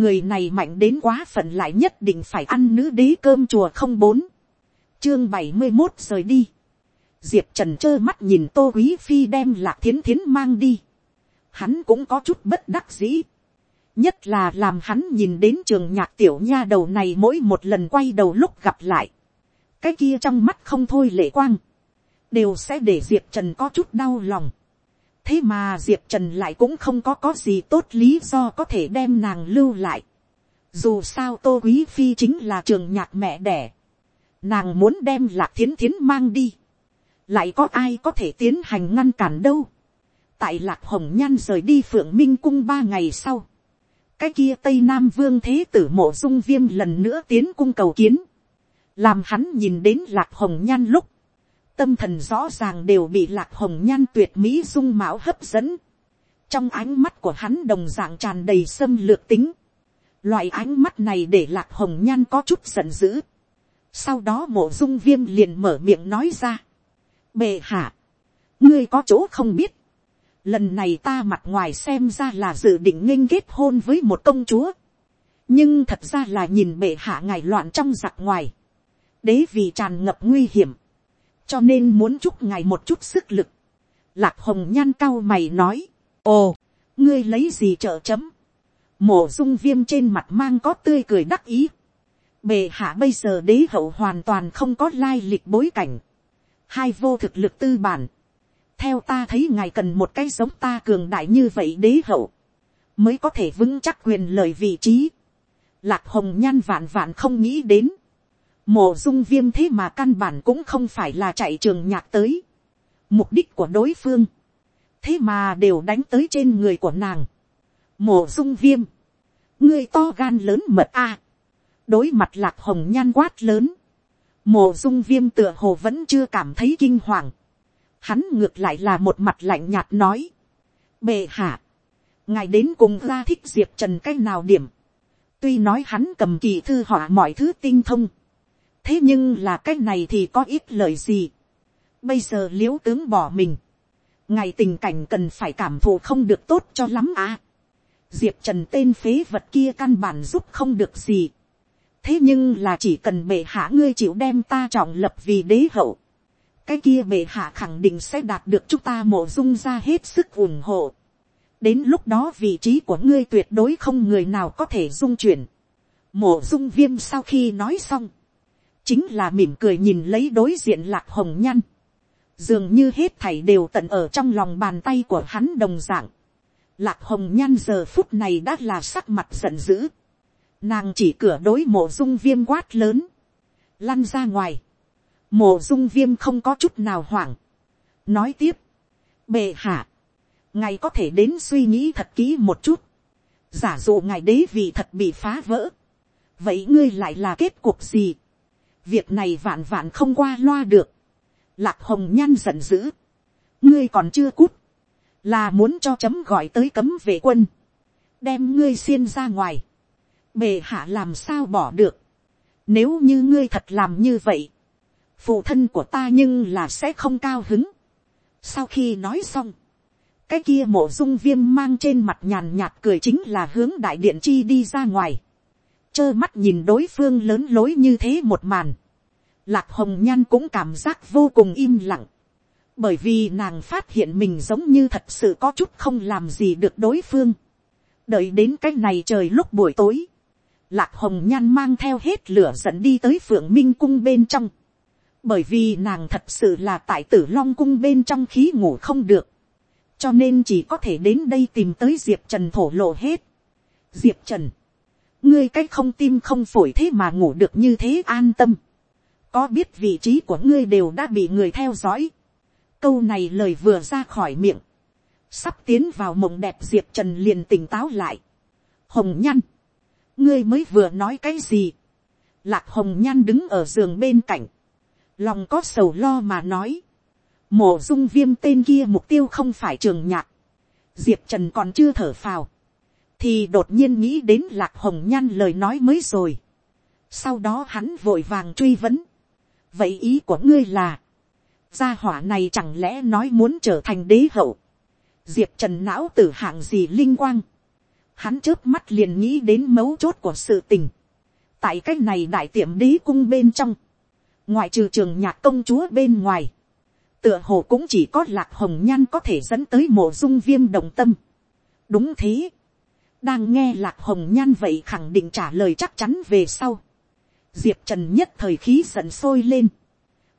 người này mạnh đến quá phận lại nhất định phải ăn nữ đế cơm chùa không bốn, chương bảy mươi một rời đi, diệp trần trơ mắt nhìn tô quý phi đem lạc thiến thiến mang đi, hắn cũng có chút bất đắc dĩ, nhất là làm hắn nhìn đến trường nhạc tiểu nha đầu này mỗi một lần quay đầu lúc gặp lại, cái kia trong mắt không thôi lệ quang, đều sẽ để diệp trần có chút đau lòng thế mà diệp trần lại cũng không có có gì tốt lý do có thể đem nàng lưu lại. dù sao tô quý phi chính là trường nhạc mẹ đẻ. nàng muốn đem lạc thiến thiến mang đi. lại có ai có thể tiến hành ngăn cản đâu. tại lạc hồng nhan rời đi phượng minh cung ba ngày sau. cái kia tây nam vương thế tử mộ dung viêm lần nữa tiến cung cầu kiến. làm hắn nhìn đến lạc hồng nhan lúc tâm thần rõ ràng đều bị lạc hồng nhan tuyệt mỹ dung mạo hấp dẫn. trong ánh mắt của hắn đồng dạng tràn đầy xâm lược tính. loại ánh mắt này để lạc hồng nhan có chút giận dữ. sau đó mộ dung viêm liền mở miệng nói ra. bệ hạ, ngươi có chỗ không biết. lần này ta mặt ngoài xem ra là dự định nghênh kết hôn với một công chúa. nhưng thật ra là nhìn bệ hạ ngài loạn trong giặc ngoài. đế vì tràn ngập nguy hiểm cho nên muốn chúc ngài một chút sức lực. Lạc hồng nhan cao mày nói, ồ, ngươi lấy gì trợ chấm. Mổ dung viêm trên mặt mang có tươi cười đắc ý. Bề hạ bây giờ đế hậu hoàn toàn không có lai lịch bối cảnh. Hai vô thực lực tư bản. Theo ta thấy ngài cần một cái giống ta cường đại như vậy đế hậu. Mới có thể vững chắc quyền lời vị trí. Lạc hồng nhan vạn vạn không nghĩ đến Mộ dung viêm thế mà căn bản cũng không phải là chạy trường nhạc tới. Mục đích của đối phương. Thế mà đều đánh tới trên người của nàng. Mộ dung viêm. Ngươi to gan lớn mật a Đối mặt lạc hồng nhan quát lớn. Mộ dung viêm tựa hồ vẫn chưa cảm thấy kinh hoàng. Hắn ngược lại là một mặt lạnh nhạt nói. Bệ hạ. Ngài đến cùng ra thích diệp trần cái nào điểm. Tuy nói hắn cầm kỳ thư họa mọi thứ tinh thông thế nhưng là cái này thì có ít lời gì. bây giờ l i ễ u tướng bỏ mình, ngày tình cảnh cần phải cảm thụ không được tốt cho lắm à. diệp trần tên phế vật kia căn bản giúp không được gì. thế nhưng là chỉ cần bệ hạ ngươi chịu đem ta trọng lập vì đế hậu. cái kia bệ hạ khẳng định sẽ đạt được chúng ta mộ dung ra hết sức ủng hộ. đến lúc đó vị trí của ngươi tuyệt đối không người nào có thể dung chuyển. mộ dung viêm sau khi nói xong, chính là mỉm cười nhìn lấy đối diện lạc hồng nhăn, dường như hết thảy đều tận ở trong lòng bàn tay của hắn đồng dạng. Lạc hồng nhan giờ phút này đã là sắc mặt giận dữ, nàng chỉ cửa đối mộ dung viêm quát lớn, lăn ra ngoài, mộ dung viêm không có chút nào hoảng, nói tiếp, bệ hạ, ngài có thể đến suy nghĩ thật kỹ một chút, giả dụ ngài đế vì thật bị phá vỡ, vậy ngươi lại là kết cuộc gì, việc này vạn vạn không qua loa được. lạc hồng nhan giận dữ. ngươi còn chưa cút. là muốn cho chấm gọi tới cấm vệ quân. đem ngươi xiên ra ngoài. bề hạ làm sao bỏ được. nếu như ngươi thật làm như vậy. phụ thân của ta nhưng là sẽ không cao hứng. sau khi nói xong, cái kia mộ dung viêm mang trên mặt nhàn nhạt cười chính là hướng đại điện chi đi ra ngoài trơ mắt nhìn đối phương lớn lối như thế một màn. Lạc hồng nhan cũng cảm giác vô cùng im lặng. Bởi vì nàng phát hiện mình giống như thật sự có chút không làm gì được đối phương. Đợi đến cái này trời lúc buổi tối. Lạc hồng nhan mang theo hết lửa dẫn đi tới phượng minh cung bên trong. Bởi vì nàng thật sự là tại tử long cung bên trong khí ngủ không được. Cho nên chỉ có thể đến đây tìm tới Diệp Trần thổ lộ hết. Diệp Trần ngươi cái không tim không phổi thế mà ngủ được như thế an tâm. có biết vị trí của ngươi đều đã bị người theo dõi. câu này lời vừa ra khỏi miệng. sắp tiến vào mộng đẹp diệp trần liền tỉnh táo lại. hồng nhăn, ngươi mới vừa nói cái gì. lạc hồng nhan đứng ở giường bên cạnh. lòng có sầu lo mà nói. mổ dung viêm tên kia mục tiêu không phải trường nhạc. diệp trần còn chưa thở phào thì đột nhiên nghĩ đến lạc hồng nhan lời nói mới rồi. sau đó hắn vội vàng truy vấn. vậy ý của ngươi là, gia hỏa này chẳng lẽ nói muốn trở thành đế hậu. diệp trần não tử hạng gì linh quang. hắn trước mắt liền nghĩ đến mấu chốt của sự tình. tại cái này đại tiệm đế cung bên trong, ngoại trừ trường nhạc công chúa bên ngoài, tựa hồ cũng chỉ có lạc hồng nhan có thể dẫn tới mộ dung viêm đồng tâm. đúng thế, đang nghe lạc hồng nhan vậy khẳng định trả lời chắc chắn về sau. diệp trần nhất thời khí giận sôi lên.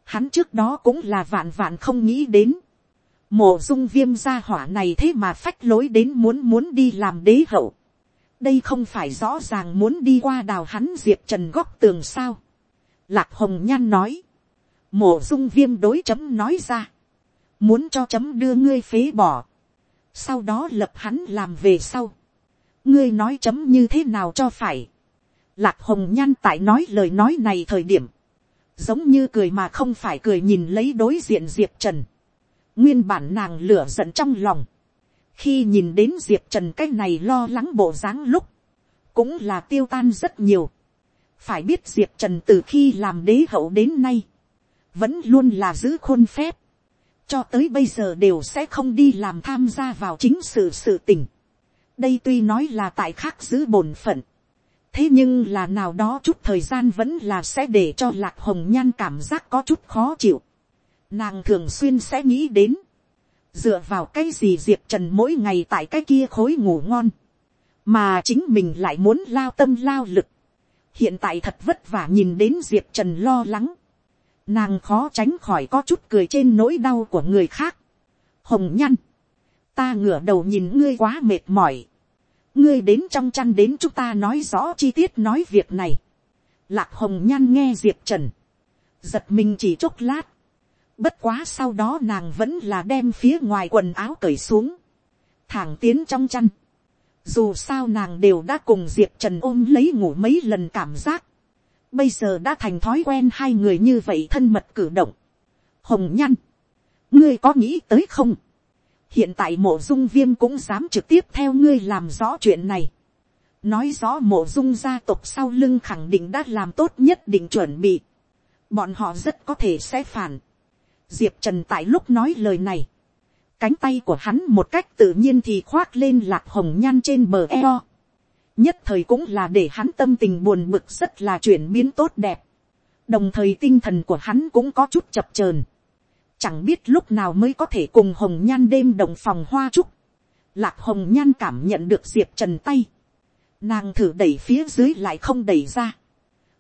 hắn trước đó cũng là vạn vạn không nghĩ đến. mổ dung viêm gia hỏa này thế mà phách lối đến muốn muốn đi làm đế hậu. đây không phải rõ ràng muốn đi qua đào hắn diệp trần góc tường sao. lạc hồng nhan nói. mổ dung viêm đối chấm nói ra. muốn cho chấm đưa ngươi phế bỏ. sau đó lập hắn làm về sau ngươi nói chấm như thế nào cho phải. Lạc hồng nhan tại nói lời nói này thời điểm, giống như cười mà không phải cười nhìn lấy đối diện diệp trần. nguyên bản nàng lửa giận trong lòng. khi nhìn đến diệp trần cái này lo lắng bộ dáng lúc, cũng là tiêu tan rất nhiều. phải biết diệp trần từ khi làm đế hậu đến nay, vẫn luôn là giữ khôn phép, cho tới bây giờ đều sẽ không đi làm tham gia vào chính sự sự tình đây tuy nói là tại khác giữ bổn phận. thế nhưng là nào đó chút thời gian vẫn là sẽ để cho lạc hồng nhan cảm giác có chút khó chịu. nàng thường xuyên sẽ nghĩ đến. dựa vào cái gì diệp trần mỗi ngày tại cái kia khối ngủ ngon. mà chính mình lại muốn lao tâm lao lực. hiện tại thật vất vả nhìn đến diệp trần lo lắng. nàng khó tránh khỏi có chút cười trên nỗi đau của người khác. hồng nhăn ta ngửa đầu nhìn ngươi quá mệt mỏi ngươi đến trong chăn đến chúng ta nói rõ chi tiết nói việc này. Lạc hồng nhan nghe diệp trần, giật mình chỉ chốc lát. Bất quá sau đó nàng vẫn là đem phía ngoài quần áo cởi xuống, thẳng tiến trong chăn. Dù sao nàng đều đã cùng diệp trần ôm lấy ngủ mấy lần cảm giác. Bây giờ đã thành thói quen hai người như vậy thân mật cử động. Hồng nhăn, ngươi có nghĩ tới không? Hiện tại mộ dung viêm cũng dám trực tiếp theo ngươi làm rõ chuyện này. nói rõ mộ dung gia tộc sau lưng khẳng định đã làm tốt nhất định chuẩn bị. bọn họ rất có thể sẽ phản. diệp trần tại lúc nói lời này, cánh tay của hắn một cách tự nhiên thì khoác lên lạc hồng nhan trên bờ eo. nhất thời cũng là để hắn tâm tình buồn bực rất là chuyển biến tốt đẹp. đồng thời tinh thần của hắn cũng có chút chập chờn chẳng biết lúc nào mới có thể cùng hồng nhan đêm đồng phòng hoa trúc. lạc hồng nhan cảm nhận được diệp trần tay. nàng thử đẩy phía dưới lại không đẩy ra.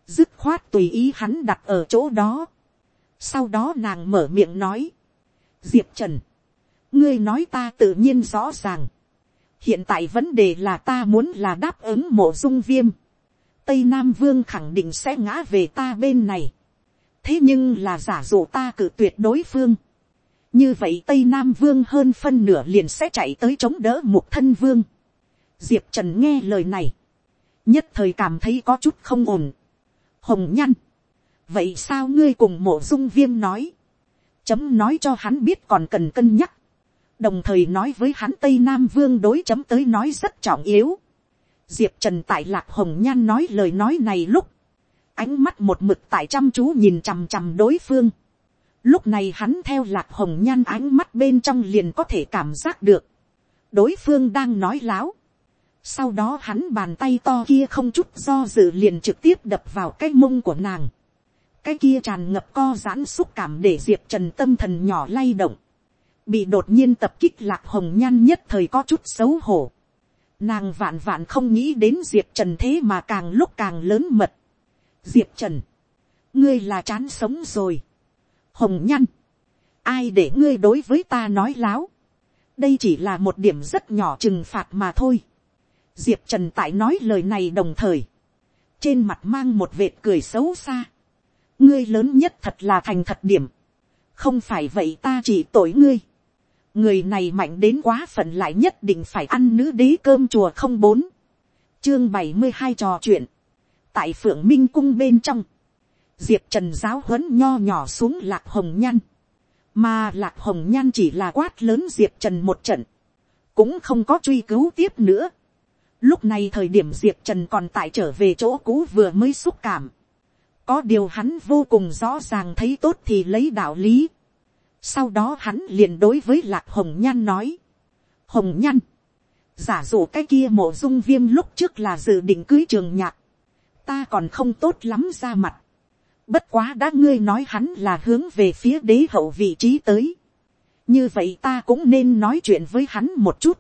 dứt khoát tùy ý hắn đặt ở chỗ đó. sau đó nàng mở miệng nói. diệp trần, ngươi nói ta tự nhiên rõ ràng. hiện tại vấn đề là ta muốn là đáp ứng mộ dung viêm. tây nam vương khẳng định sẽ ngã về ta bên này thế nhưng là giả dụ ta cử tuyệt đối phương. như vậy tây nam vương hơn phân nửa liền sẽ chạy tới chống đỡ một thân vương. diệp trần nghe lời này, nhất thời cảm thấy có chút không ổn. hồng nhăn, vậy sao ngươi cùng mộ dung viêm nói, chấm nói cho hắn biết còn cần cân nhắc, đồng thời nói với hắn tây nam vương đối chấm tới nói rất trọng yếu. diệp trần tại lạc hồng nhan nói lời nói này lúc, ánh mắt một mực tại chăm chú nhìn chằm chằm đối phương. Lúc này hắn theo lạc hồng nhan ánh mắt bên trong liền có thể cảm giác được. Đối phương đang nói láo. Sau đó hắn bàn tay to kia không chút do dự liền trực tiếp đập vào cái mông của nàng. Cái kia tràn ngập co giãn xúc cảm để Diệp Trần tâm thần nhỏ lay động. Bị đột nhiên tập kích lạc hồng nhan nhất thời có chút xấu hổ. Nàng vạn vạn không nghĩ đến Diệp Trần thế mà càng lúc càng lớn mật diệp trần, ngươi là chán sống rồi. hồng nhăn, ai để ngươi đối với ta nói láo. đây chỉ là một điểm rất nhỏ trừng phạt mà thôi. diệp trần tại nói lời này đồng thời, trên mặt mang một vệt cười xấu xa. ngươi lớn nhất thật là thành thật điểm. không phải vậy ta chỉ tội ngươi. người này mạnh đến quá phận lại nhất định phải ăn nữ đế cơm chùa không bốn. chương bảy mươi hai trò chuyện tại phượng minh cung bên trong, diệp trần giáo huấn nho nhỏ xuống lạc hồng nhan, mà lạc hồng nhan chỉ là quát lớn diệp trần một trận, cũng không có truy cứu tiếp nữa. Lúc này thời điểm diệp trần còn tại trở về chỗ cũ vừa mới xúc cảm, có điều hắn vô cùng rõ ràng thấy tốt thì lấy đạo lý. sau đó hắn liền đối với lạc hồng nhan nói, hồng nhan, giả dụ cái kia mộ dung viêm lúc trước là dự định cưới trường nhạc, ta còn không tốt lắm ra mặt, bất quá đã ngươi nói hắn là hướng về phía đế hậu vị trí tới, như vậy ta cũng nên nói chuyện với hắn một chút,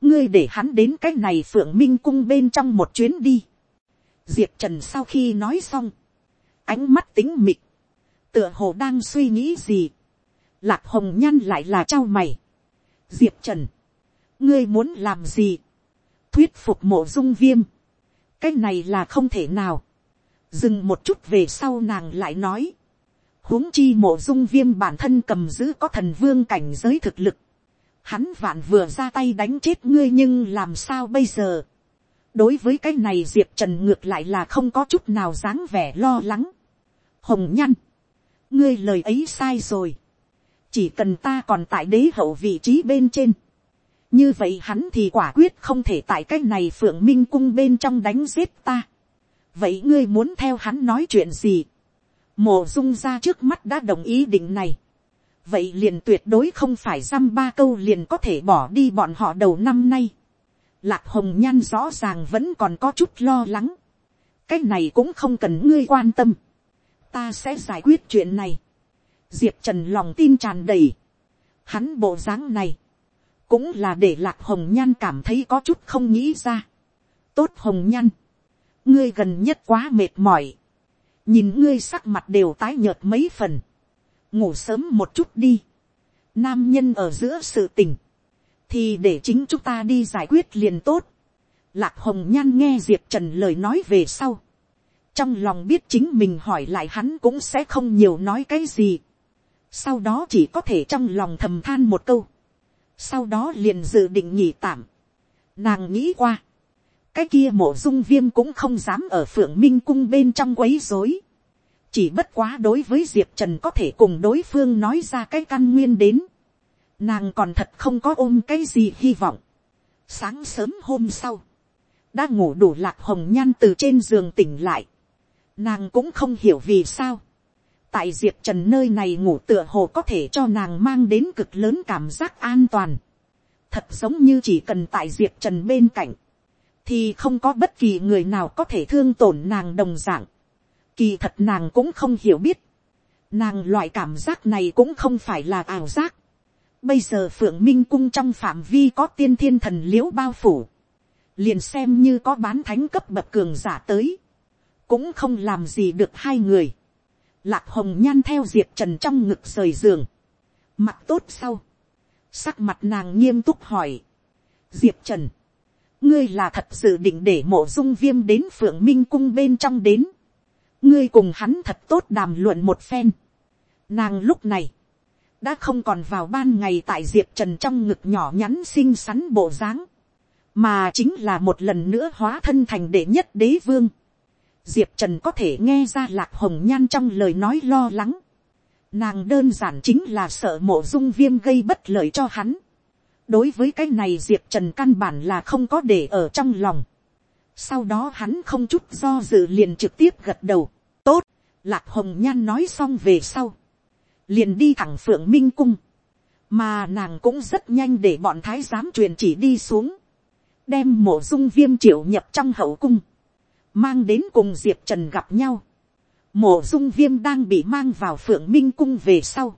ngươi để hắn đến cái này phượng minh cung bên trong một chuyến đi, diệp trần sau khi nói xong, ánh mắt tính mịt, tựa hồ đang suy nghĩ gì, lạc hồng nhăn lại là trao mày, diệp trần, ngươi muốn làm gì, thuyết phục mộ dung viêm, cái này là không thể nào, dừng một chút về sau nàng lại nói, huống chi mộ dung viêm bản thân cầm giữ có thần vương cảnh giới thực lực, hắn vạn vừa ra tay đánh chết ngươi nhưng làm sao bây giờ, đối với cái này diệp trần ngược lại là không có chút nào dáng vẻ lo lắng, hồng nhăn, ngươi lời ấy sai rồi, chỉ cần ta còn tại đế hậu vị trí bên trên, như vậy hắn thì quả quyết không thể tại cái này phượng minh cung bên trong đánh giết ta. vậy ngươi muốn theo hắn nói chuyện gì. mổ dung ra trước mắt đã đồng ý định này. vậy liền tuyệt đối không phải dăm ba câu liền có thể bỏ đi bọn họ đầu năm nay. lạc hồng nhan rõ ràng vẫn còn có chút lo lắng. cái này cũng không cần ngươi quan tâm. ta sẽ giải quyết chuyện này. diệp trần lòng tin tràn đầy. hắn bộ dáng này cũng là để lạc hồng nhan cảm thấy có chút không nghĩ ra. tốt hồng nhan, ngươi gần nhất quá mệt mỏi, nhìn ngươi sắc mặt đều tái nhợt mấy phần, ngủ sớm một chút đi, nam nhân ở giữa sự tình, thì để chính chúng ta đi giải quyết liền tốt. Lạc hồng nhan nghe diệp trần lời nói về sau, trong lòng biết chính mình hỏi lại hắn cũng sẽ không nhiều nói cái gì, sau đó chỉ có thể trong lòng thầm than một câu, sau đó liền dự định nhỉ tạm. Nàng nghĩ qua, cái kia mộ dung viêm cũng không dám ở phượng minh cung bên trong quấy rối. chỉ bất quá đối với diệp trần có thể cùng đối phương nói ra cái căn nguyên đến. nàng còn thật không có ôm cái gì hy vọng. sáng sớm hôm sau, đã ngủ đủ lạc hồng nhan từ trên giường tỉnh lại. nàng cũng không hiểu vì sao tại diệp trần nơi này ngủ tựa hồ có thể cho nàng mang đến cực lớn cảm giác an toàn. thật giống như chỉ cần tại diệp trần bên cạnh, thì không có bất kỳ người nào có thể thương tổn nàng đồng dạng. kỳ thật nàng cũng không hiểu biết. nàng loại cảm giác này cũng không phải là ảo giác. bây giờ phượng minh cung trong phạm vi có tiên thiên thần liễu bao phủ. liền xem như có bán thánh cấp bậc cường giả tới. cũng không làm gì được hai người Lạc hồng nhan theo diệp trần trong ngực rời giường. Mặt tốt sau. Sắc mặt nàng nghiêm túc hỏi. Diệp trần. Ngươi là thật sự định để mộ dung viêm đến phượng minh cung bên trong đến. Ngươi cùng hắn thật tốt đàm luận một phen. Nàng lúc này. Đã không còn vào ban ngày tại diệp trần trong ngực nhỏ nhắn xinh xắn bộ dáng. Mà chính là một lần nữa hóa thân thành đệ nhất đế vương diệp trần có thể nghe ra lạc hồng nhan trong lời nói lo lắng. nàng đơn giản chính là sợ mộ dung viêm gây bất lợi cho hắn. đối với cái này diệp trần căn bản là không có để ở trong lòng. sau đó hắn không chút do dự liền trực tiếp gật đầu. tốt, lạc hồng nhan nói xong về sau. liền đi thẳng phượng minh cung. mà nàng cũng rất nhanh để bọn thái giám truyền chỉ đi xuống. đem mộ dung viêm triệu nhập trong hậu cung mang đến cùng diệp trần gặp nhau, mổ dung viêm đang bị mang vào phượng minh cung về sau,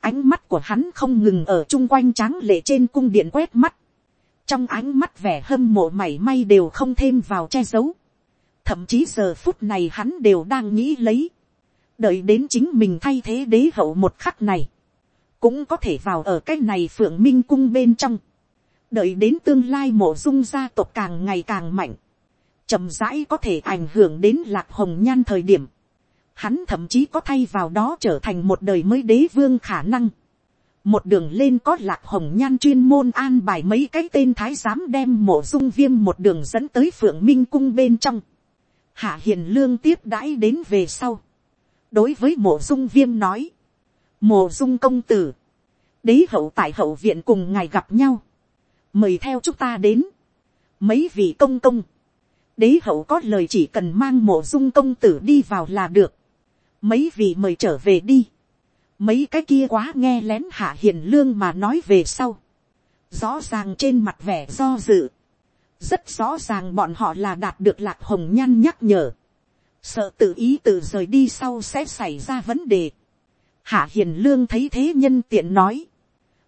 ánh mắt của hắn không ngừng ở chung quanh tráng lệ trên cung điện quét mắt, trong ánh mắt vẻ hâm mộ mảy may đều không thêm vào che giấu, thậm chí giờ phút này hắn đều đang nghĩ lấy, đợi đến chính mình thay thế đế hậu một khắc này, cũng có thể vào ở cái này phượng minh cung bên trong, đợi đến tương lai mộ dung gia tộc càng ngày càng mạnh, chậm rãi có thể ảnh hưởng đến lạc hồng nhan thời điểm, hắn thậm chí có thay vào đó trở thành một đời mới đế vương khả năng. một đường lên có lạc hồng nhan chuyên môn an bài mấy cái tên thái giám đem mộ dung viêm một đường dẫn tới phượng minh cung bên trong. hạ hiền lương tiếp đãi đến về sau. đối với mộ dung viêm nói, mộ dung công tử, đế hậu tại hậu viện cùng ngài gặp nhau, mời theo chúng ta đến, mấy vị công công, đế hậu có lời chỉ cần mang mộ dung công tử đi vào là được. mấy vị mời trở về đi. mấy cái kia quá nghe lén hạ hiền lương mà nói về sau. rõ ràng trên mặt vẻ do dự, rất rõ ràng bọn họ là đạt được lạc hồng nhan nhắc nhở, sợ tự ý tự rời đi sau sẽ xảy ra vấn đề. Hạ hiền lương thấy thế nhân tiện nói,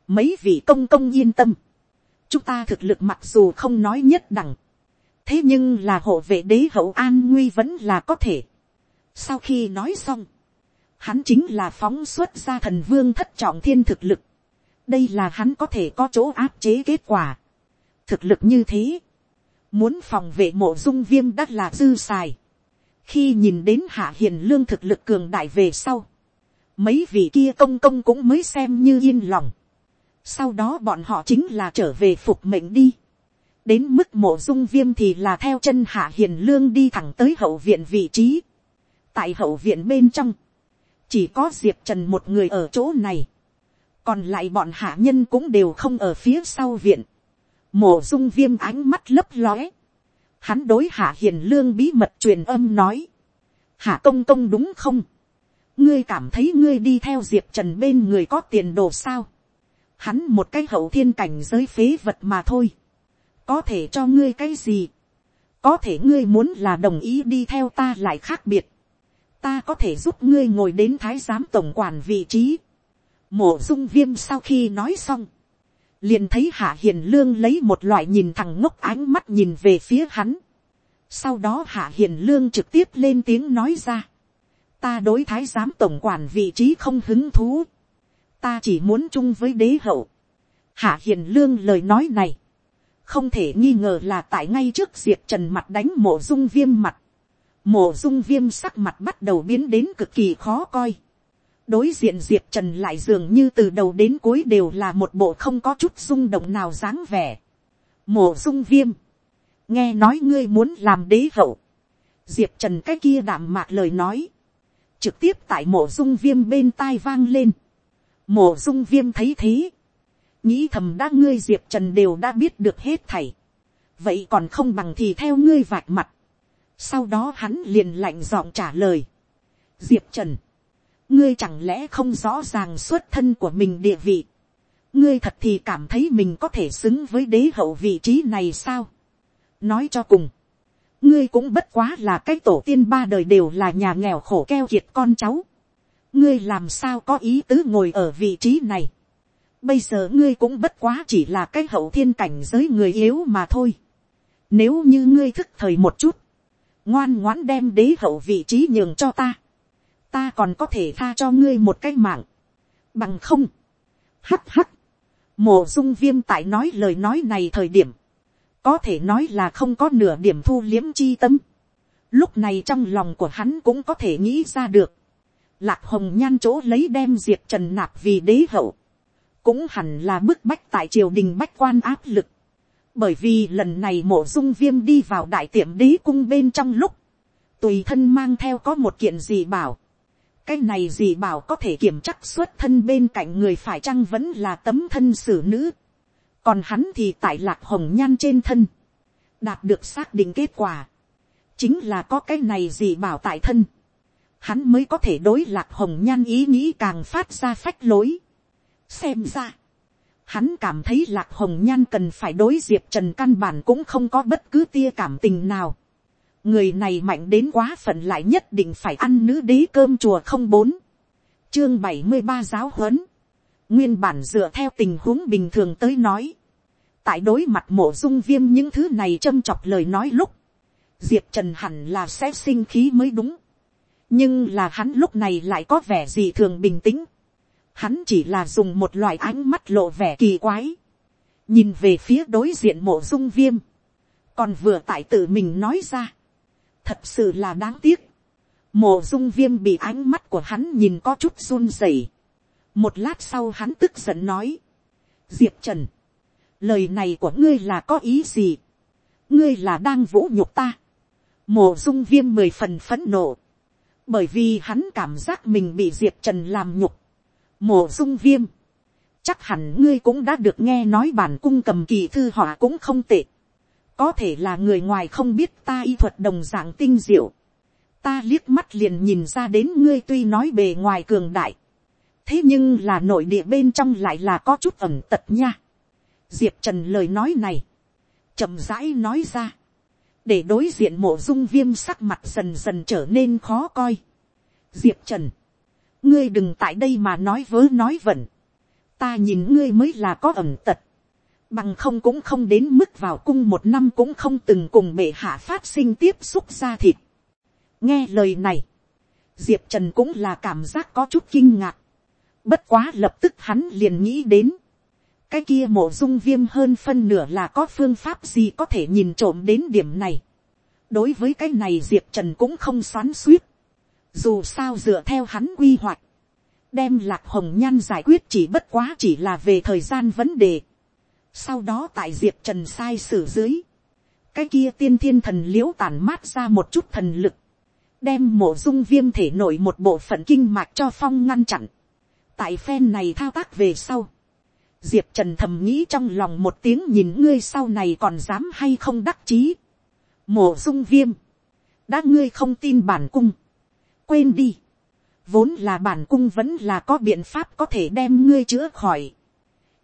mấy vị công công yên tâm, chúng ta thực lực mặc dù không nói nhất đẳng, thế nhưng là hộ vệ đế hậu an nguy vẫn là có thể. sau khi nói xong, hắn chính là phóng xuất ra thần vương thất trọng thiên thực lực, đây là hắn có thể có chỗ áp chế kết quả. thực lực như thế, muốn phòng vệ mộ dung viêm đắt là dư xài. khi nhìn đến hạ hiền lương thực lực cường đại về sau, mấy vị kia công công cũng mới xem như yên lòng. sau đó bọn họ chính là trở về phục mệnh đi đến mức mộ dung viêm thì là theo chân hạ hiền lương đi thẳng tới hậu viện vị trí. tại hậu viện bên trong, chỉ có diệp trần một người ở chỗ này. Còn lại bọn hạ nhân cũng đều không ở phía sau viện, mộ dung viêm ánh mắt lấp lóe, hắn đối hạ hiền lương bí mật truyền âm nói, hạ công công đúng không, ngươi cảm thấy ngươi đi theo diệp trần bên người có tiền đồ sao, hắn một cái hậu thiên cảnh giới phế vật mà thôi, có thể cho ngươi cái gì, có thể ngươi muốn là đồng ý đi theo ta lại khác biệt, ta có thể giúp ngươi ngồi đến thái giám tổng quản vị trí, mổ dung viêm sau khi nói xong, liền thấy hạ hiền lương lấy một loại nhìn thằng ngốc ánh mắt nhìn về phía hắn. sau đó hạ hiền lương trực tiếp lên tiếng nói ra. ta đối thái giám tổng quản vị trí không hứng thú. ta chỉ muốn chung với đế hậu. hạ hiền lương lời nói này, không thể nghi ngờ là tại ngay trước diệp trần mặt đánh mổ dung viêm mặt. mổ dung viêm sắc mặt bắt đầu biến đến cực kỳ khó coi đối diện diệp trần lại dường như từ đầu đến cuối đều là một bộ không có chút rung động nào dáng vẻ. mổ dung viêm, nghe nói ngươi muốn làm đế hậu, diệp trần cái kia đạm mạc lời nói, trực tiếp tại mổ dung viêm bên tai vang lên. mổ dung viêm thấy thế, nghĩ thầm đã ngươi diệp trần đều đã biết được hết thảy, vậy còn không bằng thì theo ngươi vạch mặt. sau đó hắn liền lạnh giọng trả lời. diệp trần, ngươi chẳng lẽ không rõ ràng xuất thân của mình địa vị. ngươi thật thì cảm thấy mình có thể xứng với đế hậu vị trí này sao. nói cho cùng, ngươi cũng bất quá là cái tổ tiên ba đời đều là nhà nghèo khổ keo kiệt con cháu. ngươi làm sao có ý tứ ngồi ở vị trí này bây giờ ngươi cũng bất quá chỉ là cái hậu thiên cảnh giới người yếu mà thôi. nếu như ngươi thức thời một chút, ngoan ngoãn đem đế hậu vị trí nhường cho ta. Ta còn có thể tha cho ngươi một cái mạng, bằng không, hắt hắt, mổ dung viêm tại nói lời nói này thời điểm, có thể nói là không có nửa điểm thu liếm chi tâm, lúc này trong lòng của hắn cũng có thể nghĩ ra được, lạc hồng nhan chỗ lấy đem diệp trần nạp vì đế hậu, cũng hẳn là bức bách tại triều đình bách quan áp lực, bởi vì lần này mộ dung viêm đi vào đại tiệm đế cung bên trong lúc, tùy thân mang theo có một kiện gì bảo, cái này gì bảo có thể kiểm chắc xuất thân bên cạnh người phải chăng vẫn là tấm thân xử nữ. còn hắn thì tại lạc hồng nhan trên thân, đạt được xác định kết quả, chính là có cái này gì bảo tại thân, hắn mới có thể đối lạc hồng nhan ý nghĩ càng phát ra phách lối xem ra, hắn cảm thấy lạc hồng nhan cần phải đối diệp trần căn bản cũng không có bất cứ tia cảm tình nào. Người này mạnh đến quá phận lại nhất định phải ăn nữ đế cơm chùa không bốn. Chương bảy mươi ba giáo huấn. Nguyên bản dựa theo tình huống bình thường tới nói. Tại đối mặt mổ dung viêm những thứ này châm chọc lời nói lúc. Diệp trần hẳn là sẽ sinh khí mới đúng. Nhưng là hắn lúc này lại có vẻ gì thường bình tĩnh hắn chỉ là dùng một loại ánh mắt lộ vẻ kỳ quái nhìn về phía đối diện mộ dung viêm còn vừa tại tự mình nói ra thật sự là đáng tiếc. mộ dung viêm bị ánh mắt của hắn nhìn có chút run rẩy. một lát sau hắn tức giận nói. diệp trần, lời này của ngươi là có ý gì. ngươi là đang vũ nhục ta. mộ dung viêm mười phần phấn nộ. bởi vì hắn cảm giác mình bị diệp trần làm nhục mổ dung viêm, chắc hẳn ngươi cũng đã được nghe nói bản cung cầm kỳ thư họa cũng không tệ. Có thể là người ngoài không biết ta y thuật đồng dạng tinh diệu, ta liếc mắt liền nhìn ra đến ngươi tuy nói bề ngoài cường đại, thế nhưng là nội địa bên trong lại là có chút ẩm tật nha. diệp trần lời nói này, chậm rãi nói ra, để đối diện mộ dung viêm sắc mặt dần dần trở nên khó coi. diệp trần, ngươi đừng tại đây mà nói vớ nói vẩn, ta nhìn ngươi mới là có ẩm tật, bằng không cũng không đến mức vào cung một năm cũng không từng cùng bệ hạ phát sinh tiếp xúc ra thịt. nghe lời này, diệp trần cũng là cảm giác có chút kinh ngạc, bất quá lập tức hắn liền nghĩ đến, cái kia mộ dung viêm hơn phân nửa là có phương pháp gì có thể nhìn trộm đến điểm này. đối với cái này diệp trần cũng không xoắn suýt dù sao dựa theo hắn quy hoạch, đem lạc hồng nhan giải quyết chỉ bất quá chỉ là về thời gian vấn đề. sau đó tại diệp trần sai sử dưới, cái kia tiên thiên thần l i ễ u tàn mát ra một chút thần lực, đem mộ dung viêm thể nổi một bộ phận kinh mạch cho phong ngăn chặn. tại phen này thao tác về sau, diệp trần thầm nghĩ trong lòng một tiếng nhìn ngươi sau này còn dám hay không đắc chí. mổ dung viêm, đã ngươi không tin bản cung, quên đi, vốn là bản cung vẫn là có biện pháp có thể đem ngươi chữa khỏi,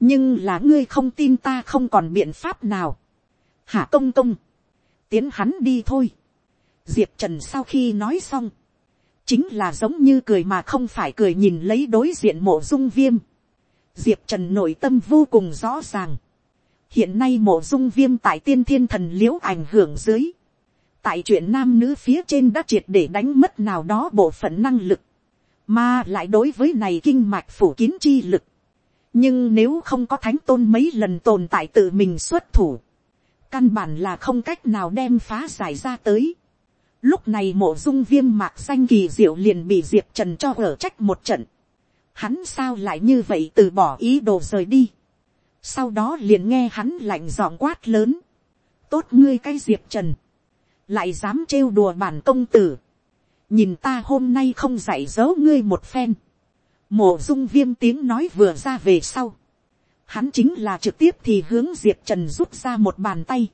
nhưng là ngươi không tin ta không còn biện pháp nào. hả công công, tiến hắn đi thôi. diệp trần sau khi nói xong, chính là giống như cười mà không phải cười nhìn lấy đối diện mộ dung viêm diệp trần nội tâm vô cùng rõ ràng. hiện nay mộ dung viêm tại tiên thiên thần liễu ảnh hưởng dưới tại chuyện nam nữ phía trên đã triệt để đánh mất nào đó bộ phận năng lực, mà lại đối với này kinh mạch phủ kín chi lực. nhưng nếu không có thánh tôn mấy lần tồn tại tự mình xuất thủ, căn bản là không cách nào đem phá giải ra tới. lúc này mộ dung viêm mạc xanh kỳ diệu liền bị diệp trần cho ở trách một trận hắn sao lại như vậy từ bỏ ý đồ rời đi. sau đó liền nghe hắn lạnh giọng quát lớn. tốt ngươi cái diệp trần lại dám trêu đùa bản công tử. nhìn ta hôm nay không dạy dỗ ngươi một phen. mổ dung viêm tiếng nói vừa ra về sau. hắn chính là trực tiếp thì hướng diệp trần rút ra một bàn tay.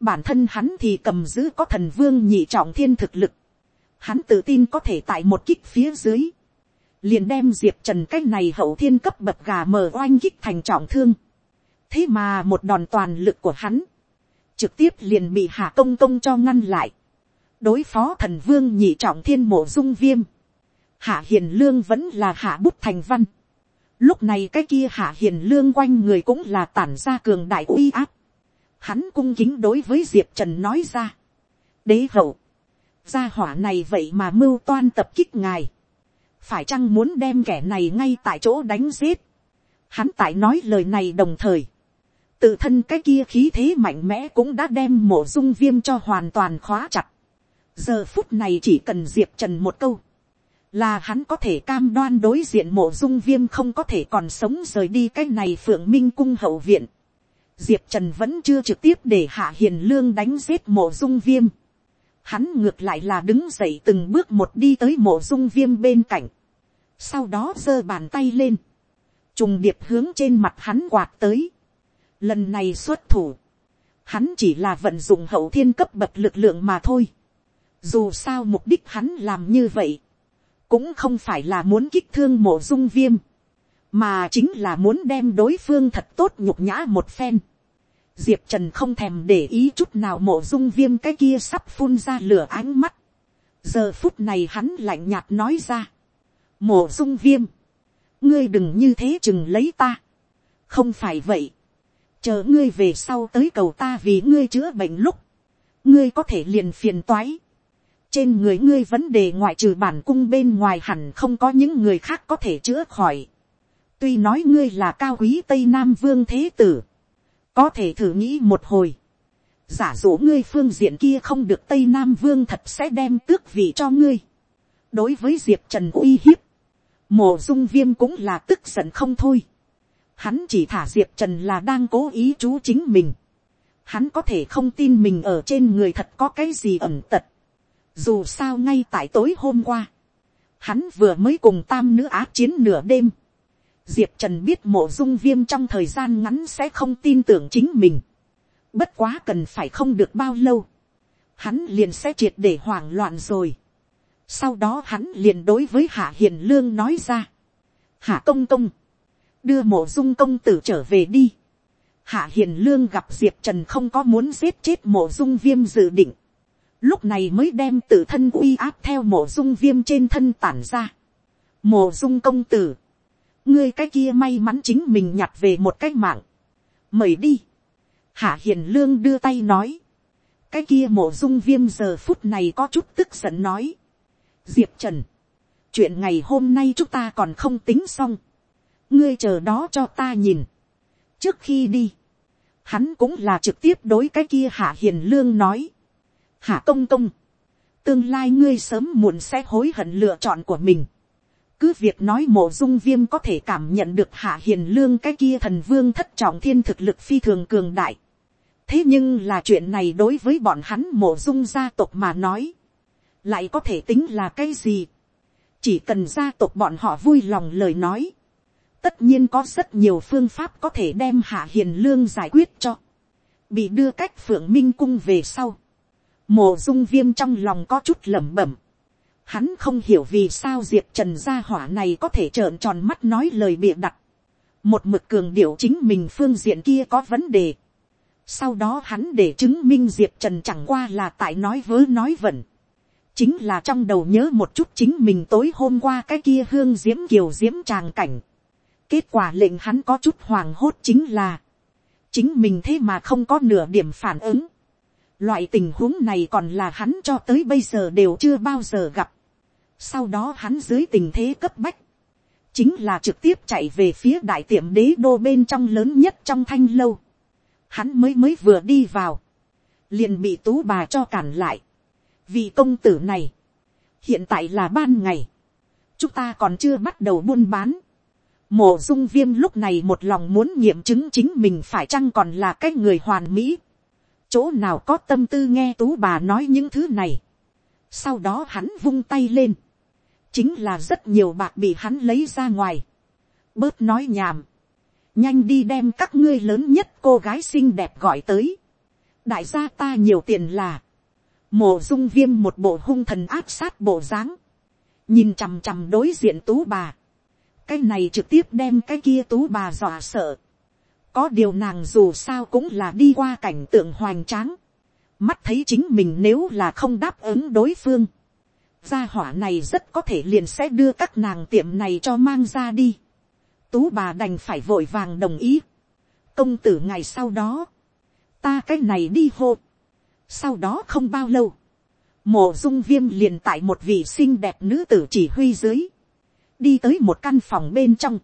bản thân hắn thì cầm giữ có thần vương nhị trọng thiên thực lực. hắn tự tin có thể tại một kích phía dưới liền đem diệp trần cái này hậu thiên cấp bậc gà mờ oanh kích thành trọng thương. thế mà một đòn toàn lực của hắn, trực tiếp liền bị hạ công công cho ngăn lại. đối phó thần vương nhị trọng thiên mộ dung viêm. hạ hiền lương vẫn là hạ bút thành văn. lúc này cái kia hạ hiền lương quanh người cũng là tản ra cường đại uy áp. hắn cung kính đối với diệp trần nói ra. đế hậu, gia hỏa này vậy mà mưu toan tập kích ngài phải chăng muốn đem kẻ này ngay tại chỗ đánh giết. Hắn tại nói lời này đồng thời, tự thân cái kia khí thế mạnh mẽ cũng đã đem mổ dung viêm cho hoàn toàn khóa chặt. giờ phút này chỉ cần diệp trần một câu, là hắn có thể cam đoan đối diện mộ dung viêm không có thể còn sống rời đi cái này phượng minh cung hậu viện. diệp trần vẫn chưa trực tiếp để hạ hiền lương đánh giết mộ dung viêm hắn ngược lại là đứng dậy từng bước một đi tới mộ dung viêm bên cạnh, sau đó giơ bàn tay lên, trùng điệp hướng trên mặt hắn quạt tới, lần này xuất thủ, hắn chỉ là vận dụng hậu thiên cấp bậc lực lượng mà thôi, dù sao mục đích hắn làm như vậy, cũng không phải là muốn kích thương mộ dung viêm, mà chính là muốn đem đối phương thật tốt nhục nhã một phen diệp trần không thèm để ý chút nào mộ dung viêm cái kia sắp phun ra lửa ánh mắt. giờ phút này hắn lạnh nhạt nói ra. mộ dung viêm, ngươi đừng như thế chừng lấy ta. không phải vậy chờ ngươi về sau tới cầu ta vì ngươi chữa bệnh lúc. ngươi có thể liền phiền toái. trên người ngươi vấn đề ngoại trừ bản cung bên ngoài hẳn không có những người khác có thể chữa khỏi. tuy nói ngươi là cao quý tây nam vương thế tử có thể thử nghĩ một hồi, giả dụ ngươi phương diện kia không được tây nam vương thật sẽ đem tước vị cho ngươi. đối với diệp trần uy hiếp, mổ dung viêm cũng là tức giận không thôi hắn chỉ thả diệp trần là đang cố ý chú chính mình. hắn có thể không tin mình ở trên người thật có cái gì ẩm tật. dù sao ngay tại tối hôm qua, hắn vừa mới cùng tam nữ á chiến nửa đêm diệp trần biết mộ dung viêm trong thời gian ngắn sẽ không tin tưởng chính mình. bất quá cần phải không được bao lâu. hắn liền sẽ triệt để hoảng loạn rồi. sau đó hắn liền đối với hạ hiền lương nói ra. hạ công công, đưa mộ dung công tử trở về đi. Hạ hiền lương gặp diệp trần không có muốn giết chết mộ dung viêm dự định. lúc này mới đem tự thân uy áp theo mộ dung viêm trên thân tản ra. mộ dung công tử, ngươi cái kia may mắn chính mình nhặt về một cái mạng. mời đi. Hạ hiền lương đưa tay nói. cái kia mộ dung viêm giờ phút này có chút tức giận nói. diệp trần, chuyện ngày hôm nay chúng ta còn không tính xong ngươi chờ đó cho ta nhìn. trước khi đi, hắn cũng là trực tiếp đối cái kia hạ hiền lương nói. hạ công công, tương lai ngươi sớm muộn sẽ hối hận lựa chọn của mình. cứ việc nói mộ dung viêm có thể cảm nhận được hạ hiền lương cái kia thần vương thất trọng thiên thực lực phi thường cường đại. thế nhưng là chuyện này đối với bọn hắn mộ dung gia tộc mà nói, lại có thể tính là cái gì. chỉ cần gia tộc bọn họ vui lòng lời nói, tất nhiên có rất nhiều phương pháp có thể đem hạ hiền lương giải quyết cho. bị đưa cách phượng minh cung về sau. mồ dung viêm trong lòng có chút lẩm bẩm. hắn không hiểu vì sao diệp trần gia hỏa này có thể trợn tròn mắt nói lời bịa đặt. một mực cường điệu chính mình phương diện kia có vấn đề. sau đó hắn để chứng minh diệp trần chẳng qua là tại nói vớ nói vẩn chính là trong đầu nhớ một chút chính mình tối hôm qua cái kia hương diễm kiều diễm tràng cảnh. Kết quả lệnh hắn có chút hoàng hốt chính là, chính mình thế mà không có nửa điểm phản ứng. Loại tình huống này còn là hắn cho tới bây giờ đều chưa bao giờ gặp. Sau đó hắn dưới tình thế cấp bách, chính là trực tiếp chạy về phía đại tiệm đế đô bên trong lớn nhất trong thanh lâu. Hắn mới mới vừa đi vào, liền bị tú bà cho cản lại. vì công tử này, hiện tại là ban ngày, chúng ta còn chưa bắt đầu buôn bán Mộ dung viêm lúc này một lòng muốn nghiệm chứng chính mình phải chăng còn là cái người hoàn mỹ. Chỗ nào có tâm tư nghe tú bà nói những thứ này. Sau đó hắn vung tay lên. Chính là rất nhiều bạc bị hắn lấy ra ngoài. Bớt nói nhảm. Nhanh đi đem các ngươi lớn nhất cô gái xinh đẹp gọi tới. Đại gia ta nhiều tiền là. Mộ dung viêm một bộ hung thần áp sát bộ dáng Nhìn chằm chằm đối diện tú bà cái này trực tiếp đem cái kia tú bà dọa sợ. có điều nàng dù sao cũng là đi qua cảnh tượng hoành tráng. mắt thấy chính mình nếu là không đáp ứng đối phương. gia hỏa này rất có thể liền sẽ đưa các nàng tiệm này cho mang ra đi. tú bà đành phải vội vàng đồng ý. công tử ngày sau đó, ta cái này đi hô. sau đó không bao lâu, mộ dung viêm liền tại một vị xinh đẹp nữ tử chỉ huy dưới đi tới một căn phòng bên trong,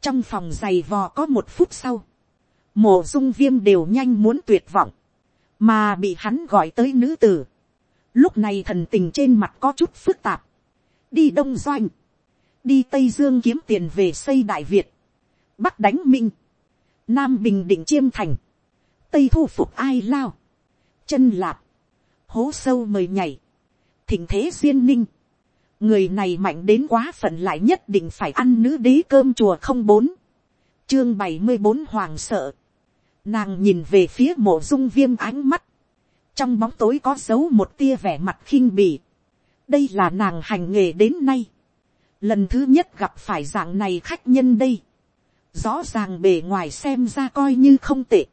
trong phòng giày vò có một phút sau, mổ dung viêm đều nhanh muốn tuyệt vọng, mà bị hắn gọi tới nữ tử. Lúc này thần tình trên mặt có chút phức tạp, đi đông doanh, đi tây dương kiếm tiền về xây đại việt, bắc đánh minh, nam bình định chiêm thành, tây thu phục ai lao, chân lạp, hố sâu mời nhảy, thỉnh thế duyên ninh, người này mạnh đến quá phận lại nhất định phải ăn nữ đế cơm chùa không bốn. Chương bảy mươi bốn hoàng sợ. Nàng nhìn về phía mộ dung viêm ánh mắt. Trong bóng tối có dấu một tia vẻ mặt khinh bỉ. Đây là nàng hành nghề đến nay. Lần thứ nhất gặp phải dạng này khách nhân đây. Rõ ràng bề ngoài xem ra coi như không tệ.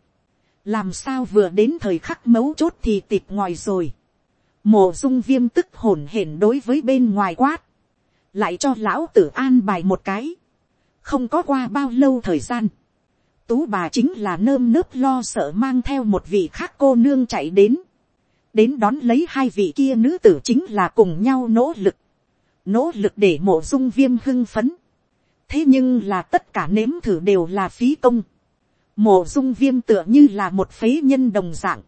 Làm sao vừa đến thời khắc mấu chốt thì tịt ngoài rồi. Mộ dung viêm tức hổn hển đối với bên ngoài quát. Lại cho lão tử an bài một cái. Không có qua bao lâu thời gian. Tú bà chính là nơm nớp lo sợ mang theo một vị khác cô nương chạy đến. Đến đón lấy hai vị kia nữ tử chính là cùng nhau nỗ lực. Nỗ lực để mộ dung viêm hưng phấn. Thế nhưng là tất cả nếm thử đều là phí công. Mộ dung viêm tựa như là một phế nhân đồng dạng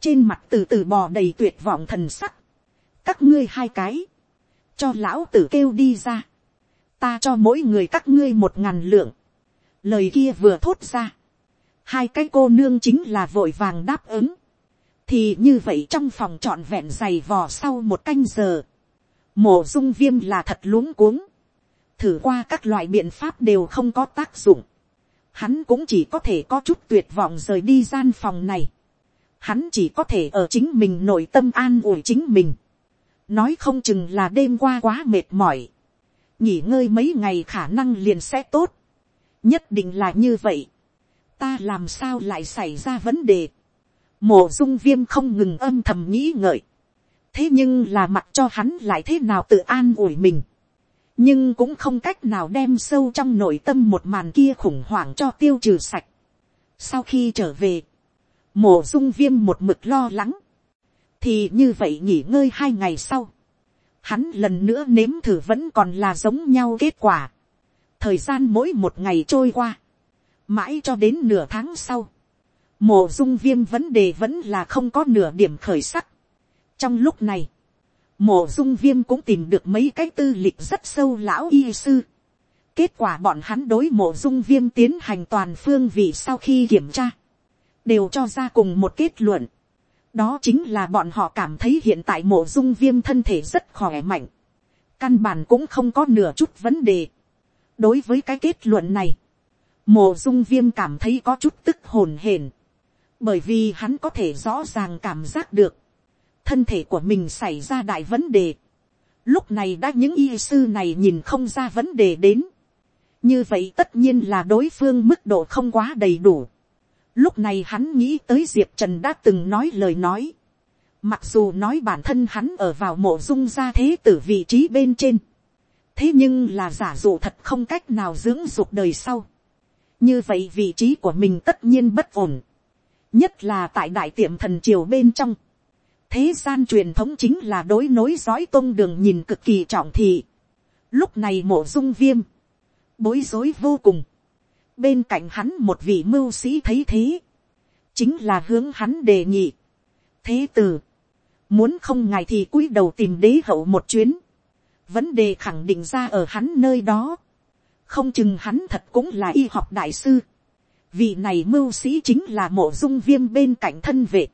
trên mặt từ từ bò đầy tuyệt vọng thần sắc, các ngươi hai cái, cho lão tử kêu đi ra, ta cho mỗi người các ngươi một ngàn lượng, lời kia vừa thốt ra, hai cái cô nương chính là vội vàng đáp ứng, thì như vậy trong phòng trọn vẹn dày vò sau một canh giờ, mổ dung viêm là thật luống cuống, thử qua các loại biện pháp đều không có tác dụng, hắn cũng chỉ có thể có chút tuyệt vọng rời đi gian phòng này hắn chỉ có thể ở chính mình nội tâm an ủi chính mình, nói không chừng là đêm qua quá mệt mỏi, nghỉ ngơi mấy ngày khả năng liền sẽ tốt, nhất định là như vậy, ta làm sao lại xảy ra vấn đề, mổ dung viêm không ngừng âm thầm nghĩ ngợi, thế nhưng là mặc cho hắn lại thế nào tự an ủi mình, nhưng cũng không cách nào đem sâu trong nội tâm một màn kia khủng hoảng cho tiêu trừ sạch. sau khi trở về, mổ dung viêm một mực lo lắng, thì như vậy nghỉ ngơi hai ngày sau, hắn lần nữa nếm thử vẫn còn là giống nhau kết quả. thời gian mỗi một ngày trôi qua, mãi cho đến nửa tháng sau, mổ dung viêm vấn đề vẫn là không có nửa điểm khởi sắc. trong lúc này, mổ dung viêm cũng tìm được mấy cái tư lịch rất sâu lão y sư. kết quả bọn hắn đối mổ dung viêm tiến hành toàn phương vị sau khi kiểm tra, đều cho ra cùng một kết luận. đó chính là bọn họ cảm thấy hiện tại mổ dung viêm thân thể rất khỏe mạnh. căn bản cũng không có nửa chút vấn đề. đối với cái kết luận này, mổ dung viêm cảm thấy có chút tức hồn hển. bởi vì hắn có thể rõ ràng cảm giác được thân thể của mình xảy ra đại vấn đề. Lúc này đã những y sư này nhìn không ra vấn đề đến. Như vậy tất nhiên là đối phương mức độ không quá đầy đủ. Lúc này hắn nghĩ tới Diệp Trần đã từng nói lời nói. Mặc dù nói bản thân hắn ở vào mộ dung ra thế tử vị trí bên trên. Thế nhưng là giả dụ thật không cách nào dưỡng dục đời sau. Như vậy vị trí của mình tất nhiên bất ổn. Nhất là tại đại tiệm thần triều bên trong thế gian truyền thống chính là đối nối dõi tôn đường nhìn cực kỳ trọng thị. Lúc này mộ dung viêm, bối rối vô cùng. Bên cạnh hắn một vị mưu sĩ thấy thế, chính là hướng hắn đề nghị. Thế tử, muốn không ngài thì cúi đầu tìm đế hậu một chuyến. Vấn đề khẳng định ra ở hắn nơi đó. Không chừng hắn thật cũng là y học đại sư. Vị này mưu sĩ chính là mộ dung viêm bên cạnh thân vệ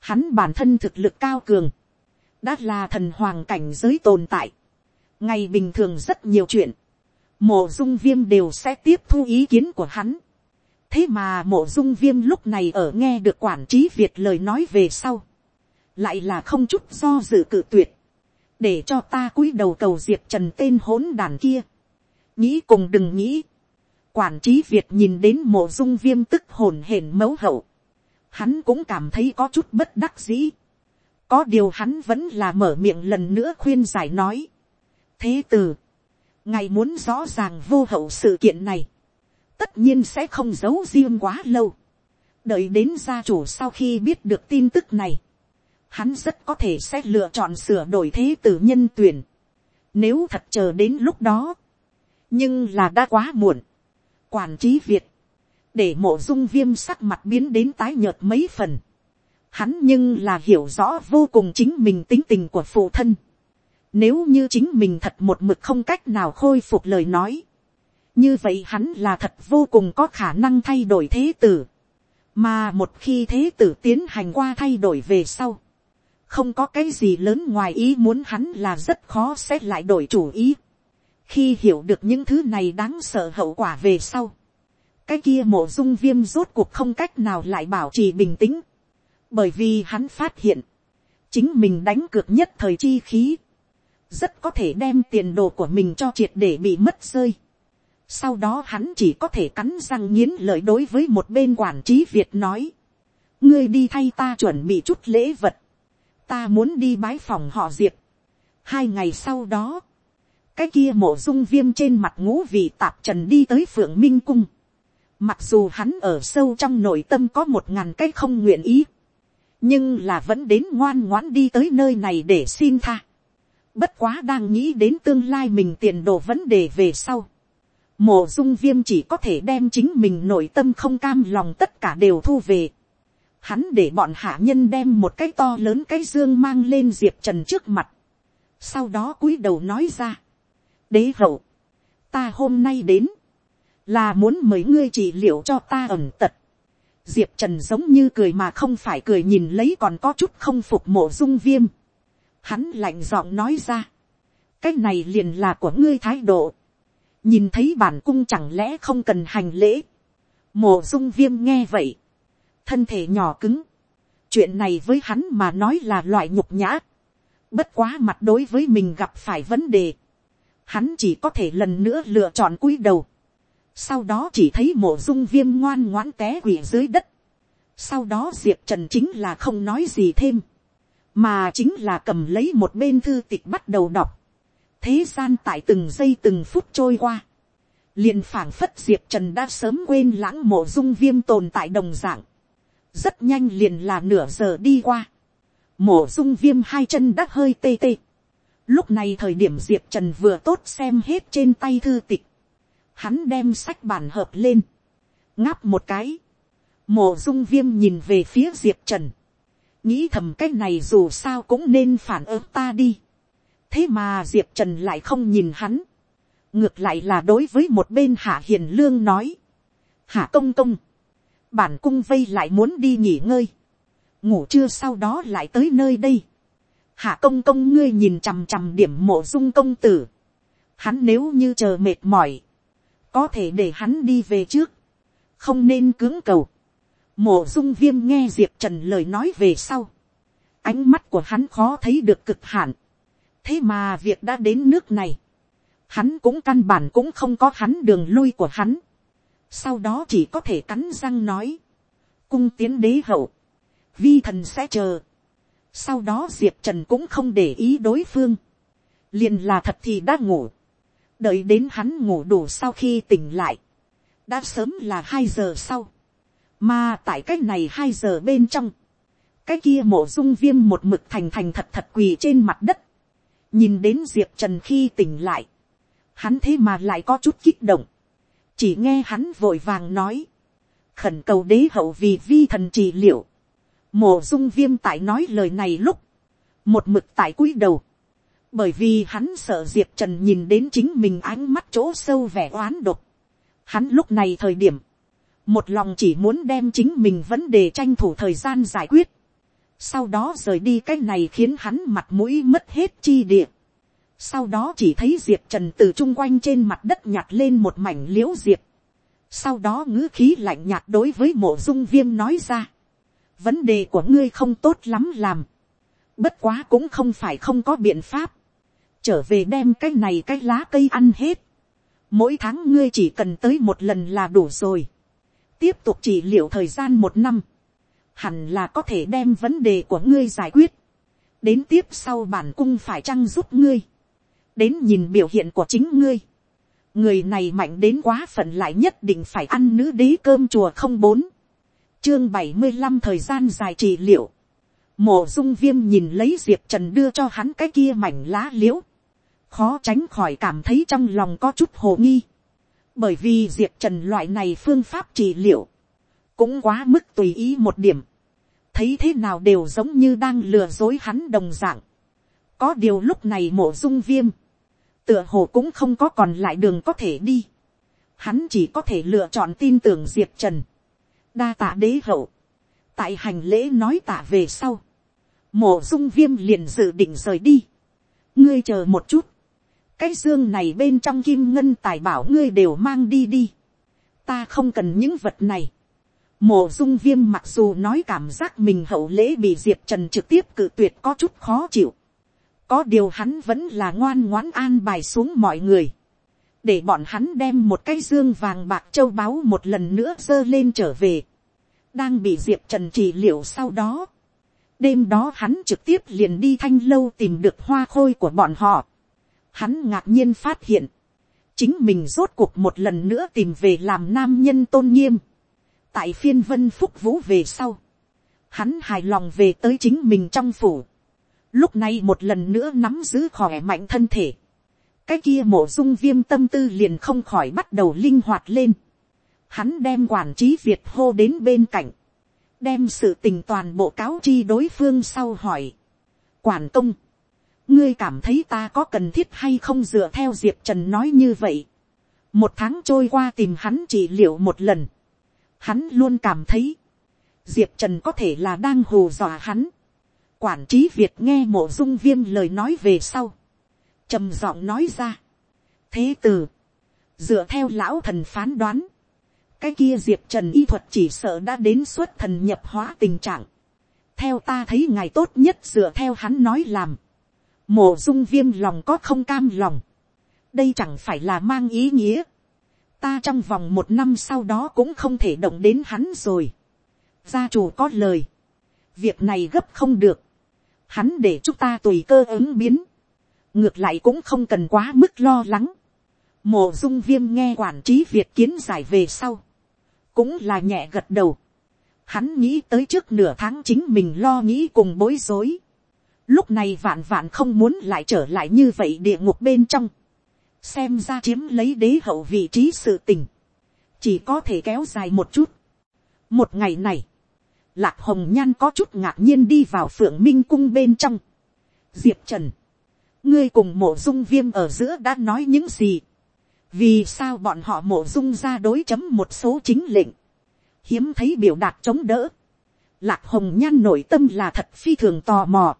hắn bản thân thực lực cao cường, đã là thần hoàng cảnh giới tồn tại. ngày bình thường rất nhiều chuyện, mộ dung viêm đều sẽ tiếp thu ý kiến của hắn. thế mà mộ dung viêm lúc này ở nghe được quản trí việt lời nói về sau, lại là không chút do dự cự tuyệt, để cho ta cúi đầu cầu diệp trần tên hỗn đàn kia. nghĩ cùng đừng nghĩ, quản trí việt nhìn đến mộ dung viêm tức hồn hển mấu hậu, hắn cũng cảm thấy có chút bất đắc dĩ. có điều hắn vẫn là mở miệng lần nữa khuyên giải nói. thế từ, ngài muốn rõ ràng vô hậu sự kiện này, tất nhiên sẽ không giấu riêng quá lâu. đợi đến gia chủ sau khi biết được tin tức này, hắn rất có thể sẽ lựa chọn sửa đổi thế tử nhân tuyển. nếu thật chờ đến lúc đó, nhưng là đã quá muộn. quản trí việt, để mộ dung viêm sắc mặt biến đến tái nhợt mấy phần. Hắn nhưng là hiểu rõ vô cùng chính mình tính tình của phụ thân. Nếu như chính mình thật một mực không cách nào khôi phục lời nói. Như vậy hắn là thật vô cùng có khả năng thay đổi thế tử. Mà một khi thế tử tiến hành qua thay đổi về sau. Không có cái gì lớn ngoài ý muốn hắn là rất khó sẽ lại đổi chủ ý. Khi hiểu được những thứ này đáng sợ hậu quả về sau cái kia mộ dung viêm rốt cuộc không cách nào lại bảo trì bình tĩnh, bởi vì hắn phát hiện, chính mình đánh cược nhất thời chi khí, rất có thể đem tiền đồ của mình cho triệt để bị mất rơi. Sau đó hắn chỉ có thể cắn răng nghiến lợi đối với một bên quản trí Việt nói. Ngươi đi thay ta chuẩn bị chút lễ vật. Ta muốn đi bái phòng họ Diệp. Hai ngày sau đó, cái kia mộ dung viêm trên mặt ngũ vị tạp trần đi tới phượng minh cung. Mặc dù hắn ở sâu trong nội tâm có một ngàn cái không nguyện ý. Nhưng là vẫn đến ngoan ngoãn đi tới nơi này để xin tha. Bất quá đang nghĩ đến tương lai mình tiền đồ vấn đề về sau. Mộ dung viêm chỉ có thể đem chính mình nội tâm không cam lòng tất cả đều thu về. Hắn để bọn hạ nhân đem một cái to lớn cái dương mang lên diệp trần trước mặt. Sau đó cúi đầu nói ra. Đế hậu. Ta hôm nay đến, là muốn mời ngươi trị liệu cho ta ẩn tật. diệp trần giống như cười mà không phải cười nhìn lấy còn có chút không phục mộ dung viêm hắn lạnh giọng nói ra. cái này liền là của ngươi thái độ. nhìn thấy bản cung chẳng lẽ không cần hành lễ. mộ dung viêm nghe vậy. thân thể nhỏ cứng. chuyện này với hắn mà nói là loại nhục nhã. bất quá mặt đối với mình gặp phải vấn đề. hắn chỉ có thể lần nữa lựa chọn cúi đầu sau đó chỉ thấy mộ dung viêm ngoan ngoãn té quỷ dưới đất, sau đó diệp trần chính là không nói gì thêm, mà chính là cầm lấy một bên thư tịch bắt đầu đọc, thế gian tại từng giây từng phút trôi qua, liền phảng phất diệp trần đã sớm quên lãng mộ dung viêm tồn tại đồng dạng, rất nhanh liền là nửa giờ đi qua, mổ dung viêm hai chân đã hơi tê tê, lúc này thời điểm diệp trần vừa tốt xem hết trên tay thư tịch, hắn đem sách bản hợp lên, ngáp một cái, Mổ dung viêm nhìn về phía diệp trần, nghĩ thầm cái này dù sao cũng nên phản ứng ta đi, thế mà diệp trần lại không nhìn hắn, ngược lại là đối với một bên hạ hiền lương nói, hạ công công, bản cung vây lại muốn đi nghỉ ngơi, ngủ trưa sau đó lại tới nơi đây, hạ công công ngươi nhìn chằm chằm điểm mộ dung công tử, hắn nếu như chờ mệt mỏi, có thể để hắn đi về trước, không nên cưỡng cầu, mộ dung viêm nghe diệp trần lời nói về sau, ánh mắt của hắn khó thấy được cực hạn, thế mà việc đã đến nước này, hắn cũng căn bản cũng không có hắn đường lui của hắn, sau đó chỉ có thể cắn răng nói, cung tiến đế hậu, vi thần sẽ chờ, sau đó diệp trần cũng không để ý đối phương, liền là thật thì đã ngủ, đợi đến hắn ngủ đủ sau khi tỉnh lại, đã sớm là hai giờ sau, mà tại cái này hai giờ bên trong, cái kia mổ dung viêm một mực thành thành thật thật quỳ trên mặt đất, nhìn đến diệp trần khi tỉnh lại, hắn thế mà lại có chút kích động, chỉ nghe hắn vội vàng nói, khẩn cầu đế hậu vì vi thần trị liệu, mổ dung viêm tại nói lời này lúc, một mực tại cúi đầu, bởi vì hắn sợ diệp trần nhìn đến chính mình ánh mắt chỗ sâu vẻ oán độc. Hắn lúc này thời điểm, một lòng chỉ muốn đem chính mình vấn đề tranh thủ thời gian giải quyết, sau đó rời đi cái này khiến hắn mặt mũi mất hết chi địa. sau đó chỉ thấy diệp trần từ chung quanh trên mặt đất nhặt lên một mảnh l i ễ u diệp, sau đó ngữ khí lạnh nhạt đối với mộ dung viêm nói ra, vấn đề của ngươi không tốt lắm làm, bất quá cũng không phải không có biện pháp, trở về đem cái này cái lá cây ăn hết. mỗi tháng ngươi chỉ cần tới một lần là đủ rồi tiếp tục trị liệu thời gian một năm, hẳn là có thể đem vấn đề của ngươi giải quyết. đến tiếp sau bản cung phải chăng giúp ngươi. đến nhìn biểu hiện của chính ngươi. người này mạnh đến quá phận lại nhất định phải ăn nữ đế cơm chùa không bốn. chương bảy mươi năm thời gian dài trị liệu. Mộ dung viêm nhìn lấy diệp trần đưa cho hắn cái kia mảnh lá l i ễ u khó tránh khỏi cảm thấy trong lòng có chút hồ nghi. Bởi vì diệp trần loại này phương pháp trị liệu, cũng quá mức tùy ý một điểm. Thấy thế nào đều giống như đang lừa dối hắn đồng dạng. Có điều lúc này mổ dung viêm, tựa hồ cũng không có còn lại đường có thể đi. Hắn chỉ có thể lựa chọn tin tưởng diệp trần. Đa tạ đế hậu. Tại hành lễ nói tạ về sau. Mổ dung viêm liền dự định rời đi. Ngươi chờ một chút cái dương này bên trong kim ngân tài bảo ngươi đều mang đi đi. ta không cần những vật này. mổ dung viêm mặc dù nói cảm giác mình hậu lễ bị diệp trần trực tiếp cự tuyệt có chút khó chịu. có điều hắn vẫn là ngoan ngoãn an bài xuống mọi người. để bọn hắn đem một cái dương vàng bạc châu báu một lần nữa dơ lên trở về. đang bị diệp trần trị liệu sau đó. đêm đó hắn trực tiếp liền đi thanh lâu tìm được hoa khôi của bọn họ hắn ngạc nhiên phát hiện, chính mình rốt cuộc một lần nữa tìm về làm nam nhân tôn nghiêm. tại phiên vân phúc vũ về sau, hắn hài lòng về tới chính mình trong phủ. lúc này một lần nữa nắm giữ khỏe mạnh thân thể. cái kia mổ dung viêm tâm tư liền không khỏi bắt đầu linh hoạt lên. hắn đem quản trí việt hô đến bên cạnh, đem sự tình toàn bộ cáo chi đối phương sau hỏi. quản công, ngươi cảm thấy ta có cần thiết hay không dựa theo diệp trần nói như vậy. một tháng trôi qua tìm hắn trị liệu một lần. hắn luôn cảm thấy, diệp trần có thể là đang hù dọa hắn. quản trí việt nghe mộ dung viêm lời nói về sau. trầm giọng nói ra. thế từ, dựa theo lão thần phán đoán, cái kia diệp trần y thuật chỉ sợ đã đến suốt thần nhập hóa tình trạng. theo ta thấy ngài tốt nhất dựa theo hắn nói làm mộ dung viêm lòng có không cam lòng. đây chẳng phải là mang ý nghĩa. ta trong vòng một năm sau đó cũng không thể động đến hắn rồi. gia chủ có lời, việc này gấp không được, hắn để chúng ta tùy cơ ứng biến, ngược lại cũng không cần quá mức lo lắng. mộ dung viêm nghe quản trí việt kiến giải về sau, cũng là nhẹ gật đầu. Hắn nghĩ tới trước nửa tháng chính mình lo nghĩ cùng bối rối. Lúc này vạn vạn không muốn lại trở lại như vậy địa ngục bên trong. Xem ra chiếm lấy đế hậu vị trí sự tình. Chỉ có thể kéo dài một chút. Một ngày này. Lạc hồng nhan có chút ngạc nhiên đi vào phượng minh cung bên trong. Diệp trần. Ngươi cùng mộ dung viêm ở giữa đã nói những gì. Vì sao bọn họ mộ dung ra đối chấm một số chính lệnh hiếm thấy biểu đạt chống đỡ. Lạc hồng nhan nội tâm là thật phi thường tò mò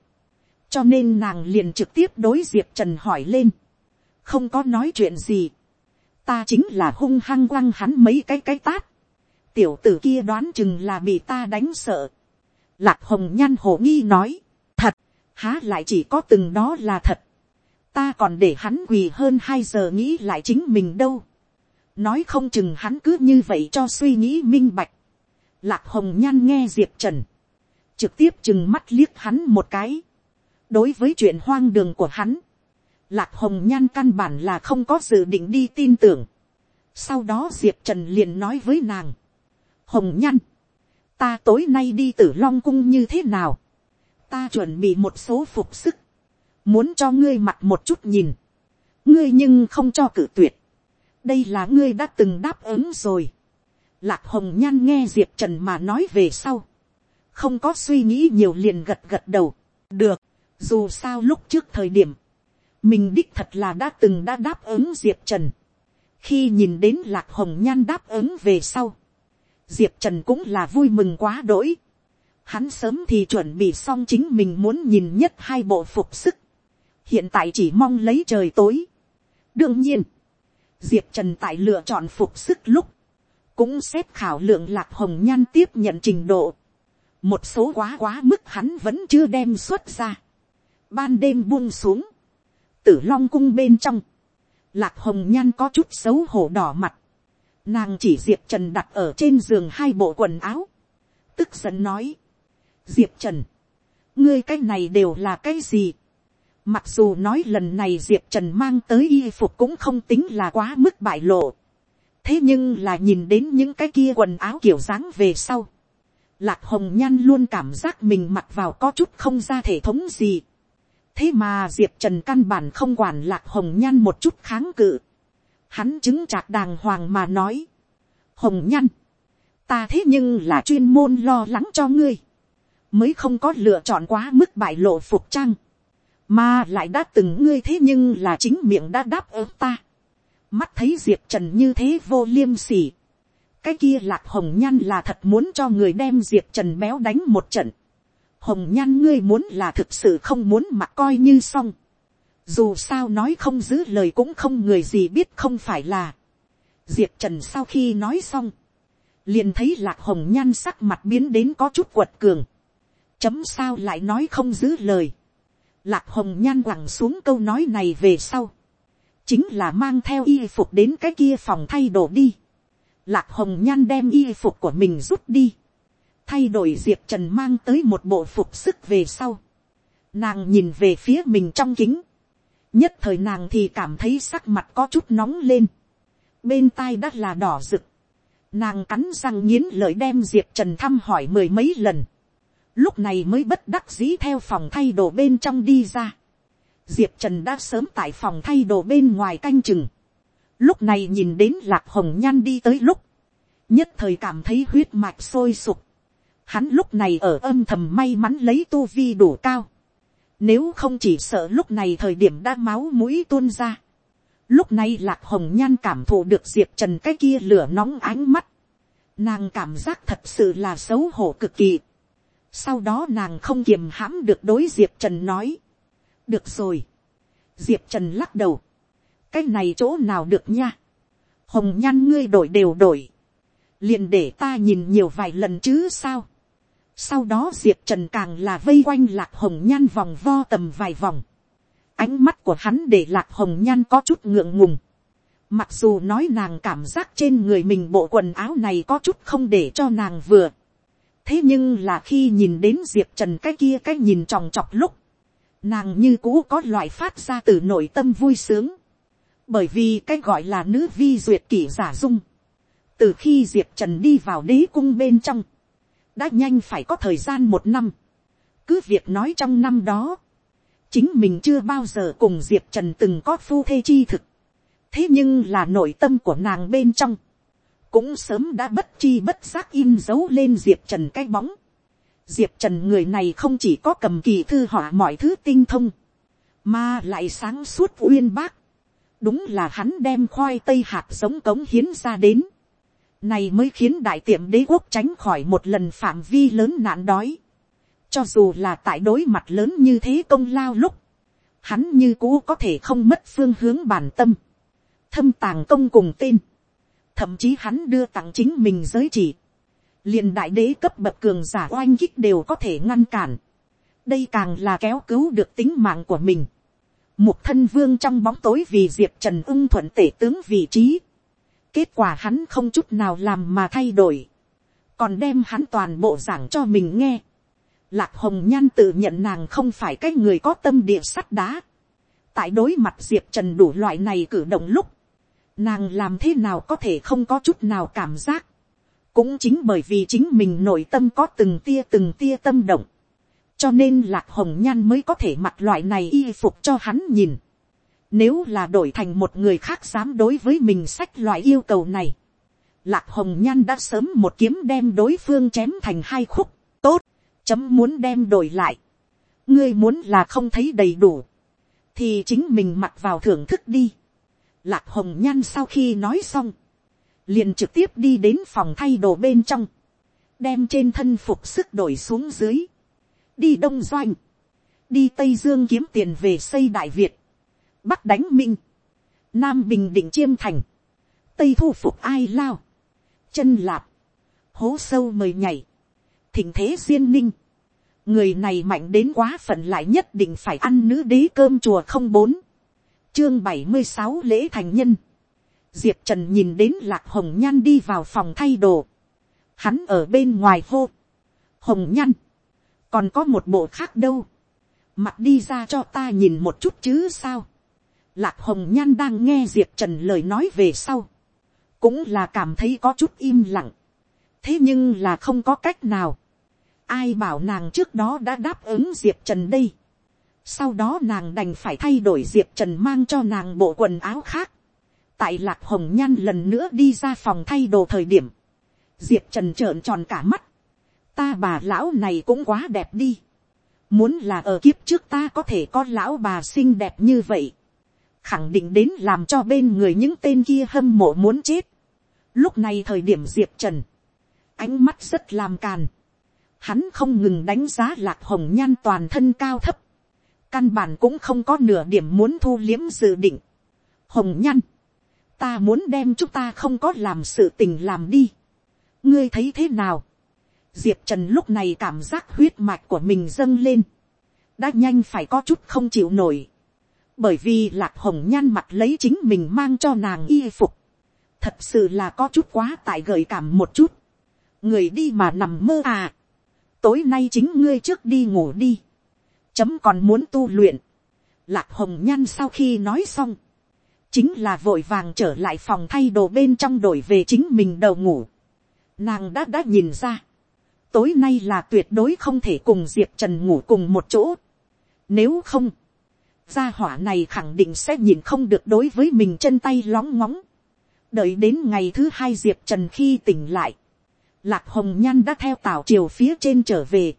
cho nên nàng liền trực tiếp đối diệp trần hỏi lên. không có nói chuyện gì. ta chính là hung hăng quăng hắn mấy cái cái tát. tiểu tử kia đoán chừng là bị ta đánh sợ. Lạc hồng nhan hồ nghi nói. thật, há lại chỉ có từng đó là thật. ta còn để hắn quỳ hơn hai giờ nghĩ lại chính mình đâu nói không chừng hắn cứ như vậy cho suy nghĩ minh bạch. Lạc hồng nhan nghe diệp trần, trực tiếp chừng mắt liếc hắn một cái đối với chuyện hoang đường của hắn, lạc hồng nhan căn bản là không có dự định đi tin tưởng. sau đó diệp trần liền nói với nàng, hồng nhan, ta tối nay đi tử long cung như thế nào, ta chuẩn bị một số phục sức, muốn cho ngươi mặt một chút nhìn, ngươi nhưng không cho cử tuyệt, đây là ngươi đã từng đáp ứng rồi. Lạc hồng nhan nghe diệp trần mà nói về sau. không có suy nghĩ nhiều liền gật gật đầu. được, dù sao lúc trước thời điểm, mình đích thật là đã từng đã đáp ứng diệp trần. khi nhìn đến lạc hồng nhan đáp ứng về sau, diệp trần cũng là vui mừng quá đỗi. hắn sớm thì chuẩn bị xong chính mình muốn nhìn nhất hai bộ phục sức. hiện tại chỉ mong lấy trời tối. đương nhiên, diệp trần tại lựa chọn phục sức lúc, cũng xét khảo lượng lạc hồng nhan tiếp nhận trình độ. một số quá quá mức hắn vẫn chưa đem xuất ra ban đêm buông xuống, tử long cung bên trong, lạc hồng nhan có chút xấu hổ đỏ mặt. nàng chỉ diệp trần đặt ở trên giường hai bộ quần áo. tức giận nói, diệp trần, ngươi cái này đều là cái gì. Mặc dù nói lần này Diệp Trần mang tới y phục cũng không tính là quá mức bại lộ. Thế nhưng là nhìn đến những cái kia quần áo kiểu dáng về sau. Lạc Hồng Nhan luôn cảm giác mình mặc vào có chút không ra thể thống gì. Thế mà Diệp Trần căn bản không quản Lạc Hồng Nhan một chút kháng cự. Hắn chứng trạc đàng hoàng mà nói. Hồng Nhan. Ta thế nhưng là chuyên môn lo lắng cho ngươi. Mới không có lựa chọn quá mức bại lộ phục trang mà lại đã từng ngươi thế nhưng là chính miệng đã đáp ứng ta. mắt thấy diệp trần như thế vô liêm sỉ. cái kia lạc hồng nhan là thật muốn cho người đem diệp trần béo đánh một trận hồng nhan ngươi muốn là thực sự không muốn mặc coi như xong. dù sao nói không giữ lời cũng không người gì biết không phải là. diệp trần sau khi nói xong, liền thấy lạc hồng nhan sắc mặt biến đến có chút quật cường. chấm sao lại nói không giữ lời Lạc hồng nhan quẳng xuống câu nói này về sau. Chính là mang theo y phục đến cái kia phòng thay đồ đi. Lạc hồng nhan đem y phục của mình rút đi. Thay đổi diệp trần mang tới một bộ phục sức về sau. Nàng nhìn về phía mình trong kính. Nhất thời nàng thì cảm thấy sắc mặt có chút nóng lên. Bên tai đắt là đỏ rực. Nàng cắn răng nghiến lợi đem diệp trần thăm hỏi mười mấy lần lúc này mới bất đắc dĩ theo phòng thay đồ bên trong đi ra. diệp trần đã sớm tại phòng thay đồ bên ngoài canh chừng. lúc này nhìn đến lạc hồng nhan đi tới lúc, nhất thời cảm thấy huyết mạch sôi sục hắn lúc này ở âm thầm may mắn lấy tu vi đủ cao. nếu không chỉ sợ lúc này thời điểm đã máu mũi tuôn ra. lúc này lạc hồng nhan cảm thụ được diệp trần cái kia lửa nóng ánh mắt. nàng cảm giác thật sự là xấu hổ cực kỳ sau đó nàng không kiềm hãm được đối diệp trần nói. được rồi. diệp trần lắc đầu. cái này chỗ nào được nha. hồng nhan ngươi đổi đều đổi. liền để ta nhìn nhiều vài lần chứ sao sau đó diệp trần càng là vây quanh lạc hồng nhan vòng vo tầm vài vòng. ánh mắt của hắn để lạc hồng nhan có chút ngượng ngùng. Mặc dù nói nàng cảm giác trên người mình bộ quần áo này có chút không để cho nàng vừa. Thế nhưng là khi nhìn đến Diệp Trần cái kia cái nhìn tròng trọc lúc. Nàng như cũ có loại phát ra từ nội tâm vui sướng. Bởi vì cái gọi là nữ vi duyệt kỷ giả dung. Từ khi Diệp Trần đi vào đế cung bên trong. Đã nhanh phải có thời gian một năm. Cứ việc nói trong năm đó. Chính mình chưa bao giờ cùng Diệp Trần từng có phu thê chi thực thế nhưng là nội tâm của nàng bên trong, cũng sớm đã bất chi bất giác in dấu lên diệp trần cái bóng. diệp trần người này không chỉ có cầm kỳ thư họa mọi thứ tinh thông, mà lại sáng suốt uyên bác. đúng là hắn đem khoai tây hạt giống cống hiến ra đến này mới khiến đại tiệm đế quốc tránh khỏi một lần phạm vi lớn nạn đói. cho dù là tại đối mặt lớn như thế công lao lúc, hắn như cũ có thể không mất phương hướng bản tâm. Thâm tàng công cùng tên, thậm chí hắn đưa tặng chính mình giới chỉ, liền đại đế cấp bậc cường giả oanh kích đều có thể ngăn cản, đây càng là kéo cứu được tính mạng của mình. Một thân vương trong bóng tối vì diệp trần ung thuận tể tướng vị trí, kết quả hắn không chút nào làm mà thay đổi, còn đem hắn toàn bộ giảng cho mình nghe. Lạc hồng nhan tự nhận nàng không phải cái người có tâm địa sắt đá. tại đối mặt diệp trần đủ loại này cử động lúc, nàng làm thế nào có thể không có chút nào cảm giác, cũng chính bởi vì chính mình nội tâm có từng tia từng tia tâm động, cho nên lạc hồng nhan mới có thể mặc loại này y phục cho hắn nhìn. Nếu là đổi thành một người khác dám đối với mình sách loại yêu cầu này, lạc hồng nhan đã sớm một kiếm đem đối phương chém thành hai khúc, tốt, chấm muốn đem đổi lại. ngươi muốn là không thấy đầy đủ, thì chính mình mặc vào thưởng thức đi. Lạc hồng nhan sau khi nói xong, liền trực tiếp đi đến phòng thay đồ bên trong, đem trên thân phục sức đổi xuống dưới, đi đông doanh, đi tây dương kiếm tiền về xây đại việt, bắc đánh minh, nam bình định chiêm thành, tây thu phục ai lao, chân lạp, hố sâu mời nhảy, thỉnh thế duyên ninh, người này mạnh đến quá phận lại nhất định phải ăn nữ đế cơm chùa không bốn, chương bảy mươi sáu lễ thành nhân. Diệp trần nhìn đến lạc hồng nhan đi vào phòng thay đồ. Hắn ở bên ngoài hô. hồng nhan. còn có một bộ khác đâu. mặt đi ra cho ta nhìn một chút chứ sao lạc hồng nhan đang nghe diệp trần lời nói về sau. cũng là cảm thấy có chút im lặng. thế nhưng là không có cách nào. ai bảo nàng trước đó đã đáp ứng diệp trần đây sau đó nàng đành phải thay đổi diệp trần mang cho nàng bộ quần áo khác. tại lạc hồng nhan lần nữa đi ra phòng thay đồ thời điểm. diệp trần trợn tròn cả mắt. ta bà lão này cũng quá đẹp đi. muốn là ở kiếp trước ta có thể có lão bà xinh đẹp như vậy khẳng định đến làm cho bên người những tên kia hâm mộ muốn chết. lúc này thời điểm diệp trần. ánh mắt rất làm càn. hắn không ngừng đánh giá lạc hồng nhan toàn thân cao thấp căn bản cũng không có nửa điểm muốn thu liếm dự định. hồng nhăn, ta muốn đem chúng ta không có làm sự tình làm đi. ngươi thấy thế nào. diệp trần lúc này cảm giác huyết mạch của mình dâng lên. đã nhanh phải có chút không chịu nổi bởi vì lạc hồng nhan mặt lấy chính mình mang cho nàng y phục. thật sự là có chút quá tại gợi cảm một chút. người đi mà nằm mơ à. tối nay chính ngươi trước đi ngủ đi chấm còn muốn tu luyện. Lạc hồng nhan sau khi nói xong, chính là vội vàng trở lại phòng thay đồ bên trong đổi về chính mình đầu ngủ. Nàng đã đã nhìn ra, tối nay là tuyệt đối không thể cùng diệp trần ngủ cùng một chỗ. Nếu không, gia hỏa này khẳng định sẽ nhìn không được đối với mình chân tay lóng ngóng. đợi đến ngày thứ hai diệp trần khi tỉnh lại, lạc hồng nhan đã theo tảo triều phía trên trở về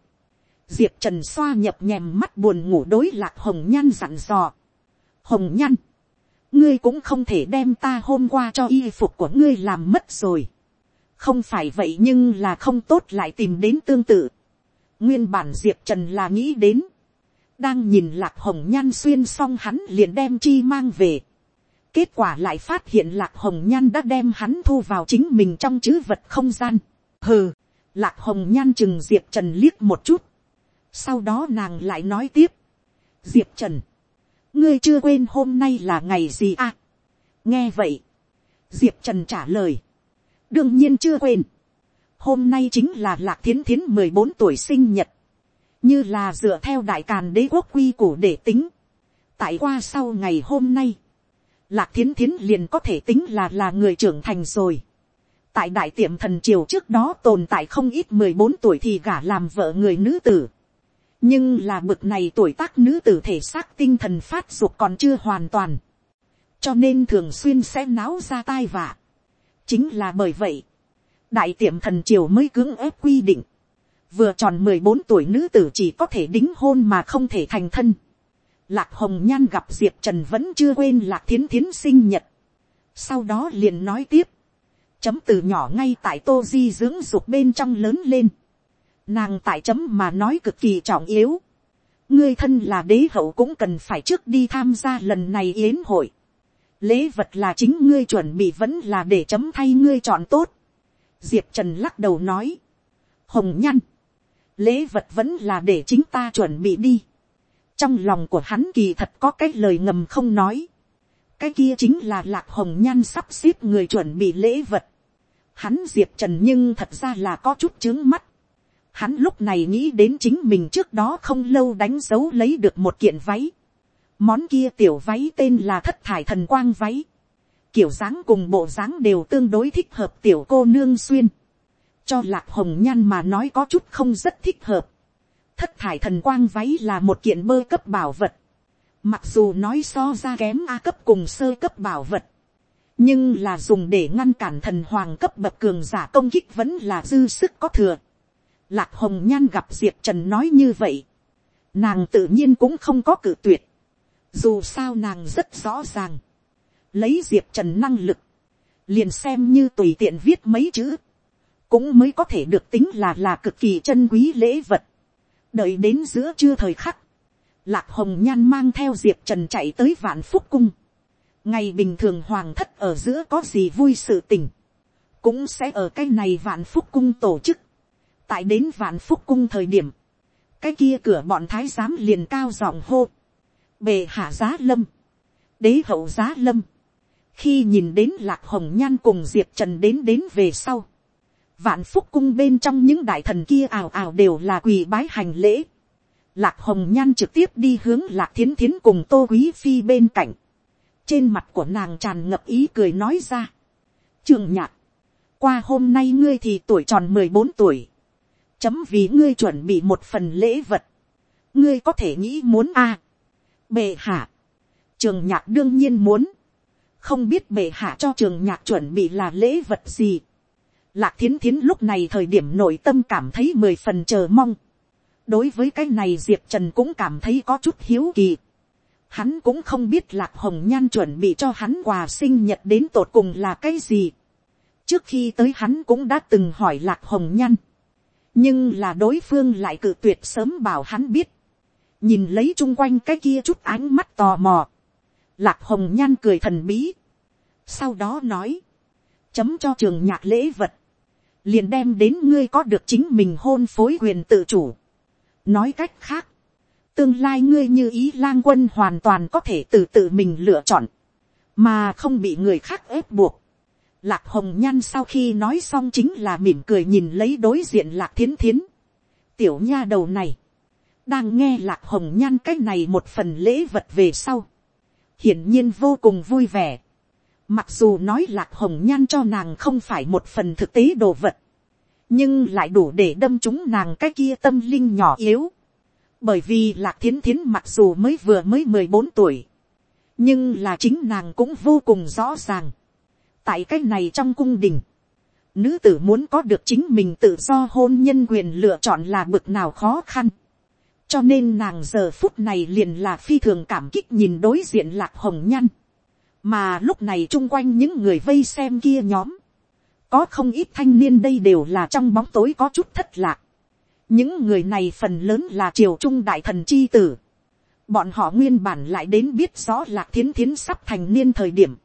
diệp trần xoa nhập nhèm mắt buồn ngủ đối lạc hồng nhan dặn dò. hồng nhan, ngươi cũng không thể đem ta hôm qua cho y phục của ngươi làm mất rồi. không phải vậy nhưng là không tốt lại tìm đến tương tự. nguyên bản diệp trần là nghĩ đến đang nhìn lạc hồng nhan xuyên xong hắn liền đem chi mang về. kết quả lại phát hiện lạc hồng nhan đã đem hắn thu vào chính mình trong chữ vật không gian. hừ, lạc hồng nhan chừng diệp trần liếc một chút sau đó nàng lại nói tiếp. Diệp Trần. Ngươi chưa quên hôm nay là ngày gì à? Nghe vậy. diệp trần trả lời, đương nhiên chưa quên, hôm nay chính là lạc thiến thiến mười bốn tuổi sinh nhật, như là dựa theo đại càn đế quốc quy củ để tính, tại qua sau ngày hôm nay, lạc thiến thiến liền có thể tính là là người trưởng thành rồi. tại đại tiệm thần triều trước đó tồn tại không ít mười bốn tuổi thì gả làm vợ người nữ tử. nhưng là bực này tuổi tác nữ tử thể xác tinh thần phát dục còn chưa hoàn toàn. cho nên thường xuyên sẽ náo ra tai vạ. chính là bởi vậy, đại tiệm thần triều mới cưỡng ép quy định vừa tròn mười bốn tuổi nữ tử chỉ có thể đính hôn mà không thể thành thân Lạc hồng nhan gặp diệp trần vẫn chưa quên lạc thiến thiến sinh nhật. sau đó liền nói tiếp. chấm từ nhỏ ngay tại tô di dưỡng dục bên trong lớn lên. nàng tại chấm mà nói cực kỳ trọng yếu. ngươi thân là đế hậu cũng cần phải trước đi tham gia lần này yến hội. lễ vật là chính ngươi chuẩn bị vẫn là để chấm thay ngươi chọn tốt. diệp trần lắc đầu nói. hồng nhăn lễ vật vẫn là để chính ta chuẩn bị đi trong lòng của hắn kỳ thật có cái lời ngầm không nói. cái kia chính là lạc hồng nhan sắp xếp người chuẩn bị lễ vật. hắn diệp trần nhưng thật ra là có chút chướng mắt. hắn lúc này nghĩ đến chính mình trước đó không lâu đánh dấu lấy được một kiện váy. món kia tiểu váy tên là thất thải thần quang váy. kiểu dáng cùng bộ dáng đều tương đối thích hợp tiểu cô nương xuyên cho lạc hồng nhan mà nói có chút không rất thích hợp thất thải thần quang váy là một kiện bơ cấp bảo vật. Mặc dù nói so ra kém A cấp cùng sơ cấp bảo vật. Nhưng là dùng để ngăn cản thần hoàng cấp bậc cường giả công kích vẫn là dư sức có thừa. Lạc hồng nhan gặp diệp trần nói như vậy. Nàng tự nhiên cũng không có cử tuyệt. Dù sao nàng rất rõ ràng. Lấy diệp trần năng lực. Liền xem như tùy tiện viết mấy chữ. Cũng mới có thể được tính là là cực kỳ chân quý lễ vật đợi đến giữa trưa thời khắc, lạc hồng nhan mang theo diệp trần chạy tới vạn phúc cung. ngày bình thường hoàng thất ở giữa có gì vui sự tình, cũng sẽ ở cái này vạn phúc cung tổ chức. tại đến vạn phúc cung thời điểm, cái kia cửa bọn thái giám liền cao giọng hô, bề hạ giá lâm, đế hậu giá lâm, khi nhìn đến lạc hồng nhan cùng diệp trần đến đến về sau, vạn phúc cung bên trong những đại thần kia ào ào đều là quỳ bái hành lễ. Lạc hồng nhan trực tiếp đi hướng lạc thiến thiến cùng tô quý phi bên cạnh. trên mặt của nàng tràn ngập ý cười nói ra. trường nhạc, qua hôm nay ngươi thì tuổi tròn mười bốn tuổi. chấm vì ngươi chuẩn bị một phần lễ vật. ngươi có thể nghĩ muốn a. bệ hạ, trường nhạc đương nhiên muốn. không biết bệ hạ cho trường nhạc chuẩn bị là lễ vật gì Lạc thiến thiến lúc này thời điểm nội tâm cảm thấy mười phần chờ mong. Đối với cái này Diệp Trần cũng cảm thấy có chút hiếu kỳ. Hắn cũng không biết Lạc Hồng Nhan chuẩn bị cho hắn quà sinh nhật đến tột cùng là cái gì. Trước khi tới hắn cũng đã từng hỏi Lạc Hồng Nhan. Nhưng là đối phương lại cự tuyệt sớm bảo hắn biết. Nhìn lấy chung quanh cái kia chút ánh mắt tò mò. Lạc Hồng Nhan cười thần bí. Sau đó nói. Chấm cho trường nhạc lễ vật liền đem đến ngươi có được chính mình hôn phối quyền tự chủ. nói cách khác, tương lai ngươi như ý lang quân hoàn toàn có thể từ tự mình lựa chọn, mà không bị người khác ép buộc. Lạc hồng nhan sau khi nói xong chính là mỉm cười nhìn lấy đối diện lạc thiến thiến. tiểu nha đầu này, đang nghe lạc hồng nhan cái này một phần lễ vật về sau. hiển nhiên vô cùng vui vẻ. Mặc dù nói lạc hồng nhan cho nàng không phải một phần thực tế đồ vật. Nhưng lại đủ để đâm trúng nàng cái kia tâm linh nhỏ yếu. Bởi vì lạc thiến thiến mặc dù mới vừa mới mười bốn tuổi. Nhưng là chính nàng cũng vô cùng rõ ràng. Tại cái này trong cung đình. Nữ tử muốn có được chính mình tự do hôn nhân quyền lựa chọn là bực nào khó khăn. Cho nên nàng giờ phút này liền là phi thường cảm kích nhìn đối diện lạc hồng nhăn mà lúc này chung quanh những người vây xem kia nhóm, có không ít thanh niên đây đều là trong bóng tối có chút thất lạc. những người này phần lớn là triều trung đại thần chi tử. bọn họ nguyên bản lại đến biết rõ lạc thiến thiến sắp thành niên thời điểm,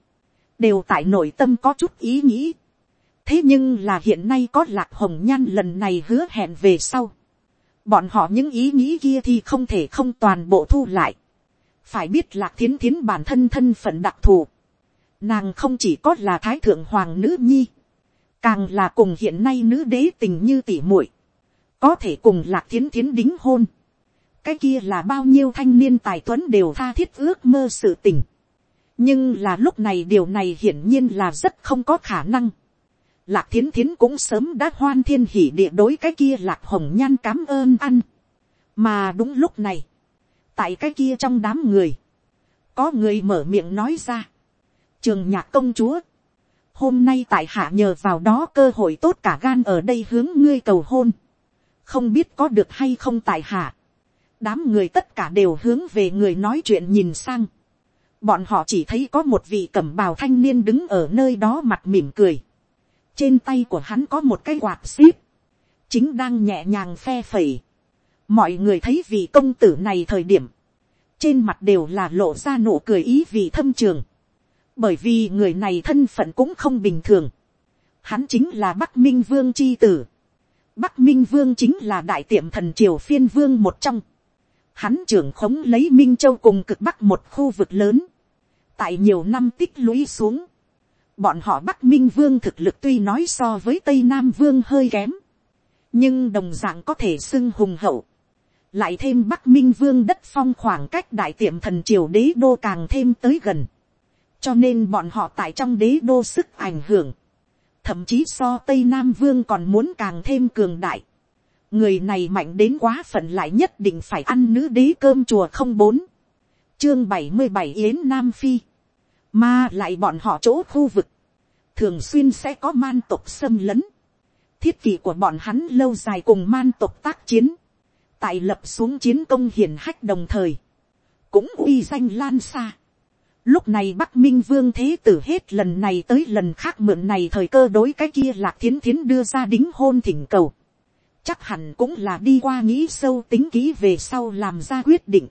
đều tại nội tâm có chút ý nghĩ. thế nhưng là hiện nay có lạc hồng nhan lần này hứa hẹn về sau. bọn họ những ý nghĩ kia thì không thể không toàn bộ thu lại phải biết lạc thiến thiến bản thân thân phận đặc thù, Nàng không chỉ có là thái thượng hoàng nữ nhi, càng là cùng hiện nay nữ đế tình như tỉ muội, có thể cùng lạc thiến thiến đính hôn. cái kia là bao nhiêu thanh niên tài tuấn đều tha thiết ước mơ sự tình. nhưng là lúc này điều này hiển nhiên là rất không có khả năng. Lạc thiến thiến cũng sớm đã hoan thiên hỉ địa đối cái kia lạc hồng nhan cám ơn ăn. mà đúng lúc này, tại cái kia trong đám người, có người mở miệng nói ra. trường nhạc công chúa, hôm nay tại hạ nhờ vào đó cơ hội tốt cả gan ở đây hướng ngươi cầu hôn. không biết có được hay không tại hạ. đám người tất cả đều hướng về người nói chuyện nhìn sang. bọn họ chỉ thấy có một vị cẩm bào thanh niên đứng ở nơi đó mặt mỉm cười. trên tay của hắn có một cái quạt xíp. chính đang nhẹ nhàng phe phẩy mọi người thấy vị công tử này thời điểm. trên mặt đều là lộ ra nụ cười ý vị thâm trường bởi vì người này thân phận cũng không bình thường. Hắn chính là Bắc Minh Vương chi tử. Bắc Minh Vương chính là đại tiệm thần triều phiên vương một trong. Hắn trưởng khống lấy Minh Châu cùng cực Bắc một khu vực lớn. Tại nhiều năm tích lũy xuống. Bọn họ Bắc Minh Vương thực lực tuy nói so với Tây Nam Vương hơi kém. Nhưng đồng dạng có thể xưng hùng hậu. Lại thêm Bắc Minh Vương đất phong khoảng cách đại tiệm thần triều đế đô càng thêm tới gần. cho nên bọn họ tại trong đế đô sức ảnh hưởng, thậm chí so tây nam vương còn muốn càng thêm cường đại. người này mạnh đến quá phận lại nhất định phải ăn nữ đế cơm chùa không bốn, chương bảy mươi bảy yến nam phi, mà lại bọn họ chỗ khu vực, thường xuyên sẽ có man tộc xâm lấn, thiết kỷ của bọn hắn lâu dài cùng man tộc tác chiến, tại lập xuống chiến công hiển hách đồng thời, cũng uy danh lan xa. Lúc này Bắc Minh Vương Thế Tử hết lần này tới lần khác mượn này thời cơ đối cái kia lạc thiến thiến đưa ra đính hôn thỉnh cầu. Chắc hẳn cũng là đi qua nghĩ sâu tính kỹ về sau làm ra quyết định.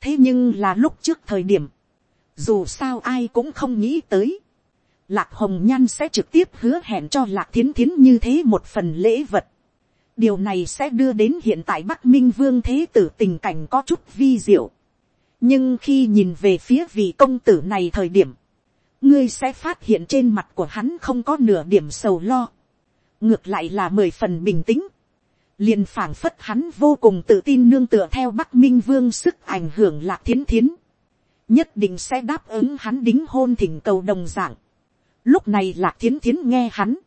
Thế nhưng là lúc trước thời điểm. Dù sao ai cũng không nghĩ tới. Lạc Hồng Nhan sẽ trực tiếp hứa hẹn cho Lạc Thiến Thiến như thế một phần lễ vật. Điều này sẽ đưa đến hiện tại Bắc Minh Vương Thế Tử tình cảnh có chút vi diệu. Nhưng khi nhìn về phía vị công tử này thời điểm, ngươi sẽ phát hiện trên mặt của hắn không có nửa điểm sầu lo, ngược lại là mười phần bình tĩnh, liền phảng phất hắn vô cùng tự tin nương tựa theo bắc minh vương sức ảnh hưởng lạc thiến thiến, nhất định sẽ đáp ứng hắn đính hôn thỉnh cầu đồng dạng. Lúc này lạc thiến thiến nghe hắn,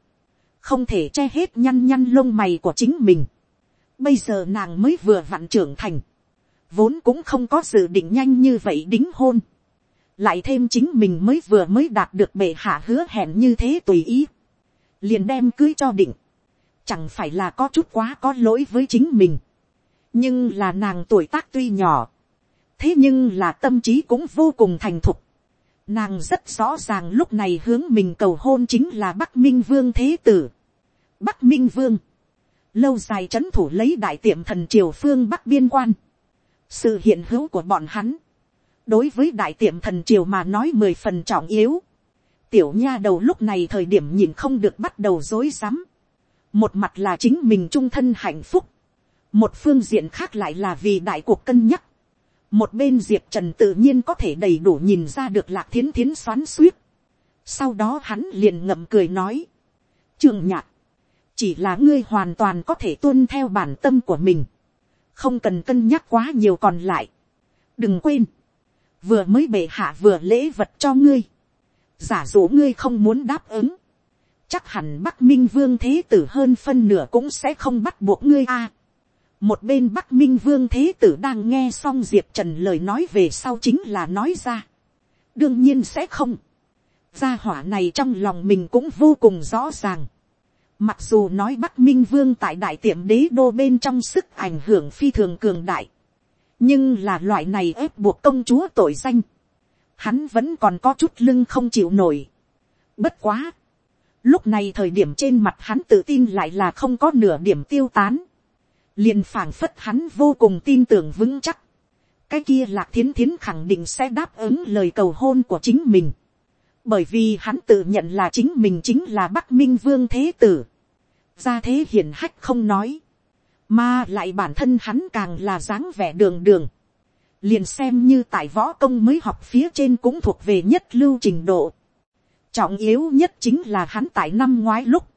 không thể che hết nhăn nhăn lông mày của chính mình. Bây giờ nàng mới vừa vặn trưởng thành, vốn cũng không có dự định nhanh như vậy đính hôn, lại thêm chính mình mới vừa mới đạt được bệ hạ hứa hẹn như thế tùy ý, liền đem cưới cho định, chẳng phải là có chút quá có lỗi với chính mình, nhưng là nàng tuổi tác tuy nhỏ, thế nhưng là tâm trí cũng vô cùng thành thục, nàng rất rõ ràng lúc này hướng mình cầu hôn chính là bắc minh vương thế tử, bắc minh vương, lâu dài chấn thủ lấy đại tiệm thần triều phương bắc biên quan, sự hiện hữu của bọn hắn, đối với đại tiệm thần triều mà nói mười phần trọng yếu, tiểu nha đầu lúc này thời điểm nhìn không được bắt đầu dối rắm, một mặt là chính mình trung thân hạnh phúc, một phương diện khác lại là vì đại cuộc cân nhắc, một bên diệp trần tự nhiên có thể đầy đủ nhìn ra được lạc thiến thiến xoắn suýt, sau đó hắn liền ngậm cười nói, trường nhạc, chỉ là ngươi hoàn toàn có thể tuân theo bản tâm của mình, không cần cân nhắc quá nhiều còn lại. đừng quên, vừa mới bệ hạ vừa lễ vật cho ngươi, giả dụ ngươi không muốn đáp ứng, chắc hẳn bắc minh vương thế tử hơn phân nửa cũng sẽ không bắt buộc ngươi a một bên bắc minh vương thế tử đang nghe xong diệp trần lời nói về sau chính là nói ra. đương nhiên sẽ không. gia hỏa này trong lòng mình cũng vô cùng rõ ràng. Mặc dù nói Bắc Minh Vương tại đại tiệm đế đô bên trong sức ảnh hưởng phi thường cường đại. Nhưng là loại này ép buộc công chúa tội danh. Hắn vẫn còn có chút lưng không chịu nổi. Bất quá. Lúc này thời điểm trên mặt hắn tự tin lại là không có nửa điểm tiêu tán liền phảng phất hắn vô cùng tin tưởng vững chắc. Cái kia lạc thiến thiến khẳng định sẽ đáp ứng lời cầu hôn của chính mình. Bởi vì hắn tự nhận là chính mình chính là bắc minh vương thế tử. Ra thế hiển hách không nói, mà lại bản thân hắn càng là dáng vẻ đường đường, liền xem như tại võ công mới học phía trên cũng thuộc về nhất lưu trình độ, trọng yếu nhất chính là hắn tại năm ngoái lúc,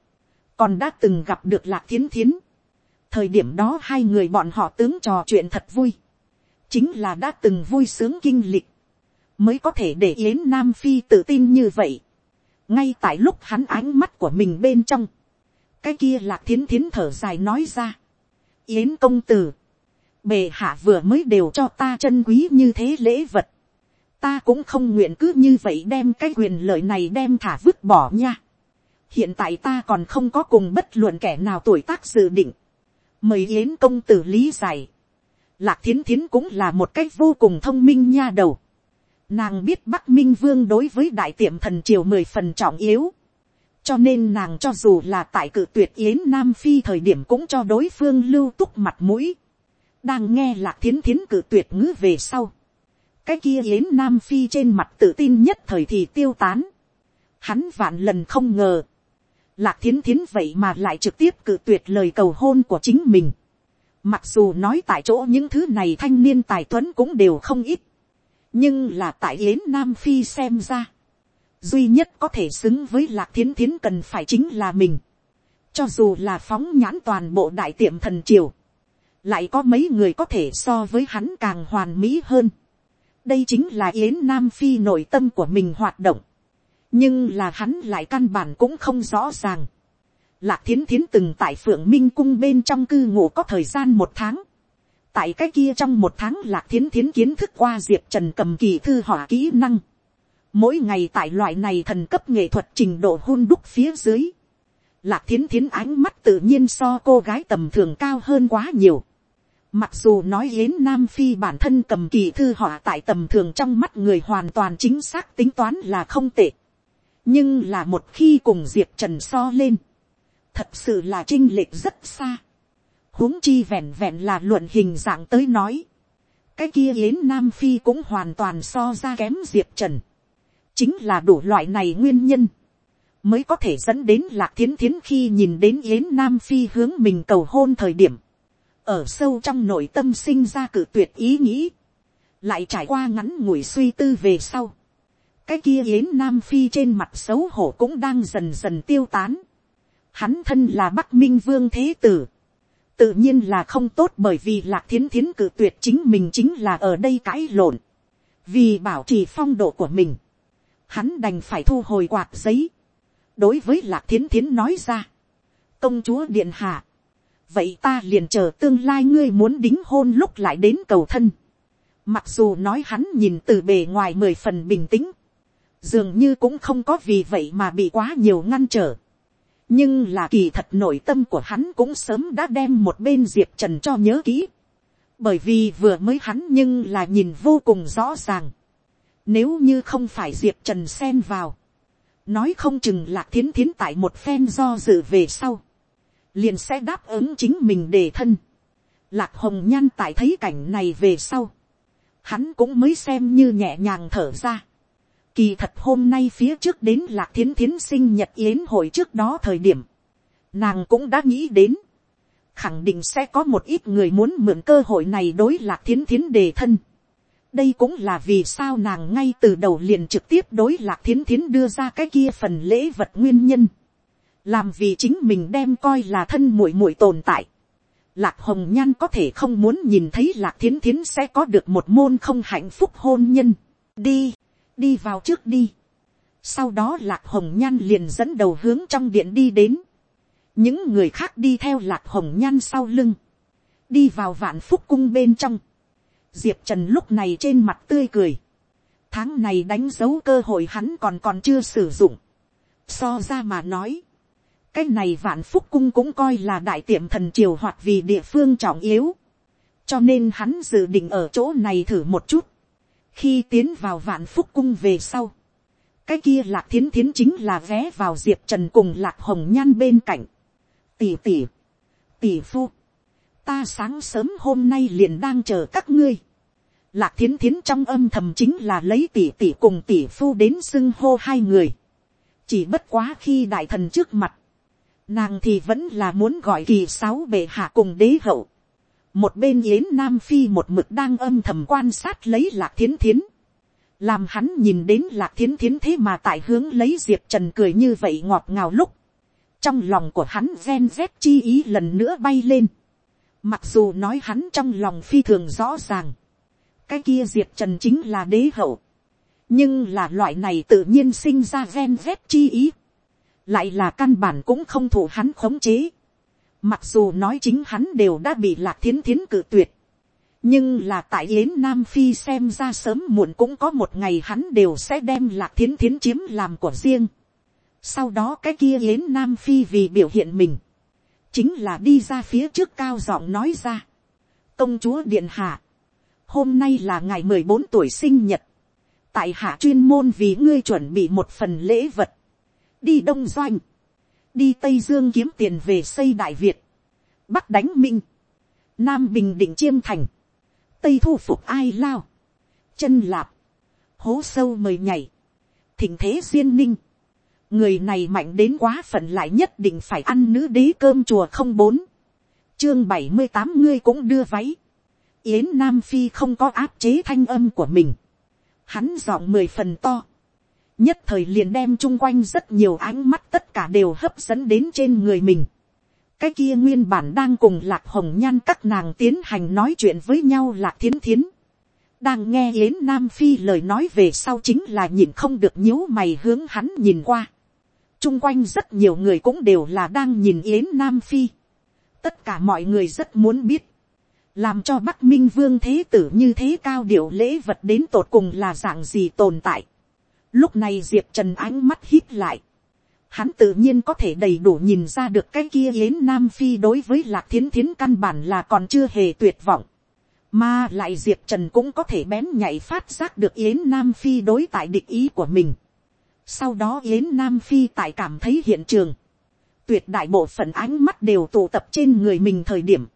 còn đã từng gặp được lạc thiến thiến thời điểm đó hai người bọn họ tướng trò chuyện thật vui, chính là đã từng vui sướng kinh lịch, mới có thể để yến nam phi tự tin như vậy. ngay tại lúc hắn ánh mắt của mình bên trong, cái kia lạc thiến thiến thở dài nói ra. yến công tử, bề hạ vừa mới đều cho ta chân quý như thế lễ vật. ta cũng không nguyện cứ như vậy đem cái quyền lợi này đem thả vứt bỏ nha. hiện tại ta còn không có cùng bất luận kẻ nào tuổi tác dự định mời yến công tử lý giải. lạc thiến thiến cũng là một cách vô cùng thông minh nha đầu. nàng biết bắc minh vương đối với đại tiệm thần triều mười phần trọng yếu. cho nên nàng cho dù là tại cự tuyệt yến nam phi thời điểm cũng cho đối phương lưu túc mặt mũi đang nghe lạc thiến thiến cử tuyệt ngữ về sau, cái kia yến nam phi trên mặt tự tin nhất thời thì tiêu tán, hắn vạn lần không ngờ, lạc thiến thiến vậy mà lại trực tiếp cự tuyệt lời cầu hôn của chính mình, mặc dù nói tại chỗ những thứ này thanh niên tài tuấn cũng đều không ít, nhưng là tại yến nam phi xem ra, duy nhất có thể xứng với lạc thiến thiến cần phải chính là mình, cho dù là phóng nhãn toàn bộ đại tiệm thần triều, lại có mấy người có thể so với hắn càng hoàn mỹ hơn. đây chính là yến nam phi nội tâm của mình hoạt động nhưng là hắn lại căn bản cũng không rõ ràng. lạc thiến thiến từng tại phượng minh cung bên trong cư ngụ có thời gian một tháng. tại cái kia trong một tháng lạc thiến thiến kiến thức qua diệp trần cầm kỳ thư họa kỹ năng. mỗi ngày tại loại này thần cấp nghệ thuật trình độ hôn đúc phía dưới. Lạc thiến thiến ánh mắt tự nhiên so cô gái tầm thường cao hơn quá nhiều. Mặc dù nói yến Nam Phi bản thân cầm kỳ thư họa tại tầm thường trong mắt người hoàn toàn chính xác tính toán là không tệ. Nhưng là một khi cùng Diệp Trần so lên. Thật sự là trinh lệch rất xa. huống chi vẹn vẹn là luận hình dạng tới nói. Cái kia yến Nam Phi cũng hoàn toàn so ra kém Diệp Trần. Chính là đủ loại này nguyên nhân. Mới có thể dẫn đến lạc thiến thiến khi nhìn đến yến Nam Phi hướng mình cầu hôn thời điểm ở sâu trong nội tâm sinh ra cử tuyệt ý nghĩ, lại trải qua ngắn ngủi suy tư về sau, cái kia yến nam phi trên mặt xấu hổ cũng đang dần dần tiêu tán, hắn thân là bắc minh vương thế tử, tự nhiên là không tốt bởi vì lạc thiến thiến cử tuyệt chính mình chính là ở đây cãi lộn, vì bảo trì phong độ của mình, hắn đành phải thu hồi quạt giấy, đối với lạc thiến thiến nói ra, công chúa điện hạ, vậy ta liền chờ tương lai ngươi muốn đính hôn lúc lại đến cầu thân. Mặc dù nói hắn nhìn từ bề ngoài mười phần bình tĩnh, dường như cũng không có vì vậy mà bị quá nhiều ngăn trở. nhưng là kỳ thật nội tâm của hắn cũng sớm đã đem một bên diệp trần cho nhớ kỹ. bởi vì vừa mới hắn nhưng là nhìn vô cùng rõ ràng. nếu như không phải diệp trần xen vào, nói không chừng lạc thiến thiến tại một phen do dự về sau liền sẽ đáp ứng chính mình đề thân. Lạc hồng nhan tại thấy cảnh này về sau, hắn cũng mới xem như nhẹ nhàng thở ra. Kỳ thật hôm nay phía trước đến lạc thiến thiến sinh nhật yến hội trước đó thời điểm, nàng cũng đã nghĩ đến, khẳng định sẽ có một ít người muốn mượn cơ hội này đối lạc thiến thiến đề thân. đây cũng là vì sao nàng ngay từ đầu liền trực tiếp đối lạc thiến thiến đưa ra cái kia phần lễ vật nguyên nhân làm vì chính mình đem coi là thân muội muội tồn tại. Lạc hồng nhan có thể không muốn nhìn thấy lạc thiến thiến sẽ có được một môn không hạnh phúc hôn nhân. đi, đi vào trước đi. sau đó lạc hồng nhan liền dẫn đầu hướng trong điện đi đến. những người khác đi theo lạc hồng nhan sau lưng. đi vào vạn phúc cung bên trong. diệp trần lúc này trên mặt tươi cười. tháng này đánh dấu cơ hội hắn còn còn chưa sử dụng. so ra mà nói cái này vạn phúc cung cũng coi là đại tiệm thần triều hoặc vì địa phương trọng yếu. cho nên hắn dự định ở chỗ này thử một chút khi tiến vào vạn phúc cung về sau, cái kia lạc thiến thiến chính là vé vào diệp trần cùng lạc hồng nhan bên cạnh. tỉ tỉ, tỉ phu, ta sáng sớm hôm nay liền đang chờ các ngươi. Lạc thiến thiến trong âm thầm chính là lấy tỷ tỷ cùng tỷ phu đến xưng hô hai người. Chỉ bất quá khi đại thần trước mặt nàng thì vẫn là muốn gọi kỳ sáu bệ hạ cùng đế hậu một bên yến nam phi một mực đang âm thầm quan sát lấy lạc thiến thiến. làm hắn nhìn đến lạc thiến thiến thế mà tại hướng lấy diệp trần cười như vậy ngọt ngào lúc, trong lòng của hắn gen z chi ý lần nữa bay lên, mặc dù nói hắn trong lòng phi thường rõ ràng, cái kia diệp trần chính là đế hậu, nhưng là loại này tự nhiên sinh ra gen z chi ý, lại là căn bản cũng không thủ hắn khống chế, mặc dù nói chính hắn đều đã bị lạc thiến thiến cự tuyệt, nhưng là tại yến nam phi xem ra sớm muộn cũng có một ngày hắn đều sẽ đem lạc thiến thiến chiếm làm của riêng. sau đó cái kia yến nam phi vì biểu hiện mình, chính là đi ra phía trước cao giọng nói ra. công chúa điện hạ, hôm nay là ngày mười bốn tuổi sinh nhật, tại hạ chuyên môn vì ngươi chuẩn bị một phần lễ vật, đi đông doanh, đi tây dương kiếm tiền về xây đại việt, bắc đánh minh, nam bình định chiêm thành, tây thu phục ai lao, chân lạp, hố sâu mời nhảy, thỉnh thế duyên ninh, người này mạnh đến quá phận lại nhất định phải ăn nữ đế cơm chùa không bốn, chương bảy mươi tám ngươi cũng đưa váy, yến nam phi không có áp chế thanh âm của mình, hắn giọng mười phần to, nhất thời liền đem chung quanh rất nhiều ánh mắt tất cả đều hấp dẫn đến trên người mình cái kia nguyên bản đang cùng lạc hồng nhan các nàng tiến hành nói chuyện với nhau lạc thiến thiến. đang nghe yến nam phi lời nói về sau chính là nhìn không được nhíu mày hướng hắn nhìn qua. chung quanh rất nhiều người cũng đều là đang nhìn yến nam phi. tất cả mọi người rất muốn biết. làm cho bắc minh vương thế tử như thế cao điệu lễ vật đến tột cùng là dạng gì tồn tại lúc này diệp trần ánh mắt hít lại hắn tự nhiên có thể đầy đủ nhìn ra được cái kia yến nam phi đối với lạc thiến thiến căn bản là còn chưa hề tuyệt vọng. mà lại diệp trần cũng có thể bén nhảy phát giác được yến nam phi đối tại địch ý của mình. sau đó yến nam phi tại cảm thấy hiện trường, tuyệt đại bộ phận ánh mắt đều tụ tập trên người mình thời điểm.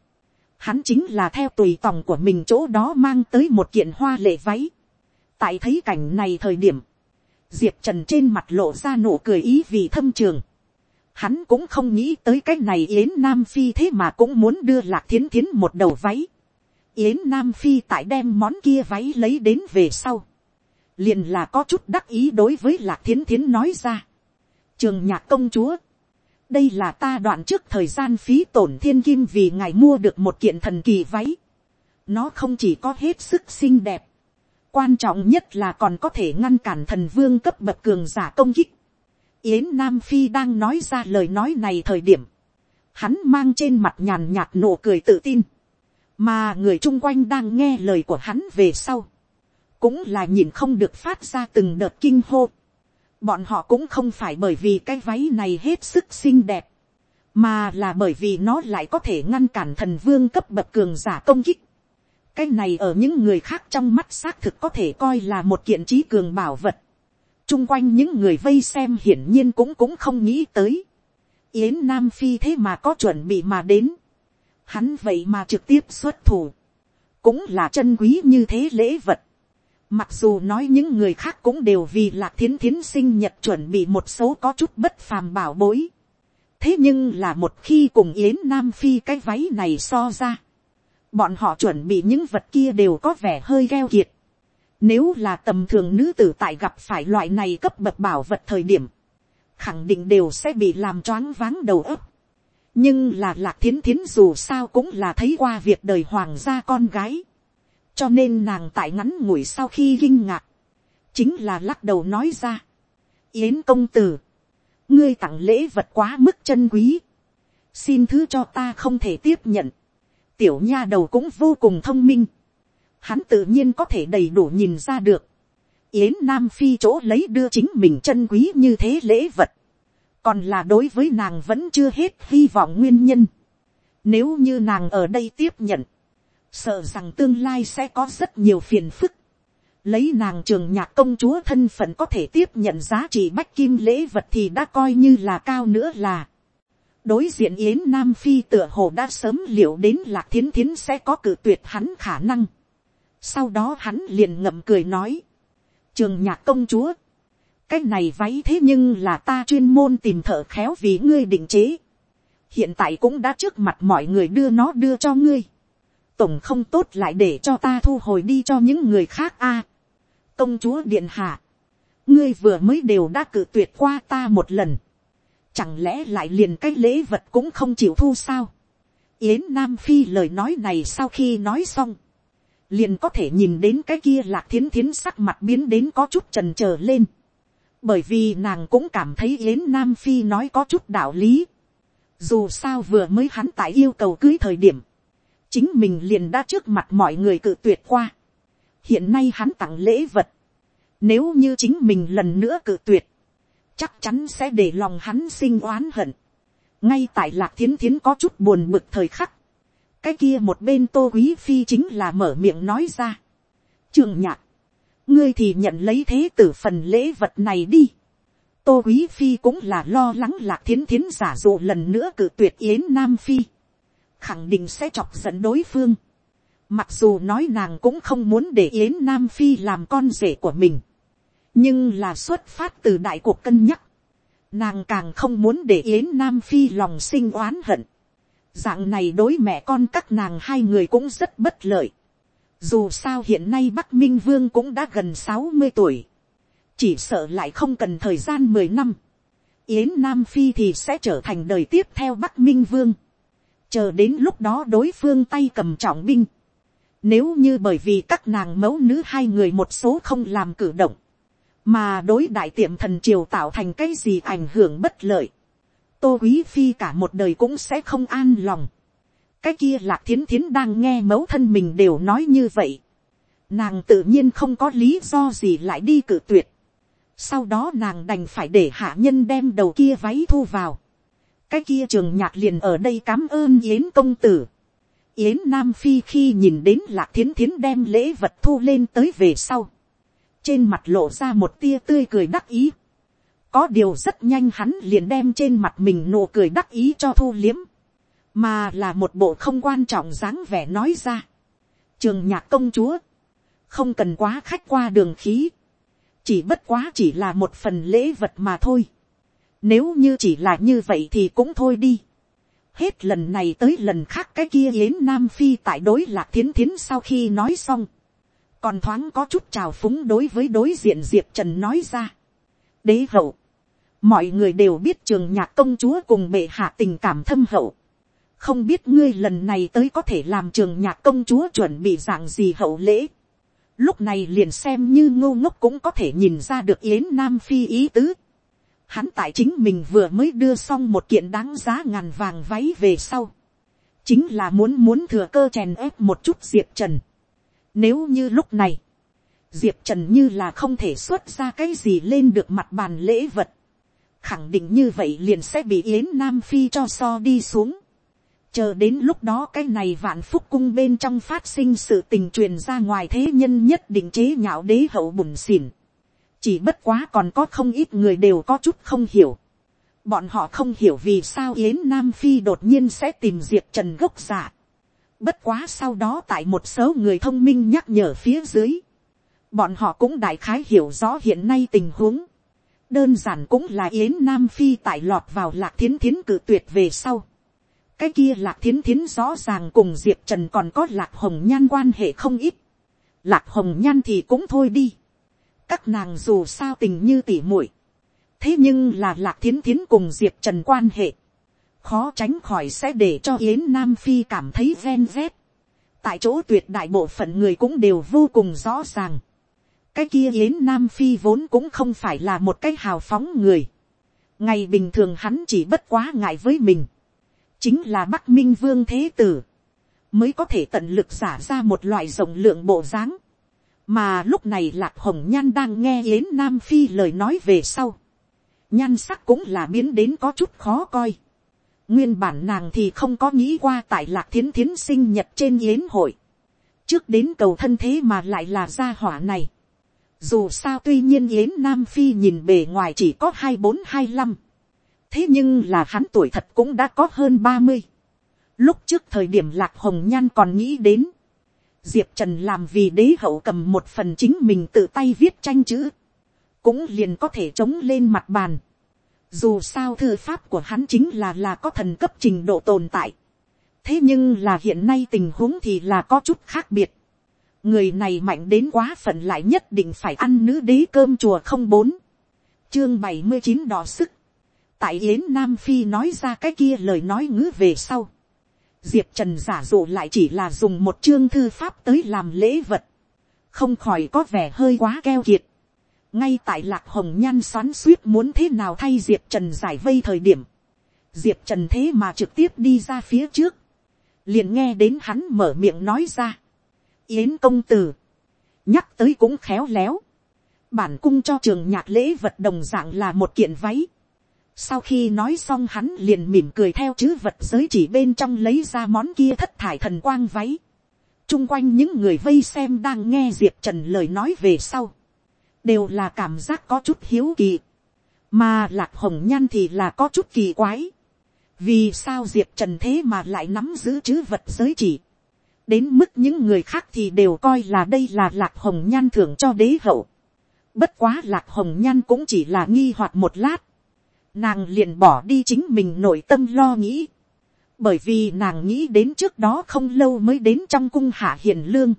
hắn chính là theo tùy tòng của mình chỗ đó mang tới một kiện hoa lệ váy. tại thấy cảnh này thời điểm, diệp trần trên mặt lộ ra nụ cười ý vì thâm trường. Hắn cũng không nghĩ tới cái này yến nam phi thế mà cũng muốn đưa lạc thiến thiến một đầu váy. yến nam phi tại đem món kia váy lấy đến về sau. liền là có chút đắc ý đối với lạc thiến thiến nói ra. trường nhạc công chúa. đây là ta đoạn trước thời gian phí tổn thiên kim vì ngài mua được một kiện thần kỳ váy. nó không chỉ có hết sức xinh đẹp quan trọng nhất là còn có thể ngăn cản thần vương cấp bậc cường giả công kích. Yến Nam Phi đang nói ra lời nói này thời điểm, hắn mang trên mặt nhàn nhạt nụ cười tự tin, mà người chung quanh đang nghe lời của hắn về sau, cũng là nhìn không được phát ra từng đợt kinh hô. Bọn họ cũng không phải bởi vì cái váy này hết sức xinh đẹp, mà là bởi vì nó lại có thể ngăn cản thần vương cấp bậc cường giả công kích cái này ở những người khác trong mắt xác thực có thể coi là một kiện trí cường bảo vật. Trung quanh những người vây xem hiển nhiên cũng cũng không nghĩ tới. yến nam phi thế mà có chuẩn bị mà đến. hắn vậy mà trực tiếp xuất thủ. cũng là chân quý như thế lễ vật. mặc dù nói những người khác cũng đều vì lạc thiến thiến sinh nhật chuẩn bị một số có chút bất phàm bảo bối. thế nhưng là một khi cùng yến nam phi cái váy này so ra bọn họ chuẩn bị những vật kia đều có vẻ hơi gheo kiệt. Nếu là tầm thường nữ tử tại gặp phải loại này cấp bậc bảo vật thời điểm, khẳng định đều sẽ bị làm choáng váng đầu óc. nhưng là lạc thiến thiến dù sao cũng là thấy qua việc đời hoàng gia con gái. cho nên nàng tại ngắn ngủi sau khi kinh ngạc, chính là lắc đầu nói ra. yến công tử, ngươi tặng lễ vật quá mức chân quý, xin thứ cho ta không thể tiếp nhận tiểu nha đầu cũng vô cùng thông minh. Hắn tự nhiên có thể đầy đủ nhìn ra được. Yến Nam Phi chỗ lấy đưa chính mình chân quý như thế lễ vật. Còn là đối với nàng vẫn chưa hết hy vọng nguyên nhân. Nếu như nàng ở đây tiếp nhận. Sợ rằng tương lai sẽ có rất nhiều phiền phức. Lấy nàng trường nhạc công chúa thân phận có thể tiếp nhận giá trị bách kim lễ vật thì đã coi như là cao nữa là đối diện yến nam phi tựa hồ đã sớm liệu đến lạc thiến thiến sẽ có cử tuyệt hắn khả năng. sau đó hắn liền ngậm cười nói, trường nhạc công chúa, cái này váy thế nhưng là ta chuyên môn tìm thợ khéo vì ngươi định chế. hiện tại cũng đã trước mặt mọi người đưa nó đưa cho ngươi. tổng không tốt lại để cho ta thu hồi đi cho những người khác a. công chúa điện hạ, ngươi vừa mới đều đã cự tuyệt qua ta một lần, chẳng lẽ lại liền cái lễ vật cũng không chịu thu sao. yến nam phi lời nói này sau khi nói xong, liền có thể nhìn đến cái kia lạc thiến thiến sắc mặt biến đến có chút trần trờ lên, bởi vì nàng cũng cảm thấy yến nam phi nói có chút đạo lý, dù sao vừa mới hắn tại yêu cầu cưới thời điểm, chính mình liền đã trước mặt mọi người cự tuyệt qua, hiện nay hắn tặng lễ vật, nếu như chính mình lần nữa cự tuyệt, chắc chắn sẽ để lòng hắn sinh oán hận. ngay tại lạc thiến thiến có chút buồn bực thời khắc, cái kia một bên tô quý phi chính là mở miệng nói ra. trường nhạc, ngươi thì nhận lấy thế tử phần lễ vật này đi. tô quý phi cũng là lo lắng lạc thiến thiến giả dụ lần nữa cự tuyệt yến nam phi. khẳng định sẽ chọc giận đối phương. mặc dù nói nàng cũng không muốn để yến nam phi làm con rể của mình nhưng là xuất phát từ đại cuộc cân nhắc, nàng càng không muốn để yến nam phi lòng sinh oán hận, dạng này đối mẹ con các nàng hai người cũng rất bất lợi, dù sao hiện nay bắc minh vương cũng đã gần sáu mươi tuổi, chỉ sợ lại không cần thời gian mười năm, yến nam phi thì sẽ trở thành đời tiếp theo bắc minh vương, chờ đến lúc đó đối phương tay cầm trọng binh, nếu như bởi vì các nàng mẫu nữ hai người một số không làm cử động, mà đối đại tiệm thần triều tạo thành cái gì ảnh hưởng bất lợi, tô quý phi cả một đời cũng sẽ không an lòng. cái kia lạc thiến thiến đang nghe mẫu thân mình đều nói như vậy. nàng tự nhiên không có lý do gì lại đi cử tuyệt. sau đó nàng đành phải để hạ nhân đem đầu kia váy thu vào. cái kia trường nhạc liền ở đây cám ơn yến công tử. yến nam phi khi nhìn đến lạc thiến thiến đem lễ vật thu lên tới về sau trên mặt lộ ra một tia tươi cười đắc ý. có điều rất nhanh hắn liền đem trên mặt mình nụ cười đắc ý cho thu liếm, mà là một bộ không quan trọng dáng vẻ nói ra. trường nhạc công chúa, không cần quá khách qua đường khí, chỉ bất quá chỉ là một phần lễ vật mà thôi. Nếu như chỉ là như vậy thì cũng thôi đi. Hết lần này tới lần khác cái kia yến Nam Phi tại đối lạc thiến thiến sau khi nói xong còn thoáng có chút trào phúng đối với đối diện diệp trần nói ra. đế hậu, mọi người đều biết trường nhạc công chúa cùng bệ hạ tình cảm thâm hậu. không biết ngươi lần này tới có thể làm trường nhạc công chúa chuẩn bị dạng gì hậu lễ. lúc này liền xem như ngô ngốc cũng có thể nhìn ra được yến nam phi ý tứ. hắn tại chính mình vừa mới đưa xong một kiện đáng giá ngàn vàng váy về sau. chính là muốn muốn thừa cơ chèn ép một chút diệp trần nếu như lúc này, Diệp Trần như là không thể xuất ra cái gì lên được mặt bàn lễ vật. Khẳng định như vậy liền sẽ bị Yến Nam Phi cho so đi xuống. Chờ đến lúc đó cái này vạn phúc cung bên trong phát sinh sự tình truyền ra ngoài thế nhân nhất định chế nhạo đế hậu bùn xỉn. Chỉ bất quá còn có không ít người đều có chút không hiểu. Bọn họ không hiểu vì sao Yến Nam Phi đột nhiên sẽ tìm Diệp Trần gốc giả. Bất quá sau đó tại một số người thông minh nhắc nhở phía dưới. Bọn họ cũng đại khái hiểu rõ hiện nay tình huống. Đơn giản cũng là Yến Nam Phi tại lọt vào lạc thiến thiến cử tuyệt về sau. Cái kia lạc thiến thiến rõ ràng cùng Diệp Trần còn có lạc hồng nhan quan hệ không ít. Lạc hồng nhan thì cũng thôi đi. Các nàng dù sao tình như tỉ muội Thế nhưng là lạc thiến thiến cùng Diệp Trần quan hệ khó tránh khỏi sẽ để cho yến nam phi cảm thấy ven vét. tại chỗ tuyệt đại bộ phận người cũng đều vô cùng rõ ràng. cái kia yến nam phi vốn cũng không phải là một cái hào phóng người. ngày bình thường hắn chỉ bất quá ngại với mình. chính là bắc minh vương thế tử. mới có thể tận lực giả ra một loại rộng lượng bộ dáng. mà lúc này lạc hồng nhan đang nghe yến nam phi lời nói về sau. nhan sắc cũng là biến đến có chút khó coi Nguyên bản nàng thì không có nghĩ qua tại lạc thiến thiến sinh nhật trên yến hội. Trước đến cầu thân thế mà lại là gia hỏa này. Dù sao tuy nhiên yến Nam Phi nhìn bề ngoài chỉ có hai bốn hai năm. Thế nhưng là hắn tuổi thật cũng đã có hơn ba mươi. Lúc trước thời điểm lạc hồng nhan còn nghĩ đến. Diệp Trần làm vì đế hậu cầm một phần chính mình tự tay viết tranh chữ. Cũng liền có thể chống lên mặt bàn dù sao thư pháp của hắn chính là là có thần cấp trình độ tồn tại. thế nhưng là hiện nay tình huống thì là có chút khác biệt. người này mạnh đến quá phận lại nhất định phải ăn nữ đế cơm chùa không bốn, chương bảy mươi chín đỏ sức, tại yến nam phi nói ra cái kia lời nói ngữ về sau, diệp trần giả dụ lại chỉ là dùng một chương thư pháp tới làm lễ vật, không khỏi có vẻ hơi quá keo kiệt ngay tại lạc hồng nhan xoắn suýt muốn thế nào thay diệp trần giải vây thời điểm, diệp trần thế mà trực tiếp đi ra phía trước, liền nghe đến hắn mở miệng nói ra, yến công tử, nhắc tới cũng khéo léo, bản cung cho trường nhạc lễ vật đồng dạng là một kiện váy, sau khi nói xong hắn liền mỉm cười theo chữ vật giới chỉ bên trong lấy ra món kia thất thải thần quang váy. chung quanh những người vây xem đang nghe diệp trần lời nói về sau đều là cảm giác có chút hiếu kỳ. mà lạc hồng nhan thì là có chút kỳ quái. vì sao diệp trần thế mà lại nắm giữ chữ vật giới chỉ. đến mức những người khác thì đều coi là đây là lạc hồng nhan thưởng cho đế hậu. bất quá lạc hồng nhan cũng chỉ là nghi hoặc một lát nàng liền bỏ đi chính mình nội tâm lo nghĩ, bởi vì nàng nghĩ đến trước đó không lâu mới đến trong cung hạ hiền lương,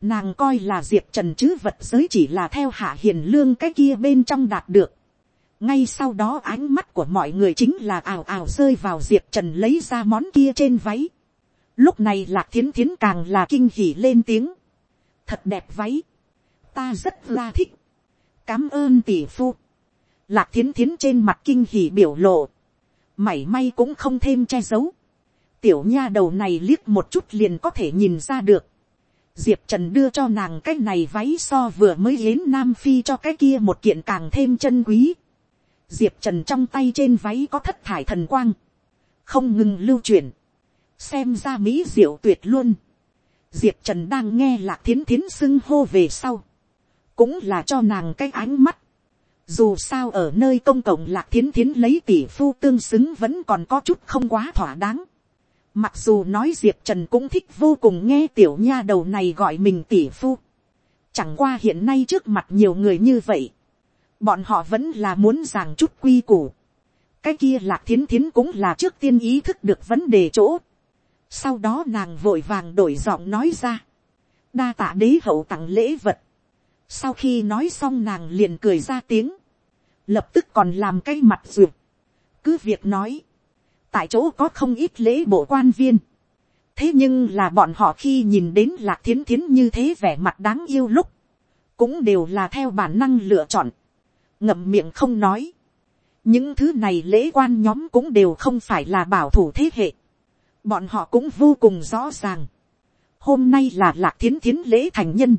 nàng coi là diệp trần chứ vật giới chỉ là theo hạ hiền lương cái kia bên trong đạt được, ngay sau đó ánh mắt của mọi người chính là ào ào rơi vào diệp trần lấy ra món kia trên váy, lúc này lạc thiến thiến càng là kinh hỉ lên tiếng, thật đẹp váy, ta rất là thích, cám ơn tỷ phu, Lạc thiến thiến trên mặt kinh hỉ biểu lộ. Mảy may cũng không thêm che giấu. Tiểu nha đầu này liếc một chút liền có thể nhìn ra được. Diệp Trần đưa cho nàng cái này váy so vừa mới đến Nam Phi cho cái kia một kiện càng thêm chân quý. Diệp Trần trong tay trên váy có thất thải thần quang. Không ngừng lưu chuyển. Xem ra mỹ diệu tuyệt luôn. Diệp Trần đang nghe lạc thiến thiến xưng hô về sau. Cũng là cho nàng cái ánh mắt. Dù sao ở nơi công cộng lạc thiến thiến lấy tỷ phu tương xứng vẫn còn có chút không quá thỏa đáng. Mặc dù nói Diệp Trần cũng thích vô cùng nghe tiểu nha đầu này gọi mình tỷ phu. Chẳng qua hiện nay trước mặt nhiều người như vậy. Bọn họ vẫn là muốn giảng chút quy củ. Cái kia lạc thiến thiến cũng là trước tiên ý thức được vấn đề chỗ. Sau đó nàng vội vàng đổi giọng nói ra. Đa tạ đế hậu tặng lễ vật. Sau khi nói xong nàng liền cười ra tiếng lập tức còn làm cái mặt duyệt. cứ việc nói, tại chỗ có không ít lễ bộ quan viên. thế nhưng là bọn họ khi nhìn đến lạc thiến thiến như thế vẻ mặt đáng yêu lúc, cũng đều là theo bản năng lựa chọn, ngậm miệng không nói. những thứ này lễ quan nhóm cũng đều không phải là bảo thủ thế hệ. bọn họ cũng vô cùng rõ ràng. hôm nay là lạc thiến thiến lễ thành nhân.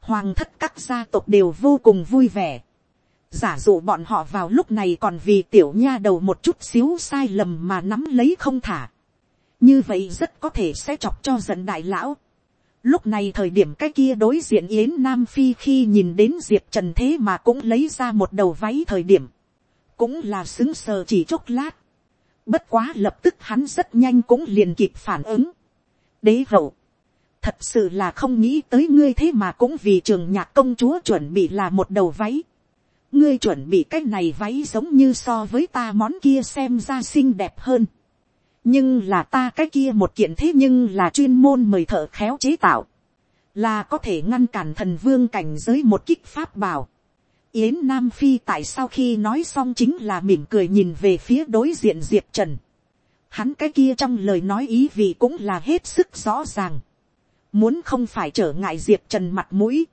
hoàng thất các gia tộc đều vô cùng vui vẻ giả dụ bọn họ vào lúc này còn vì tiểu nha đầu một chút xíu sai lầm mà nắm lấy không thả. như vậy rất có thể sẽ chọc cho giận đại lão. lúc này thời điểm cái kia đối diện yến nam phi khi nhìn đến diệp trần thế mà cũng lấy ra một đầu váy thời điểm. cũng là xứng sờ chỉ chốc lát. bất quá lập tức hắn rất nhanh cũng liền kịp phản ứng. đế hậu thật sự là không nghĩ tới ngươi thế mà cũng vì trường nhạc công chúa chuẩn bị là một đầu váy ngươi chuẩn bị cái này váy giống như so với ta món kia xem ra xinh đẹp hơn. nhưng là ta cái kia một kiện thế nhưng là chuyên môn mời thợ khéo chế tạo. là có thể ngăn cản thần vương cảnh giới một kích pháp bảo. yến nam phi tại sao khi nói xong chính là mỉm cười nhìn về phía đối diện diệp trần. hắn cái kia trong lời nói ý vị cũng là hết sức rõ ràng. muốn không phải trở ngại diệp trần mặt mũi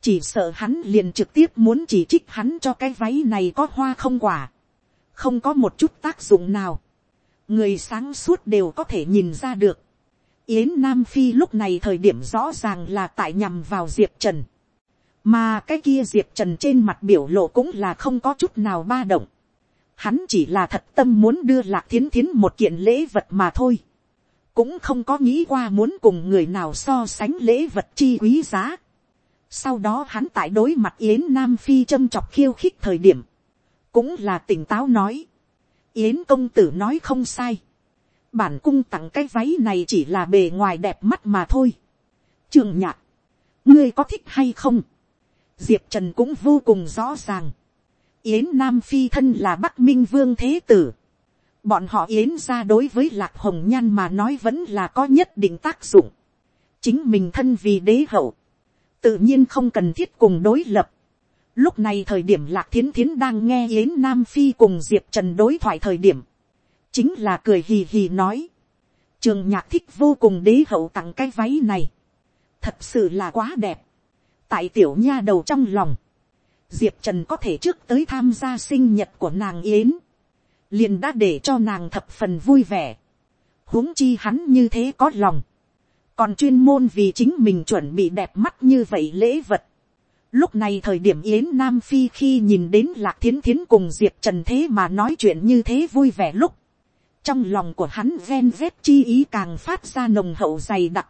chỉ sợ hắn liền trực tiếp muốn chỉ trích hắn cho cái váy này có hoa không quả, không có một chút tác dụng nào, người sáng suốt đều có thể nhìn ra được. Yến Nam Phi lúc này thời điểm rõ ràng là tại nhằm vào Diệp Trần. Mà cái kia Diệp Trần trên mặt biểu lộ cũng là không có chút nào ba động. Hắn chỉ là thật tâm muốn đưa Lạc Thiến Thiến một kiện lễ vật mà thôi. Cũng không có nghĩ qua muốn cùng người nào so sánh lễ vật chi quý giá. Sau đó hắn tại đối mặt Yến Nam Phi châm chọc khiêu khích thời điểm. Cũng là tỉnh táo nói. Yến công tử nói không sai. Bản cung tặng cái váy này chỉ là bề ngoài đẹp mắt mà thôi. Trường nhạc. Ngươi có thích hay không? Diệp Trần cũng vô cùng rõ ràng. Yến Nam Phi thân là Bắc Minh Vương Thế Tử. Bọn họ Yến ra đối với Lạc Hồng Nhan mà nói vẫn là có nhất định tác dụng chính mình thân vì đế hậu, tự nhiên không cần thiết cùng đối lập. Lúc này thời điểm lạc thiến thiến đang nghe yến nam phi cùng diệp trần đối thoại thời điểm, chính là cười hì hì nói, trường nhạc thích vô cùng đế hậu tặng cái váy này, thật sự là quá đẹp, tại tiểu nha đầu trong lòng, diệp trần có thể trước tới tham gia sinh nhật của nàng yến, liền đã để cho nàng thập phần vui vẻ, huống chi hắn như thế có lòng, còn chuyên môn vì chính mình chuẩn bị đẹp mắt như vậy lễ vật. Lúc này thời điểm Yến Nam Phi khi nhìn đến Lạc Thiến Thiến cùng Diệp Trần thế mà nói chuyện như thế vui vẻ lúc. Trong lòng của hắn ven vết chi ý càng phát ra nồng hậu dày đặc.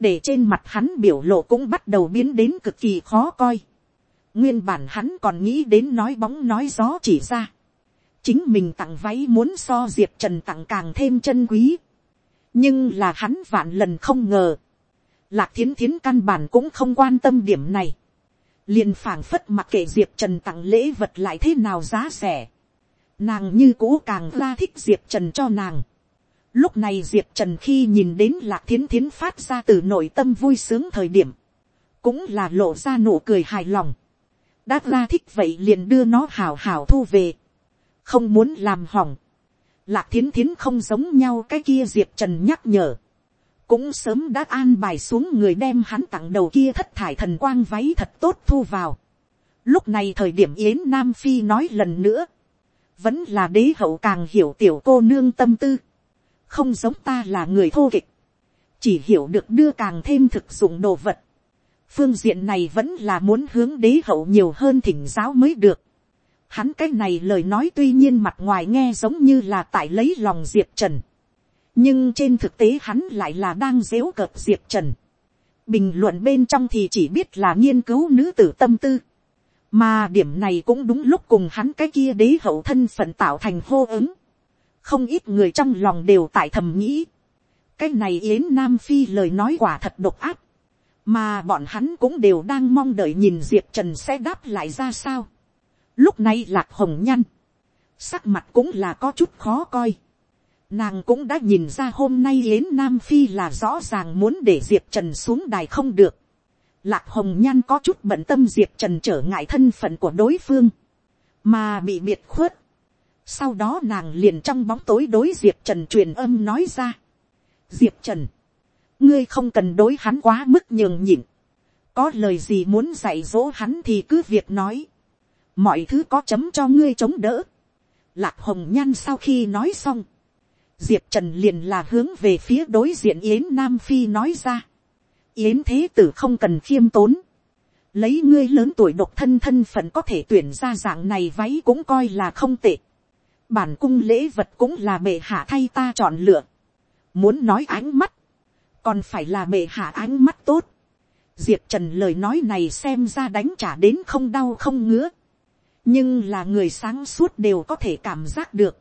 Để trên mặt hắn biểu lộ cũng bắt đầu biến đến cực kỳ khó coi. Nguyên bản hắn còn nghĩ đến nói bóng nói gió chỉ ra. Chính mình tặng váy muốn so Diệp Trần tặng càng thêm chân quý nhưng là hắn vạn lần không ngờ, lạc thiến thiến căn bản cũng không quan tâm điểm này, liền phảng phất mặc kệ diệp trần tặng lễ vật lại thế nào giá rẻ, nàng như cũ càng la thích diệp trần cho nàng. Lúc này diệp trần khi nhìn đến lạc thiến thiến phát ra từ nội tâm vui sướng thời điểm, cũng là lộ ra nụ cười hài lòng. đã la thích vậy liền đưa nó hào hào thu về, không muốn làm hỏng, Lạc thiến thiến không giống nhau cái kia diệp trần nhắc nhở. Cũng sớm đã an bài xuống người đem hắn tặng đầu kia thất thải thần quang váy thật tốt thu vào. Lúc này thời điểm Yến Nam Phi nói lần nữa. Vẫn là đế hậu càng hiểu tiểu cô nương tâm tư. Không giống ta là người thô kịch. Chỉ hiểu được đưa càng thêm thực dụng đồ vật. Phương diện này vẫn là muốn hướng đế hậu nhiều hơn thỉnh giáo mới được Hắn cái này lời nói tuy nhiên mặt ngoài nghe giống như là tại lấy lòng Diệp Trần. Nhưng trên thực tế hắn lại là đang dễu cợt Diệp Trần. Bình luận bên trong thì chỉ biết là nghiên cứu nữ tử tâm tư. Mà điểm này cũng đúng lúc cùng hắn cái kia đế hậu thân phận tạo thành hô ứng. Không ít người trong lòng đều tại thầm nghĩ. Cái này Yến Nam Phi lời nói quả thật độc áp. Mà bọn hắn cũng đều đang mong đợi nhìn Diệp Trần sẽ đáp lại ra sao Lúc này lạc hồng nhăn. Sắc mặt cũng là có chút khó coi. Nàng cũng đã nhìn ra hôm nay đến Nam Phi là rõ ràng muốn để Diệp Trần xuống đài không được. Lạc hồng nhan có chút bận tâm Diệp Trần trở ngại thân phận của đối phương. Mà bị biệt khuất. Sau đó nàng liền trong bóng tối đối Diệp Trần truyền âm nói ra. Diệp Trần. Ngươi không cần đối hắn quá mức nhường nhịn. Có lời gì muốn dạy dỗ hắn thì cứ việc nói mọi thứ có chấm cho ngươi chống đỡ. Lạc hồng nhan sau khi nói xong, diệp trần liền là hướng về phía đối diện yến nam phi nói ra. yến thế tử không cần khiêm tốn. lấy ngươi lớn tuổi độc thân thân phận có thể tuyển ra dạng này váy cũng coi là không tệ. bản cung lễ vật cũng là bệ hạ thay ta chọn lựa. muốn nói ánh mắt, còn phải là bệ hạ ánh mắt tốt. diệp trần lời nói này xem ra đánh trả đến không đau không ngứa nhưng là người sáng suốt đều có thể cảm giác được.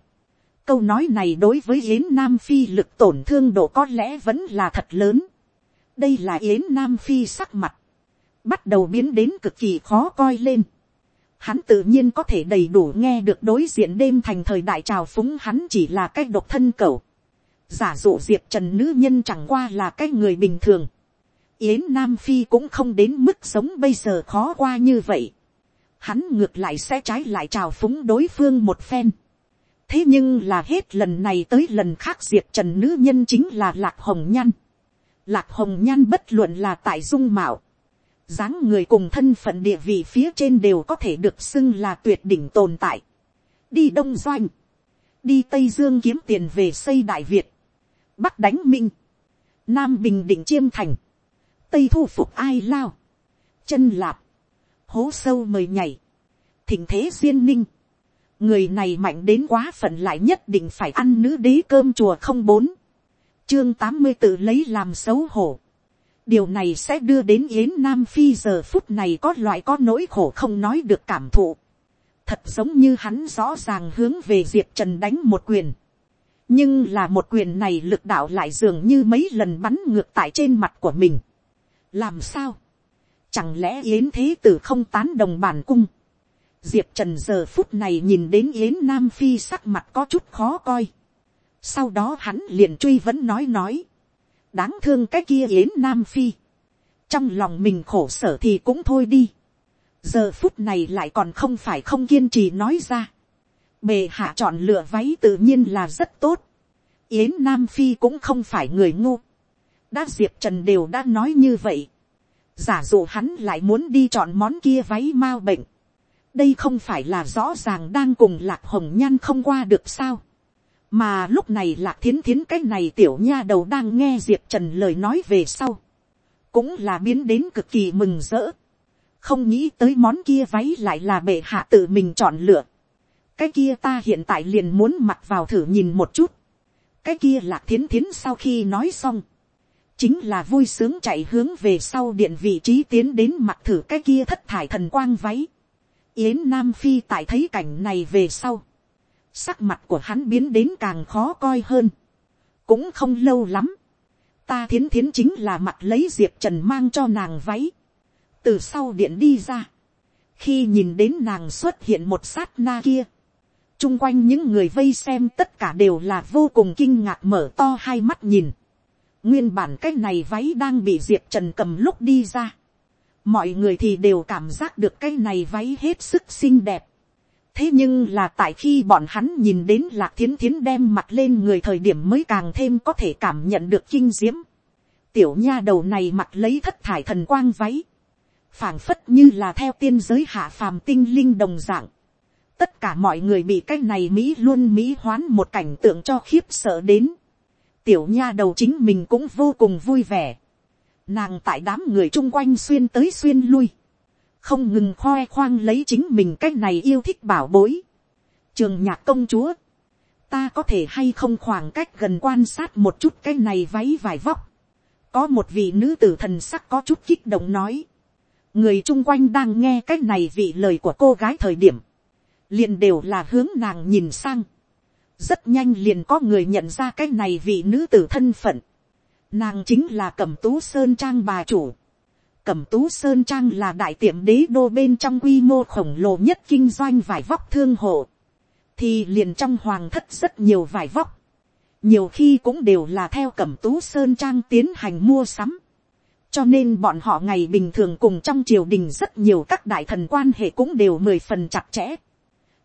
câu nói này đối với yến nam phi lực tổn thương độ có lẽ vẫn là thật lớn. đây là yến nam phi sắc mặt, bắt đầu biến đến cực kỳ khó coi lên. Hắn tự nhiên có thể đầy đủ nghe được đối diện đêm thành thời đại trào phúng hắn chỉ là cái độc thân cầu. Giả dụ diệp trần nữ nhân chẳng qua là cái người bình thường. Yến Nam Phi cũng không đến mức sống bây giờ khó qua như vậy hắn ngược lại sẽ trái lại trào phúng đối phương một phen. thế nhưng là hết lần này tới lần khác diệp trần nữ nhân chính là lạc hồng nhan. lạc hồng nhan bất luận là tại dung mạo, dáng người cùng thân phận địa vị phía trên đều có thể được xưng là tuyệt đỉnh tồn tại. đi đông doanh, đi tây dương kiếm tiền về xây đại việt, bắc đánh minh, nam bình định chiêm thành, tây thu phục ai lao, chân lạp, hố sâu mời nhảy, thỉnh thế duyên ninh, người này mạnh đến quá phận lại nhất định phải ăn nữ đế cơm chùa không bốn, chương tám mươi tự lấy làm xấu hổ, điều này sẽ đưa đến yến nam phi giờ phút này có loại có nỗi khổ không nói được cảm thụ, thật giống như hắn rõ ràng hướng về diệp trần đánh một quyền, nhưng là một quyền này lực đạo lại dường như mấy lần bắn ngược tại trên mặt của mình. làm sao, Chẳng lẽ yến thế tử không tán đồng bản cung. Diệp trần giờ phút này nhìn đến yến nam phi sắc mặt có chút khó coi. Sau đó hắn liền truy vẫn nói nói. đáng thương cái kia yến nam phi, trong lòng mình khổ sở thì cũng thôi đi, giờ phút này lại còn không phải không kiên trì nói ra, bề hạ chọn lựa váy tự nhiên là rất tốt, yến nam phi cũng không phải người ngu, đã diệp trần đều đã nói như vậy, giả dụ hắn lại muốn đi chọn món kia váy mau bệnh, đây không phải là rõ ràng đang cùng lạc hồng nhan không qua được sao, mà lúc này lạc thiến thiến cái này tiểu nha đầu đang nghe diệp trần lời nói về sau, cũng là biến đến cực kỳ mừng rỡ, không nghĩ tới món kia váy lại là bệ hạ tự mình chọn lựa, cái kia ta hiện tại liền muốn mặc vào thử nhìn một chút, cái kia lạc thiến thiến sau khi nói xong, chính là vui sướng chạy hướng về sau điện vị trí tiến đến mặc thử cái kia thất thải thần quang váy. Yến Nam Phi tại thấy cảnh này về sau. Sắc mặt của hắn biến đến càng khó coi hơn. Cũng không lâu lắm. Ta thiến thiến chính là mặt lấy Diệp Trần mang cho nàng váy. Từ sau điện đi ra. Khi nhìn đến nàng xuất hiện một sát na kia. Trung quanh những người vây xem tất cả đều là vô cùng kinh ngạc mở to hai mắt nhìn Nguyên bản cái này váy đang bị Diệp Trần cầm lúc đi ra. Mọi người thì đều cảm giác được cái này váy hết sức xinh đẹp. Thế nhưng là tại khi bọn hắn nhìn đến lạc thiến thiến đem mặt lên người thời điểm mới càng thêm có thể cảm nhận được kinh diễm. Tiểu nha đầu này mặc lấy thất thải thần quang váy. phảng phất như là theo tiên giới hạ phàm tinh linh đồng dạng. Tất cả mọi người bị cái này Mỹ luôn Mỹ hoán một cảnh tượng cho khiếp sợ đến tiểu nha đầu chính mình cũng vô cùng vui vẻ. Nàng tại đám người chung quanh xuyên tới xuyên lui. Không ngừng khoe khoang lấy chính mình cái này yêu thích bảo bối. Trường nhạc công chúa. Ta có thể hay không khoảng cách gần quan sát một chút cái này váy vải vóc. Có một vị nữ tử thần sắc có chút kích động nói. Người chung quanh đang nghe cái này vị lời của cô gái thời điểm. liền đều là hướng nàng nhìn sang rất nhanh liền có người nhận ra cái này vị nữ tử thân phận. Nàng chính là cẩm tú sơn trang bà chủ. Cẩm tú sơn trang là đại tiệm đế đô bên trong quy mô khổng lồ nhất kinh doanh vải vóc thương hộ. Thì liền trong hoàng thất rất nhiều vải vóc. Nhiều khi cũng đều là theo cẩm tú sơn trang tiến hành mua sắm. Cho nên bọn họ ngày bình thường cùng trong triều đình rất nhiều các đại thần quan hệ cũng đều mười phần chặt chẽ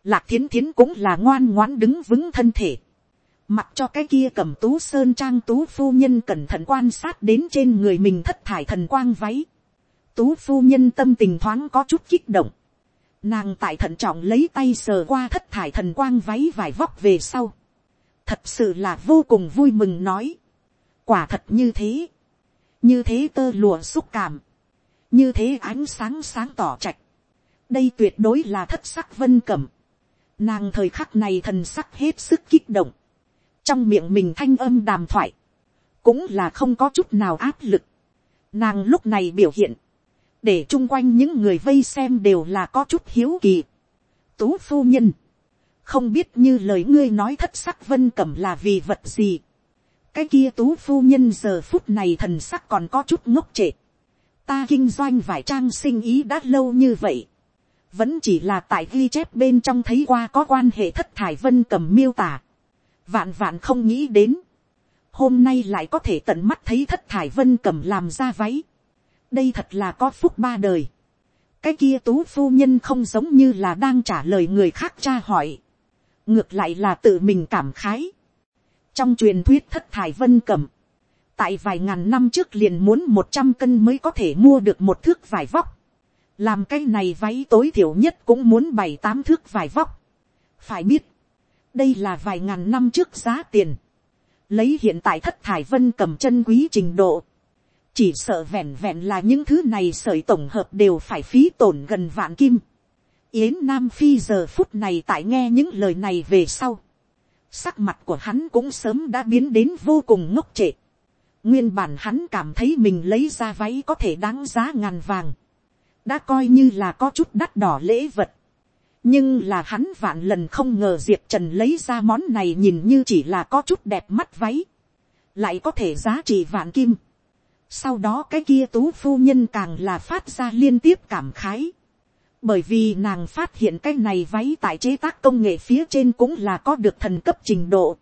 lạc thiến thiến cũng là ngoan ngoãn đứng vững thân thể. Mặc cho cái kia cầm tú sơn trang tú phu nhân cẩn thận quan sát đến trên người mình thất thải thần quang váy. Tú phu nhân tâm tình thoáng có chút kích động. Nàng tại thận trọng lấy tay sờ qua thất thải thần quang váy vải vóc về sau. Thật sự là vô cùng vui mừng nói. Quả thật như thế. Như thế tơ lùa xúc cảm. Như thế ánh sáng sáng tỏ trạch. Đây tuyệt đối là thất sắc vân cẩm Nàng thời khắc này thần sắc hết sức kích động. Trong miệng mình thanh âm đàm thoại. Cũng là không có chút nào áp lực. Nàng lúc này biểu hiện. Để chung quanh những người vây xem đều là có chút hiếu kỳ. Tú phu nhân. Không biết như lời ngươi nói thất sắc vân cẩm là vì vật gì. Cái kia tú phu nhân giờ phút này thần sắc còn có chút ngốc trệ. Ta kinh doanh vải trang sinh ý đã lâu như vậy vẫn chỉ là tại ghi chép bên trong thấy qua có quan hệ thất thải vân cầm miêu tả. vạn vạn không nghĩ đến. hôm nay lại có thể tận mắt thấy thất thải vân cầm làm ra váy. đây thật là có phúc ba đời. cái kia tú phu nhân không giống như là đang trả lời người khác tra hỏi. ngược lại là tự mình cảm khái. trong truyền thuyết thất thải vân cầm, tại vài ngàn năm trước liền muốn một trăm cân mới có thể mua được một thước vải vóc làm cái này váy tối thiểu nhất cũng muốn bảy tám thước vải vóc. phải biết, đây là vài ngàn năm trước giá tiền. lấy hiện tại thất thải vân cầm chân quý trình độ. chỉ sợ vẹn vẹn là những thứ này sởi tổng hợp đều phải phí tổn gần vạn kim. yến nam phi giờ phút này tại nghe những lời này về sau. sắc mặt của hắn cũng sớm đã biến đến vô cùng ngốc trệ. nguyên bản hắn cảm thấy mình lấy ra váy có thể đáng giá ngàn vàng đã coi như là có chút đắt đỏ lễ vật. nhưng là hắn vạn lần không ngờ diệp trần lấy ra món này nhìn như chỉ là có chút đẹp mắt váy, lại có thể giá trị vạn kim. sau đó cái kia tú phu nhân càng là phát ra liên tiếp cảm khái, bởi vì nàng phát hiện cái này váy tại chế tác công nghệ phía trên cũng là có được thần cấp trình độ.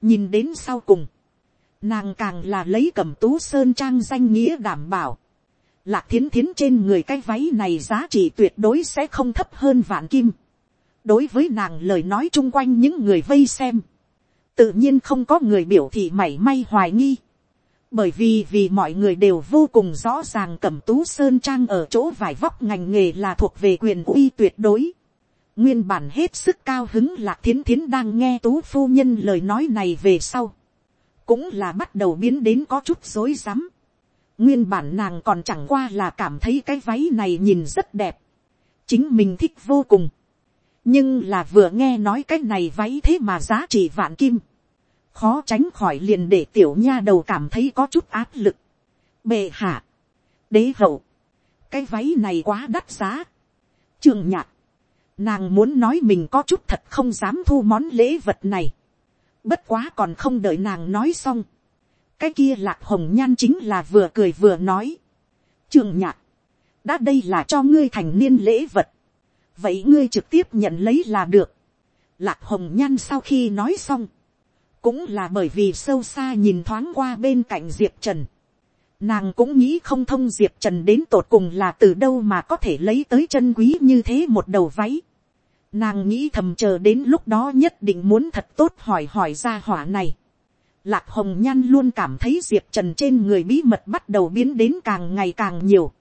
nhìn đến sau cùng, nàng càng là lấy cầm tú sơn trang danh nghĩa đảm bảo, lạc thiến thiến trên người cái váy này giá trị tuyệt đối sẽ không thấp hơn vạn kim. đối với nàng lời nói chung quanh những người vây xem, tự nhiên không có người biểu thị mảy may hoài nghi, bởi vì vì mọi người đều vô cùng rõ ràng cẩm tú sơn trang ở chỗ vải vóc ngành nghề là thuộc về quyền uy tuyệt đối. nguyên bản hết sức cao hứng lạc thiến thiến đang nghe tú phu nhân lời nói này về sau, cũng là bắt đầu biến đến có chút rối rắm nguyên bản nàng còn chẳng qua là cảm thấy cái váy này nhìn rất đẹp, chính mình thích vô cùng. nhưng là vừa nghe nói cái này váy thế mà giá trị vạn kim khó tránh khỏi liền để tiểu nha đầu cảm thấy có chút áp lực. bệ hạ, đế hậu, cái váy này quá đắt giá. trường nhạc, nàng muốn nói mình có chút thật không dám thu món lễ vật này. bất quá còn không đợi nàng nói xong cái kia lạc hồng nhan chính là vừa cười vừa nói. trường nhạc, đã đây là cho ngươi thành niên lễ vật. vậy ngươi trực tiếp nhận lấy là được. lạc hồng nhan sau khi nói xong cũng là bởi vì sâu xa nhìn thoáng qua bên cạnh diệp trần. Nàng cũng nghĩ không thông diệp trần đến tột cùng là từ đâu mà có thể lấy tới chân quý như thế một đầu váy. Nàng nghĩ thầm chờ đến lúc đó nhất định muốn thật tốt hỏi hỏi ra hỏa này. Lạc hồng nhan luôn cảm thấy diệp trần trên người bí mật bắt đầu biến đến càng ngày càng nhiều.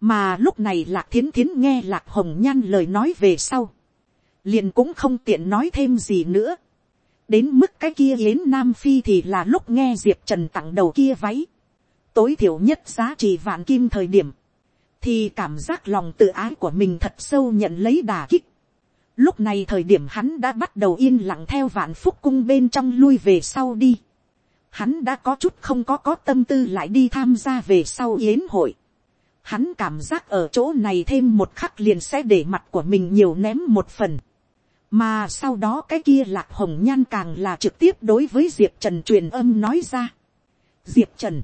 Mà lúc này lạc thiến thiến nghe lạc hồng nhan lời nói về sau. Liền cũng không tiện nói thêm gì nữa đến mức cái kia yến nam phi thì là lúc nghe diệp trần tặng đầu kia váy, tối thiểu nhất giá trị vạn kim thời điểm, thì cảm giác lòng tự ái của mình thật sâu nhận lấy đà kích. Lúc này thời điểm hắn đã bắt đầu yên lặng theo vạn phúc cung bên trong lui về sau đi. Hắn đã có chút không có có tâm tư lại đi tham gia về sau yến hội. Hắn cảm giác ở chỗ này thêm một khắc liền sẽ để mặt của mình nhiều ném một phần mà sau đó cái kia lạc hồng nhan càng là trực tiếp đối với diệp trần truyền âm nói ra. diệp trần,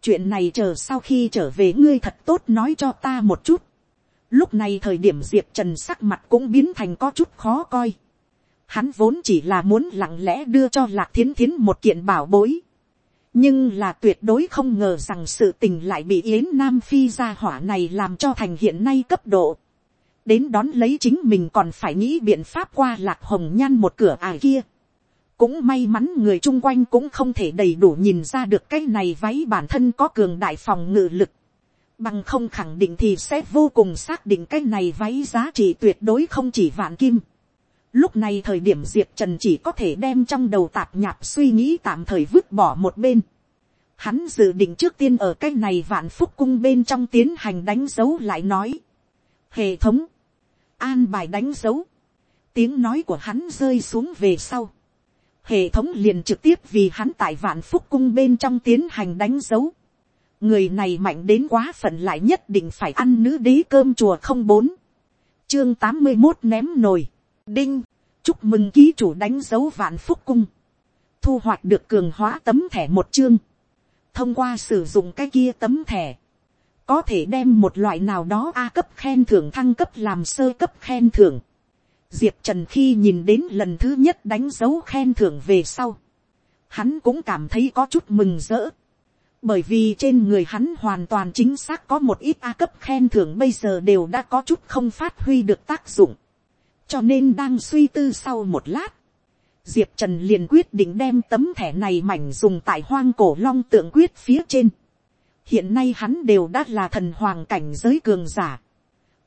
chuyện này chờ sau khi trở về ngươi thật tốt nói cho ta một chút. lúc này thời điểm diệp trần sắc mặt cũng biến thành có chút khó coi hắn vốn chỉ là muốn lặng lẽ đưa cho lạc thiến thiến một kiện bảo bối. nhưng là tuyệt đối không ngờ rằng sự tình lại bị yến nam phi ra hỏa này làm cho thành hiện nay cấp độ đến đón lấy chính mình còn phải nghĩ biện pháp qua lạc hồng nhan một cửa ải kia. cũng may mắn người chung quanh cũng không thể đầy đủ nhìn ra được cái này váy bản thân có cường đại phòng ngự lực. bằng không khẳng định thì sẽ vô cùng xác định cái này váy giá trị tuyệt đối không chỉ vạn kim lúc này thời điểm diệp trần chỉ có thể đem trong đầu tạp nhạp suy nghĩ tạm thời vứt bỏ một bên. Hắn dự định trước tiên ở cái này vạn phúc cung bên trong tiến hành đánh dấu lại nói. Hệ thống. An bài đánh dấu, tiếng nói của hắn rơi xuống về sau, hệ thống liền trực tiếp vì hắn tại vạn phúc cung bên trong tiến hành đánh dấu, người này mạnh đến quá phận lại nhất định phải ăn nữ đế cơm chùa không bốn, chương tám mươi một ném nồi, đinh, chúc mừng ký chủ đánh dấu vạn phúc cung, thu hoạch được cường hóa tấm thẻ một chương, thông qua sử dụng cái kia tấm thẻ, có thể đem một loại nào đó a cấp khen thưởng thăng cấp làm sơ cấp khen thưởng. Diệp Trần khi nhìn đến lần thứ nhất đánh dấu khen thưởng về sau. Hắn cũng cảm thấy có chút mừng rỡ. Bởi vì trên người hắn hoàn toàn chính xác có một ít A cấp khen thưởng bây giờ đều đã có chút không phát huy được tác dụng. Cho nên đang suy tư sau một lát. Diệp Trần liền quyết định đem tấm thẻ này mảnh dùng tại hoang cổ long tượng quyết phía trên hiện nay hắn đều đã là thần hoàng cảnh giới cường giả.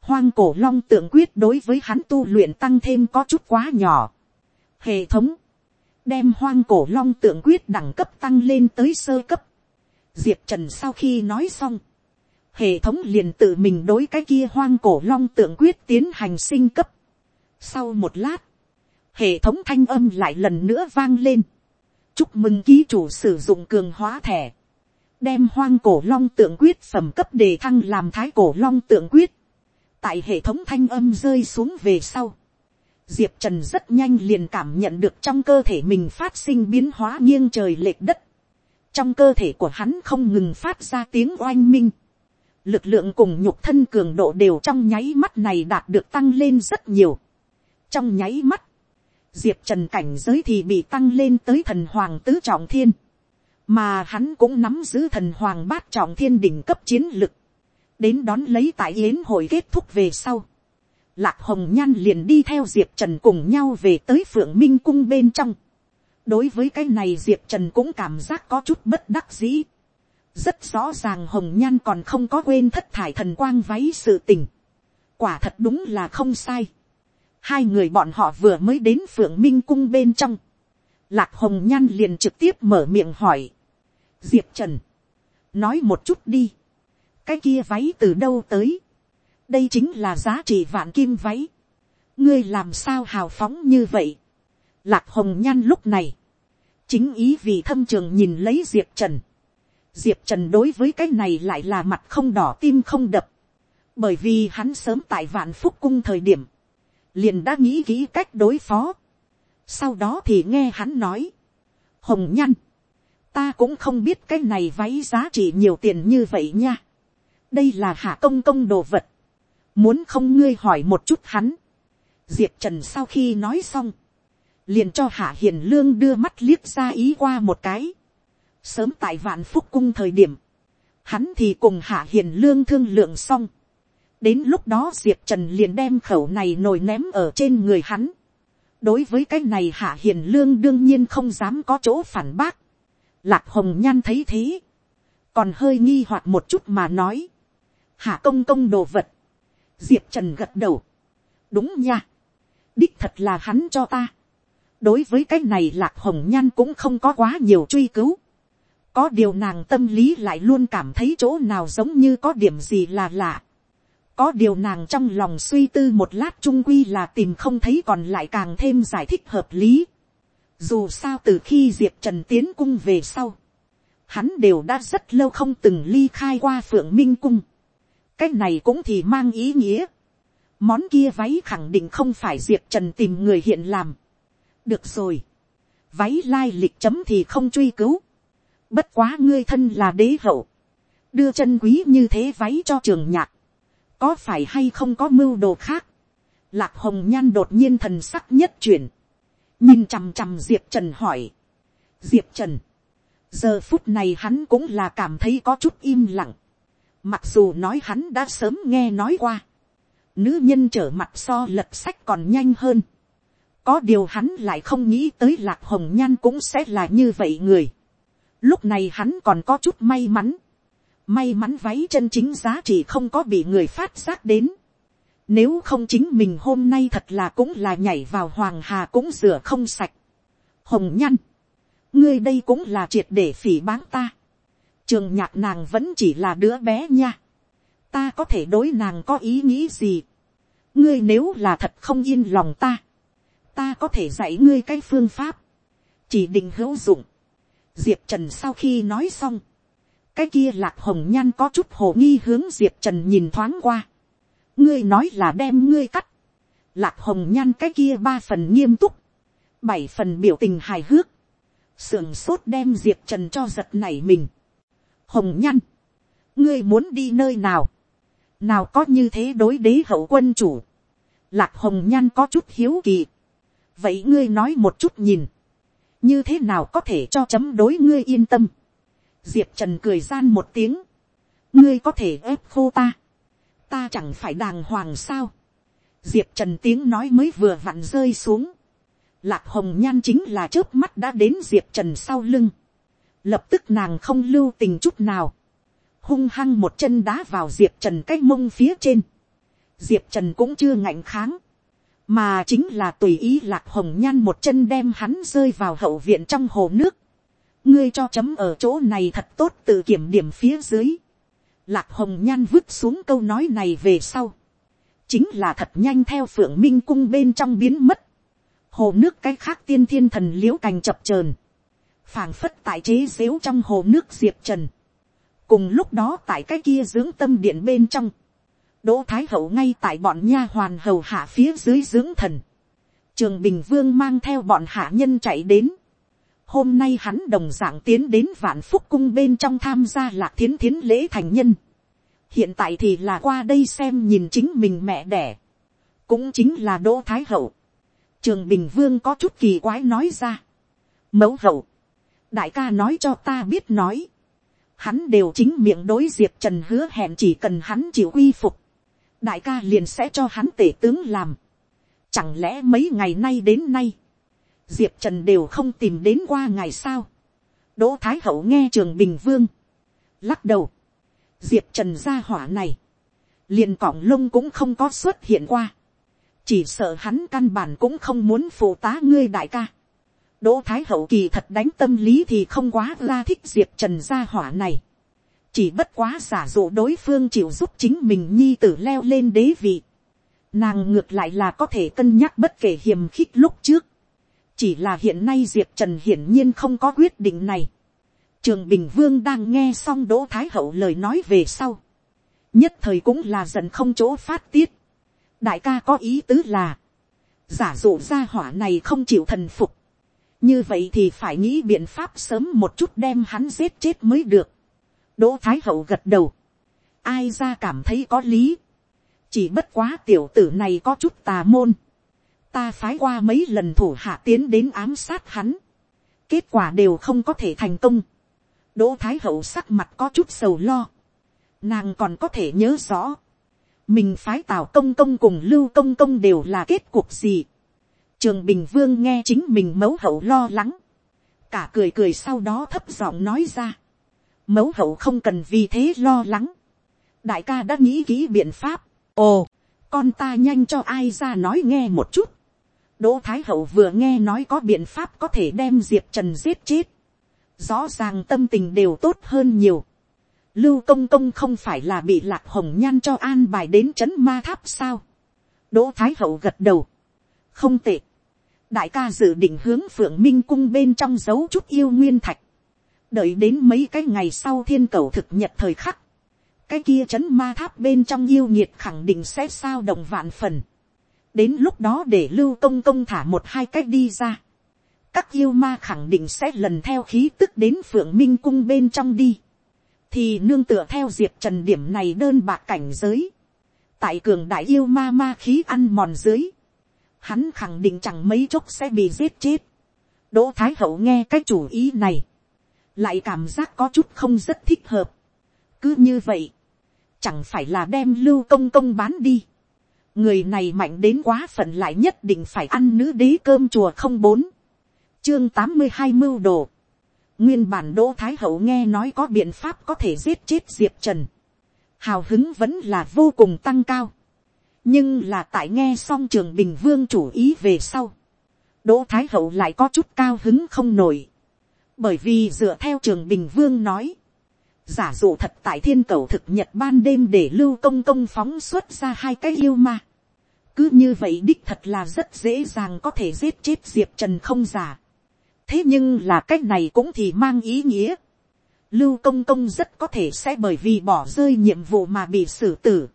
hoang cổ long tượng quyết đối với hắn tu luyện tăng thêm có chút quá nhỏ. hệ thống, đem hoang cổ long tượng quyết đẳng cấp tăng lên tới sơ cấp. diệp trần sau khi nói xong, hệ thống liền tự mình đối cái kia hoang cổ long tượng quyết tiến hành sinh cấp sau một lát, hệ thống thanh âm lại lần nữa vang lên. chúc mừng ký chủ sử dụng cường hóa thẻ đem hoang cổ long tượng quyết phẩm cấp đề thăng làm thái cổ long tượng quyết. tại hệ thống thanh âm rơi xuống về sau. diệp trần rất nhanh liền cảm nhận được trong cơ thể mình phát sinh biến hóa nghiêng trời lệch đất. trong cơ thể của hắn không ngừng phát ra tiếng oanh minh. lực lượng cùng nhục thân cường độ đều trong nháy mắt này đạt được tăng lên rất nhiều trong nháy mắt, diệp trần cảnh giới thì bị tăng lên tới thần hoàng tứ trọng thiên mà hắn cũng nắm giữ thần hoàng bát trọng thiên đỉnh cấp chiến lực, đến đón lấy tại yến hội kết thúc về sau, lạc hồng nhan liền đi theo diệp trần cùng nhau về tới phượng minh cung bên trong, đối với cái này diệp trần cũng cảm giác có chút bất đắc dĩ, rất rõ ràng hồng nhan còn không có quên thất thải thần quang váy sự tình, quả thật đúng là không sai, hai người bọn họ vừa mới đến phượng minh cung bên trong, lạc hồng nhan liền trực tiếp mở miệng hỏi, diệp trần, nói một chút đi, cái kia váy từ đâu tới, đây chính là giá trị vạn kim váy, ngươi làm sao hào phóng như vậy, lạc hồng nhan lúc này, chính ý vì thâm trường nhìn lấy diệp trần, diệp trần đối với cái này lại là mặt không đỏ tim không đập, bởi vì hắn sớm tại vạn phúc cung thời điểm, liền đã nghĩ kỹ cách đối phó. sau đó thì nghe hắn nói, hồng nhăn, ta cũng không biết cái này váy giá trị nhiều tiền như vậy nha. đây là hạ công công đồ vật, muốn không ngươi hỏi một chút hắn. diệp trần sau khi nói xong, liền cho hạ hiền lương đưa mắt liếc ra ý qua một cái. sớm tại vạn phúc cung thời điểm, hắn thì cùng hạ hiền lương thương lượng xong đến lúc đó diệp trần liền đem khẩu này nồi ném ở trên người hắn. đối với cái này hạ hiền lương đương nhiên không dám có chỗ phản bác. lạc hồng nhan thấy thế, còn hơi nghi hoặc một chút mà nói. hạ công công đồ vật. diệp trần gật đầu. đúng nha. đích thật là hắn cho ta. đối với cái này lạc hồng nhan cũng không có quá nhiều truy cứu. có điều nàng tâm lý lại luôn cảm thấy chỗ nào giống như có điểm gì là lạ có điều nàng trong lòng suy tư một lát trung quy là tìm không thấy còn lại càng thêm giải thích hợp lý. Dù sao từ khi diệp trần tiến cung về sau, hắn đều đã rất lâu không từng ly khai qua phượng minh cung. cái này cũng thì mang ý nghĩa. món kia váy khẳng định không phải diệp trần tìm người hiện làm. được rồi. váy lai lịch chấm thì không truy cứu. bất quá ngươi thân là đế hậu. đưa chân quý như thế váy cho trường nhạc có phải hay không có mưu đồ khác, lạc hồng nhan đột nhiên thần sắc nhất chuyển, nhìn chằm chằm diệp trần hỏi, diệp trần, giờ phút này hắn cũng là cảm thấy có chút im lặng, mặc dù nói hắn đã sớm nghe nói qua, nữ nhân trở mặt so lật sách còn nhanh hơn, có điều hắn lại không nghĩ tới lạc hồng nhan cũng sẽ là như vậy người, lúc này hắn còn có chút may mắn, May mắn váy chân chính giá trị không có bị người phát giác đến. Nếu không chính mình hôm nay thật là cũng là nhảy vào hoàng hà cũng rửa không sạch. Hồng nhăn. Ngươi đây cũng là triệt để phỉ báng ta. Trường nhạc nàng vẫn chỉ là đứa bé nha. Ta có thể đối nàng có ý nghĩ gì. Ngươi nếu là thật không yên lòng ta. Ta có thể dạy ngươi cái phương pháp. Chỉ định hữu dụng. Diệp Trần sau khi nói xong cái kia lạc hồng nhan có chút hồ nghi hướng diệp trần nhìn thoáng qua. ngươi nói là đem ngươi cắt. lạc hồng nhan cái kia ba phần nghiêm túc. bảy phần biểu tình hài hước. sườn sốt đem diệp trần cho giật nảy mình. hồng nhan. ngươi muốn đi nơi nào. nào có như thế đối đế hậu quân chủ. lạc hồng nhan có chút hiếu kỳ. vậy ngươi nói một chút nhìn. như thế nào có thể cho chấm đối ngươi yên tâm diệp trần cười gian một tiếng, ngươi có thể ép khô ta, ta chẳng phải đàng hoàng sao, diệp trần tiếng nói mới vừa vặn rơi xuống, lạc hồng nhan chính là trước mắt đã đến diệp trần sau lưng, lập tức nàng không lưu tình chút nào, hung hăng một chân đá vào diệp trần cái mông phía trên, diệp trần cũng chưa ngạnh kháng, mà chính là tùy ý lạc hồng nhan một chân đem hắn rơi vào hậu viện trong hồ nước, ngươi cho chấm ở chỗ này thật tốt tự kiểm điểm phía dưới. Lạc hồng nhan vứt xuống câu nói này về sau. chính là thật nhanh theo phượng minh cung bên trong biến mất. hồ nước cái khác tiên thiên thần l i ễ u cành chập trờn. phảng phất tại chế xếu trong hồ nước diệp trần. cùng lúc đó tại cái kia dưỡng tâm điện bên trong. đỗ thái hậu ngay tại bọn nha hoàn hầu hạ phía dưới dưỡng thần. trường bình vương mang theo bọn hạ nhân chạy đến Hôm nay hắn đồng dạng tiến đến vạn phúc cung bên trong tham gia lạc thiến thiến lễ thành nhân. Hiện tại thì là qua đây xem nhìn chính mình mẹ đẻ. Cũng chính là Đỗ Thái Hậu. Trường Bình Vương có chút kỳ quái nói ra. Mẫu hậu. đại ca nói cho ta biết nói, hắn đều chính miệng đối diệp trần hứa hẹn chỉ cần hắn chịu quy phục, đại ca liền sẽ cho hắn tể tướng làm. Chẳng lẽ mấy ngày nay đến nay, diệp trần đều không tìm đến qua ngày sao. đỗ thái hậu nghe trường bình vương, lắc đầu, diệp trần ra hỏa này, liền cỏng lông cũng không có xuất hiện qua, chỉ sợ hắn căn bản cũng không muốn phụ tá ngươi đại ca. đỗ thái hậu kỳ thật đánh tâm lý thì không quá la thích diệp trần ra hỏa này, chỉ bất quá giả dụ đối phương chịu giúp chính mình nhi tử leo lên đế vị, nàng ngược lại là có thể cân nhắc bất kể hiềm khích lúc trước, chỉ là hiện nay diệp trần hiển nhiên không có quyết định này, trường bình vương đang nghe xong đỗ thái hậu lời nói về sau, nhất thời cũng là dần không chỗ phát tiết. đại ca có ý tứ là, giả dụ gia hỏa này không chịu thần phục, như vậy thì phải nghĩ biện pháp sớm một chút đem hắn giết chết mới được. đỗ thái hậu gật đầu, ai ra cảm thấy có lý, chỉ bất quá tiểu tử này có chút tà môn, ta phái qua mấy lần thủ hạ tiến đến ám sát hắn, kết quả đều không có thể thành công. đỗ thái hậu sắc mặt có chút sầu lo, nàng còn có thể nhớ rõ, mình phái tào công công cùng lưu công công đều là kết cuộc gì. trường bình vương nghe chính mình mẫu hậu lo lắng, cả cười cười sau đó thấp giọng nói ra, mẫu hậu không cần vì thế lo lắng, đại ca đã nghĩ kỹ biện pháp, ồ, con ta nhanh cho ai ra nói nghe một chút, đỗ thái hậu vừa nghe nói có biện pháp có thể đem diệp trần giết chết, rõ ràng tâm tình đều tốt hơn nhiều, lưu công công không phải là bị lạc hồng nhan cho an bài đến chấn ma tháp sao. đỗ thái hậu gật đầu. không tệ. đại ca dự định hướng phượng minh cung bên trong giấu chút yêu nguyên thạch. đợi đến mấy cái ngày sau thiên cầu thực nhật thời khắc. cái kia chấn ma tháp bên trong yêu nhiệt khẳng định sẽ sao động vạn phần đến lúc đó để lưu công công thả một hai cách đi ra. các yêu ma khẳng định sẽ lần theo khí tức đến phượng minh cung bên trong đi thì nương tựa theo diệp trần điểm này đơn bạc cảnh giới, tại cường đại yêu ma ma khí ăn mòn dưới, hắn khẳng định chẳng mấy chốc sẽ bị giết chết. đỗ thái hậu nghe cái chủ ý này, lại cảm giác có chút không rất thích hợp. cứ như vậy, chẳng phải là đem lưu công công bán đi người này mạnh đến quá phận lại nhất định phải ăn nữ đế cơm chùa không bốn, chương tám mươi hai mưu đồ Nguyên bản Đỗ Thái Hậu nghe nói có biện pháp có thể giết chết Diệp Trần. Hào hứng vẫn là vô cùng tăng cao. Nhưng là tại nghe xong trường Bình Vương chủ ý về sau. Đỗ Thái Hậu lại có chút cao hứng không nổi. Bởi vì dựa theo trường Bình Vương nói. Giả dụ thật tại thiên cầu thực nhật ban đêm để lưu công công phóng xuất ra hai cái yêu ma. Cứ như vậy đích thật là rất dễ dàng có thể giết chết Diệp Trần không giả thế nhưng là cách này cũng thì mang ý nghĩa. lưu công công rất có thể sẽ bởi vì bỏ rơi nhiệm vụ mà bị xử tử.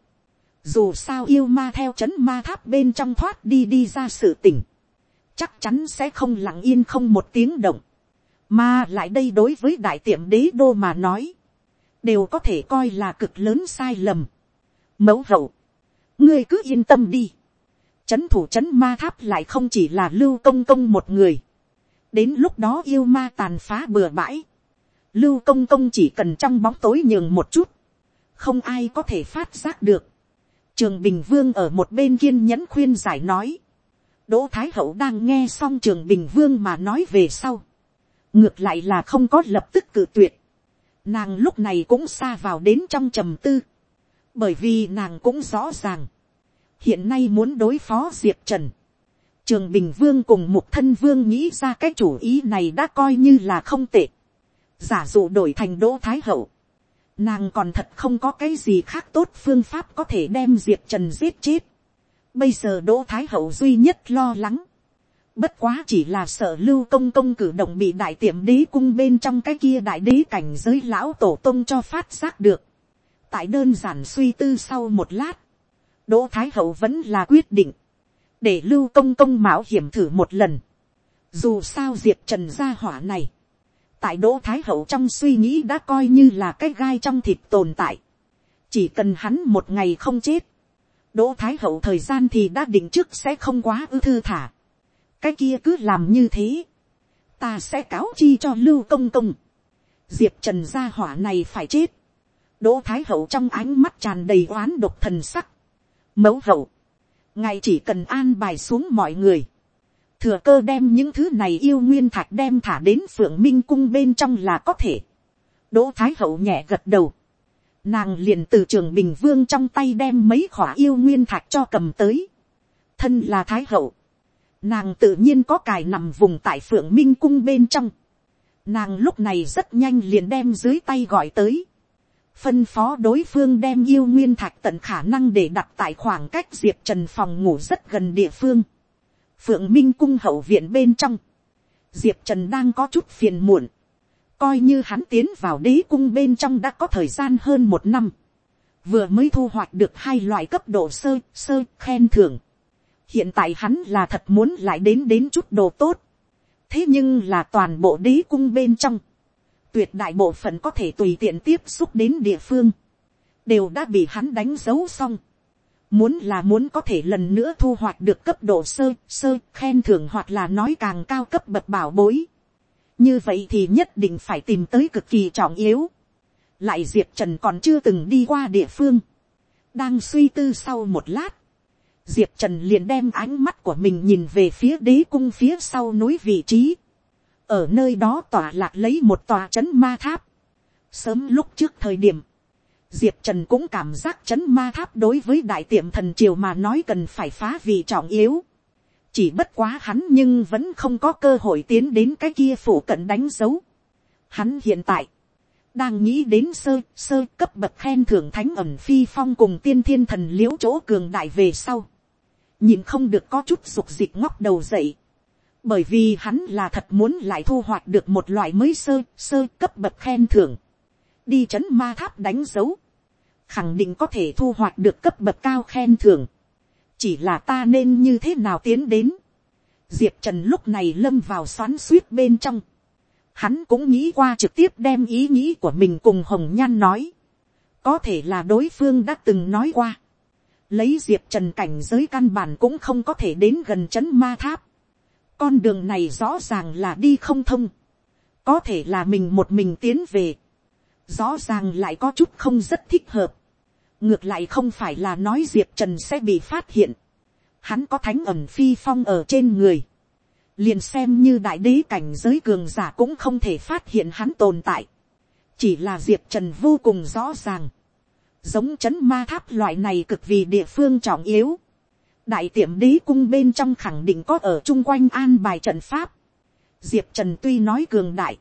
dù sao yêu ma theo c h ấ n ma tháp bên trong thoát đi đi ra sự tỉnh, chắc chắn sẽ không lặng yên không một tiếng động. mà lại đây đối với đại tiệm đế đô mà nói, đều có thể coi là cực lớn sai lầm. mẫu hậu, ngươi cứ yên tâm đi. Chấn thủ chấn ma tháp lại không chỉ là lưu công công một người đến lúc đó yêu ma tàn phá bừa bãi, lưu công công chỉ cần trong bóng tối nhường một chút, không ai có thể phát giác được. trường bình vương ở một bên kiên nhẫn khuyên giải nói, đỗ thái hậu đang nghe xong trường bình vương mà nói về sau, ngược lại là không có lập tức cự tuyệt, nàng lúc này cũng xa vào đến trong trầm tư, bởi vì nàng cũng rõ ràng, hiện nay muốn đối phó diệp trần, Trường Bình Vương cùng Mục Thân Vương nghĩ ra cái chủ ý này đã coi như là không tệ. Giả dụ đổi thành Đỗ Thái Hậu. Nàng còn thật không có cái gì khác tốt phương pháp có thể đem Diệp Trần giết chết. Bây giờ Đỗ Thái Hậu duy nhất lo lắng. Bất quá chỉ là sợ lưu công công cử động bị đại tiệm đế cung bên trong cái kia đại đế cảnh giới lão tổ tông cho phát giác được. Tại đơn giản suy tư sau một lát. Đỗ Thái Hậu vẫn là quyết định để lưu công công mạo hiểm thử một lần. Dù sao diệp trần gia hỏa này, tại đỗ thái hậu trong suy nghĩ đã coi như là cái gai trong thịt tồn tại. chỉ cần hắn một ngày không chết, đỗ thái hậu thời gian thì đã định trước sẽ không quá ư thư thả cái kia cứ làm như thế. ta sẽ cáo chi cho lưu công công, diệp trần gia hỏa này phải chết, đỗ thái hậu trong ánh mắt tràn đầy oán độc thần sắc, mẫu hậu, ngài chỉ cần an bài xuống mọi người, thừa cơ đem những thứ này yêu nguyên thạch đem thả đến phượng minh cung bên trong là có thể. đỗ thái hậu nhẹ gật đầu, nàng liền từ trường bình vương trong tay đem mấy khỏa yêu nguyên thạch cho cầm tới. thân là thái hậu, nàng tự nhiên có cài nằm vùng tại phượng minh cung bên trong. nàng lúc này rất nhanh liền đem dưới tay gọi tới. phân phó đối phương đem yêu nguyên thạch tận khả năng để đặt tại khoảng cách diệp trần phòng ngủ rất gần địa phương. phượng minh cung hậu viện bên trong. diệp trần đang có chút phiền muộn coi như hắn tiến vào đế cung bên trong đã có thời gian hơn một năm, vừa mới thu hoạch được hai loại cấp độ sơ sơ khen thưởng hiện tại hắn là thật muốn lại đến đến chút đồ tốt. thế nhưng là toàn bộ đế cung bên trong, tuyệt đại bộ phận có thể tùy tiện tiếp xúc đến địa phương, đều đã bị hắn đánh dấu xong. Muốn là muốn có thể lần nữa thu hoạch được cấp độ sơ, sơ, khen thưởng hoặc là nói càng cao cấp bậc bảo bối như vậy thì nhất định phải tìm tới cực kỳ trọng yếu. lại diệp trần còn chưa từng đi qua địa phương. đang suy tư sau một lát, diệp trần liền đem ánh mắt của mình nhìn về phía đế cung phía sau núi vị trí. ở nơi đó tỏa lạc lấy một tòa c h ấ n ma tháp. sớm lúc trước thời điểm, diệp trần cũng cảm giác c h ấ n ma tháp đối với đại tiệm thần triều mà nói cần phải phá vị trọng yếu chỉ bất quá hắn nhưng vẫn không có cơ hội tiến đến cái kia phủ cận đánh dấu. Hắn hiện tại, đang nghĩ đến sơ sơ cấp bậc khen thưởng thánh ẩm phi phong cùng tiên thiên thần l i ễ u chỗ cường đại về sau nhìn không được có chút dục dịch ngóc đầu dậy. bởi vì hắn là thật muốn lại thu hoạch được một loại mới sơ sơ cấp bậc khen thưởng. đi c h ấ n ma tháp đánh dấu. khẳng định có thể thu hoạch được cấp bậc cao khen thưởng chỉ là ta nên như thế nào tiến đến. diệp trần lúc này lâm vào xoắn suýt bên trong. hắn cũng nghĩ qua trực tiếp đem ý nghĩ của mình cùng hồng nhan nói. có thể là đối phương đã từng nói qua lấy diệp trần cảnh giới căn bản cũng không có thể đến gần c h ấ n ma tháp. con đường này rõ ràng là đi không thông. có thể là mình một mình tiến về. rõ ràng lại có chút không rất thích hợp ngược lại không phải là nói diệp trần sẽ bị phát hiện, hắn có thánh ẩm phi phong ở trên người, liền xem như đại đế cảnh giới cường giả cũng không thể phát hiện hắn tồn tại, chỉ là diệp trần vô cùng rõ ràng, giống c h ấ n ma tháp loại này cực vì địa phương trọng yếu, đại tiệm đế cung bên trong khẳng định có ở chung quanh an bài trận pháp, diệp trần tuy nói cường đại,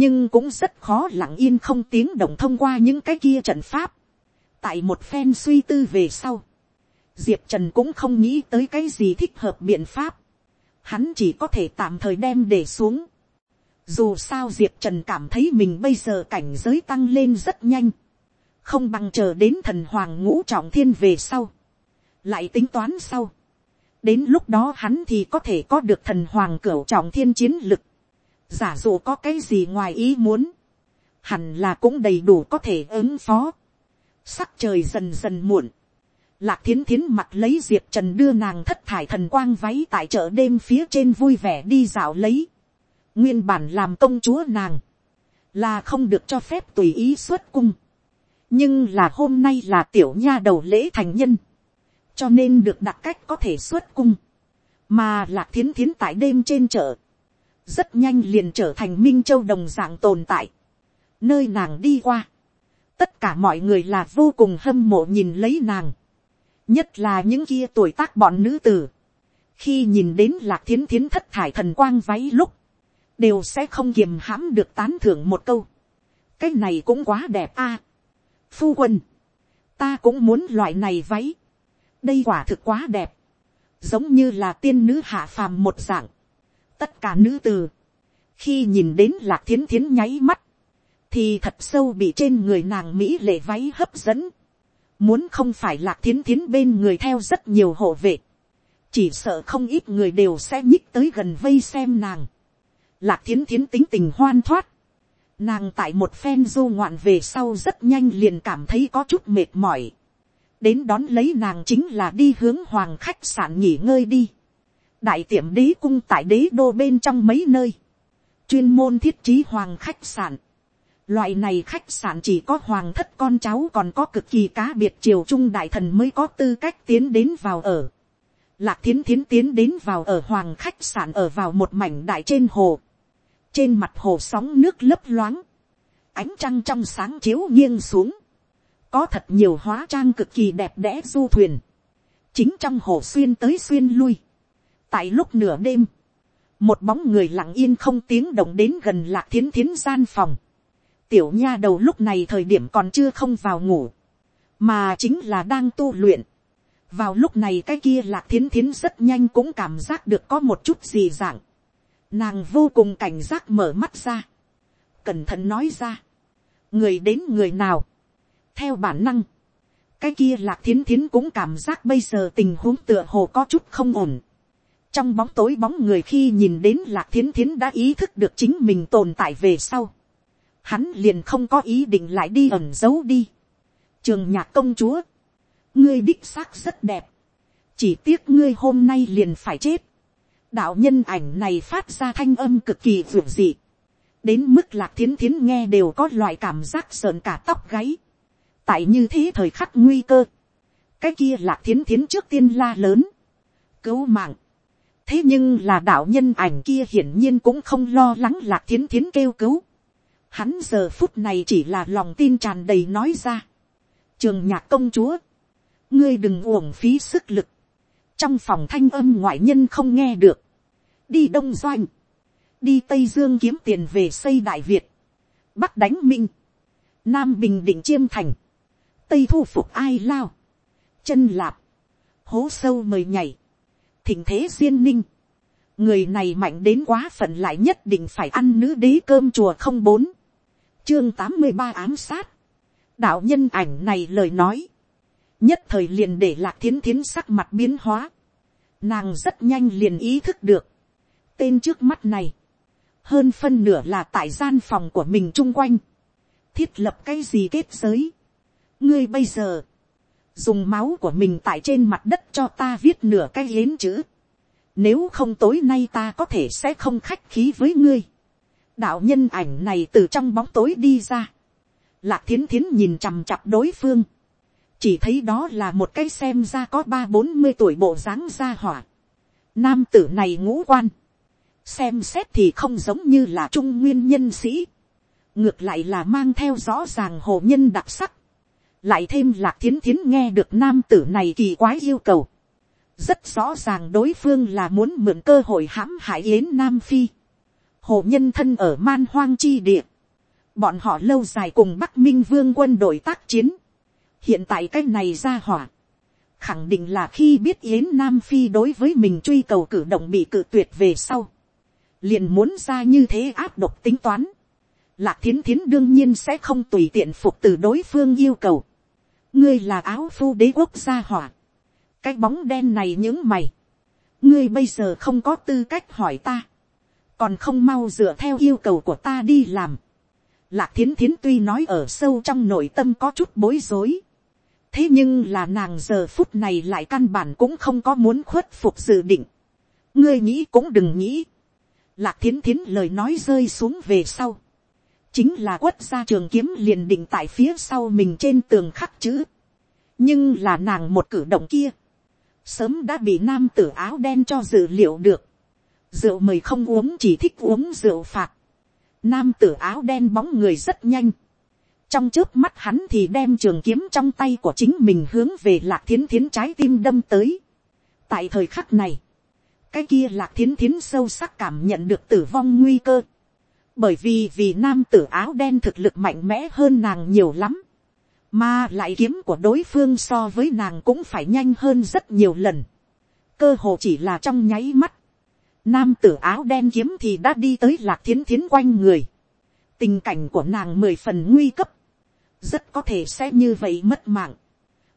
nhưng cũng rất khó lặng yên không tiếng động thông qua những cái kia trận pháp, tại một phen suy tư về sau, diệp trần cũng không nghĩ tới cái gì thích hợp biện pháp, hắn chỉ có thể tạm thời đem để xuống. Dù sao diệp trần cảm thấy mình bây giờ cảnh giới tăng lên rất nhanh, không bằng chờ đến thần hoàng ngũ trọng thiên về sau, lại tính toán sau. đến lúc đó hắn thì có thể có được thần hoàng cửu trọng thiên chiến lực, giả dụ có cái gì ngoài ý muốn, hẳn là cũng đầy đủ có thể ứng phó. Sắc trời dần dần muộn. Lạc thiến thiến mặt lấy diệp trần đưa nàng thất thải thần quang váy tại chợ đêm phía trên vui vẻ đi dạo lấy. Nguyên bản làm công chúa nàng. Là không được cho phép tùy ý xuất cung. Nhưng là hôm nay là tiểu nha đầu lễ thành nhân. Cho nên được đặt cách có thể xuất cung. Mà lạc thiến thiến tại đêm trên chợ. Rất nhanh liền trở thành Minh Châu đồng dạng tồn tại. Nơi nàng đi qua tất cả mọi người là vô cùng hâm mộ nhìn lấy nàng, nhất là những kia tuổi tác bọn nữ tử, khi nhìn đến lạc thiến thiến thất thải thần quang váy lúc, đều sẽ không kiềm hãm được tán thưởng một câu, cái này cũng quá đẹp a, phu quân, ta cũng muốn loại này váy, đây quả thực quá đẹp, giống như là tiên nữ hạ phàm một dạng, tất cả nữ tử, khi nhìn đến lạc thiến thiến nháy mắt, thì thật sâu bị trên người nàng mỹ lệ váy hấp dẫn. Muốn không phải lạc thiến thiến bên người theo rất nhiều hộ vệ. Chỉ sợ không ít người đều sẽ nhích tới gần vây xem nàng. Lạc thiến thiến tính tình hoan thoát. Nàng tại một phen du ngoạn về sau rất nhanh liền cảm thấy có chút mệt mỏi. Đến đón lấy nàng chính là đi hướng hoàng khách sạn nghỉ ngơi đi. Đại tiệm đế cung tại đế đô bên trong mấy nơi chuyên môn thiết trí hoàng khách sạn. Loại này khách sạn chỉ có hoàng thất con cháu còn có cực kỳ cá biệt triều trung đại thần mới có tư cách tiến đến vào ở. Lạc thiến thiến tiến đến vào ở hoàng khách sạn ở vào một mảnh đại trên hồ. Trên mặt hồ sóng nước lấp loáng. Ánh trăng trong sáng chiếu nghiêng xuống. Có thật nhiều hóa trang cực kỳ đẹp đẽ du thuyền. Chính trong hồ xuyên tới xuyên lui. Tại lúc nửa đêm. Một bóng người lặng yên không tiếng động đến gần lạc thiến thiến gian phòng. Tiểu nha đầu lúc này thời điểm còn chưa không vào ngủ. Mà chính là đang tu luyện vào lúc này cái kia lạc thiến thiến rất nhanh cũng cảm giác được có một chút gì dạng nàng vô cùng cảnh giác mở mắt ra. cẩn thận nói ra. người đến người nào. theo bản năng. cái kia lạc thiến thiến cũng cảm giác bây giờ tình huống tựa hồ có chút không ổn. trong bóng tối bóng người khi nhìn đến lạc thiến thiến đã ý thức được chính mình tồn tại về sau. hắn liền không có ý định lại đi ẩn giấu đi. trường nhạc công chúa ngươi đích xác rất đẹp, chỉ tiếc ngươi hôm nay liền phải chết đạo nhân ảnh này phát ra thanh âm cực kỳ ruột dị, đến mức lạc thiến thiến nghe đều có loại cảm giác sợn cả tóc gáy. tại như thế thời khắc nguy cơ, cái kia lạc thiến thiến trước tiên la lớn, cứu mạng. thế nhưng là đạo nhân ảnh kia hiển nhiên cũng không lo lắng lạc thiến thiến kêu cứu. hắn giờ phút này chỉ là lòng tin tràn đầy nói ra. trường nhạc công chúa, ngươi đừng uổng phí sức lực, trong phòng thanh âm ngoại nhân không nghe được, đi đông doanh, đi tây dương kiếm tiền về xây đại việt, bắc đánh minh, nam bình định chiêm thành, tây thu phục ai lao, chân lạp, hố sâu mời nhảy, thỉnh thế duyên ninh, người này mạnh đến quá phận lại nhất định phải ăn nữ đế cơm chùa không bốn, chương tám mươi ba ám sát, đạo nhân ảnh này lời nói, nhất thời liền để lạc thiến thiến sắc mặt biến hóa, nàng rất nhanh liền ý thức được, tên trước mắt này, hơn phân nửa là tại gian phòng của mình chung quanh, thiết lập cái gì kết giới, ngươi bây giờ, dùng máu của mình tại trên mặt đất cho ta viết nửa cái yến chữ, nếu không tối nay ta có thể sẽ không khách khí với ngươi, đạo nhân ảnh này từ trong bóng tối đi ra, lạc thiến thiến nhìn chằm chặp đối phương, chỉ thấy đó là một cái xem ra có ba bốn mươi tuổi bộ dáng ra hỏa. Nam tử này ngũ quan, xem xét thì không giống như là trung nguyên nhân sĩ, ngược lại là mang theo rõ ràng hồ nhân đặc sắc, lại thêm lạc thiến thiến nghe được nam tử này kỳ quái yêu cầu, rất rõ ràng đối phương là muốn mượn cơ hội hãm hại yến nam phi, hồ nhân thân ở man hoang chi địa, bọn họ lâu dài cùng bắc minh vương quân đội tác chiến, hiện tại cái này ra hỏa, khẳng định là khi biết yến nam phi đối với mình truy cầu cử động bị cự tuyệt về sau, liền muốn ra như thế áp độc tính toán, lạc thiến thiến đương nhiên sẽ không tùy tiện phục từ đối phương yêu cầu, ngươi là áo phu đế quốc gia hỏa, cái bóng đen này những mày, ngươi bây giờ không có tư cách hỏi ta, còn không mau dựa theo yêu cầu của ta đi làm. Lạc thiến thiến tuy nói ở sâu trong nội tâm có chút bối rối, thế nhưng là nàng giờ phút này lại căn bản cũng không có muốn khuất phục dự định. ngươi nghĩ cũng đừng nghĩ. lạc thiến thiến lời nói rơi xuống về sau. chính là quất ra trường kiếm liền định tại phía sau mình trên tường khắc chữ. nhưng là nàng một cử động kia. sớm đã bị nam tử áo đen cho dự liệu được. rượu mời không uống chỉ thích uống rượu phạt. nam tử áo đen bóng người rất nhanh trong trước mắt hắn thì đem trường kiếm trong tay của chính mình hướng về lạc thiến thiến trái tim đâm tới. tại thời khắc này, cái kia lạc thiến thiến sâu sắc cảm nhận được tử vong nguy cơ. bởi vì vì nam tử áo đen thực lực mạnh mẽ hơn nàng nhiều lắm. mà lại kiếm của đối phương so với nàng cũng phải nhanh hơn rất nhiều lần. cơ hồ chỉ là trong nháy mắt. nam tử áo đen kiếm thì đã đi tới lạc thiến thiến quanh người. tình cảnh của nàng mười phần nguy cấp rất có thể sẽ như vậy mất mạng,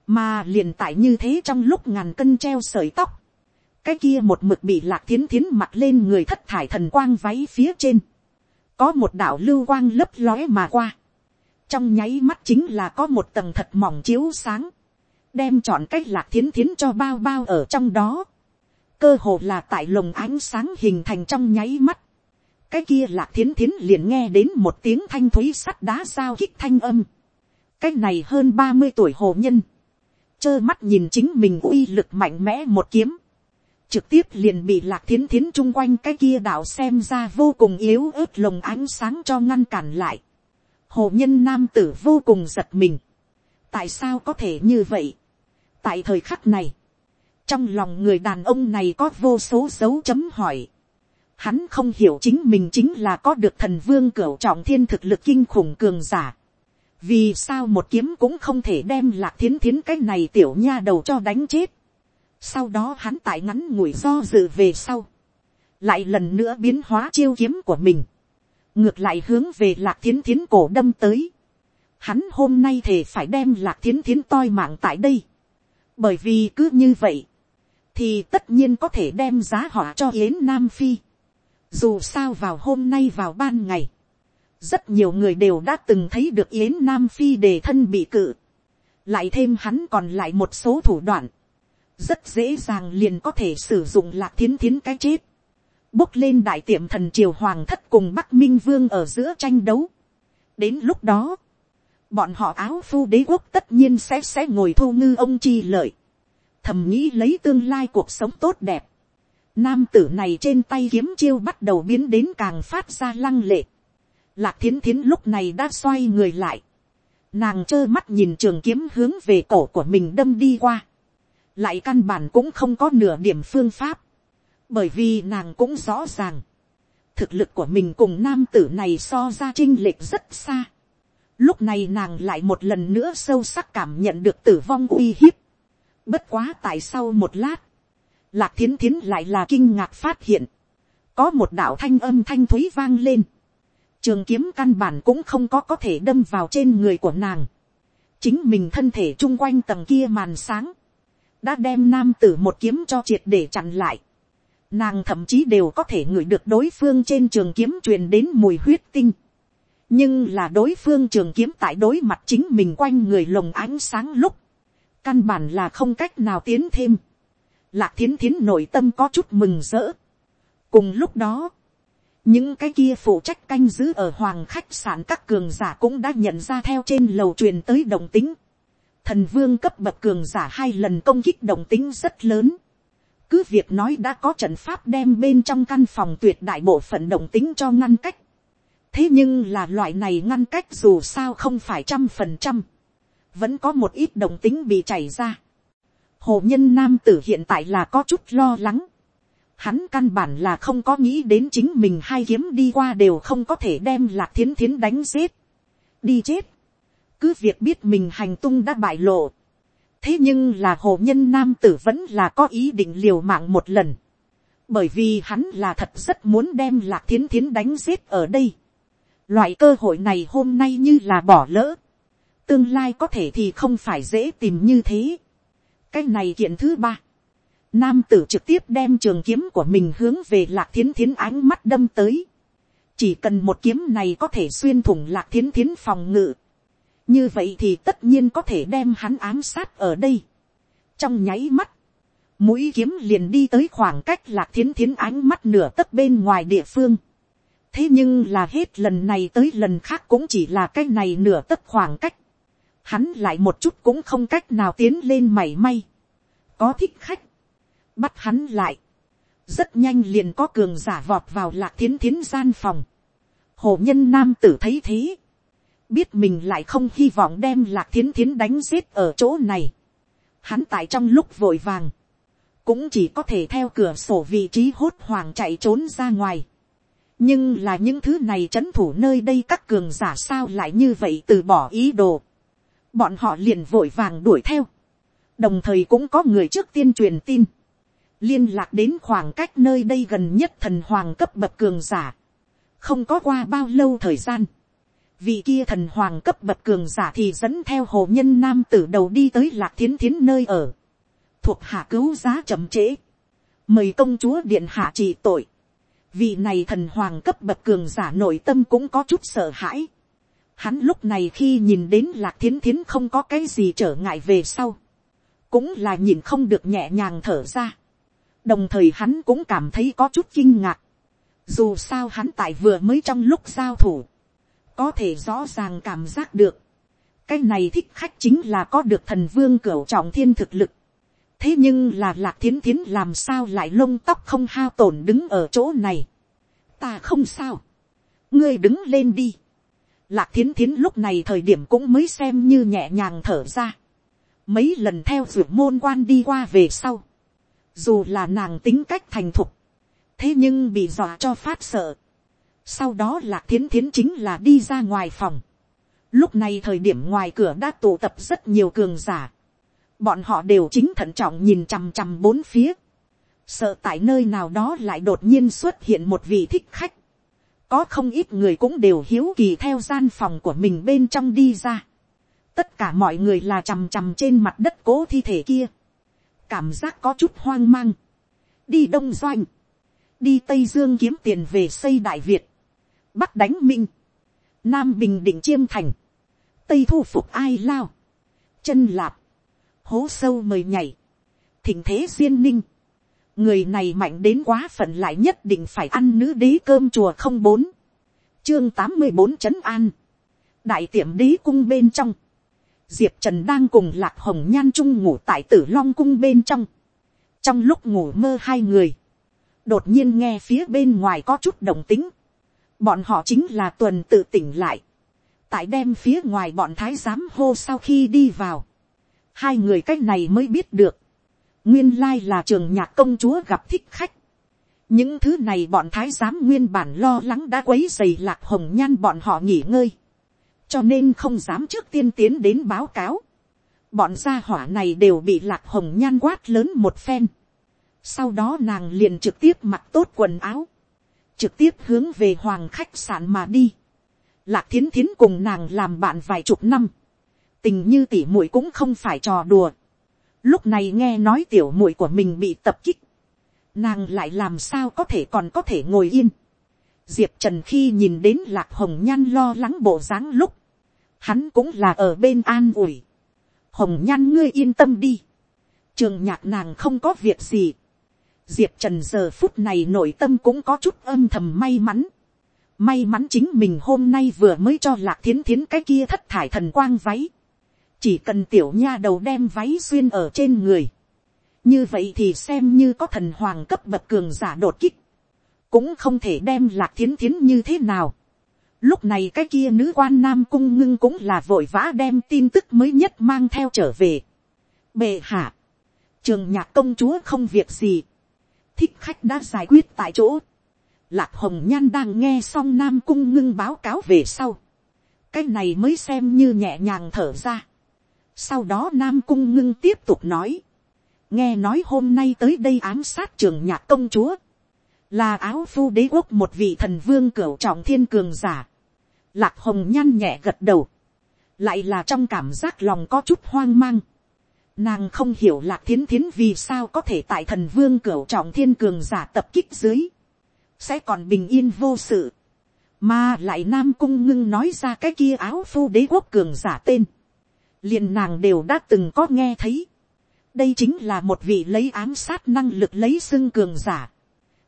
mà liền tại như thế trong lúc ngàn cân treo sợi tóc, cái kia một mực bị lạc thiến thiến mặt lên người thất thải thần quang váy phía trên, có một đạo lưu quang lấp lóe mà qua, trong nháy mắt chính là có một tầng thật mỏng chiếu sáng, đem chọn cách lạc thiến thiến cho bao bao ở trong đó, cơ hồ là tại lồng ánh sáng hình thành trong nháy mắt, cái kia lạc thiến thiến liền nghe đến một tiếng thanh thúy sắt đá sao kích thanh âm cái này hơn ba mươi tuổi hồ nhân, trơ mắt nhìn chính mình uy lực mạnh mẽ một kiếm, trực tiếp liền bị lạc thiến thiến chung quanh cái kia đạo xem ra vô cùng yếu ớt lồng ánh sáng cho ngăn cản lại. hồ nhân nam tử vô cùng giật mình. tại sao có thể như vậy. tại thời khắc này, trong lòng người đàn ông này có vô số dấu chấm hỏi. Hắn không hiểu chính mình chính là có được thần vương cửu trọng thiên thực lực kinh khủng cường giả. Vì sao một kiếm cũng không thể đem lạc thiến thiến cái này tiểu nha đầu cho đánh chết. Sau đó hắn tại ngắn ngủi do dự về sau. Lại lần nữa biến hóa chiêu kiếm của mình. Ngược lại hướng về lạc thiến thiến cổ đâm tới. Hắn hôm nay thể phải đem lạc thiến thiến toi mạng tại đây. Bởi vì cứ như vậy. Thì tất nhiên có thể đem giá họa cho Yến Nam Phi. Dù sao vào hôm nay vào ban ngày. Rất nhiều người đều đã từng thấy được Yến Nam Phi đề thân bị cự. Lại thêm hắn còn lại một số thủ đoạn rất dễ dàng liền có thể sử dụng lạc thiến thiến cái chết, bốc lên đại tiệm thần triều hoàng thất cùng bắc minh vương ở giữa tranh đấu. đến lúc đó, bọn họ áo phu đế quốc tất nhiên sẽ sẽ ngồi thu ngư ông chi lợi, thầm nghĩ lấy tương lai cuộc sống tốt đẹp. Nam tử này trên tay kiếm chiêu bắt đầu biến đến càng phát ra lăng lệ. Lạc thiến thiến lúc này đã xoay người lại. Nàng trơ mắt nhìn trường kiếm hướng về cổ của mình đâm đi qua lại căn bản cũng không có nửa điểm phương pháp, bởi vì nàng cũng rõ ràng, thực lực của mình cùng nam tử này so ra trinh lệch rất xa. Lúc này nàng lại một lần nữa sâu sắc cảm nhận được tử vong uy hiếp. Bất quá tại sau một lát, lạc thiến thiến lại là kinh ngạc phát hiện, có một đạo thanh âm thanh thúy vang lên. Trường kiếm căn bản cũng không có có thể đâm vào trên người của nàng. Chính mình thân thể chung quanh tầng kia màn sáng đã đem nam tử một kiếm cho triệt để chặn lại. Nàng thậm chí đều có thể ngửi được đối phương trên trường kiếm truyền đến mùi huyết tinh. Nhưng là đối phương trường kiếm tại đối mặt chính mình quanh người lồng ánh sáng lúc. Căn bản là không cách nào tiến thêm. Lạc thiến thiến nội tâm có chút mừng rỡ. Cùng lúc đó, những cái kia phụ trách canh giữ ở hoàng khách sạn các cường giả cũng đã nhận ra theo trên lầu truyền tới động tính thần vương cấp bậc cường giả hai lần công kích động tính rất lớn. cứ việc nói đã có trận pháp đem bên trong căn phòng tuyệt đại bộ phận động tính cho ngăn cách. thế nhưng là loại này ngăn cách dù sao không phải trăm phần trăm. vẫn có một ít động tính bị chảy ra. hồ nhân nam tử hiện tại là có chút lo lắng. Hắn căn bản là không có nghĩ đến chính mình hai kiếm đi qua đều không có thể đem lạc thiến thiến đánh giết. đi chết cứ việc biết mình hành tung đã bại lộ. thế nhưng là hồ nhân nam tử vẫn là có ý định liều mạng một lần. bởi vì hắn là thật rất muốn đem lạc thiến thiến đánh giết ở đây. loại cơ hội này hôm nay như là bỏ lỡ. tương lai có thể thì không phải dễ tìm như thế. cái này kiện thứ ba. Nam tử trực tiếp đem trường kiếm của mình hướng về lạc thiến thiến ánh mắt đâm tới. Chỉ cần một kiếm này có thể xuyên thủng lạc thiến thiến phòng ngự như vậy thì tất nhiên có thể đem hắn ám sát ở đây. trong nháy mắt, mũi kiếm liền đi tới khoảng cách lạc thiến thiến ánh mắt nửa tấc bên ngoài địa phương. thế nhưng là hết lần này tới lần khác cũng chỉ là cái này nửa tấc khoảng cách. hắn lại một chút cũng không cách nào tiến lên mảy may. có thích khách, bắt hắn lại. rất nhanh liền có cường giả vọt vào lạc thiến thiến gian phòng. hồ nhân nam tử thấy thế biết mình lại không hy vọng đem lạc thiến thiến đánh giết ở chỗ này. Hắn tại trong lúc vội vàng, cũng chỉ có thể theo cửa sổ vị trí hốt hoảng chạy trốn ra ngoài. nhưng là những thứ này c h ấ n thủ nơi đây các cường giả sao lại như vậy từ bỏ ý đồ. bọn họ liền vội vàng đuổi theo. đồng thời cũng có người trước tiên truyền tin liên lạc đến khoảng cách nơi đây gần nhất thần hoàng cấp bậc cường giả. không có qua bao lâu thời gian. Vị kia thần hoàng cấp bậc cường giả thì dẫn theo hồ nhân nam tử đầu đi tới lạc thiến thiến nơi ở, thuộc hạ cứu giá chậm trễ, mời công chúa điện hạ trị tội, vị này thần hoàng cấp bậc cường giả nội tâm cũng có chút sợ hãi, hắn lúc này khi nhìn đến lạc thiến thiến không có cái gì trở ngại về sau, cũng là nhìn không được nhẹ nhàng thở ra, đồng thời hắn cũng cảm thấy có chút kinh ngạc, Dù sao hắn tại vừa mới trong lúc giao thủ. Có thể rõ ràng cảm giác được. Cái này thích khách chính là có được thần vương cửu trọng thiên thực lực. Thế nhưng là lạc thiến thiến làm sao lại lông tóc không hao tổn đứng ở chỗ này. Ta không sao. Ngươi đứng lên đi. Lạc thiến thiến lúc này thời điểm cũng mới xem như nhẹ nhàng thở ra. Mấy lần theo vượt môn quan đi qua về sau. Dù là nàng tính cách thành thục. Thế nhưng bị dọa cho phát sợ. Sau đó lạc thiến thiến chính là đi ra ngoài phòng. Lúc này thời điểm ngoài cửa đã tụ tập rất nhiều cường giả. Bọn họ đều chính thận trọng nhìn chằm chằm bốn phía. Sợ tại nơi nào đó lại đột nhiên xuất hiện một vị thích khách có không ít người cũng đều hiếu kỳ theo gian phòng của mình bên trong đi ra. tất cả mọi người là chằm chằm trên mặt đất cố thi thể kia cảm giác có chút hoang mang. đi đông doanh. đi tây dương kiếm tiền về xây đại việt. bắc đánh minh. nam bình định chiêm thành. tây thu phục ai lao. chân lạp. hố sâu mời nhảy. thỉnh thế duyên ninh người này mạnh đến quá phận lại nhất định phải ăn nữ đế cơm chùa không bốn chương tám mươi bốn trấn an đại tiệm đế cung bên trong diệp trần đang cùng lạc hồng nhan trung ngủ tại tử long cung bên trong. Trong lúc ngủ mơ hai người, đột nhiên nghe phía bên ngoài có chút đồng tính. Bọn họ chính là tuần tự tỉnh lại. Tại đem phía ngoài bọn thái giám hô sau khi đi vào. Hai người cách này mới biết được. Nguyên lai là trường nhạc công chúa gặp thích khách. những thứ này bọn thái giám nguyên bản lo lắng đã quấy dày lạc hồng nhan bọn họ nghỉ ngơi cho nên không dám trước tiên tiến đến báo cáo. bọn gia hỏa này đều bị lạc hồng nhan quát lớn một phen. sau đó nàng liền trực tiếp mặc tốt quần áo. trực tiếp hướng về hoàng khách sạn mà đi. lạc thiến thiến cùng nàng làm bạn vài chục năm. tình như tỉ muội cũng không phải trò đùa lúc này nghe nói tiểu muội của mình bị tập kích, nàng lại làm sao có thể còn có thể ngồi yên diệp trần khi nhìn đến lạc hồng nhan lo lắng bộ dáng lúc, hắn cũng là ở bên an ủi. hồng nhan ngươi yên tâm đi, trường nhạc nàng không có việc gì. diệp trần giờ phút này nội tâm cũng có chút âm thầm may mắn. may mắn chính mình hôm nay vừa mới cho lạc thiến thiến cái kia thất thải thần quang váy chỉ cần tiểu nha đầu đem váy xuyên ở trên người, như vậy thì xem như có thần hoàng cấp bậc cường giả đột kích, cũng không thể đem lạc thiến thiến như thế nào. Lúc này cái kia nữ quan nam cung ngưng cũng là vội vã đem tin tức mới nhất mang theo trở về. Bệ hạ, trường nhạc công chúa không việc gì, thích khách đã giải quyết tại chỗ. Lạc hồng nhan đang nghe xong nam cung ngưng báo cáo về sau. cái này mới xem như nhẹ nhàng thở ra sau đó Nam Cung ngưng tiếp tục nói. Nghe nói hôm nay tới đây ám sát trường nhạc công chúa. Là áo phu đế quốc một vị thần vương cửu trọng thiên cường giả. Lạc hồng nhăn nhẹ gật đầu. Lại là trong cảm giác lòng có chút hoang mang. Nàng không hiểu lạc thiến thiến vì sao có thể tại thần vương cửu trọng thiên cường giả tập kích dưới. Sẽ còn bình yên vô sự. Mà lại Nam Cung ngưng nói ra cái kia áo phu đế quốc cường giả tên liền nàng đều đã từng có nghe thấy. đây chính là một vị lấy ám sát năng lực lấy xưng cường giả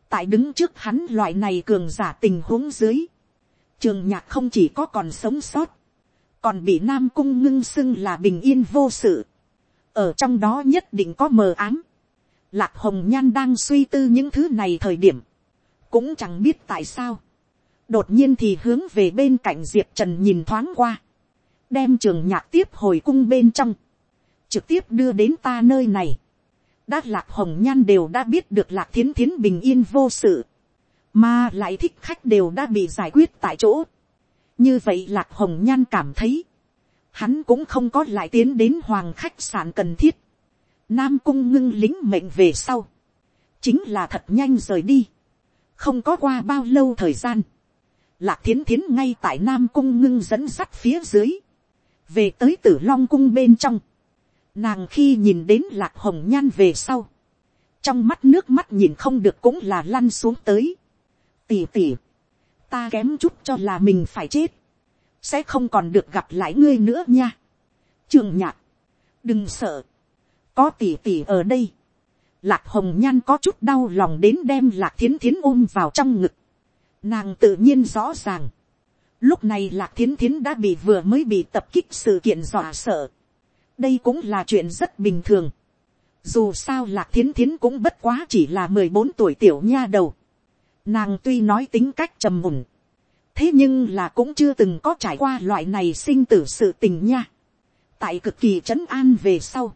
tại đứng trước hắn loại này cường giả tình huống dưới. trường nhạc không chỉ có còn sống sót, còn bị nam cung ngưng xưng là bình yên vô sự. ở trong đó nhất định có mờ ám. lạc hồng nhan đang suy tư những thứ này thời điểm, cũng chẳng biết tại sao. đột nhiên thì hướng về bên cạnh diệp trần nhìn thoáng qua đem trường nhạc tiếp hồi cung bên trong, trực tiếp đưa đến ta nơi này đã lạc hồng nhan đều đã biết được lạc thiến thiến bình yên vô sự, mà lại thích khách đều đã bị giải quyết tại chỗ. như vậy lạc hồng nhan cảm thấy, hắn cũng không có lại tiến đến hoàng khách sạn cần thiết. nam cung ngưng lính mệnh về sau, chính là thật nhanh rời đi, không có qua bao lâu thời gian, lạc thiến thiến ngay tại nam cung ngưng dẫn sắt phía dưới, về tới tử long cung bên trong, nàng khi nhìn đến lạc hồng nhan về sau, trong mắt nước mắt nhìn không được cũng là lăn xuống tới. tỉ tỉ, ta kém chút cho là mình phải chết, sẽ không còn được gặp lại ngươi nữa nha. trường nhạc, đừng sợ, có tỉ tỉ ở đây, lạc hồng nhan có chút đau lòng đến đem lạc thiến thiến ôm vào trong ngực, Nàng tự nhiên rõ ràng. Lúc này lạc thiến thiến đã bị vừa mới bị tập kích sự kiện dọa sợ. Đây cũng là chuyện rất bình thường. Dù sao lạc thiến thiến cũng bất quá chỉ là mười bốn tuổi tiểu nha đầu. Nàng tuy nói tính cách trầm mùn. Thế nhưng là cũng chưa từng có trải qua loại này sinh tử sự tình nha. Tại cực kỳ trấn an về sau.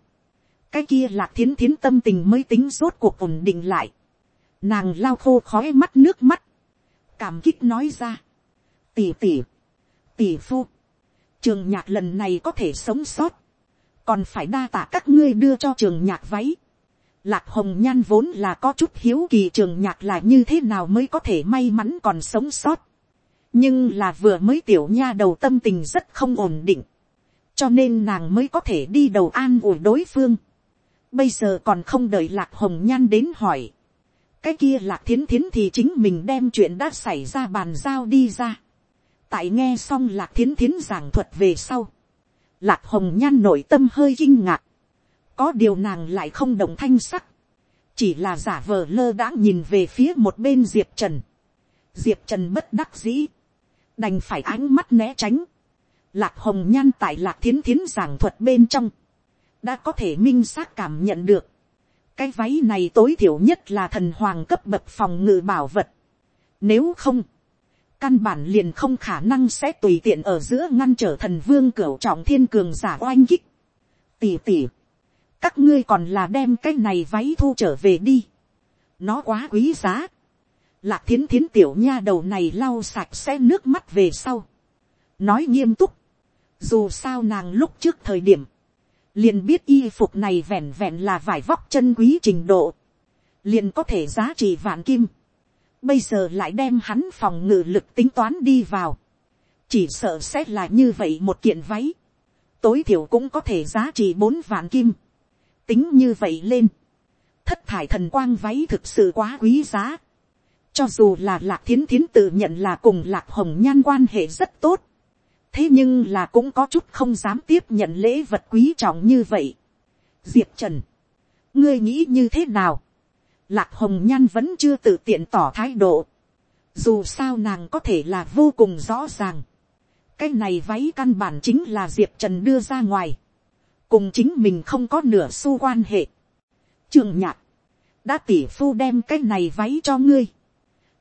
Cái kia lạc thiến thiến tâm tình mới tính rốt cuộc ổn định lại. Nàng lao khô khói mắt nước mắt. Cảm kích nói ra. Tỷ tỷ. Tỷ phu. Trường nhạc lần này có thể sống sót còn phải đa tạ các ngươi đưa cho trường nhạc váy. Lạc hồng nhan vốn là có chút hiếu kỳ trường nhạc là như thế nào mới có thể may mắn còn sống sót. nhưng là vừa mới tiểu nha đầu tâm tình rất không ổn định. cho nên nàng mới có thể đi đầu an ủi đối phương. bây giờ còn không đợi lạc hồng nhan đến hỏi. cái kia lạc thiến thiến thì chính mình đem chuyện đã xảy ra bàn giao đi ra. tại nghe xong lạc thiến thiến giảng thuật về sau Lạc hồng nhan nội tâm hơi kinh ngạc. Có điều nàng lại không đồng thanh sắc. Chỉ là giả vờ lơ đã nhìn về phía một bên Diệp Trần. Diệp Trần bất đắc dĩ. Đành phải ánh mắt né tránh. Lạc hồng nhan tại lạc thiến thiến giảng thuật bên trong. Đã có thể minh xác cảm nhận được. Cái váy này tối thiểu nhất là thần hoàng cấp bậc phòng ngự bảo vật. Nếu không căn bản liền không khả năng sẽ tùy tiện ở giữa ngăn trở thần vương cửu trọng thiên cường giả oanh kích. Tỉ tỉ, các ngươi còn là đem cái này váy thu trở về đi. nó quá quý giá. lạc thiến thiến tiểu nha đầu này lau sạch sẽ nước mắt về sau. nói nghiêm túc, dù sao nàng lúc trước thời điểm, liền biết y phục này vẹn vẹn là vải vóc chân quý trình độ, liền có thể giá trị vạn kim bây giờ lại đem hắn phòng ngự lực tính toán đi vào, chỉ sợ sẽ là như vậy một kiện váy, tối thiểu cũng có thể giá trị bốn vạn kim, tính như vậy lên, thất thải thần quang váy thực sự quá quý giá, cho dù là lạc thiến thiến tự nhận là cùng lạc hồng nhan quan hệ rất tốt, thế nhưng là cũng có chút không dám tiếp nhận lễ vật quý trọng như vậy. diệp trần, ngươi nghĩ như thế nào, lạc hồng nhan vẫn chưa tự tiện tỏ thái độ. dù sao nàng có thể là vô cùng rõ ràng. cái này váy căn bản chính là diệp trần đưa ra ngoài. cùng chính mình không có nửa xu quan hệ. trường nhạc, đã tỷ phu đem cái này váy cho ngươi.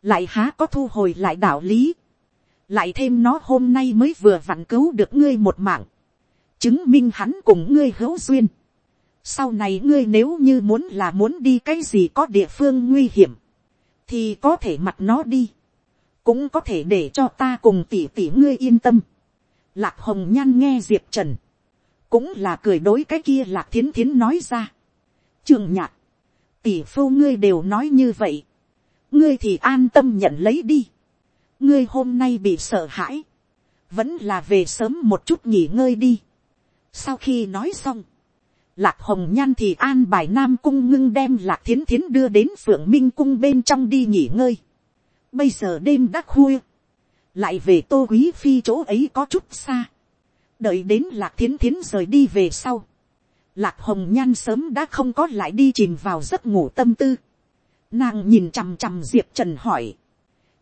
lại há có thu hồi lại đạo lý. lại thêm nó hôm nay mới vừa vặn cứu được ngươi một mạng. chứng minh hắn cùng ngươi hữu duyên sau này ngươi nếu như muốn là muốn đi cái gì có địa phương nguy hiểm, thì có thể mặt nó đi, cũng có thể để cho ta cùng tỉ tỉ ngươi yên tâm. Lạc hồng nhan nghe diệp trần, cũng là cười đối cái kia lạc thiến thiến nói ra. trường nhạc, tỷ phu ngươi đều nói như vậy, ngươi thì an tâm nhận lấy đi. ngươi hôm nay bị sợ hãi, vẫn là về sớm một chút nghỉ ngơi đi. sau khi nói xong, Lạc hồng nhan thì an bài nam cung ngưng đem lạc thiến thiến đưa đến phượng minh cung bên trong đi nghỉ ngơi. Bây giờ đêm đã khuya. Lại về tô quý phi chỗ ấy có chút xa. Đợi đến lạc thiến thiến rời đi về sau. Lạc hồng nhan sớm đã không có lại đi chìm vào giấc ngủ tâm tư. Nàng nhìn chằm chằm diệp trần hỏi.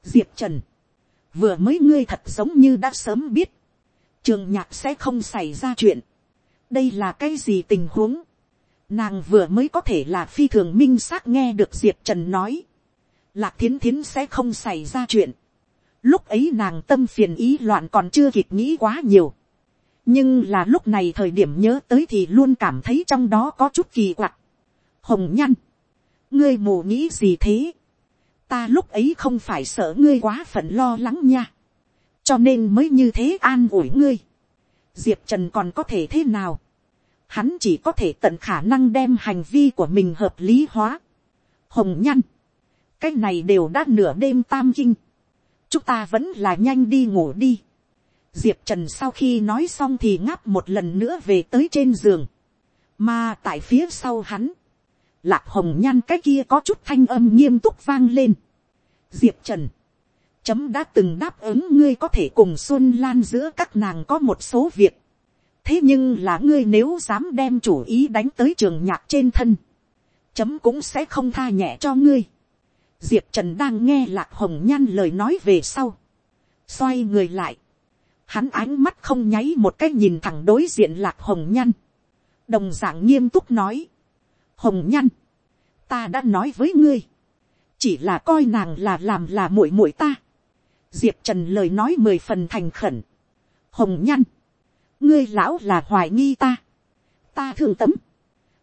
diệp trần. Vừa mới ngươi thật giống như đã sớm biết. Trường nhạc sẽ không xảy ra chuyện đây là cái gì tình huống, nàng vừa mới có thể là phi thường minh xác nghe được diệp trần nói, lạc thiến thiến sẽ không xảy ra chuyện, lúc ấy nàng tâm phiền ý loạn còn chưa kịp nghĩ quá nhiều, nhưng là lúc này thời điểm nhớ tới thì luôn cảm thấy trong đó có chút kỳ quặc. hồng nhăn, ngươi mù nghĩ gì thế, ta lúc ấy không phải sợ ngươi quá phận lo lắng nha, cho nên mới như thế an ủi ngươi diệp trần còn có thể thế nào, hắn chỉ có thể tận khả năng đem hành vi của mình hợp lý hóa. hồng nhăn, cái này đều đã nửa đêm tam kinh, chúng ta vẫn là nhanh đi ngủ đi. diệp trần sau khi nói xong thì ngáp một lần nữa về tới trên giường, mà tại phía sau hắn, lạc hồng nhan cái kia có chút thanh âm nghiêm túc vang lên. diệp trần, chấm đã từng đáp ứng ngươi có thể cùng xuân lan giữa các nàng có một số việc. thế nhưng là ngươi nếu dám đem chủ ý đánh tới trường nhạc trên thân, chấm cũng sẽ không tha nhẹ cho ngươi. diệp trần đang nghe lạc hồng nhan lời nói về sau, xoay người lại, hắn ánh mắt không nháy một cách nhìn thẳng đối diện lạc hồng nhan, đồng d ạ n g nghiêm túc nói, hồng nhan, ta đã nói với ngươi, chỉ là coi nàng là làm là muội muội ta, diệp trần lời nói mười phần thành khẩn, hồng nhan, ngươi lão là hoài nghi ta, ta thương tấm,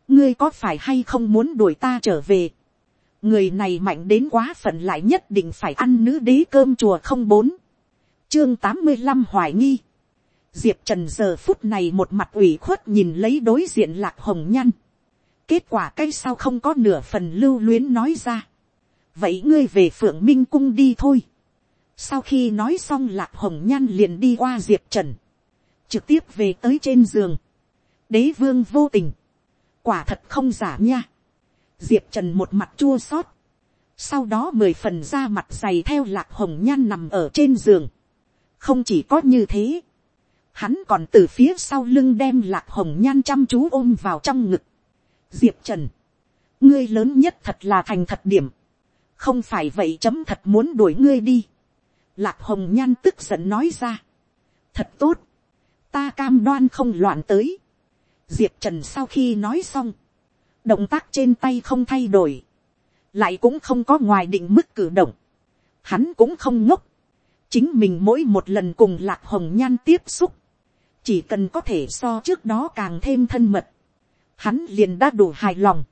ngươi có phải hay không muốn đuổi ta trở về, người này mạnh đến quá phận lại nhất định phải ăn nữ đế cơm chùa không bốn, chương tám mươi năm hoài nghi. Diệp trần giờ phút này một mặt ủy khuất nhìn lấy đối diện lạc hồng nhăn. kết quả cây sao không có nửa phần lưu luyến nói ra. vậy ngươi về phượng minh cung đi thôi sau khi nói xong lạc hồng nhan liền đi qua diệp trần. trực tiếp về tới trên giường. đế vương vô tình. quả thật không giả nha. diệp trần một mặt chua xót sau đó mười phần ra mặt dày theo lạc hồng nhan nằm ở trên giường không chỉ có như thế, hắn còn từ phía sau lưng đem lạc hồng nhan chăm chú ôm vào trong ngực. diệp trần, ngươi lớn nhất thật là thành thật điểm, không phải vậy chấm thật muốn đuổi ngươi đi lạc hồng nhan tức giận nói ra. thật tốt, ta cam đoan không loạn tới. diệp trần sau khi nói xong, động tác trên tay không thay đổi, lại cũng không có ngoài định mức cử động, hắn cũng không ngốc, chính mình mỗi một lần cùng lạc hồng nhan tiếp xúc, chỉ cần có thể so trước đó càng thêm thân mật, hắn liền đã đủ hài lòng.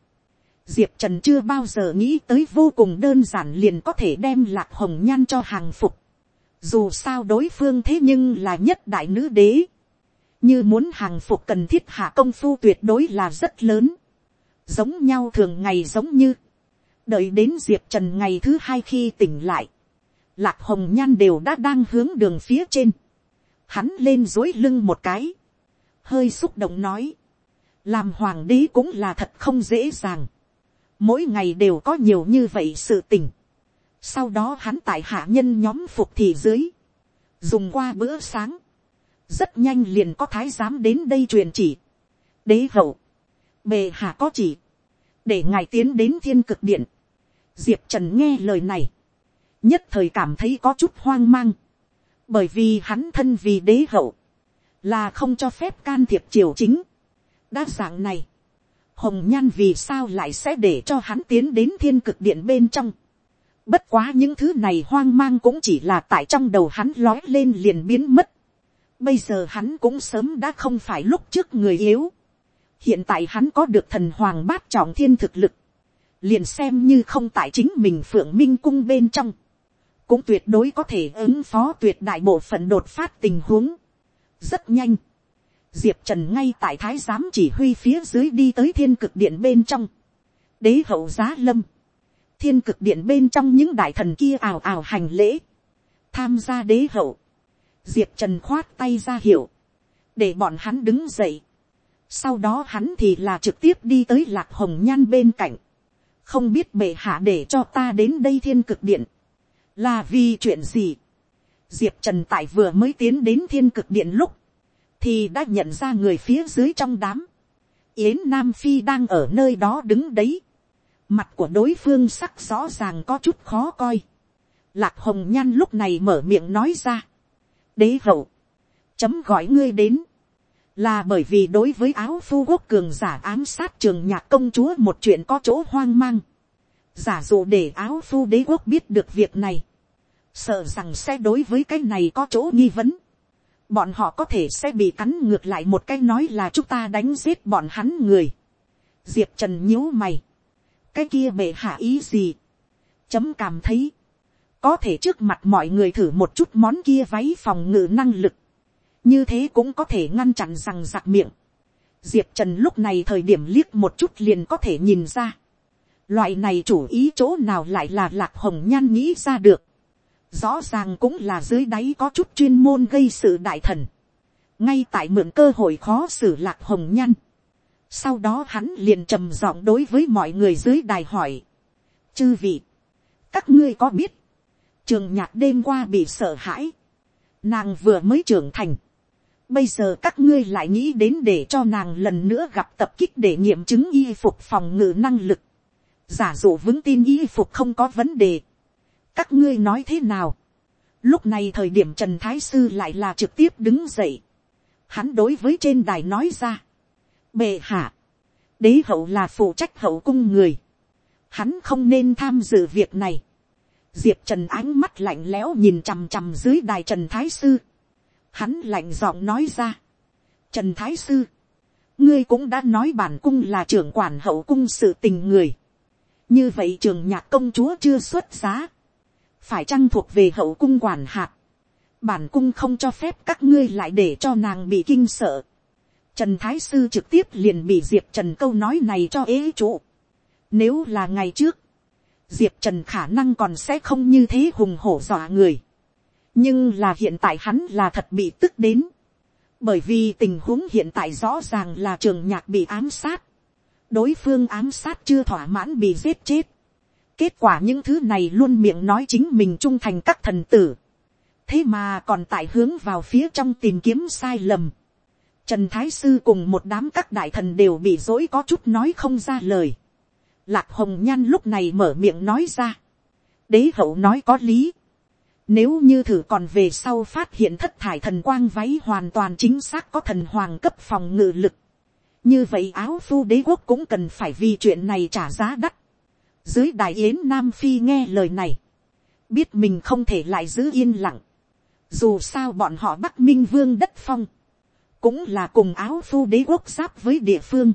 Diệp Trần chưa bao giờ nghĩ tới vô cùng đơn giản liền có thể đem lạc hồng nhan cho hàng phục. Dù sao đối phương thế nhưng là nhất đại nữ đế. Như muốn hàng phục cần thiết hạ công phu tuyệt đối là rất lớn. Giống nhau thường ngày giống như. Đợi đến Diệp Trần ngày thứ hai khi tỉnh lại lạc hồng nhan đều đã đang hướng đường phía trên, hắn lên dối lưng một cái, hơi xúc động nói, làm hoàng đế cũng là thật không dễ dàng, mỗi ngày đều có nhiều như vậy sự tình, sau đó hắn tại hạ nhân nhóm phục thị dưới, dùng qua bữa sáng, rất nhanh liền có thái giám đến đây truyền chỉ, đế hậu, bề hạ có chỉ, để ngài tiến đến thiên cực điện, diệp trần nghe lời này, nhất thời cảm thấy có chút hoang mang, bởi vì hắn thân vì đế hậu, là không cho phép can thiệp triều chính. đa dạng này, hồng nhan vì sao lại sẽ để cho hắn tiến đến thiên cực điện bên trong bất quá những thứ này hoang mang cũng chỉ là tại trong đầu hắn lói lên liền biến mất. bây giờ hắn cũng sớm đã không phải lúc trước người yếu. hiện tại hắn có được thần hoàng bát trọng thiên thực lực. liền xem như không tại chính mình phượng minh cung bên trong cũng tuyệt đối có thể ứng phó tuyệt đại bộ phận đột phát tình huống. rất nhanh, diệp trần ngay tại thái giám chỉ huy phía dưới đi tới thiên cực điện bên trong, đế hậu giá lâm, thiên cực điện bên trong những đại thần kia ào ào hành lễ, tham gia đế hậu, diệp trần khoát tay ra hiệu, để bọn hắn đứng dậy, sau đó hắn thì là trực tiếp đi tới lạc hồng nhan bên cạnh, không biết bệ hạ để cho ta đến đây thiên cực điện, là vì chuyện gì. diệp trần tại vừa mới tiến đến thiên cực điện lúc, thì đã nhận ra người phía dưới trong đám. yến nam phi đang ở nơi đó đứng đấy mặt của đối phương sắc rõ ràng có chút khó coi. lạc hồng nhan lúc này mở miệng nói ra. đế hậu, chấm gọi ngươi đến là bởi vì đối với áo phu quốc cường giả ám sát trường nhạc công chúa một chuyện có chỗ hoang mang giả dụ để áo phu đế quốc biết được việc này, sợ rằng sẽ đối với cái này có chỗ nghi vấn, bọn họ có thể sẽ bị cắn ngược lại một cái nói là chúng ta đánh giết bọn hắn người. diệp trần nhíu mày, cái kia bệ hạ ý gì, chấm cảm thấy, có thể trước mặt mọi người thử một chút món kia váy phòng ngự năng lực, như thế cũng có thể ngăn chặn rằng giặc miệng. diệp trần lúc này thời điểm liếc một chút liền có thể nhìn ra, Loại này chủ ý chỗ nào lại là lạc hồng nhan nghĩ ra được. Rõ ràng cũng là dưới đáy có chút chuyên môn gây sự đại thần. Ngay tại mượn cơ hội khó xử lạc hồng nhan. Sau đó hắn liền trầm giọng đối với mọi người dưới đài hỏi. Chư vị. Các ngươi có biết. Trường nhạc đêm qua bị sợ hãi. Nàng vừa mới trưởng thành. Bây giờ các ngươi lại nghĩ đến để cho nàng lần nữa gặp tập kích để nghiệm chứng y phục phòng ngự năng lực giả dụ vững tin y phục không có vấn đề, các ngươi nói thế nào, lúc này thời điểm trần thái sư lại là trực tiếp đứng dậy, hắn đối với trên đài nói ra, bệ hạ, đế hậu là phụ trách hậu cung người, hắn không nên tham dự việc này, diệp trần ánh mắt lạnh lẽo nhìn chằm chằm dưới đài trần thái sư, hắn lạnh giọng nói ra, trần thái sư, ngươi cũng đã nói bản cung là trưởng quản hậu cung sự tình người, như vậy trường nhạc công chúa chưa xuất giá, phải chăng thuộc về hậu cung quản hạt, bản cung không cho phép các ngươi lại để cho nàng bị kinh sợ. Trần Thái Sư trực tiếp liền bị Diệp Trần câu nói này cho ế trụ. Nếu là ngày trước, Diệp Trần khả năng còn sẽ không như thế hùng hổ dọa người. Nhưng là hiện tại hắn là thật bị tức đến. Bởi vì tình huống hiện tại rõ ràng là trường nhạc bị ám sát. Đối phương ám sát chưa thỏa mãn bị giết chết. Kết quả những thứ này luôn miệng nói chính mình trung thành các thần tử. Thế mà còn tại hướng vào phía trong tìm kiếm sai lầm. Trần Thái Sư cùng một đám các đại thần đều bị dối có chút nói không ra lời. Lạc Hồng Nhan lúc này mở miệng nói ra. Đế hậu nói có lý. Nếu như thử còn về sau phát hiện thất thải thần quang váy hoàn toàn chính xác có thần hoàng cấp phòng ngự lực. Như vậy áo phu đế quốc cũng cần phải vì chuyện này trả giá đắt. Dưới đại yến Nam Phi nghe lời này. Biết mình không thể lại giữ yên lặng. Dù sao bọn họ Bắc Minh Vương đất phong. Cũng là cùng áo phu đế quốc giáp với địa phương.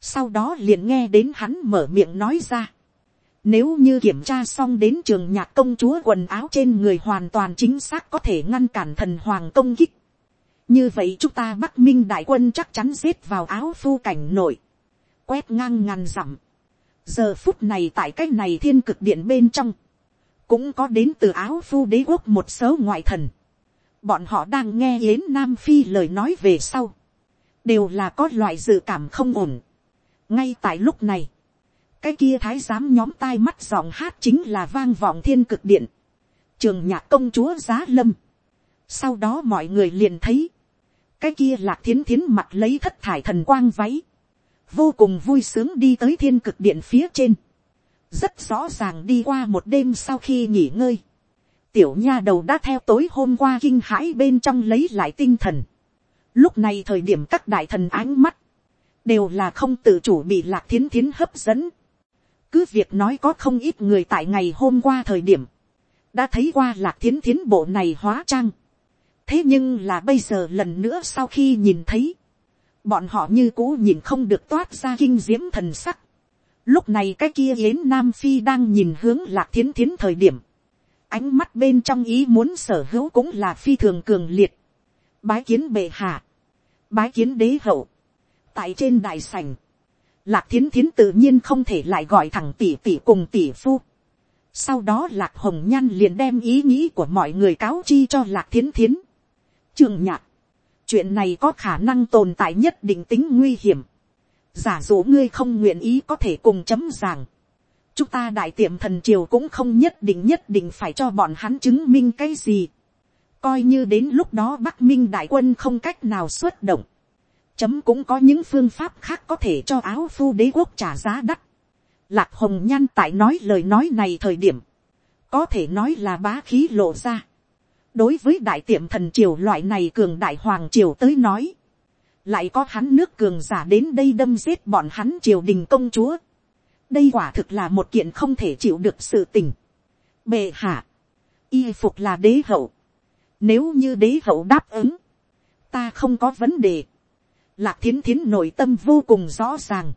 Sau đó liền nghe đến hắn mở miệng nói ra. Nếu như kiểm tra xong đến trường nhạc công chúa quần áo trên người hoàn toàn chính xác có thể ngăn cản thần hoàng công kích. Như vậy chúng ta Bắc Minh đại quân chắc chắn giết vào áo phu cảnh nội. Quét ngang ngàn dặm giờ phút này tại cách này thiên cực điện bên trong, cũng có đến từ áo phu đế quốc một số ngoại thần bọn họ đang nghe yến nam phi lời nói về sau, đều là có loại dự cảm không ổn. ngay tại lúc này, cái kia thái giám nhóm tai mắt giọng hát chính là vang vọng thiên cực điện, trường nhạc công chúa giá lâm. sau đó mọi người liền thấy, cái kia lạc thiến thiến mặt lấy thất thải thần quang váy, vô cùng vui sướng đi tới thiên cực điện phía trên, rất rõ ràng đi qua một đêm sau khi nghỉ ngơi, tiểu nha đầu đã theo tối hôm qua kinh hãi bên trong lấy lại tinh thần, lúc này thời điểm các đại thần ánh mắt, đều là không tự chủ bị lạc thiến thiến hấp dẫn, cứ việc nói có không ít người tại ngày hôm qua thời điểm, đã thấy qua lạc thiến thiến bộ này hóa trang, thế nhưng là bây giờ lần nữa sau khi nhìn thấy, bọn họ như cũ nhìn không được toát ra kinh diễm thần sắc. Lúc này cái kia yến Nam Phi đang nhìn hướng lạc thiến thiến thời điểm. Ánh mắt bên trong ý muốn sở hữu cũng là phi thường cường liệt. Bái kiến bệ hạ. Bái kiến đế hậu. Tại trên đại sảnh. Lạc thiến thiến tự nhiên không thể lại gọi thẳng tỷ tỷ cùng tỷ phu. Sau đó lạc hồng nhan liền đem ý nghĩ của mọi người cáo chi cho lạc thiến thiến. Trường nhạc, chuyện này có khả năng tồn tại nhất định tính nguy hiểm. giả dụ ngươi không nguyện ý có thể cùng chấm ràng chúng ta đại tiệm thần triều cũng không nhất định nhất định phải cho bọn hắn chứng minh cái gì. coi như đến lúc đó bắc minh đại quân không cách nào xuất động. chấm cũng có những phương pháp khác có thể cho áo phu đế quốc trả giá đắt. lạc hồng nhan tại nói lời nói này thời điểm, có thể nói là bá khí lộ ra đối với đại tiệm thần triều loại này cường đại hoàng triều tới nói, lại có hắn nước cường giả đến đây đâm giết bọn hắn triều đình công chúa đây quả thực là một kiện không thể chịu được sự tình. bệ hạ, y phục là đế hậu. nếu như đế hậu đáp ứng, ta không có vấn đề. lạc thiến thiến nội tâm vô cùng rõ ràng.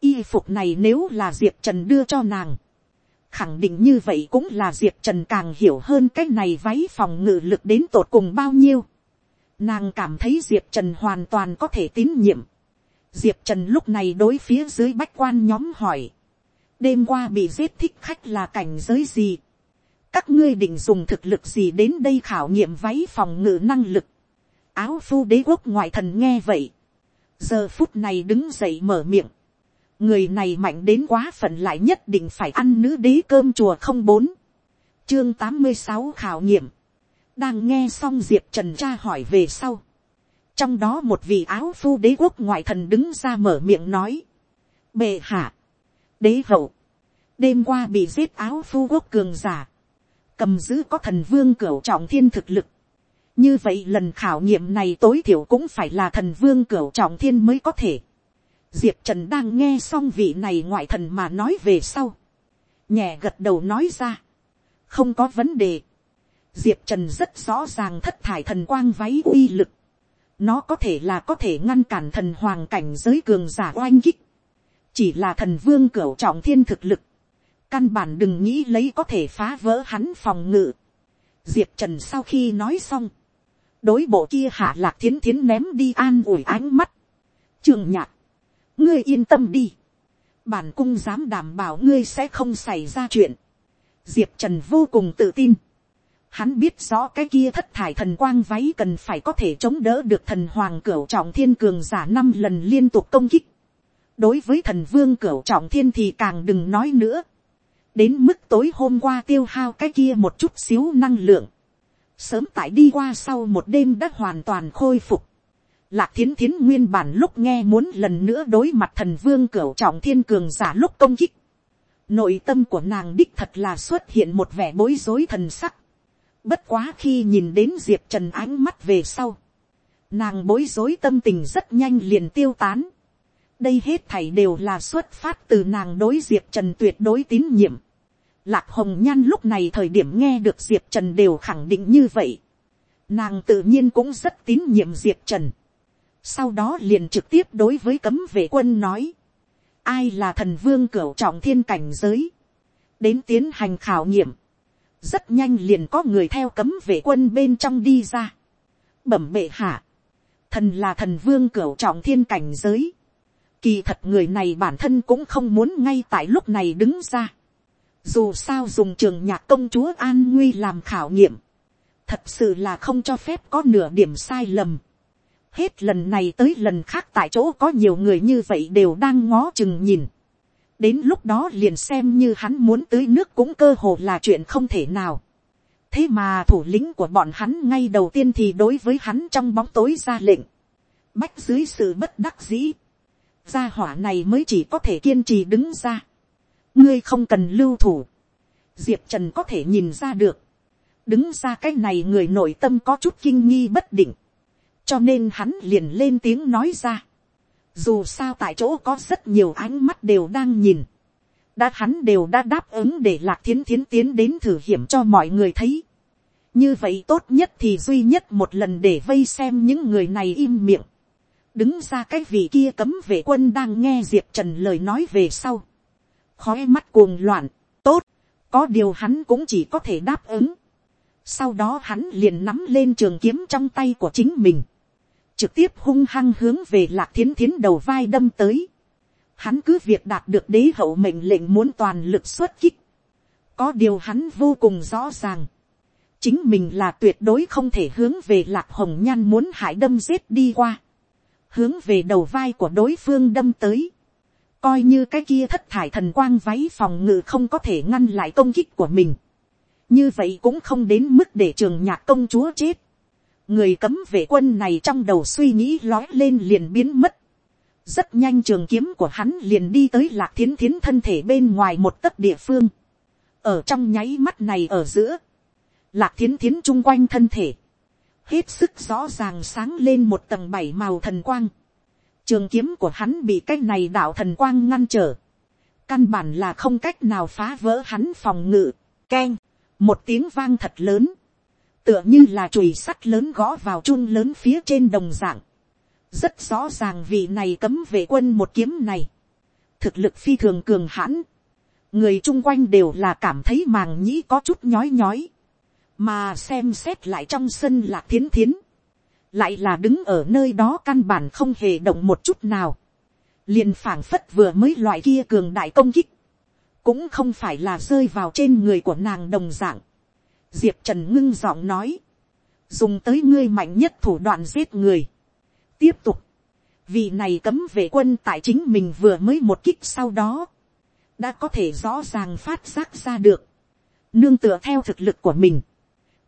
y phục này nếu là diệp trần đưa cho nàng, khẳng định như vậy cũng là diệp trần càng hiểu hơn cái này váy phòng ngự lực đến tột cùng bao nhiêu. Nàng cảm thấy diệp trần hoàn toàn có thể tín nhiệm diệp trần lúc này đối phía dưới bách quan nhóm hỏi. đêm qua bị giết thích khách là cảnh giới gì. các ngươi định dùng thực lực gì đến đây khảo nghiệm váy phòng ngự năng lực. áo phu đế quốc ngoại thần nghe vậy. giờ phút này đứng dậy mở miệng người này mạnh đến quá phận lại nhất định phải ăn nữ đế cơm chùa không bốn chương tám mươi sáu khảo nghiệm đang nghe xong diệp trần tra hỏi về sau trong đó một vị áo phu đế quốc ngoại thần đứng ra mở miệng nói. Bệ hạ. Đế hậu. Đêm qua bị giết áo phu quốc cường giả, cầm giữ có thần vương cửu trọng thiên thực lực, như vậy lần khảo nghiệm này tối thiểu cũng phải là thần vương cửu trọng thiên mới có thể. diệp trần đang nghe xong vị này ngoại thần mà nói về sau, nhẹ gật đầu nói ra, không có vấn đề. diệp trần rất rõ ràng thất thải thần quang váy uy lực, nó có thể là có thể ngăn cản thần hoàng cảnh giới cường giả oanh kích, chỉ là thần vương cửu trọng thiên thực lực, căn bản đừng nghĩ lấy có thể phá vỡ hắn phòng ngự. diệp trần sau khi nói xong, đối bộ kia hạ lạc thiến thiến ném đi an ủi ánh mắt. trường nhạc, ngươi yên tâm đi. bản cung dám đảm bảo ngươi sẽ không xảy ra chuyện. diệp trần vô cùng tự tin. Hắn biết rõ cái kia thất thải thần quang váy cần phải có thể chống đỡ được thần hoàng cửu trọng thiên cường giả năm lần liên tục công kích. đối với thần vương cửu trọng thiên thì càng đừng nói nữa. đến mức tối hôm qua tiêu hao cái kia một chút xíu năng lượng sớm tại đi qua sau một đêm đã hoàn toàn khôi phục. Lạc thiến thiến nguyên bản lúc nghe muốn lần nữa đối mặt thần vương cửu trọng thiên cường giả lúc công kích. Nội tâm của nàng đích thật là xuất hiện một vẻ bối rối thần sắc. Bất quá khi nhìn đến Diệp Trần ánh mắt về sau. Nàng bối rối tâm tình rất nhanh liền tiêu tán. Đây hết thảy đều là xuất phát từ nàng đối Diệp Trần tuyệt đối tín nhiệm. Lạc hồng nhan lúc này thời điểm nghe được diệp trần đều khẳng định như vậy. Nàng tự nhiên cũng rất tín nhiệm diệp trần. Sau đó liền trực tiếp đối với cấm vệ quân nói. Ai là thần vương cửu trọng thiên cảnh giới. Đến tiến hành khảo nghiệm. Rất nhanh liền có người theo cấm vệ quân bên trong đi ra. Bẩm bệ hạ. Thần là thần vương cửu trọng thiên cảnh giới. Kỳ thật người này bản thân cũng không muốn ngay tại lúc này đứng ra dù sao dùng trường nhạc công chúa an nguy làm khảo nghiệm, thật sự là không cho phép có nửa điểm sai lầm. hết lần này tới lần khác tại chỗ có nhiều người như vậy đều đang ngó chừng nhìn đến lúc đó liền xem như hắn muốn tưới nước cũng cơ hồ là chuyện không thể nào. thế mà thủ lĩnh của bọn hắn ngay đầu tiên thì đối với hắn trong bóng tối ra lệnh. bách dưới sự bất đắc dĩ. gia hỏa này mới chỉ có thể kiên trì đứng ra ngươi không cần lưu thủ, diệp trần có thể nhìn ra được, đứng ra cái này người nội tâm có chút kinh nghi bất định, cho nên hắn liền lên tiếng nói ra, dù sao tại chỗ có rất nhiều ánh mắt đều đang nhìn, đã hắn đều đã đáp ứng để lạc thiến thiến tiến đến thử hiểm cho mọi người thấy, như vậy tốt nhất thì duy nhất một lần để vây xem những người này im miệng, đứng ra cái vị kia cấm vệ quân đang nghe diệp trần lời nói về sau, khói mắt cuồng loạn, tốt, có điều hắn cũng chỉ có thể đáp ứng. Sau đó hắn liền nắm lên trường kiếm trong tay của chính mình, trực tiếp hung hăng hướng về lạc thiến thiến đầu vai đâm tới. Hắn cứ việc đạt được đế hậu mệnh lệnh muốn toàn lực xuất kích. Có điều hắn vô cùng rõ ràng. Chính mình là tuyệt đối không thể hướng về lạc hồng nhan muốn hại đâm giết đi qua. Hướng về đầu vai của đối phương đâm tới coi như cái kia thất thải thần quang váy phòng ngự không có thể ngăn lại công kích của mình. như vậy cũng không đến mức để trường nhạc công chúa chết người cấm vệ quân này trong đầu suy nghĩ lói lên liền biến mất. rất nhanh trường kiếm của hắn liền đi tới lạc thiến thiến thân thể bên ngoài một tấc địa phương. ở trong nháy mắt này ở giữa, lạc thiến thiến chung quanh thân thể, hết sức rõ ràng sáng lên một tầng bảy màu thần quang trường kiếm của hắn bị cái này đạo thần quang ngăn trở, căn bản là không cách nào phá vỡ hắn phòng ngự, keng, một tiếng vang thật lớn, tựa như là chùi sắt lớn gõ vào chun lớn phía trên đồng dạng, rất rõ ràng vị này cấm vệ quân một kiếm này, thực lực phi thường cường hãn, người chung quanh đều là cảm thấy màng nhĩ có chút nhói nhói, mà xem xét lại trong sân lạc thiến thiến, lại là đứng ở nơi đó căn bản không hề động một chút nào, liền phảng phất vừa mới loại kia cường đại công kích, cũng không phải là rơi vào trên người của nàng đồng d ạ n g diệp trần ngưng giọng nói, dùng tới ngươi mạnh nhất thủ đoạn giết người. tiếp tục, vì này cấm vệ quân tại chính mình vừa mới một kích sau đó, đã có thể rõ ràng phát giác ra được, nương tựa theo thực lực của mình,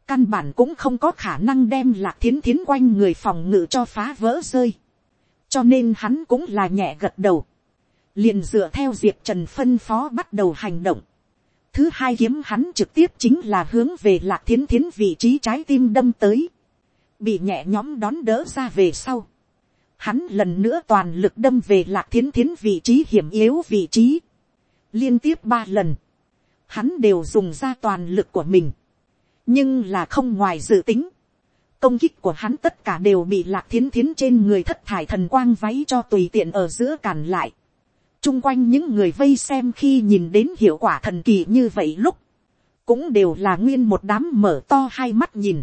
căn bản cũng không có khả năng đem lạc thiến thiến quanh người phòng ngự cho phá vỡ rơi. cho nên hắn cũng là nhẹ gật đầu. liền dựa theo diệp trần phân phó bắt đầu hành động thứ hai kiếm hắn trực tiếp chính là hướng về lạc thiến thiến vị trí trái tim đâm tới, bị nhẹ nhóm đón đỡ ra về sau. hắn lần nữa toàn lực đâm về lạc thiến thiến vị trí hiểm yếu vị trí. liên tiếp ba lần, hắn đều dùng ra toàn lực của mình, nhưng là không ngoài dự tính. công kích của hắn tất cả đều bị lạc thiến thiến trên người thất thải thần quang váy cho tùy tiện ở giữa cản lại chung quanh những người vây xem khi nhìn đến hiệu quả thần kỳ như vậy lúc, cũng đều là nguyên một đám mở to hai mắt nhìn.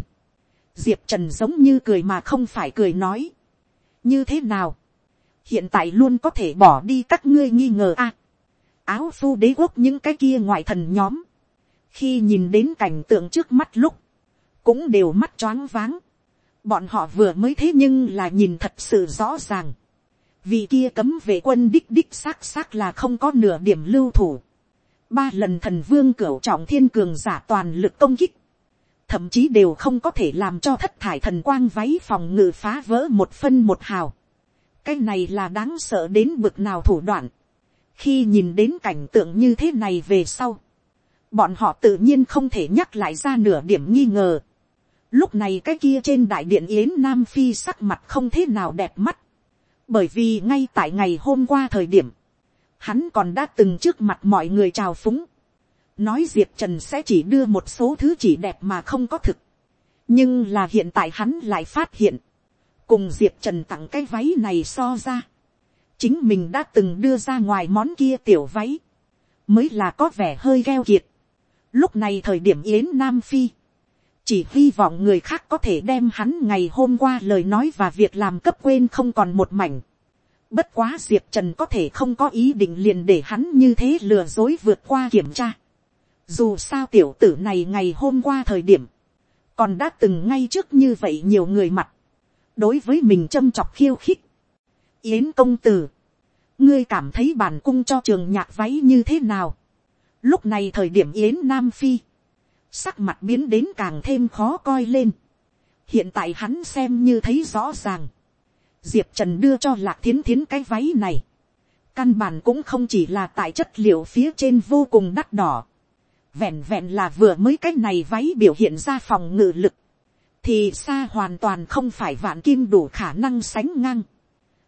Diệp trần giống như cười mà không phải cười nói. như thế nào, hiện tại luôn có thể bỏ đi các ngươi nghi ngờ a. áo phu đế quốc những cái kia ngoại thần nhóm, khi nhìn đến cảnh tượng trước mắt lúc, cũng đều mắt choáng váng. bọn họ vừa mới thế nhưng là nhìn thật sự rõ ràng vì kia cấm vệ quân đích đích xác xác là không có nửa điểm lưu thủ. ba lần thần vương cửu trọng thiên cường giả toàn lực công kích, thậm chí đều không có thể làm cho thất thải thần quang váy phòng ngự phá vỡ một phân một hào. cái này là đáng sợ đến bực nào thủ đoạn. khi nhìn đến cảnh tượng như thế này về sau, bọn họ tự nhiên không thể nhắc lại ra nửa điểm nghi ngờ. lúc này cái kia trên đại điện yến nam phi sắc mặt không thế nào đẹp mắt bởi vì ngay tại ngày hôm qua thời điểm, hắn còn đã từng trước mặt mọi người chào phúng, nói diệp trần sẽ chỉ đưa một số thứ chỉ đẹp mà không có thực, nhưng là hiện tại hắn lại phát hiện, cùng diệp trần tặng cái váy này so ra, chính mình đã từng đưa ra ngoài món kia tiểu váy, mới là có vẻ hơi gheo kiệt. Lúc này thời điểm yến nam phi, chỉ hy vọng người khác có thể đem hắn ngày hôm qua lời nói và việc làm cấp quên không còn một mảnh. Bất quá diệp trần có thể không có ý định liền để hắn như thế lừa dối vượt qua kiểm tra. Dù sao tiểu tử này ngày hôm qua thời điểm, còn đã từng ngay trước như vậy nhiều người mặt, đối với mình châm chọc khiêu khích. Yến công tử, ngươi cảm thấy bản cung cho trường nhạc váy như thế nào. Lúc này thời điểm Yến Nam Phi, sắc mặt biến đến càng thêm khó coi lên. hiện tại hắn xem như thấy rõ ràng. diệp trần đưa cho lạc thiến thiến cái váy này. căn bản cũng không chỉ là tại chất liệu phía trên vô cùng đắt đỏ. vẹn vẹn là vừa mới cái này váy biểu hiện ra phòng ngự lực. thì xa hoàn toàn không phải vạn kim đủ khả năng sánh ngang.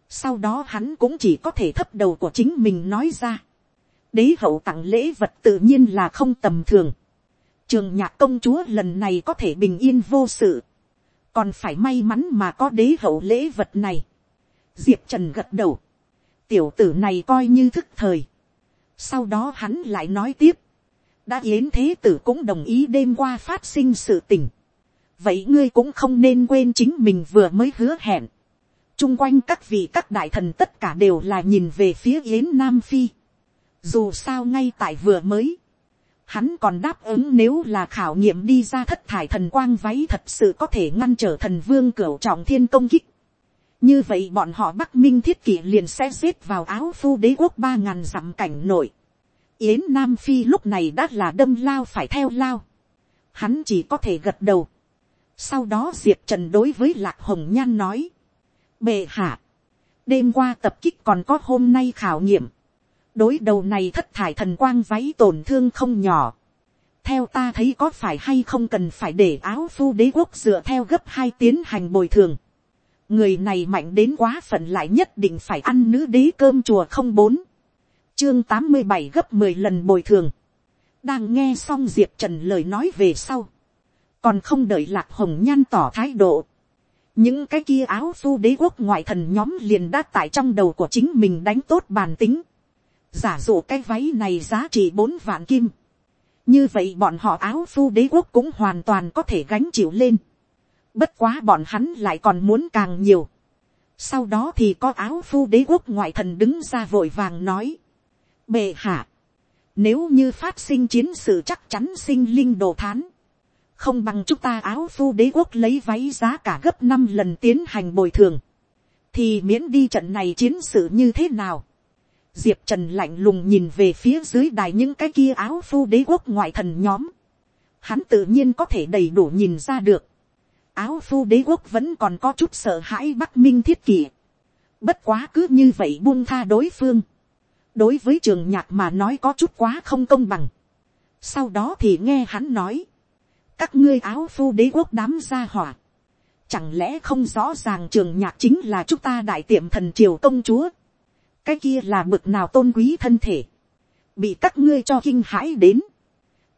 sau đó hắn cũng chỉ có thể thấp đầu của chính mình nói ra. đế hậu tặng lễ vật tự nhiên là không tầm thường trường nhạc công chúa lần này có thể bình yên vô sự, còn phải may mắn mà có đế hậu lễ vật này. diệp trần gật đầu, tiểu tử này coi như thức thời. sau đó hắn lại nói tiếp, đã yến thế tử cũng đồng ý đêm qua phát sinh sự tình. vậy ngươi cũng không nên quên chính mình vừa mới hứa hẹn. chung quanh các vị các đại thần tất cả đều là nhìn về phía yến nam phi. dù sao ngay tại vừa mới, Hắn còn đáp ứng nếu là khảo nghiệm đi ra thất thải thần quang váy thật sự có thể ngăn trở thần vương cửu trọng thiên công kích. Như vậy bọn họ Bắc Minh thiết kỷ liền sẽ xếp vào áo phu đế quốc ba ngàn dặm cảnh nổi. Yến Nam Phi lúc này đã là đâm lao phải theo lao. Hắn chỉ có thể gật đầu. Sau đó Diệp Trần đối với Lạc Hồng Nhan nói. Bệ hạ. Đêm qua tập kích còn có hôm nay khảo nghiệm đối đầu này thất thải thần quang váy tổn thương không nhỏ. theo ta thấy có phải hay không cần phải để áo phu đế quốc dựa theo gấp hai tiến hành bồi thường. người này mạnh đến quá phận lại nhất định phải ăn nữ đế cơm chùa không bốn. chương tám mươi bảy gấp mười lần bồi thường. đang nghe xong diệp trần lời nói về sau. còn không đợi lạc hồng nhan tỏ thái độ những cái kia áo phu đế quốc ngoại thần nhóm liền đã tại trong đầu của chính mình đánh tốt bàn tính giả dụ cái váy này giá trị bốn vạn kim. như vậy bọn họ áo phu đế quốc cũng hoàn toàn có thể gánh chịu lên. bất quá bọn hắn lại còn muốn càng nhiều. sau đó thì có áo phu đế quốc ngoại thần đứng ra vội vàng nói. bệ hạ, nếu như phát sinh chiến sự chắc chắn sinh linh đồ thán. không bằng chúng ta áo phu đế quốc lấy váy giá cả gấp năm lần tiến hành bồi thường. thì miễn đi trận này chiến sự như thế nào diệp trần lạnh lùng nhìn về phía dưới đài những cái kia áo phu đế quốc ngoại thần nhóm. hắn tự nhiên có thể đầy đủ nhìn ra được. áo phu đế quốc vẫn còn có chút sợ hãi bắc minh thiết kỷ. bất quá cứ như vậy buông tha đối phương. đối với trường nhạc mà nói có chút quá không công bằng. sau đó thì nghe hắn nói, các ngươi áo phu đế quốc đám gia hỏa, chẳng lẽ không rõ ràng trường nhạc chính là chúng ta đại tiệm thần triều công chúa, cái kia là bực nào tôn quý thân thể, bị các ngươi cho kinh hãi đến,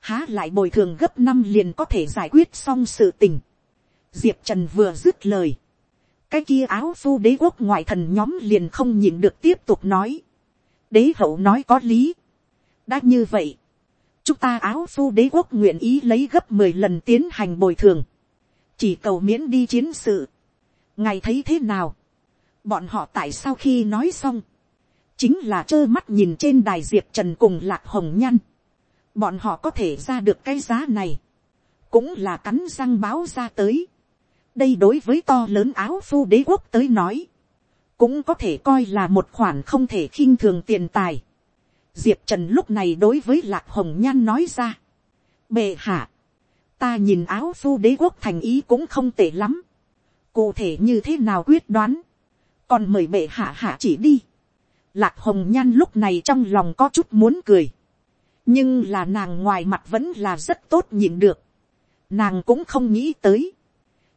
há lại bồi thường gấp năm liền có thể giải quyết xong sự tình. diệp trần vừa dứt lời, cái kia áo phu đế quốc ngoại thần nhóm liền không nhìn được tiếp tục nói. đế hậu nói có lý. đã như vậy, chúng ta áo phu đế quốc nguyện ý lấy gấp mười lần tiến hành bồi thường, chỉ cầu miễn đi chiến sự. ngài thấy thế nào, bọn họ tại sao khi nói xong, chính là trơ mắt nhìn trên đài diệp trần cùng lạc hồng nhăn, bọn họ có thể ra được cái giá này, cũng là cắn răng báo ra tới. đây đối với to lớn áo phu đế quốc tới nói, cũng có thể coi là một khoản không thể khinh thường tiền tài. diệp trần lúc này đối với lạc hồng nhan nói ra, bệ hạ, ta nhìn áo phu đế quốc thành ý cũng không tệ lắm, cụ thể như thế nào quyết đoán, còn mời bệ hạ hạ chỉ đi. Lạc hồng nhan lúc này trong lòng có chút muốn cười nhưng là nàng ngoài mặt vẫn là rất tốt nhìn được. nàng cũng không nghĩ tới.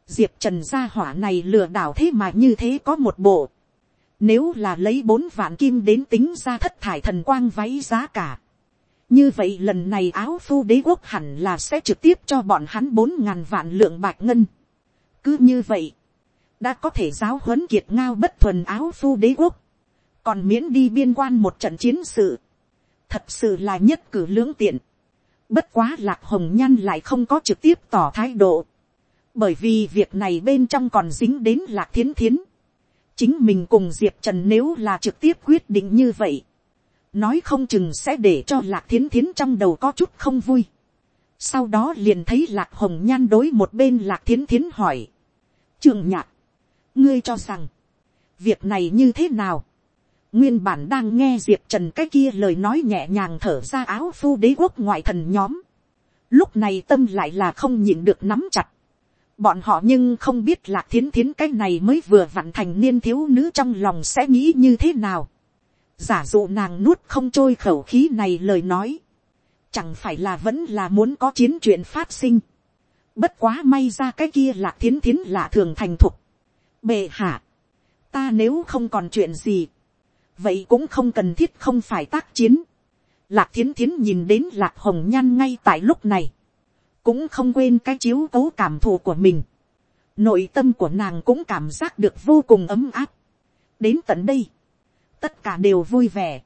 diệp trần gia hỏa này lừa đảo thế mà như thế có một bộ. nếu là lấy bốn vạn kim đến tính ra thất thải thần quang váy giá cả. như vậy lần này áo phu đế quốc hẳn là sẽ trực tiếp cho bọn hắn bốn ngàn vạn lượng bạc ngân. cứ như vậy, đã có thể giáo huấn kiệt ngao bất thuần áo phu đế quốc, còn miễn đi biên quan một trận chiến sự thật sự là nhất cử lưỡng tiện. Bất quá lạc hồng nhan lại không có trực tiếp tỏ thái độ. Bởi vì việc này bên trong còn dính đến lạc thiến thiến. Chính mình cùng Diệp Trần nếu là trực tiếp quyết định như vậy. Nói không chừng sẽ để cho lạc thiến thiến trong đầu có chút không vui. Sau đó liền thấy lạc hồng nhan đối một bên lạc thiến thiến hỏi. Trường nhạc. Ngươi cho rằng. Việc này như thế nào? Nguyên bản đang nghe Diệp Trần cái kia lời nói nhẹ nhàng thở ra áo phu đế quốc ngoại thần nhóm. Lúc này tâm lại là không nhịn được nắm chặt. Bọn họ nhưng không biết lạc thiến thiến cái này mới vừa vặn thành niên thiếu nữ trong lòng sẽ nghĩ như thế nào. Giả dụ nàng nuốt không trôi khẩu khí này lời nói. Chẳng phải là vẫn là muốn có chiến chuyện phát sinh. Bất quá may ra cái kia lạc thiến thiến là thường thành thục. Bệ hạ. Ta nếu không còn chuyện gì vậy cũng không cần thiết không phải tác chiến. Lạc thiến thiến nhìn đến lạc hồng nhan ngay tại lúc này, cũng không quên cái chiếu cố cảm thù của mình. Nội tâm của nàng cũng cảm giác được vô cùng ấm áp. đến tận đây, tất cả đều vui vẻ.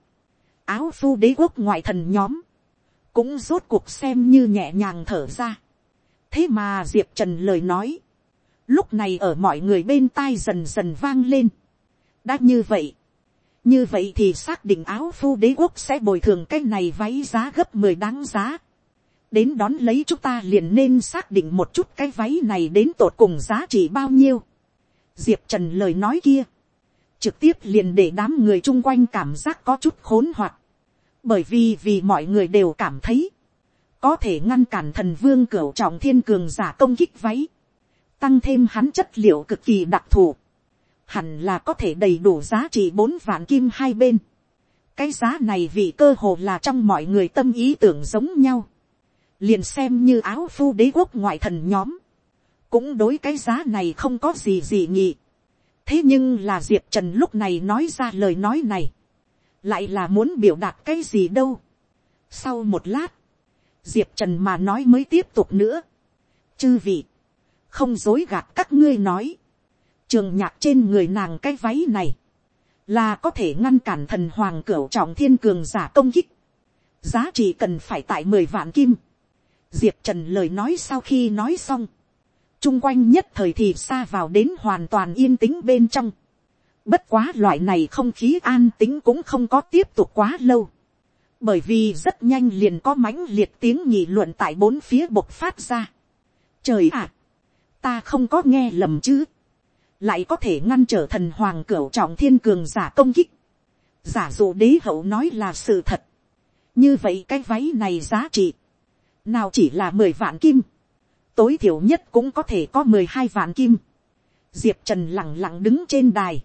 áo phu đế quốc ngoại thần nhóm, cũng rốt cuộc xem như nhẹ nhàng thở ra. thế mà diệp trần lời nói, lúc này ở mọi người bên tai dần dần vang lên. đã như vậy, như vậy thì xác định áo phu đế quốc sẽ bồi thường cái này váy giá gấp mười đáng giá. đến đón lấy chúng ta liền nên xác định một chút cái váy này đến tột cùng giá trị bao nhiêu. diệp trần lời nói kia, trực tiếp liền để đám người chung quanh cảm giác có chút khốn hoạt. bởi vì vì mọi người đều cảm thấy, có thể ngăn cản thần vương cửu trọng thiên cường giả công kích váy, tăng thêm hắn chất liệu cực kỳ đặc thù hẳn là có thể đầy đủ giá trị bốn vạn kim hai bên. cái giá này vì cơ hồ là trong mọi người tâm ý tưởng giống nhau. liền xem như áo phu đế quốc ngoại thần nhóm. cũng đối cái giá này không có gì gì nhị. thế nhưng là diệp trần lúc này nói ra lời nói này. lại là muốn biểu đạt cái gì đâu. sau một lát, diệp trần mà nói mới tiếp tục nữa. chư vị, không dối gạt các ngươi nói trường nhạc trên người nàng cái váy này, là có thể ngăn cản thần hoàng cửu trọng thiên cường giả công kích, giá trị cần phải tại mười vạn kim. Diệp trần lời nói sau khi nói xong, chung quanh nhất thời thì xa vào đến hoàn toàn yên tĩnh bên trong. Bất quá loại này không khí an tĩnh cũng không có tiếp tục quá lâu. Bởi vì rất nhanh liền có mãnh liệt tiếng nhị luận tại bốn phía bộc phát ra. Trời ạ! ta không có nghe lầm chứ lại có thể ngăn trở thần hoàng cửu trọng thiên cường giả công kích. giả dụ đế hậu nói là sự thật. như vậy cái váy này giá trị, nào chỉ là mười vạn kim, tối thiểu nhất cũng có thể có mười hai vạn kim. diệp trần lẳng lặng đứng trên đài,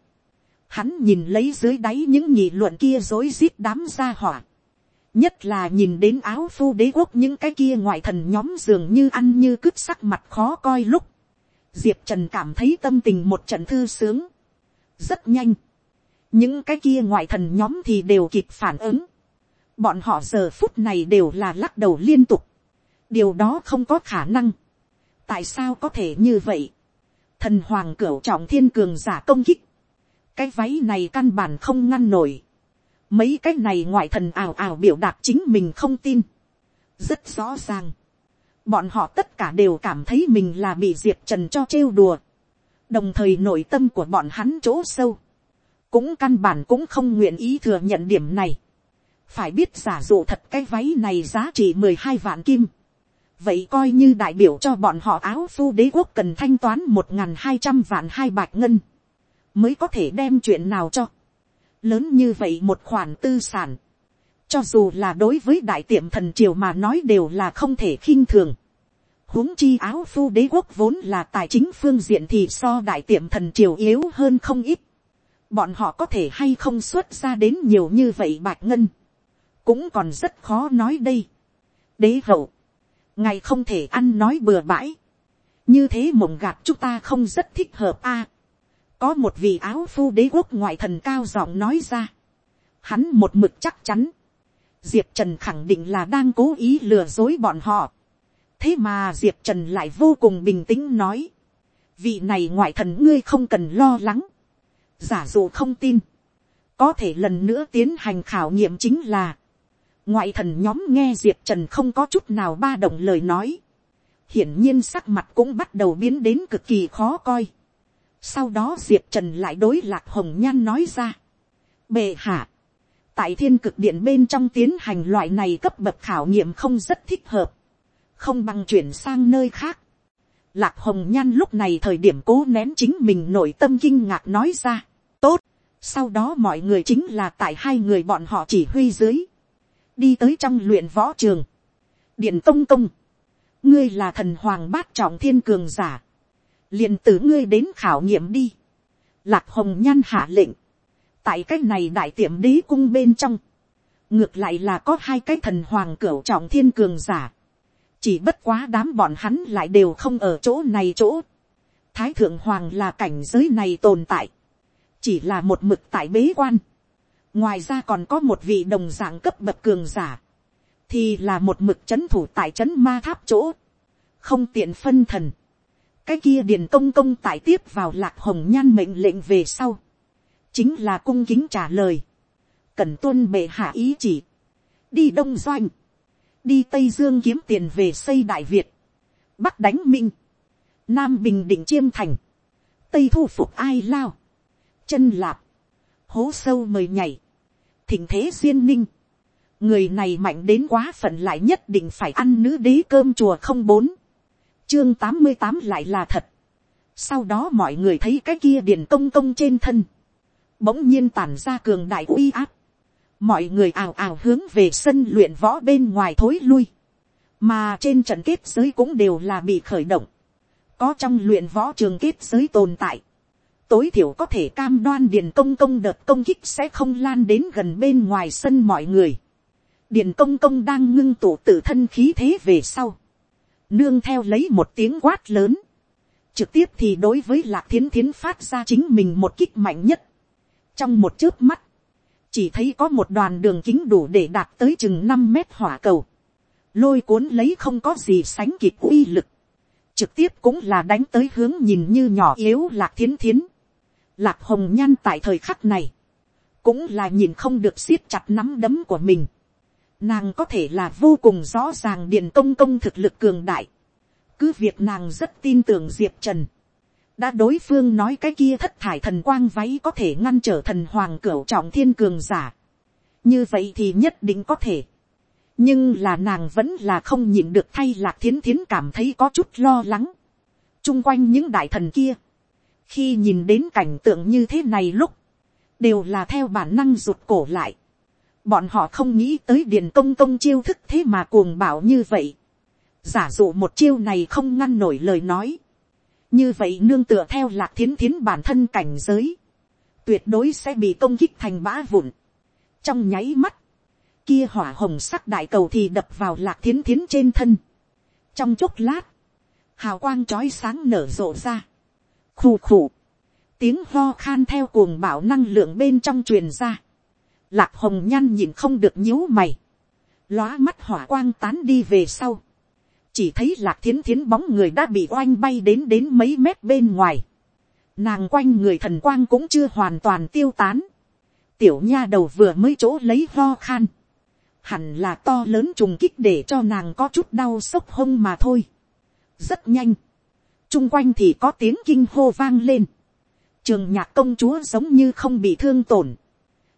Hắn nhìn lấy dưới đáy những nghị luận kia dối rít đám gia hỏa. Nhất là nhìn đến áo phu đế quốc những cái kia ngoại thần nhóm dường như ăn như cướp sắc mặt khó coi lúc. Diệp Trần cảm thấy tâm tình một trận thư sướng. Rất nhanh. Những cái kia ngoại thần nhóm thì đều kịp phản ứng. Bọn họ giờ phút này đều là lắc đầu liên tục. Điều đó không có khả năng. Tại sao có thể như vậy? Thần hoàng cửu trọng thiên cường giả công kích cái váy này căn bản không ngăn nổi. mấy cái này ngoại thần ảo ảo biểu đạt chính mình không tin. rất rõ ràng bọn họ tất cả đều cảm thấy mình là bị diệp trần cho trêu đùa. đồng thời nội tâm của bọn hắn chỗ sâu. cũng căn bản cũng không nguyện ý thừa nhận điểm này. phải biết giả dụ thật cái váy này giá trị mười hai vạn kim vậy coi như đại biểu cho bọn họ áo phu đế quốc cần thanh toán một n g h n hai trăm vạn hai bạc ngân mới có thể đem chuyện nào cho. lớn như vậy một khoản tư sản, cho dù là đối với đại tiệm thần triều mà nói đều là không thể khinh thường huống chi áo phu đế quốc vốn là tài chính phương diện thì so đại tiệm thần triều yếu hơn không ít. bọn họ có thể hay không xuất ra đến nhiều như vậy bạch ngân. cũng còn rất khó nói đây. đế hậu, ngày không thể ăn nói bừa bãi. như thế mộng gạt chúng ta không rất thích hợp a có một vị áo phu đế quốc ngoại thần cao giọng nói ra. Hắn một mực chắc chắn. Diệp Trần khẳng định là đang cố ý lừa dối bọn họ. Thế mà Diệp Trần lại vô cùng bình tĩnh nói. Vị này ngoại thần ngươi không cần lo lắng. Giả dụ không tin. Có thể lần nữa tiến hành khảo nghiệm chính là. Ngoại thần nhóm nghe Diệp Trần không có chút nào ba động lời nói. Hiển nhiên sắc mặt cũng bắt đầu biến đến cực kỳ khó coi sau đó diệp trần lại đối lạc hồng nhan nói ra. bệ hạ, tại thiên cực điện bên trong tiến hành loại này cấp bậc khảo nghiệm không rất thích hợp, không bằng chuyển sang nơi khác. Lạc hồng nhan lúc này thời điểm cố nén chính mình nội tâm kinh ngạc nói ra. tốt, sau đó mọi người chính là tại hai người bọn họ chỉ huy dưới, đi tới trong luyện võ trường. điện công công, ngươi là thần hoàng bát trọng thiên cường giả, liền từ ngươi đến khảo nghiệm đi. Lạc hồng nhan hạ lệnh. tại cái này đại tiệm đế cung bên trong. ngược lại là có hai cái thần hoàng cửu trọng thiên cường giả chỉ bất quá đám bọn hắn lại đều không ở chỗ này chỗ. thái thượng hoàng là cảnh giới này tồn tại. chỉ là một mực tại bế quan. ngoài ra còn có một vị đồng dạng cấp bậc cường giả. thì là một mực c h ấ n thủ tại c h ấ n ma tháp chỗ. không tiện phân thần cái kia điền công công tại tiếp vào lạc hồng nhan mệnh lệnh về sau, chính là cung kính trả lời, cần tuân bệ hạ ý chỉ, đi đông doanh, đi tây dương kiếm tiền về xây đại việt, bắc đánh minh, nam bình định chiêm thành, tây thu phục ai lao, chân lạp, hố sâu mời nhảy, thỉnh thế duyên ninh, người này mạnh đến quá phận lại nhất định phải ăn nữ đế cơm chùa không bốn, chương tám mươi tám lại là thật. sau đó mọi người thấy cái kia điền công công trên thân, bỗng nhiên tản ra cường đại uy áp mọi người ào ào hướng về sân luyện võ bên ngoài thối lui, mà trên trận kết giới cũng đều là bị khởi động, có trong luyện võ trường kết giới tồn tại, tối thiểu có thể cam đoan điền công công đợt công kích sẽ không lan đến gần bên ngoài sân mọi người. điền công công đang ngưng tụ tự thân khí thế về sau. Nương theo lấy một tiếng quát lớn, trực tiếp thì đối với lạc thiến thiến phát ra chính mình một kích mạnh nhất. trong một chớp mắt, chỉ thấy có một đoàn đường kính đủ để đạt tới chừng năm mét hỏa cầu, lôi cuốn lấy không có gì sánh kịp uy lực, trực tiếp cũng là đánh tới hướng nhìn như nhỏ yếu lạc thiến thiến. Lạc hồng nhan tại thời khắc này, cũng là nhìn không được siết chặt nắm đấm của mình Nàng có thể là vô cùng rõ ràng điện công công thực lực cường đại. Cứ việc nàng rất tin tưởng Diệp Trần. Đã đối phương nói cái kia thất thải thần quang váy có thể ngăn trở thần hoàng cửu trọng thiên cường giả. Như vậy thì nhất định có thể. Nhưng là nàng vẫn là không nhịn được thay lạc thiến thiến cảm thấy có chút lo lắng. chung quanh những đại thần kia. Khi nhìn đến cảnh tượng như thế này lúc. Đều là theo bản năng rụt cổ lại Bọn họ không nghĩ tới điền công công chiêu thức thế mà cuồng bảo như vậy. Giả dụ một chiêu này không ngăn nổi lời nói. Như vậy nương tựa theo lạc thiến thiến bản thân cảnh giới. tuyệt đối sẽ bị công kích thành bã vụn. trong nháy mắt, kia hỏa hồng sắc đại cầu thì đập vào lạc thiến thiến trên thân. trong chốc lát, hào quang trói sáng nở rộ ra. khù khù, tiếng ho khan theo cuồng bảo năng lượng bên trong truyền ra. lạc hồng nhăn nhìn không được nhíu mày. lóa mắt hỏa quang tán đi về sau chỉ thấy lạc thiến thiến bóng người đã bị oanh bay đến đến mấy mét bên ngoài. nàng quanh người thần quang cũng chưa hoàn toàn tiêu tán. tiểu nha đầu vừa mới chỗ lấy ho khan. hẳn là to lớn trùng kích để cho nàng có chút đau sốc hông mà thôi. rất nhanh. chung quanh thì có tiếng kinh hô vang lên trường nhạc công chúa giống như không bị thương tổn.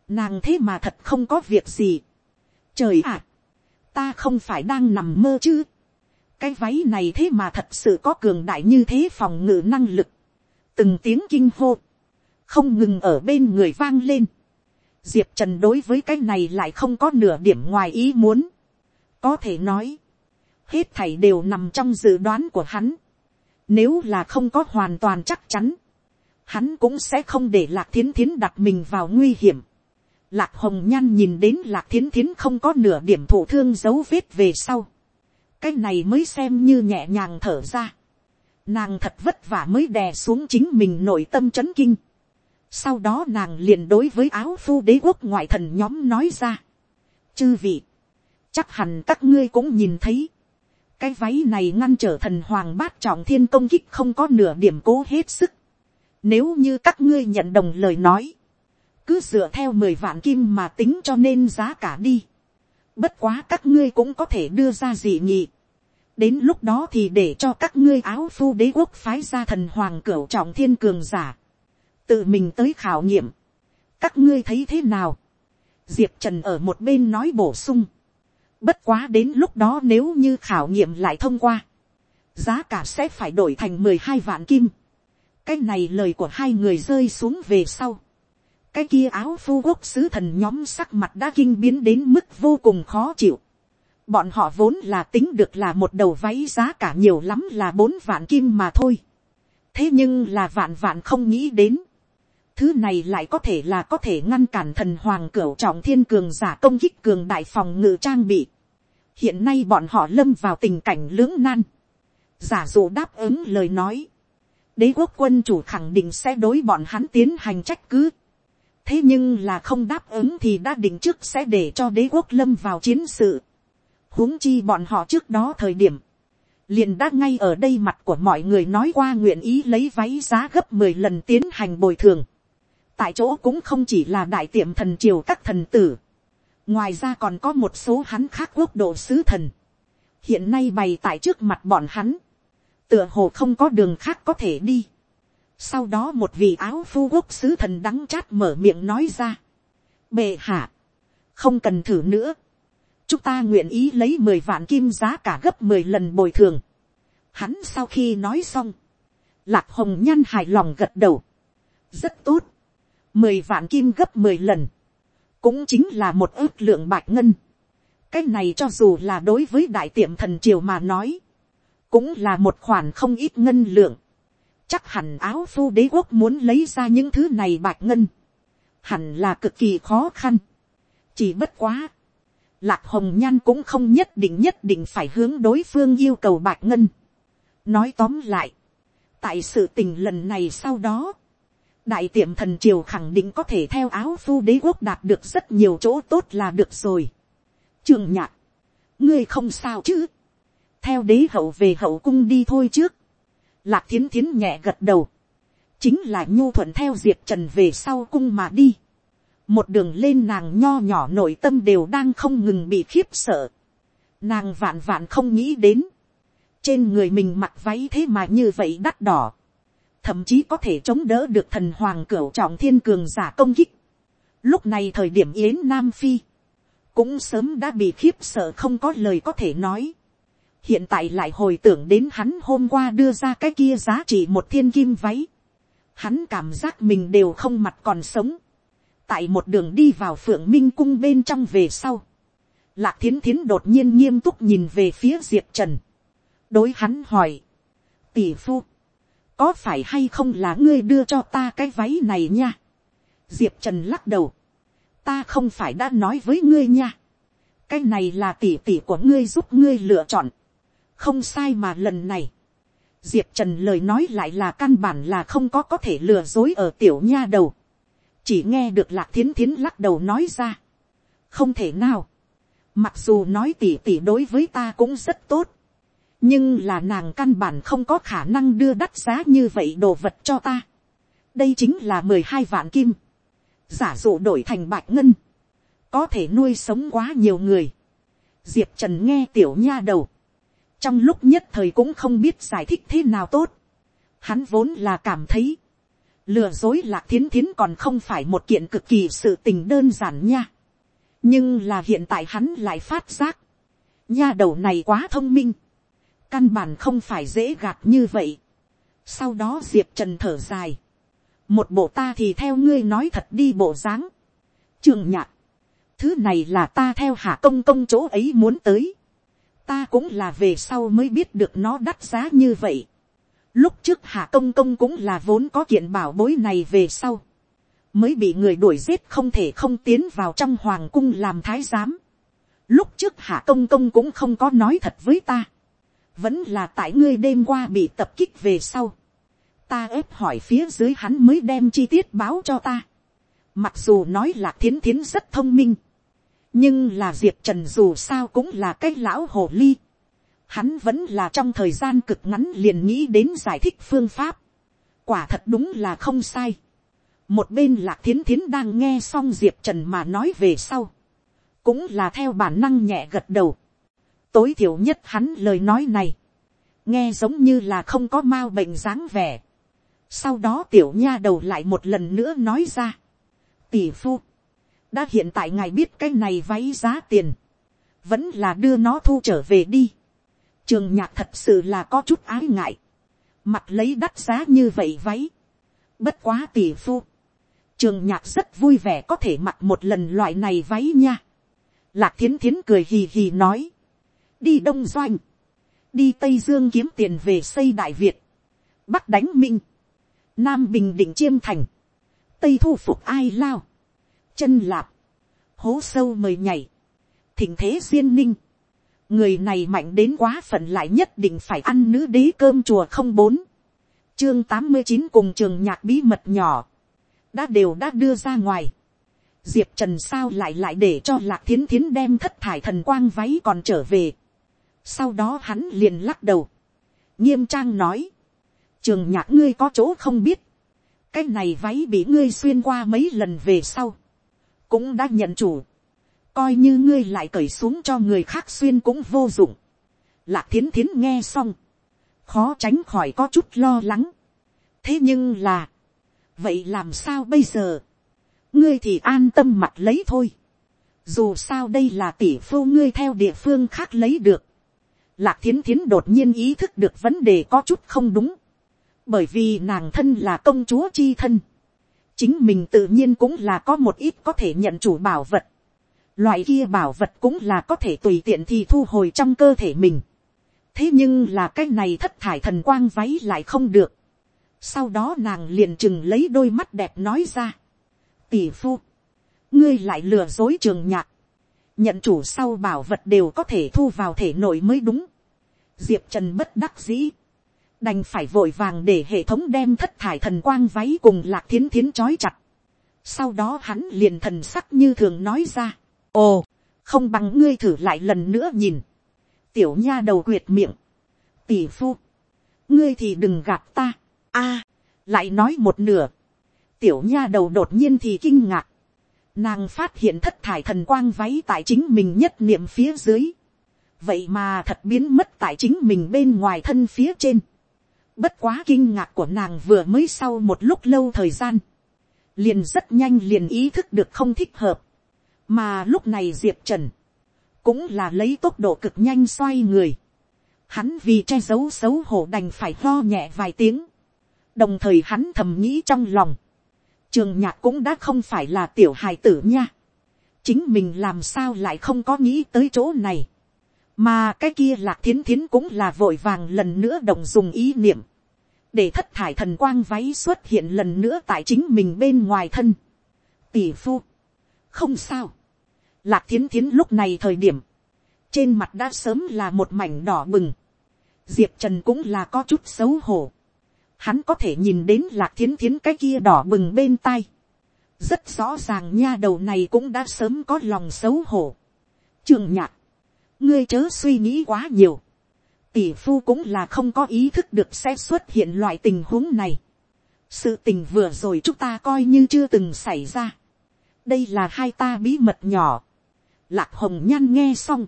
Nàng thế mà thật không có việc gì. Trời ạ! ta không phải đang nằm mơ chứ. Cái váy này thế mà thật sự có cường đại như thế phòng ngự năng lực. Từng tiếng kinh hô. Không ngừng ở bên người vang lên. Diệp Trần đối với cái này lại không có nửa điểm ngoài ý muốn. Có thể nói. Hết thảy đều nằm trong dự đoán của hắn. Nếu là không có hoàn toàn chắc chắn, hắn cũng sẽ không để lạc thiến thiến đặt mình vào nguy hiểm. Lạc hồng nhan nhìn đến lạc thiến thiến không có nửa điểm thổ thương dấu vết về sau cái này mới xem như nhẹ nhàng thở ra. nàng thật vất vả mới đè xuống chính mình nội tâm c h ấ n kinh. sau đó nàng liền đối với áo phu đế quốc ngoại thần nhóm nói ra. chư vị, chắc hẳn các ngươi cũng nhìn thấy. cái váy này ngăn trở thần hoàng bát trọng thiên công kích không có nửa điểm cố hết sức nếu như các ngươi nhận đồng lời nói, cứ dựa theo mười vạn kim mà tính cho nên giá cả đi. Bất quá các ngươi cũng có thể đưa ra dị nghị. Đến lúc đó thì để cho các ngươi áo phu đế quốc phái ra thần hoàng cửu trọng thiên cường giả. Tự mình tới khảo nghiệm. Các ngươi thấy thế nào? Diệp Trần ở một bên nói bổ sung. Bất quá đến lúc đó nếu như khảo nghiệm lại thông qua. Giá cả sẽ phải đổi thành mười hai vạn kim cái này lời của hai người rơi xuống về sau cái kia áo phu quốc sứ thần nhóm sắc mặt đã kinh biến đến mức vô cùng khó chịu. bọn họ vốn là tính được là một đầu váy giá cả nhiều lắm là bốn vạn kim mà thôi. thế nhưng là vạn vạn không nghĩ đến. thứ này lại có thể là có thể ngăn cản thần hoàng cửu trọng thiên cường giả công kích cường đại phòng ngự trang bị. hiện nay bọn họ lâm vào tình cảnh lưỡng nan. giả dụ đáp ứng lời nói đế quốc quân chủ khẳng định sẽ đối bọn hắn tiến hành trách cứ thế nhưng là không đáp ứng thì đã định trước sẽ để cho đế quốc lâm vào chiến sự. huống chi bọn họ trước đó thời điểm, liền đã ngay ở đây mặt của mọi người nói qua nguyện ý lấy váy giá gấp mười lần tiến hành bồi thường. tại chỗ cũng không chỉ là đại tiệm thần triều các thần tử. ngoài ra còn có một số hắn khác quốc độ sứ thần. hiện nay bày tại trước mặt bọn hắn tựa hồ không có đường khác có thể đi. Sau đó một vị áo phu quốc sứ thần đắng chát mở miệng nói ra. Bệ hạ, không cần thử nữa. Chúng ta nguyện ý lấy mười vạn kim giá cả gấp mười lần bồi thường. Hắn sau khi nói xong, lạc hồng nhăn hài lòng gật đầu. Rất tốt. Mười vạn kim gấp mười lần. Cũng chính là một ước lượng bạch ngân. Cái này cho dù là đối với đại tiệm thần triều mà nói cũng là một khoản không ít ngân lượng. Chắc hẳn áo phu đế quốc muốn lấy ra những thứ này bạch ngân. Hẳn là cực kỳ khó khăn. Chỉ bất quá. Lạc hồng nhan cũng không nhất định nhất định phải hướng đối phương yêu cầu bạch ngân. Nói tóm lại. Tại sự tình lần này sau đó. Đại tiệm thần triều khẳng định có thể theo áo phu đế quốc đạt được rất nhiều chỗ tốt là được rồi. Trường nhạc. Ngươi không sao chứ theo đế hậu về hậu cung đi thôi trước. Lạc thiến thiến nhẹ gật đầu. Chính là nhu thuận theo diệp trần về sau cung mà đi. Một đường lên nàng nho nhỏ nội tâm đều đang không ngừng bị khiếp sợ. Nàng vạn vạn không nghĩ đến. Trên người mình mặc váy thế mà như vậy đắt đỏ. Thậm chí có thể chống đỡ được thần hoàng cửu trọng thiên cường giả công kích. Lúc này thời điểm yến Nam Phi. Cũng sớm đã bị khiếp sợ không có lời có thể nói hiện tại lại hồi tưởng đến hắn hôm qua đưa ra cái kia giá trị một thiên kim váy. Hắn cảm giác mình đều không mặt còn sống. tại một đường đi vào phượng minh cung bên trong về sau. lạc thiến thiến đột nhiên nghiêm túc nhìn về phía diệp trần. đối hắn hỏi. tỷ phu, có phải hay không là ngươi đưa cho ta cái váy này nha. diệp trần lắc đầu, ta không phải đã nói với ngươi nha, cái này là tỷ tỷ của ngươi giúp ngươi lựa chọn, không sai mà lần này, diệp trần lời nói lại là căn bản là không có có thể lừa dối ở tiểu nha đầu, chỉ nghe được lạc thiến thiến lắc đầu nói ra, không thể nào, mặc dù nói tỉ tỉ đối với ta cũng rất tốt, nhưng là nàng căn bản không có khả năng đưa đắt giá như vậy đồ vật cho ta. đây chính là mười hai vạn kim, giả dụ đổi thành bạch ngân, có thể nuôi sống quá nhiều người. diệp trần nghe tiểu nha đầu, trong lúc nhất thời cũng không biết giải thích thế nào tốt. hắn vốn là cảm thấy, lừa dối lạc thiến thiến còn không phải một kiện cực kỳ sự tình đơn giản nha. nhưng là hiện tại hắn lại phát giác, nha đầu này quá thông minh, căn bản không phải dễ gạt như vậy. sau đó diệp trần thở dài, một bộ ta thì theo ngươi nói thật đi bộ dáng. trường nhạc, thứ này là ta theo hạ công công chỗ ấy muốn tới ta cũng là về sau mới biết được nó đắt giá như vậy. lúc trước hạ công công cũng là vốn có kiện bảo bối này về sau. mới bị người đuổi giết không thể không tiến vào trong hoàng cung làm thái giám. lúc trước hạ công công cũng không có nói thật với ta. vẫn là tại ngươi đêm qua bị tập kích về sau ta ép hỏi phía dưới hắn mới đem chi tiết báo cho ta. Mặc dù nói là thiến thiến rất thông minh. Nhưng là Diệp Trần dù sao cũng là cái lão hồ ly. Hắn vẫn là trong thời gian cực ngắn liền nghĩ đến giải thích phương pháp. Quả thật đúng là không sai. Một bên lạc thiến thiến đang nghe xong Diệp Trần mà nói về sau. Cũng là theo bản năng nhẹ gật đầu. Tối thiểu nhất hắn lời nói này. Nghe giống như là không có mau bệnh dáng vẻ sau đó tiểu nha đầu lại một lần nữa nói ra. tỷ phu, đã hiện tại ngài biết cái này váy giá tiền, vẫn là đưa nó thu trở về đi. trường nhạc thật sự là có chút ái ngại, mặt lấy đắt giá như vậy váy. bất quá tỷ phu, trường nhạc rất vui vẻ có thể mặc một lần loại này váy nha. lạc thiến thiến cười hì hì nói, đi đông doanh, đi tây dương kiếm tiền về xây đại việt, bắc đánh minh, nam bình định chiêm thành, tây thu phục ai lao, chân lạp, hố sâu mời nhảy, thỉnh thế duyên ninh, người này mạnh đến quá phận lại nhất định phải ăn nữ đế cơm chùa không bốn, chương tám mươi chín cùng trường nhạc bí mật nhỏ, đã đều đã đưa ra ngoài, diệp trần sao lại lại để cho lạc thiến thiến đem thất thải thần quang váy còn trở về, sau đó hắn liền lắc đầu, nghiêm trang nói, trường nhạc ngươi có chỗ không biết, cái này váy bị ngươi xuyên qua mấy lần về sau, cũng đã nhận chủ, coi như ngươi lại cởi xuống cho người khác xuyên cũng vô dụng. Lạc thiến thiến nghe xong, khó tránh khỏi có chút lo lắng. thế nhưng là, vậy làm sao bây giờ, ngươi thì an tâm mặt lấy thôi. dù sao đây là tỷ phu ngươi theo địa phương khác lấy được. Lạc thiến thiến đột nhiên ý thức được vấn đề có chút không đúng bởi vì nàng thân là công chúa chi thân, chính mình tự nhiên cũng là có một ít có thể nhận chủ bảo vật, loại kia bảo vật cũng là có thể tùy tiện thì thu hồi trong cơ thể mình. thế nhưng là cái này thất thải thần quang váy lại không được. sau đó nàng liền chừng lấy đôi mắt đẹp nói ra. tỷ phu, ngươi lại lừa dối trường nhạc, nhận chủ sau bảo vật đều có thể thu vào thể nội mới đúng. diệp trần bất đắc dĩ đành phải vội vàng để hệ thống đem thất thải thần quang váy cùng lạc thiến thiến trói chặt. sau đó hắn liền thần sắc như thường nói ra, ồ, không bằng ngươi thử lại lần nữa nhìn. tiểu nha đầu quyệt miệng, tỷ phu, ngươi thì đừng gạt ta, a, lại nói một nửa, tiểu nha đầu đột nhiên thì kinh ngạc, nàng phát hiện thất thải thần quang váy tại chính mình nhất niệm phía dưới, vậy mà thật biến mất tại chính mình bên ngoài thân phía trên, Bất quá kinh ngạc của nàng vừa mới sau một lúc lâu thời gian. Liền rất nhanh liền ý thức được không thích hợp. Mà lúc này Diệp Trần. Cũng là lấy tốc độ cực nhanh xoay người. Hắn vì che giấu xấu hổ đành phải lo nhẹ vài tiếng. Đồng thời hắn thầm nghĩ trong lòng. Trường nhạc cũng đã không phải là tiểu hài tử nha. Chính mình làm sao lại không có nghĩ tới chỗ này mà cái kia lạc thiến thiến cũng là vội vàng lần nữa đồng dùng ý niệm, để thất thải thần quang váy xuất hiện lần nữa tại chính mình bên ngoài thân, tỷ phu, không sao, lạc thiến thiến lúc này thời điểm, trên mặt đã sớm là một mảnh đỏ bừng, diệp trần cũng là có chút xấu hổ, hắn có thể nhìn đến lạc thiến thiến cái kia đỏ bừng bên tai, rất rõ ràng nha đầu này cũng đã sớm có lòng xấu hổ. trường nhạc, ngươi chớ suy nghĩ quá nhiều, tỷ phu cũng là không có ý thức được sẽ xuất hiện loại tình huống này. sự tình vừa rồi chúng ta coi như chưa từng xảy ra. đây là hai ta bí mật nhỏ. lạc hồng nhan nghe xong,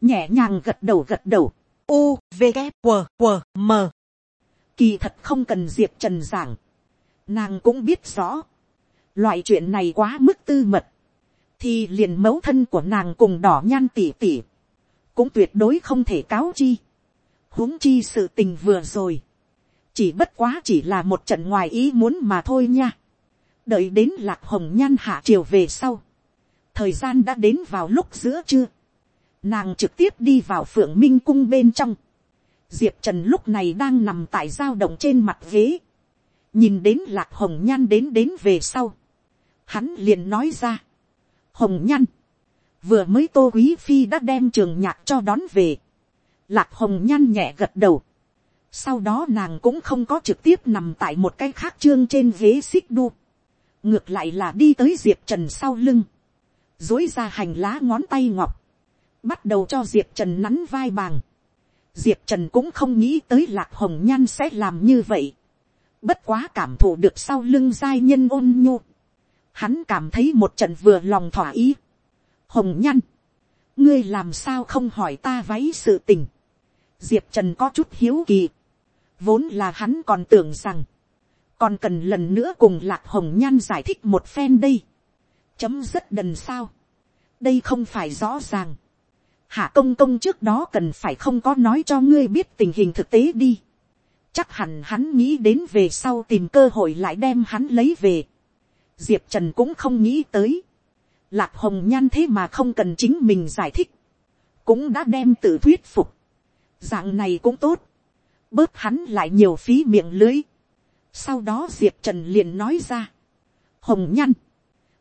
nhẹ nhàng gật đầu gật đầu, u v g q q m. Kỳ thật không cần diệp trần giảng, nàng cũng biết rõ, loại chuyện này quá mức tư mật, thì liền mẫu thân của nàng cùng đỏ nhan tỉ tỉ, cũng tuyệt đối không thể cáo chi, huống chi sự tình vừa rồi, chỉ bất quá chỉ là một trận ngoài ý muốn mà thôi nha, đợi đến lạc hồng nhan hạ chiều về sau, thời gian đã đến vào lúc giữa trưa, nàng trực tiếp đi vào phượng minh cung bên trong, diệp trần lúc này đang nằm tại giao động trên mặt ghế, nhìn đến lạc hồng nhan đến đến về sau, hắn liền nói ra, hồng nhan, vừa mới tô quý phi đã đem trường nhạc cho đón về, lạc hồng nhan nhẹ gật đầu, sau đó nàng cũng không có trực tiếp nằm tại một cái khác trương trên ghế xích đu, ngược lại là đi tới diệp trần sau lưng, dối ra hành lá ngón tay ngọc, bắt đầu cho diệp trần nắn vai bàng, diệp trần cũng không nghĩ tới lạc hồng nhan sẽ làm như vậy, bất quá cảm thụ được sau lưng giai nhân ôn nhu, hắn cảm thấy một trận vừa lòng thỏa ý. hồng nhăn, ngươi làm sao không hỏi ta váy sự tình diệp trần có chút hiếu kỳ. vốn là hắn còn tưởng rằng, còn cần lần nữa cùng lạc hồng nhan giải thích một phen đây. chấm rất đần sao. đây không phải rõ ràng. hạ công công trước đó cần phải không có nói cho ngươi biết tình hình thực tế đi. chắc hẳn hắn nghĩ đến về sau tìm cơ hội lại đem hắn lấy về diệp trần cũng không nghĩ tới. lạc hồng nhan thế mà không cần chính mình giải thích, cũng đã đem tự thuyết phục dạng này cũng tốt, bớt hắn lại nhiều phí miệng lưới. sau đó diệp trần liền nói ra, hồng nhăn,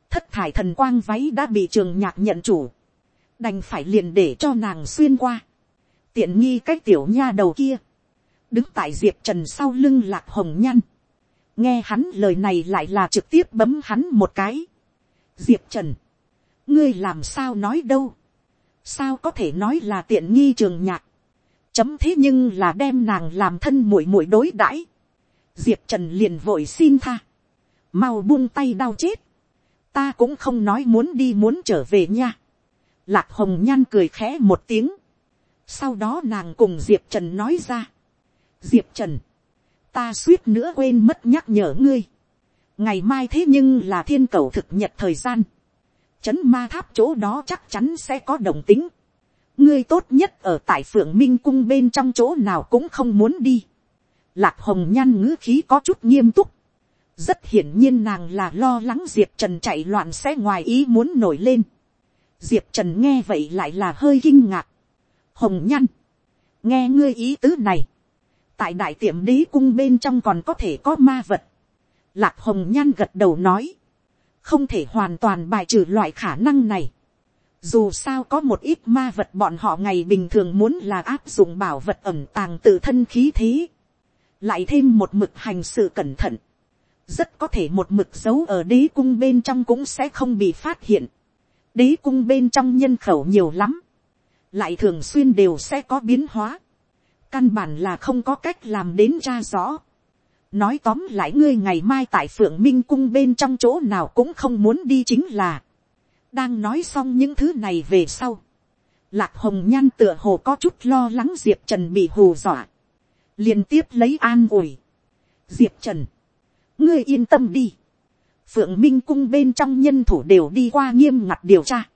thất thải thần quang váy đã bị trường nhạc nhận chủ, đành phải liền để cho nàng xuyên qua, tiện nghi cái tiểu nha đầu kia, đứng tại diệp trần sau lưng lạc hồng nhăn. nghe hắn lời này lại là trực tiếp bấm hắn một cái. diệp trần, ngươi làm sao nói đâu, sao có thể nói là tiện nghi trường nhạc, chấm thế nhưng là đem nàng làm thân muội muội đối đãi, diệp trần liền vội xin tha, mau buông tay đau chết, ta cũng không nói muốn đi muốn trở về nha, lạc hồng nhan cười khẽ một tiếng, sau đó nàng cùng diệp trần nói ra, diệp trần, ta suýt nữa quên mất nhắc nhở ngươi. ngày mai thế nhưng là thiên cầu thực nhật thời gian. chấn ma tháp chỗ đó chắc chắn sẽ có đồng tính ngươi tốt nhất ở tại phượng minh cung bên trong chỗ nào cũng không muốn đi. lạc hồng nhan ngữ khí có chút nghiêm túc. rất hiển nhiên nàng là lo lắng diệp trần chạy loạn sẽ ngoài ý muốn nổi lên. diệp trần nghe vậy lại là hơi kinh ngạc. hồng nhan, nghe ngươi ý tứ này tại đại tiệm đế cung bên trong còn có thể có ma vật. Lạc hồng nhan gật đầu nói, không thể hoàn toàn bài trừ loại khả năng này. Dù sao có một ít ma vật bọn họ ngày bình thường muốn là áp dụng bảo vật ẩm tàng tự thân khí thế. Lại thêm một mực hành sự cẩn thận. Rất có thể một mực giấu ở đế cung bên trong cũng sẽ không bị phát hiện. Đế cung bên trong nhân khẩu nhiều lắm. Lại thường xuyên đều sẽ có biến hóa căn bản là không có cách làm đến ra rõ. nói tóm lại ngươi ngày mai tại phượng minh cung bên trong chỗ nào cũng không muốn đi chính là, đang nói xong những thứ này về sau. lạc hồng nhan tựa hồ có chút lo lắng diệp trần bị hù dọa, liên tiếp lấy an ủi. diệp trần, ngươi yên tâm đi, phượng minh cung bên trong nhân thủ đều đi qua nghiêm ngặt điều tra,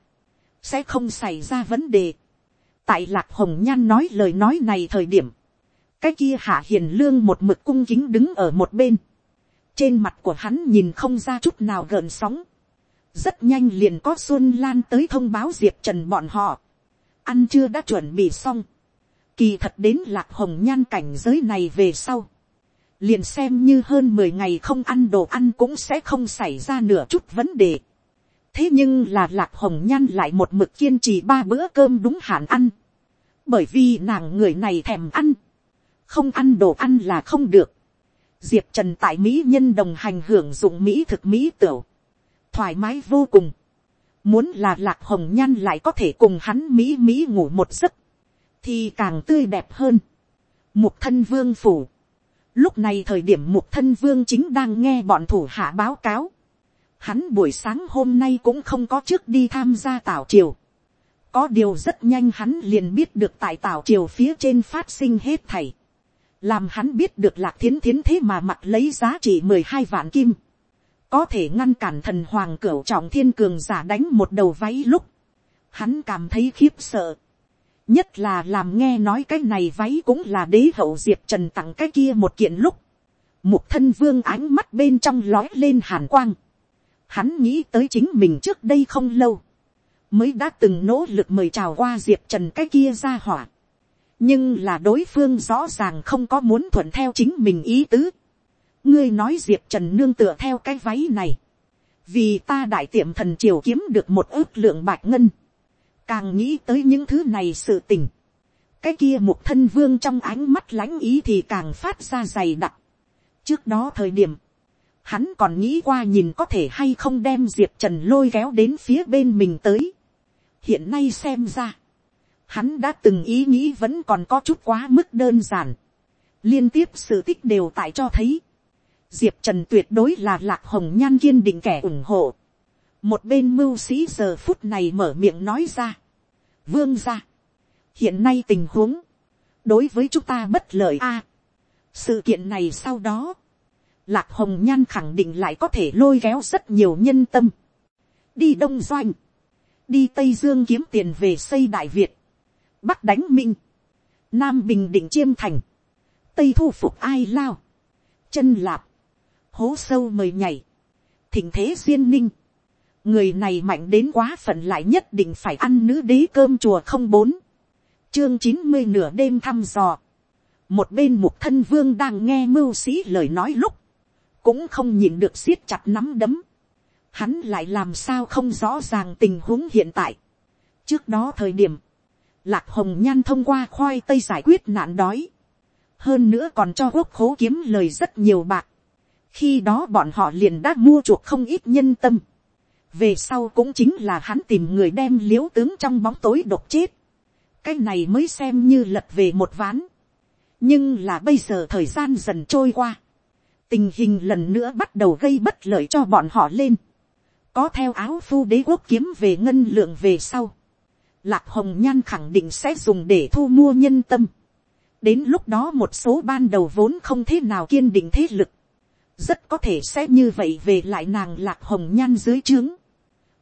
sẽ không xảy ra vấn đề. Tại lạc hồng nhan nói lời nói này thời điểm, cái kia hạ hiền lương một mực cung kính đứng ở một bên, trên mặt của hắn nhìn không ra chút nào gợn sóng, rất nhanh liền có xuân lan tới thông báo diệp trần bọn họ, ăn chưa đã chuẩn bị xong, kỳ thật đến lạc hồng nhan cảnh giới này về sau, liền xem như hơn mười ngày không ăn đồ ăn cũng sẽ không xảy ra nửa chút vấn đề. thế nhưng là lạc hồng nhan lại một mực kiên trì ba bữa cơm đúng hạn ăn. bởi vì nàng người này thèm ăn. không ăn đồ ăn là không được. diệp trần tại mỹ nhân đồng hành hưởng dụng mỹ thực mỹ tửu thoải mái vô cùng. muốn là lạc hồng nhan lại có thể cùng hắn mỹ mỹ ngủ một giấc. thì càng tươi đẹp hơn. mục thân vương phủ Lúc này thời điểm mục thân vương chính đang nghe bọn thủ hạ báo cáo. Hắn buổi sáng hôm nay cũng không có trước đi tham gia tảo triều. Có điều rất nhanh hắn liền biết được tại tảo triều phía trên phát sinh hết thảy. Làm hắn biết được lạc thiến thiến thế mà mặt lấy giá trị mười hai vạn kim. Có thể ngăn cản thần hoàng cửu trọng thiên cường giả đánh một đầu váy lúc. Hắn cảm thấy khiếp sợ. Nhất là làm nghe nói cái này váy cũng là đế hậu diệp trần tặng cái kia một kiện lúc, mục thân vương ánh mắt bên trong lói lên hàn quang, hắn nghĩ tới chính mình trước đây không lâu, mới đã từng nỗ lực mời chào qua diệp trần cái kia ra hỏa, nhưng là đối phương rõ ràng không có muốn thuận theo chính mình ý tứ, ngươi nói diệp trần nương tựa theo cái váy này, vì ta đại tiệm thần triều kiếm được một ước lượng bạch ngân, càng nghĩ tới những thứ này sự tình, cái kia một thân vương trong ánh mắt lãnh ý thì càng phát ra dày đặc. trước đó thời điểm, hắn còn nghĩ qua nhìn có thể hay không đem diệp trần lôi kéo đến phía bên mình tới. hiện nay xem ra, hắn đã từng ý nghĩ vẫn còn có chút quá mức đơn giản. liên tiếp sự tích đều tại cho thấy, diệp trần tuyệt đối là lạc hồng nhan kiên định kẻ ủng hộ một bên mưu sĩ giờ phút này mở miệng nói ra. vương ra. hiện nay tình huống, đối với chúng ta bất lợi a. sự kiện này sau đó, lạc hồng nhan khẳng định lại có thể lôi kéo rất nhiều nhân tâm. đi đông doanh, đi tây dương kiếm tiền về xây đại việt, bắc đánh minh, nam bình định chiêm thành, tây thu phục ai lao, chân lạp, hố sâu mời nhảy, thỉnh thế duyên ninh, người này mạnh đến quá phận lại nhất định phải ăn nữ đế cơm chùa không bốn. Chương chín mươi nửa đêm thăm dò. Một bên mục thân vương đang nghe mưu sĩ lời nói lúc. Cũng không nhìn được siết chặt nắm đấm. Hắn lại làm sao không rõ ràng tình huống hiện tại. Trước đó thời điểm lạc hồng nhan thông qua khoai tây giải quyết nạn đói. Hơn nữa còn cho quốc khố kiếm lời rất nhiều bạc khi đó bọn họ liền đã mua chuộc không ít nhân tâm. Về sau cũng chính là hắn tìm người đem l i ễ u tướng trong bóng tối độc chết, cái này mới xem như lật về một ván, nhưng là bây giờ thời gian dần trôi qua, tình hình lần nữa bắt đầu gây bất lợi cho bọn họ lên, có theo áo phu đế quốc kiếm về ngân lượng về sau, lạc hồng nhan khẳng định sẽ dùng để thu mua nhân tâm, đến lúc đó một số ban đầu vốn không thế nào kiên định thế lực, rất có thể sẽ như vậy về lại nàng lạc hồng nhan dưới trướng.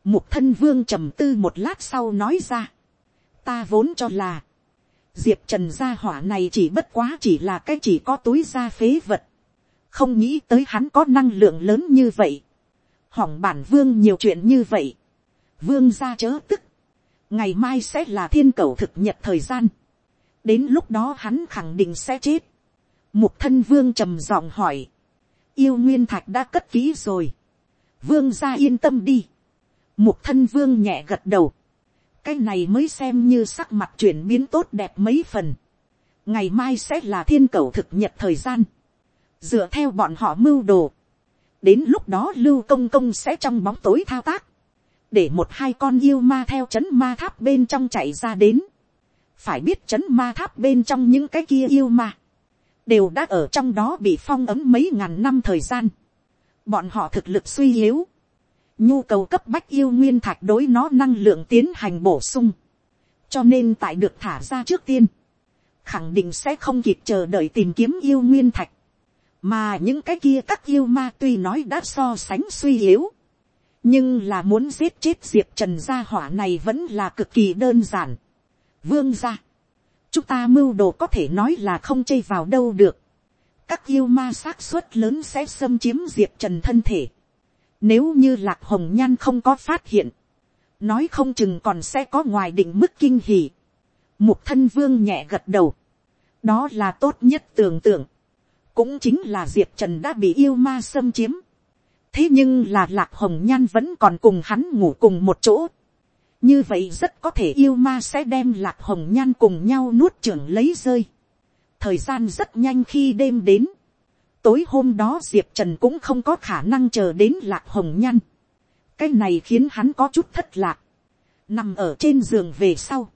Mục thân vương trầm tư một lát sau nói ra. Ta vốn cho là. Diệp trần gia hỏa này chỉ bất quá chỉ là cái chỉ có túi da phế vật. Không nghĩ tới hắn có năng lượng lớn như vậy. Hỏng bản vương nhiều chuyện như vậy. Vương gia chớ tức. Ngày mai sẽ là thiên cầu thực nhật thời gian. Đến lúc đó hắn khẳng định sẽ chết. Mục thân vương trầm giọng hỏi. Yêu nguyên thạch đã cất kỹ rồi. Vương ra yên tâm đi Mục thân vương nhẹ gật đầu. Cái này mới xem như sắc mặt chuyển biến tốt đẹp mấy phần. Ngày mai sẽ là thiên cầu thực nhật thời gian. Dựa theo bọn họ mưu đồ. Đến lúc đó lưu công công sẽ trong bóng tối thao tác. Để một hai con yêu ma theo chấn ma tháp bên trong chạy ra đến. Phải biết chấn ma tháp bên trong những cái kia yêu ma. Đều đã ở trong đó bị phong ấm mấy ngàn năm thời gian. Bọn họ thực lực suy yếu nhu cầu cấp bách yêu nguyên thạch đối nó năng lượng tiến hành bổ sung. cho nên tại được thả ra trước tiên, khẳng định sẽ không kịp chờ đợi tìm kiếm yêu nguyên thạch. mà những cái kia các yêu ma tuy nói đã so sánh suy yếu, nhưng là muốn giết chết diệp trần gia hỏa này vẫn là cực kỳ đơn giản. vương gia, chúng ta mưu đồ có thể nói là không chây vào đâu được. các yêu ma xác suất lớn sẽ xâm chiếm diệp trần thân thể nếu như lạc hồng nhan không có phát hiện, nói không chừng còn sẽ có ngoài định mức kinh hỉ. Mục thân vương nhẹ gật đầu. Đó là tốt nhất tưởng tượng. cũng chính là diệp trần đã bị yêu ma xâm chiếm. thế nhưng là lạc hồng nhan vẫn còn cùng hắn ngủ cùng một chỗ như vậy rất có thể yêu ma sẽ đem lạc hồng nhan cùng nhau nuốt trưởng lấy rơi. thời gian rất nhanh khi đêm đến. tối hôm đó diệp trần cũng không có khả năng chờ đến lạc hồng nhan. cái này khiến hắn có chút thất lạc. nằm ở trên giường về sau.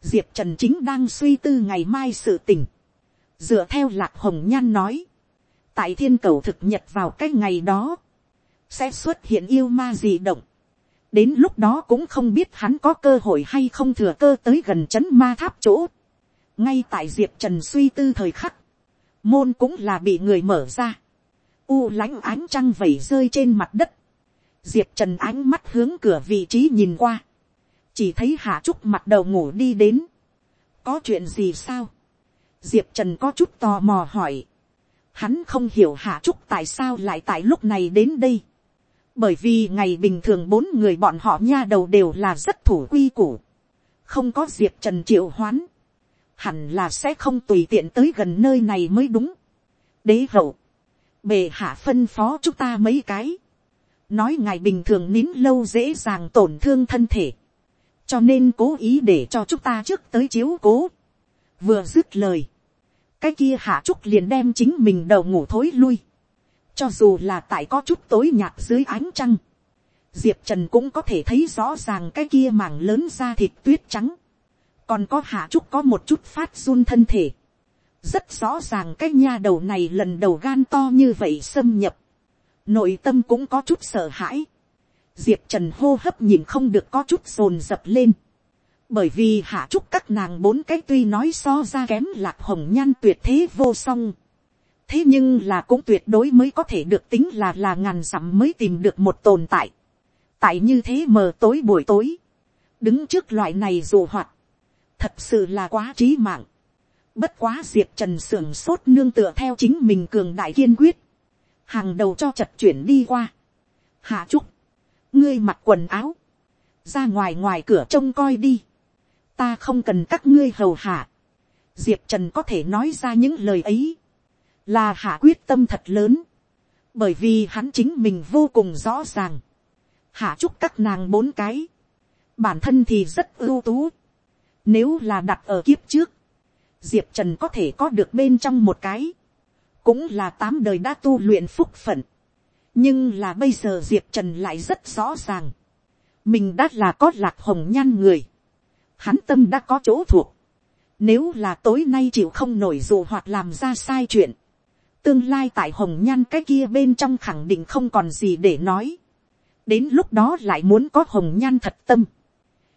diệp trần chính đang suy tư ngày mai sự tình dựa theo lạc hồng nhan nói, tại thiên cầu thực nhật vào cái ngày đó, sẽ xuất hiện yêu ma gì động đến lúc đó cũng không biết hắn có cơ hội hay không thừa cơ tới gần c h ấ n ma tháp chỗ. ngay tại diệp trần suy tư thời khắc, môn cũng là bị người mở ra. u lãnh ánh trăng vẩy rơi trên mặt đất. diệp trần ánh mắt hướng cửa vị trí nhìn qua. chỉ thấy hạ trúc mặt đầu ngủ đi đến. có chuyện gì sao diệp trần có chút tò mò hỏi. hắn không hiểu hạ trúc tại sao lại tại lúc này đến đây bởi vì ngày bình thường bốn người bọn họ nha đầu đều là rất thủ quy củ. không có diệp trần triệu hoán. hẳn là sẽ không tùy tiện tới gần nơi này mới đúng. đế hậu, bề hạ phân phó chúng ta mấy cái. nói ngày bình thường nín lâu dễ dàng tổn thương thân thể. cho nên cố ý để cho chúng ta trước tới chiếu cố vừa dứt lời, cái kia hạ trúc liền đem chính mình đầu ngủ thối lui, cho dù là tại có chút tối nhạt dưới ánh trăng, diệp trần cũng có thể thấy rõ ràng cái kia mảng lớn da thịt tuyết trắng, còn có hạ trúc có một chút phát run thân thể, rất rõ ràng cái nha đầu này lần đầu gan to như vậy xâm nhập, nội tâm cũng có chút sợ hãi, diệp trần hô hấp nhìn không được có chút rồn dập lên, bởi vì hạ trúc các nàng bốn cái tuy nói so ra kém lạc hồng nhan tuyệt thế vô song thế nhưng là cũng tuyệt đối mới có thể được tính là là ngàn dặm mới tìm được một tồn tại. tại như thế mờ tối buổi tối, đứng trước loại này dù hoạt, thật sự là quá trí mạng. bất quá diệp trần s ư ở n sốt nương tựa theo chính mình cường đại kiên quyết, hàng đầu cho chật chuyển đi qua. hạ trúc, ngươi mặc quần áo, ra ngoài ngoài cửa trông coi đi ta không cần các ngươi hầu hạ. diệp trần có thể nói ra những lời ấy, là hạ quyết tâm thật lớn, bởi vì hắn chính mình vô cùng rõ ràng, hạ chúc các nàng bốn cái, bản thân thì rất ưu tú, nếu là đặt ở kiếp trước, diệp trần có thể có được bên trong một cái, cũng là tám đời đã tu luyện phúc phận, nhưng là bây giờ diệp trần lại rất rõ ràng, mình đã là có lạc hồng nhan người, hắn tâm đã có chỗ thuộc. Nếu là tối nay chịu không nổi dù hoặc làm ra sai chuyện. Tương lai tại hồng nhan cái kia bên trong khẳng định không còn gì để nói. Đến lúc đó lại muốn có hồng nhan thật tâm.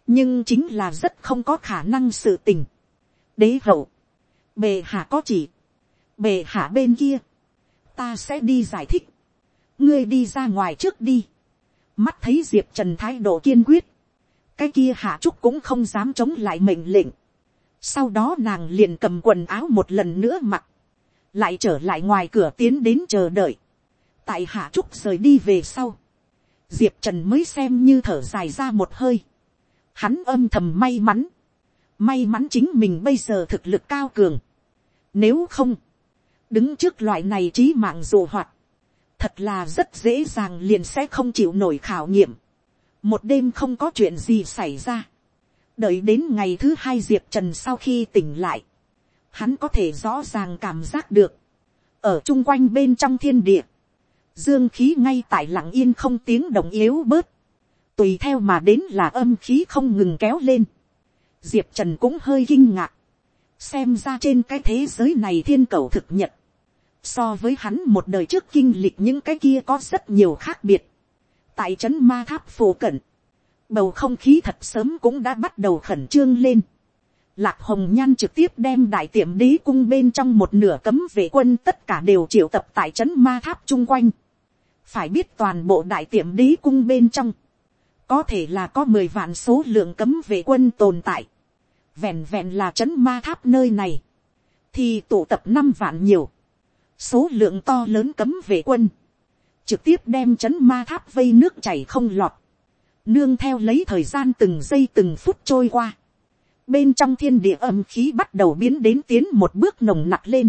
Nhưng chính là rất không có khả năng sự tình. Đế hậu. Bề hạ có chỉ. Bề hạ bên kia. Ta sẽ đi giải thích. Ngươi đi ra ngoài trước đi. Mắt thấy Diệp Trần thái độ kiên quyết cái kia hạ trúc cũng không dám chống lại mệnh lệnh. sau đó nàng liền cầm quần áo một lần nữa mặc, lại trở lại ngoài cửa tiến đến chờ đợi. tại hạ trúc rời đi về sau, diệp trần mới xem như thở dài ra một hơi. hắn âm thầm may mắn, may mắn chính mình bây giờ thực lực cao cường. nếu không, đứng trước loại này trí mạng dù hoạt, thật là rất dễ dàng liền sẽ không chịu nổi khảo nghiệm một đêm không có chuyện gì xảy ra. đợi đến ngày thứ hai diệp trần sau khi tỉnh lại, hắn có thể rõ ràng cảm giác được, ở chung quanh bên trong thiên địa, dương khí ngay tại lặng yên không tiếng động yếu bớt, tùy theo mà đến là âm khí không ngừng kéo lên, diệp trần cũng hơi kinh ngạc, xem ra trên cái thế giới này thiên cầu thực nhật, so với hắn một đời trước kinh lịch những cái kia có rất nhiều khác biệt. Tại trấn ma tháp phổ cận, bầu không khí thật sớm cũng đã bắt đầu khẩn trương lên. Lạc hồng nhan trực tiếp đem đại tiệm đế cung bên trong một nửa cấm vệ quân tất cả đều triệu tập tại trấn ma tháp chung quanh. phải biết toàn bộ đại tiệm đế cung bên trong, có thể là có mười vạn số lượng cấm vệ quân tồn tại. vẹn vẹn là trấn ma tháp nơi này, thì tụ tập năm vạn nhiều, số lượng to lớn cấm vệ quân trực tiếp đem chấn ma tháp vây nước chảy không lọt, nương theo lấy thời gian từng giây từng phút trôi qua, bên trong thiên địa âm khí bắt đầu biến đến tiến một bước nồng nặc lên,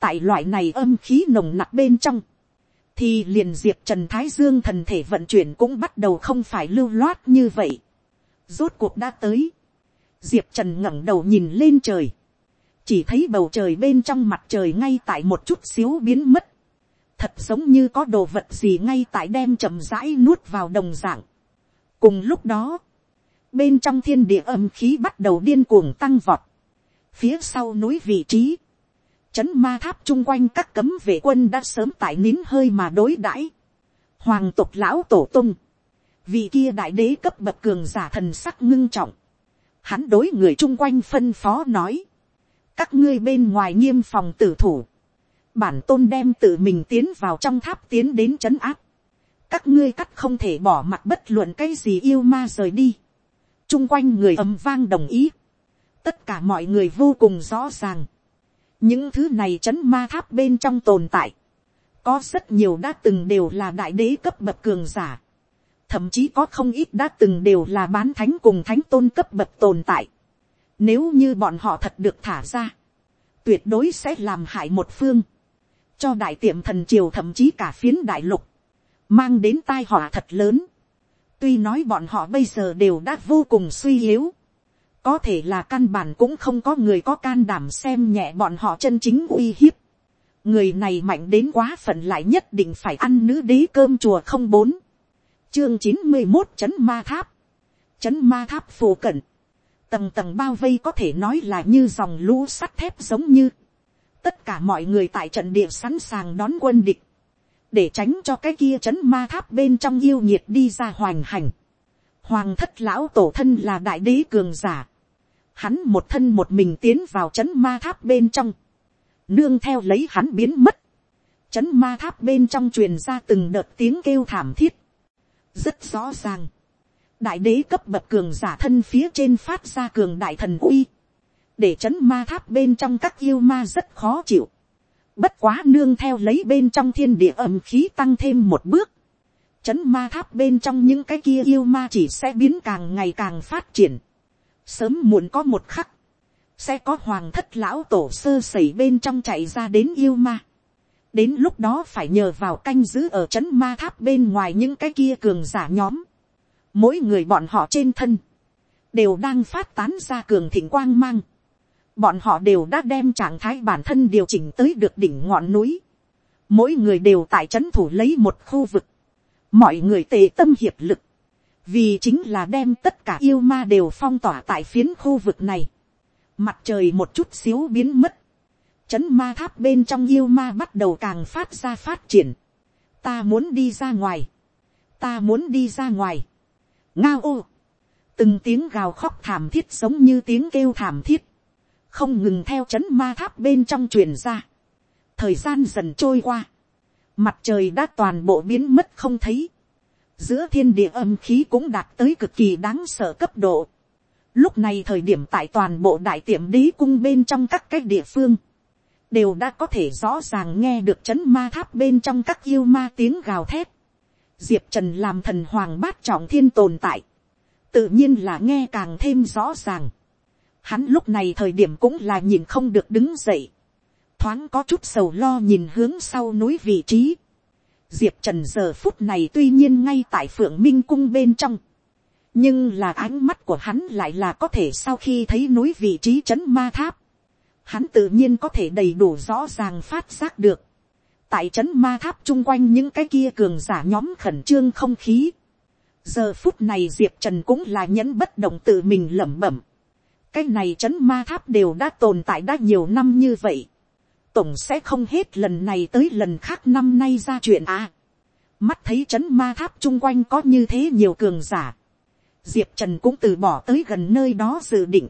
tại loại này âm khí nồng nặc bên trong, thì liền diệp trần thái dương thần thể vận chuyển cũng bắt đầu không phải lưu loát như vậy. rốt cuộc đã tới, diệp trần ngẩng đầu nhìn lên trời, chỉ thấy bầu trời bên trong mặt trời ngay tại một chút xíu biến mất, thật giống như có đồ vật gì ngay tại đem chậm rãi nuốt vào đồng dạng. cùng lúc đó, bên trong thiên địa âm khí bắt đầu điên cuồng tăng vọt, phía sau núi vị trí, chấn ma tháp chung quanh các cấm vệ quân đã sớm tại nín hơi mà đối đãi. Hoàng tộc lão tổ tung. Vị kia đại đế cấp bậc cường giả thần sắc ngưng trọng. Hắn đối người chung quanh phân phó nói. Các ngươi bên ngoài nghiêm phòng tử thủ. Bản tôn đem tự mình tiến vào trong tháp tiến đến chấn áp. Các ngươi cắt không thể bỏ mặt bất luận cái gì yêu ma rời đi. Chung quanh người ầm vang đồng ý. Tất cả mọi người vô cùng rõ ràng những thứ này chấn ma tháp bên trong tồn tại, có rất nhiều đã từng đều là đại đế cấp bậc cường giả, thậm chí có không ít đã từng đều là bán thánh cùng thánh tôn cấp bậc tồn tại. Nếu như bọn họ thật được thả ra, tuyệt đối sẽ làm hại một phương, cho đại tiệm thần triều thậm chí cả phiến đại lục, mang đến tai họa thật lớn. Tuy nói bọn họ bây giờ đều đã vô cùng suy yếu, có thể là căn bản cũng không có người có can đảm xem nhẹ bọn họ chân chính uy hiếp. người này mạnh đến quá phận lại nhất định phải ăn nữ đế cơm chùa không bốn. chương chín mươi một chấn ma tháp. chấn ma tháp phù cận. tầng tầng bao vây có thể nói là như dòng lũ sắt thép giống như. tất cả mọi người tại trận địa sẵn sàng đón quân địch để tránh cho cái kia chấn ma tháp bên trong yêu nhiệt đi ra hoành hành Hoàng thất lão tổ thân là đại đế cường giả. Hắn một thân một mình tiến vào chấn ma tháp bên trong. Nương theo lấy hắn biến mất. Chấn ma tháp bên trong truyền ra từng đợt tiếng kêu thảm thiết. Rất rõ ràng. Đại đế cấp bậc cường giả thân phía trên phát ra cường đại thần uy. Để chấn ma tháp bên trong các yêu ma rất khó chịu. Bất quá nương theo lấy bên trong thiên địa ẩm khí tăng thêm một bước chấn ma tháp bên trong những cái kia yêu ma chỉ sẽ biến càng ngày càng phát triển. Sớm muộn có một khắc, sẽ có hoàng thất lão tổ sơ sẩy bên trong chạy ra đến yêu ma. Đến lúc đó phải nhờ vào canh giữ ở chấn ma tháp bên ngoài những cái kia cường giả nhóm. Mỗi người bọn họ trên thân, đều đang phát tán ra cường thịnh quang mang. Bọn họ đều đã đem trạng thái bản thân điều chỉnh tới được đỉnh ngọn núi. Mỗi người đều tại chấn thủ lấy một khu vực. Mọi người tề tâm hiệp lực, vì chính là đem tất cả yêu ma đều phong tỏa tại phiến khu vực này, mặt trời một chút xíu biến mất, chấn ma tháp bên trong yêu ma bắt đầu càng phát ra phát triển, ta muốn đi ra ngoài, ta muốn đi ra ngoài, ngao ô, từng tiếng gào khóc thảm thiết giống như tiếng kêu thảm thiết, không ngừng theo chấn ma tháp bên trong truyền ra, thời gian dần trôi qua, mặt trời đã toàn bộ biến mất không thấy, giữa thiên địa âm khí cũng đạt tới cực kỳ đáng sợ cấp độ. Lúc này thời điểm tại toàn bộ đại tiệm đế cung bên trong các cái địa phương, đều đã có thể rõ ràng nghe được chấn ma tháp bên trong các yêu ma tiếng gào thét. Diệp Trần làm thần hoàng bát trọng thiên tồn tại. Tự nhiên là nghe càng thêm rõ ràng. Hắn lúc này thời điểm cũng là nhìn không được đứng dậy thoáng có chút sầu lo nhìn hướng sau núi vị trí. Diệp Trần giờ phút này tuy nhiên ngay tại phượng minh cung bên trong. Nhưng là ánh mắt của hắn lại là có thể sau khi thấy núi vị trí trấn ma tháp. Hắn tự nhiên có thể đầy đủ rõ ràng phát giác được. Tại trấn ma tháp chung quanh những cái kia cường giả nhóm khẩn trương không khí. Giờ phút này Diệp Trần cũng là nhẫn bất động tự mình lẩm bẩm. Cái này trấn ma tháp đều đã tồn tại đã nhiều năm như vậy tổng sẽ không hết lần này tới lần khác năm nay ra chuyện à. mắt thấy c h ấ n ma tháp chung quanh có như thế nhiều cường giả. diệp trần cũng từ bỏ tới gần nơi đó dự định.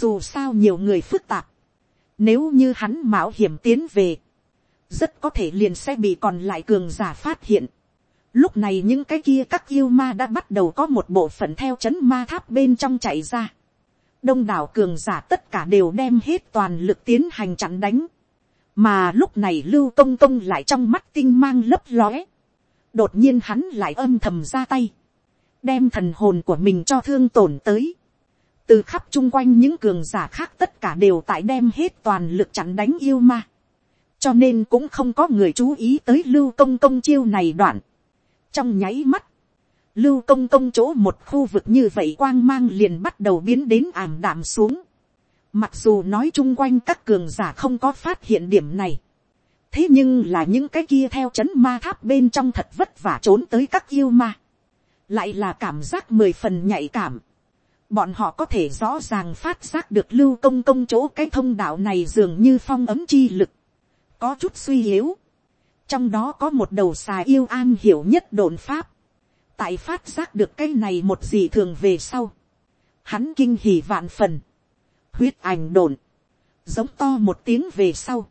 dù sao nhiều người phức tạp. nếu như hắn mạo hiểm tiến về, rất có thể liền sẽ bị còn lại cường giả phát hiện. Lúc này những cái kia các yêu ma đã bắt đầu có một bộ phận theo chấn ma tháp bên trong chạy ra. Đông đảo cường giả tất cả đều đem hết toàn lực tiến hành chặn đánh. mà lúc này lưu công công lại trong mắt tinh mang lấp lóe, đột nhiên hắn lại âm thầm ra tay, đem thần hồn của mình cho thương tổn tới, từ khắp chung quanh những cường giả khác tất cả đều tại đem hết toàn lực chặn đánh yêu ma, cho nên cũng không có người chú ý tới lưu công công chiêu này đoạn. trong nháy mắt, lưu công công chỗ một khu vực như vậy quang mang liền bắt đầu biến đến ảm đạm xuống. mặc dù nói chung quanh các cường giả không có phát hiện điểm này. thế nhưng là những cái kia theo chấn ma tháp bên trong thật vất vả trốn tới các yêu ma. lại là cảm giác mười phần nhạy cảm. bọn họ có thể rõ ràng phát giác được lưu công công chỗ cái thông đạo này dường như phong ấm chi lực có chút suy yếu. Trong đó có một đầu xà yêu an hiểu nhất đồn pháp. Tại phát giác được cái này một gì thường về sau. Hắn kinh hỉ vạn phần. Huyết ảnh đồn. Giống to một tiếng về sau.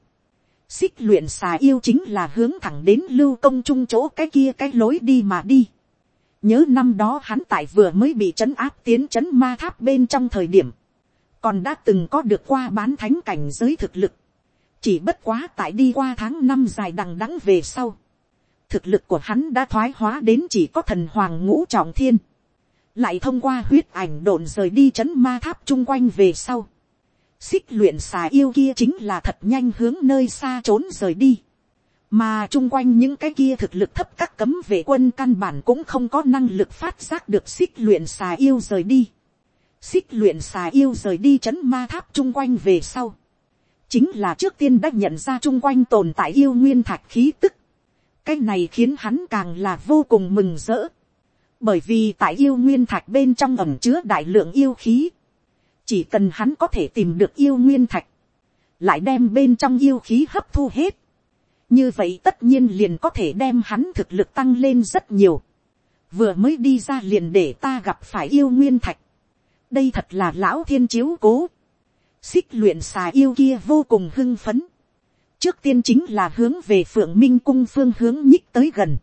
Xích luyện xà yêu chính là hướng thẳng đến lưu công trung chỗ cái kia cái lối đi mà đi. Nhớ năm đó hắn tại vừa mới bị trấn áp tiến trấn ma tháp bên trong thời điểm. Còn đã từng có được qua bán thánh cảnh giới thực lực chỉ bất quá tại đi qua tháng năm dài đằng đẵng về sau, thực lực của hắn đã thoái hóa đến chỉ có thần hoàng ngũ trọng thiên, lại thông qua huyết ảnh đồn rời đi chấn ma tháp chung quanh về sau, xích luyện xà yêu kia chính là thật nhanh hướng nơi xa trốn rời đi, mà chung quanh những cái kia thực lực thấp các cấm vệ quân căn bản cũng không có năng lực phát giác được xích luyện xà yêu rời đi, xích luyện xà yêu rời đi chấn ma tháp chung quanh về sau, chính là trước tiên đã nhận ra chung quanh tồn tại yêu nguyên thạch khí tức cái này khiến hắn càng là vô cùng mừng rỡ. bởi vì tại yêu nguyên thạch bên trong ẩm chứa đại lượng yêu khí. chỉ cần hắn có thể tìm được yêu nguyên thạch, lại đem bên trong yêu khí hấp thu hết. như vậy tất nhiên liền có thể đem hắn thực lực tăng lên rất nhiều. vừa mới đi ra liền để ta gặp phải yêu nguyên thạch. đây thật là lão thiên chiếu cố xích luyện xà yêu kia vô cùng hưng phấn trước tiên chính là hướng về phượng minh cung phương hướng nhích tới gần.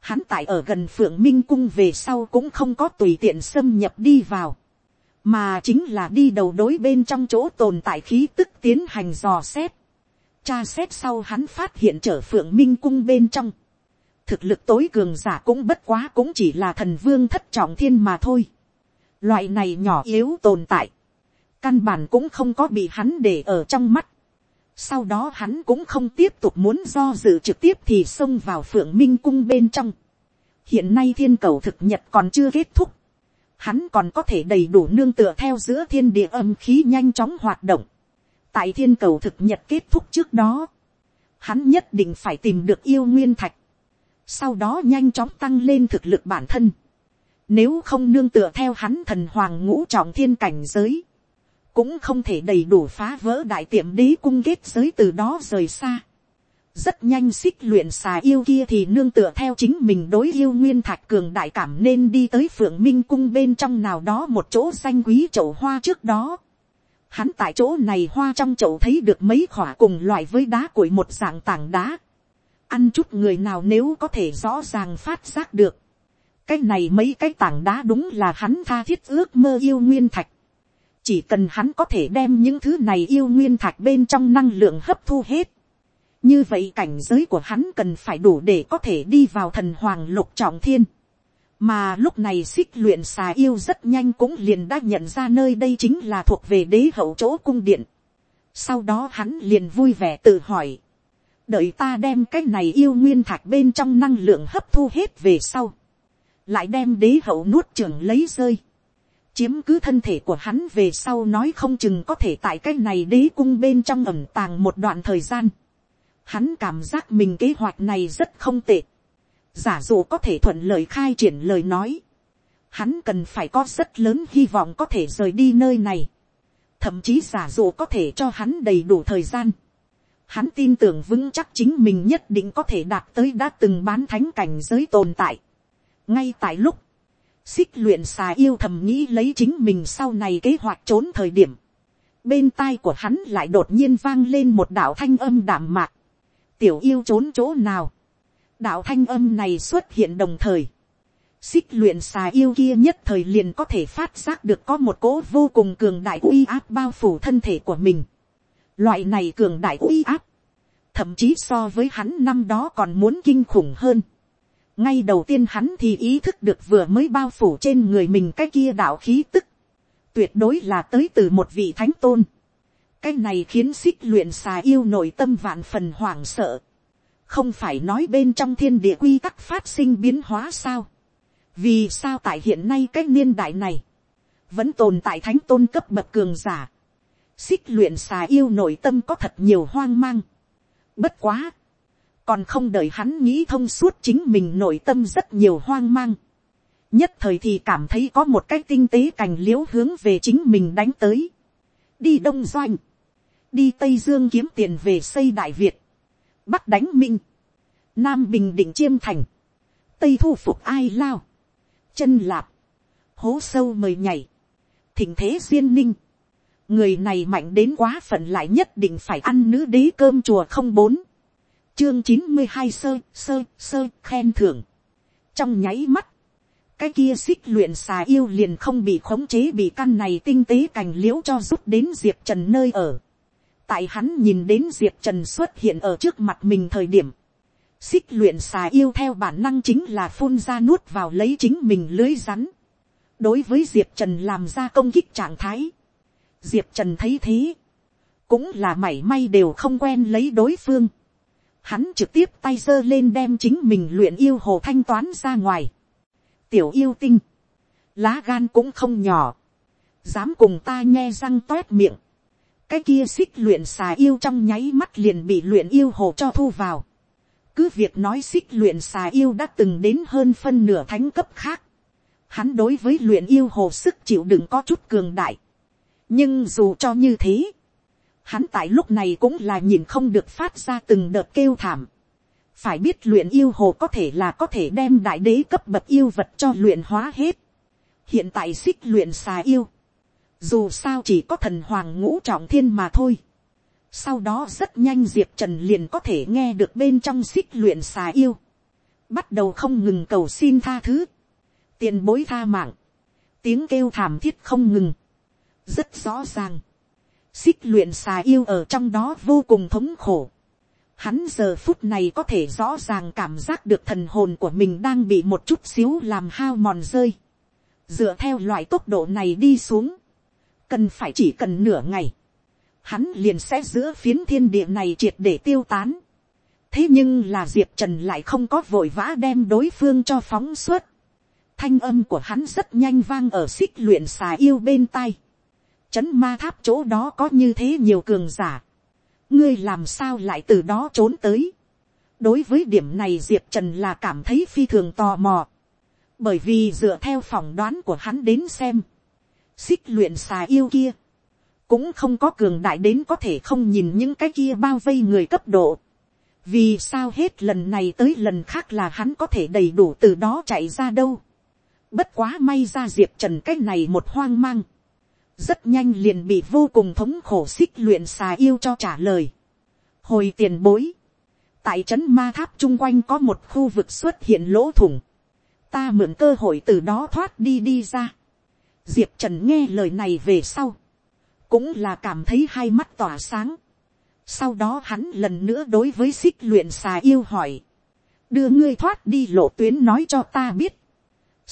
hắn tại ở gần phượng minh cung về sau cũng không có tùy tiện xâm nhập đi vào. mà chính là đi đầu đối bên trong chỗ tồn tại khí tức tiến hành dò xét. tra xét sau hắn phát hiện trở phượng minh cung bên trong. thực lực tối cường giả cũng bất quá cũng chỉ là thần vương thất trọng thiên mà thôi. loại này nhỏ yếu tồn tại căn bản cũng không có bị hắn để ở trong mắt. Sau đó hắn cũng không tiếp tục muốn do dự trực tiếp thì xông vào phượng minh cung bên trong. Hiện nay thiên cầu thực nhật còn chưa kết thúc. Hắn còn có thể đầy đủ nương tựa theo giữa thiên địa âm khí nhanh chóng hoạt động. Tại thiên cầu thực nhật kết thúc trước đó. Hắn nhất định phải tìm được yêu nguyên thạch. Sau đó nhanh chóng tăng lên thực lực bản thân. Nếu không nương tựa theo hắn thần hoàng ngũ trọng thiên cảnh giới cũng không thể đầy đủ phá vỡ đại tiệm đế cung kết giới từ đó rời xa. rất nhanh xích luyện xà yêu kia thì nương tựa theo chính mình đối yêu nguyên thạch cường đại cảm nên đi tới phượng minh cung bên trong nào đó một chỗ danh quý chậu hoa trước đó. Hắn tại chỗ này hoa trong chậu thấy được mấy khỏa cùng loại với đá củi một dạng tảng đá. Ăn chút người nào nếu có thể rõ ràng phát giác được. Cái này mấy cái tảng đá đúng là hắn tha thiết ước mơ yêu nguyên thạch chỉ cần hắn có thể đem những thứ này yêu nguyên thạch bên trong năng lượng hấp thu hết. như vậy cảnh giới của hắn cần phải đủ để có thể đi vào thần hoàng lục trọng thiên. mà lúc này xích luyện xà yêu rất nhanh cũng liền đã nhận ra nơi đây chính là thuộc về đế hậu chỗ cung điện. sau đó hắn liền vui vẻ tự hỏi. đợi ta đem cái này yêu nguyên thạch bên trong năng lượng hấp thu hết về sau. lại đem đế hậu nuốt trưởng lấy rơi chiếm cứ thân thể của hắn về sau nói không chừng có thể tại cái này đế cung bên trong ẩm tàng một đoạn thời gian. Hắn cảm giác mình kế hoạch này rất không tệ. Giả dụ có thể thuận lời khai triển lời nói. Hắn cần phải có rất lớn hy vọng có thể rời đi nơi này. Thậm chí giả dụ có thể cho hắn đầy đủ thời gian. Hắn tin tưởng vững chắc chính mình nhất định có thể đạt tới đã từng bán thánh cảnh giới tồn tại. Ngay tại lúc xích luyện xà yêu thầm nghĩ lấy chính mình sau này kế hoạch trốn thời điểm. Bên tai của hắn lại đột nhiên vang lên một đạo thanh âm đảm mạc. Tiểu yêu trốn chỗ nào. Đạo thanh âm này xuất hiện đồng thời. Xích luyện xà yêu kia nhất thời liền có thể phát giác được có một cỗ vô cùng cường đại uy áp bao phủ thân thể của mình. Loại này cường đại uy áp. Thậm chí so với hắn năm đó còn muốn kinh khủng hơn ngay đầu tiên hắn thì ý thức được vừa mới bao phủ trên người mình cái kia đạo khí tức, tuyệt đối là tới từ một vị thánh tôn. cái này khiến xích luyện xà yêu nội tâm vạn phần hoảng sợ. không phải nói bên trong thiên địa quy tắc phát sinh biến hóa sao. vì sao tại hiện nay cái niên đại này, vẫn tồn tại thánh tôn cấp bậc cường giả. xích luyện xà yêu nội tâm có thật nhiều hoang mang. bất quá, còn không đợi hắn nghĩ thông suốt chính mình nội tâm rất nhiều hoang mang. nhất thời thì cảm thấy có một cái tinh tế cành l i ễ u hướng về chính mình đánh tới. đi đông doanh, đi tây dương kiếm tiền về xây đại việt, bắc đánh minh, nam bình định chiêm thành, tây thu phục ai lao, chân lạp, hố sâu mời nhảy, thỉnh thế duyên ninh, người này mạnh đến quá phận lại nhất định phải ăn nữ đế cơm chùa không bốn, chương chín mươi hai sơ sơ sơ khen thưởng. trong nháy mắt, cái kia xích luyện xà yêu liền không bị khống chế bị căn này tinh tế cành l i ễ u cho rút đến diệp trần nơi ở. tại hắn nhìn đến diệp trần xuất hiện ở trước mặt mình thời điểm, xích luyện xà yêu theo bản năng chính là phun ra nuốt vào lấy chính mình lưới rắn. đối với diệp trần làm ra công kích trạng thái, diệp trần thấy thế, cũng là mảy may đều không quen lấy đối phương hắn trực tiếp tay giơ lên đem chính mình luyện yêu hồ thanh toán ra ngoài. tiểu yêu tinh, lá gan cũng không nhỏ, dám cùng ta nghe răng toét miệng, cái kia xích luyện xà yêu trong nháy mắt liền bị luyện yêu hồ cho thu vào. cứ việc nói xích luyện xà yêu đã từng đến hơn phân nửa thánh cấp khác. hắn đối với luyện yêu hồ sức chịu đựng có chút cường đại. nhưng dù cho như thế, Hắn tại lúc này cũng là nhìn không được phát ra từng đợt kêu thảm. Phải biết luyện yêu hồ có thể là có thể đem đại đế cấp bậc yêu vật cho luyện hóa hết. Hiện tại xích luyện xà yêu. Dù sao chỉ có thần hoàng ngũ trọng thiên mà thôi. Sau đó rất nhanh Diệp Trần liền có thể nghe được bên trong xích luyện xà yêu. Bắt đầu không ngừng cầu xin tha thứ. Tiền bối tha mạng. Tiếng kêu thảm thiết không ngừng. Rất rõ ràng xích luyện xà yêu ở trong đó vô cùng thống khổ. Hắn giờ phút này có thể rõ ràng cảm giác được thần hồn của mình đang bị một chút xíu làm hao mòn rơi. Dựa theo loại tốc độ này đi xuống. Cần phải chỉ cần nửa ngày. Hắn liền sẽ giữa phiến thiên địa này triệt để tiêu tán. Thế nhưng là Diệp Trần lại không có vội vã đem đối phương cho phóng suốt. Thanh âm của hắn rất nhanh vang ở xích luyện xà yêu bên tai Chấn ma tháp chỗ đó có như thế nhiều cường giả. Ngươi làm sao lại từ đó trốn tới. Đối với điểm này Diệp Trần là cảm thấy phi thường tò mò. Bởi vì dựa theo phỏng đoán của hắn đến xem. Xích luyện xà yêu kia. Cũng không có cường đại đến có thể không nhìn những cái kia bao vây người cấp độ. Vì sao hết lần này tới lần khác là hắn có thể đầy đủ từ đó chạy ra đâu. Bất quá may ra Diệp Trần cái này một hoang mang rất nhanh liền bị vô cùng thống khổ xích luyện xà yêu cho trả lời. hồi tiền bối, tại trấn ma tháp chung quanh có một khu vực xuất hiện lỗ thủng, ta mượn cơ hội từ đó thoát đi đi ra. diệp trần nghe lời này về sau, cũng là cảm thấy hai mắt tỏa sáng. sau đó hắn lần nữa đối với xích luyện xà yêu hỏi, đưa ngươi thoát đi lộ tuyến nói cho ta biết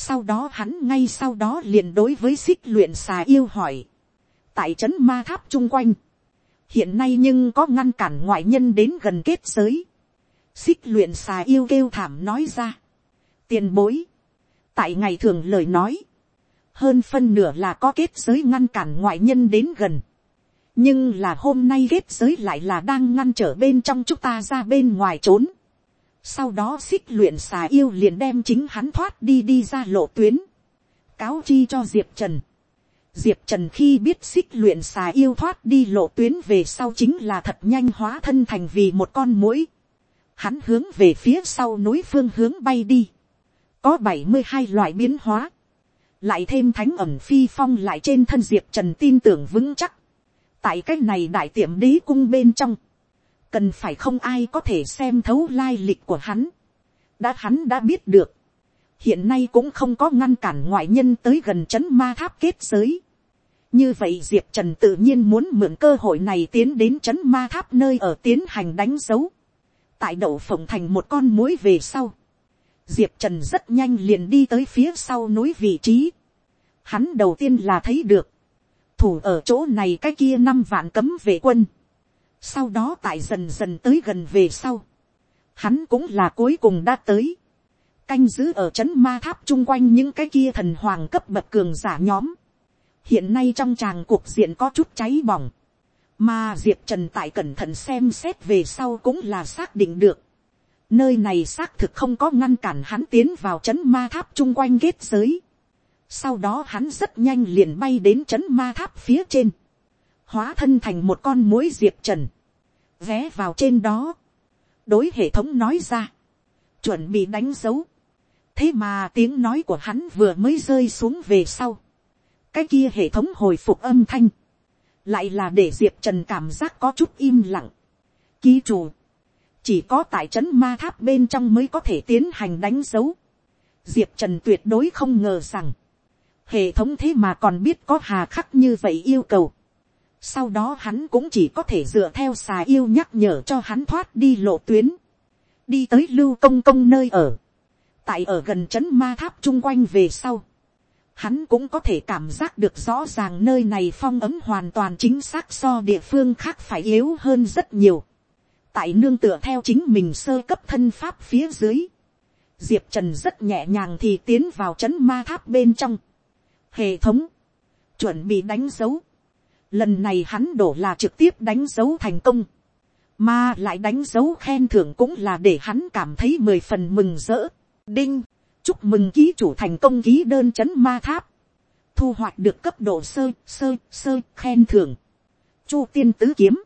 sau đó hắn ngay sau đó liền đối với xích luyện xà yêu hỏi. Tại trấn ma tháp chung quanh. Hiện nay nhưng có ngăn cản ngoại nhân đến gần kết giới. Xích luyện xà yêu kêu thảm nói ra. Tiền bối. Tại ngày thường lời nói. Hơn phân nửa là có kết giới ngăn cản ngoại nhân đến gần. Nhưng là hôm nay kết giới lại là đang ngăn trở bên trong chúng ta ra bên ngoài trốn sau đó xích luyện xà yêu liền đem chính hắn thoát đi đi ra lộ tuyến. Cáo chi cho Diệp Trần. Diệp Trần khi biết xích luyện xà yêu thoát đi lộ tuyến về sau chính là thật nhanh hóa thân thành vì một con mũi. Hắn hướng về phía sau núi phương hướng bay đi. Có bảy mươi hai loại biến hóa. Lại thêm thánh ẩm phi phong lại trên thân Diệp Trần tin tưởng vững chắc. Tại cách này đại tiệm đế cung bên trong cần phải không ai có thể xem thấu lai lịch của hắn. đã hắn đã biết được, hiện nay cũng không có ngăn cản ngoại nhân tới gần c h ấ n ma tháp kết giới. như vậy diệp trần tự nhiên muốn mượn cơ hội này tiến đến c h ấ n ma tháp nơi ở tiến hành đánh dấu. tại đậu phồng thành một con mối về sau. diệp trần rất nhanh liền đi tới phía sau núi vị trí. hắn đầu tiên là thấy được. thủ ở chỗ này cái kia năm vạn cấm vệ quân, sau đó tại dần dần tới gần về sau, hắn cũng là cuối cùng đã tới, canh giữ ở c h ấ n ma tháp chung quanh những cái kia thần hoàng cấp bậc cường giả nhóm, hiện nay trong tràng cuộc diện có chút cháy bỏng, mà diệp trần tại cẩn thận xem xét về sau cũng là xác định được, nơi này xác thực không có ngăn cản hắn tiến vào c h ấ n ma tháp chung quanh kết giới, sau đó hắn rất nhanh liền bay đến c h ấ n ma tháp phía trên, hóa thân thành một con mối diệp trần, vé vào trên đó, đối hệ thống nói ra, chuẩn bị đánh dấu, thế mà tiếng nói của hắn vừa mới rơi xuống về sau. cái kia hệ thống hồi phục âm thanh. lại là để diệp trần cảm giác có chút im lặng. ký chủ. chỉ có tại trấn ma tháp bên trong mới có thể tiến hành đánh dấu. diệp trần tuyệt đối không ngờ rằng. hệ thống thế mà còn biết có hà khắc như vậy yêu cầu sau đó hắn cũng chỉ có thể dựa theo xà yêu nhắc nhở cho hắn thoát đi lộ tuyến. đi tới lưu công công nơi ở tại ở gần c h ấ n ma tháp chung quanh về sau, hắn cũng có thể cảm giác được rõ ràng nơi này phong ấm hoàn toàn chính xác so địa phương khác phải yếu hơn rất nhiều. tại nương tựa theo chính mình sơ cấp thân pháp phía dưới, diệp trần rất nhẹ nhàng thì tiến vào c h ấ n ma tháp bên trong. hệ thống, chuẩn bị đánh dấu lần này hắn đổ là trực tiếp đánh dấu thành công mà lại đánh dấu khen thưởng cũng là để hắn cảm thấy mười phần mừng rỡ. Đinh, chúc mừng ký chủ thành công ký đơn chấn ma tháp. Thu hoạch được cấp độ sơ, sơ, sơ, khen thưởng. Chu tiên tứ kiếm.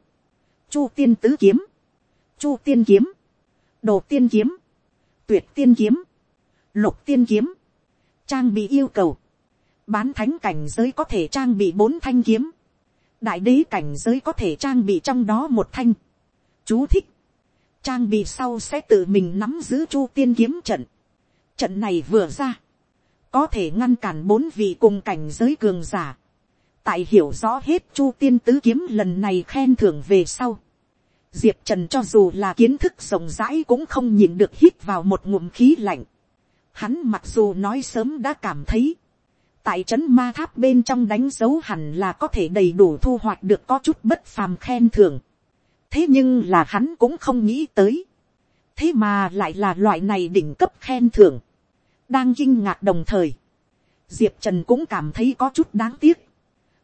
Chu tiên tứ kiếm. Chu tiên kiếm. Đồ tiên kiếm. Tuyệt tiên kiếm. Lục tiên kiếm. Trang bị yêu cầu. Bán thánh cảnh giới có thể trang bị bốn thanh kiếm. Đại đế cảnh giới có thể trang bị trong đó một thanh. Chú thích. Trang bị sau sẽ tự mình nắm giữ chu tiên kiếm trận Trận này vừa ra, có thể ngăn cản bốn vị cùng cảnh giới cường giả. Tại hiểu rõ hết chu tiên tứ kiếm lần này khen thưởng về sau. Diệp Trần cho dù là kiến thức rộng rãi cũng không nhìn được hít vào một ngụm khí lạnh. Hắn mặc dù nói sớm đã cảm thấy. Tại trấn ma tháp bên trong đánh dấu hẳn là có thể đầy đủ thu hoạch được có chút bất phàm khen thưởng. Thế nhưng là hắn cũng không nghĩ tới. Thế mà lại là loại này đỉnh cấp khen thưởng đang kinh ngạc đồng thời, diệp trần cũng cảm thấy có chút đáng tiếc,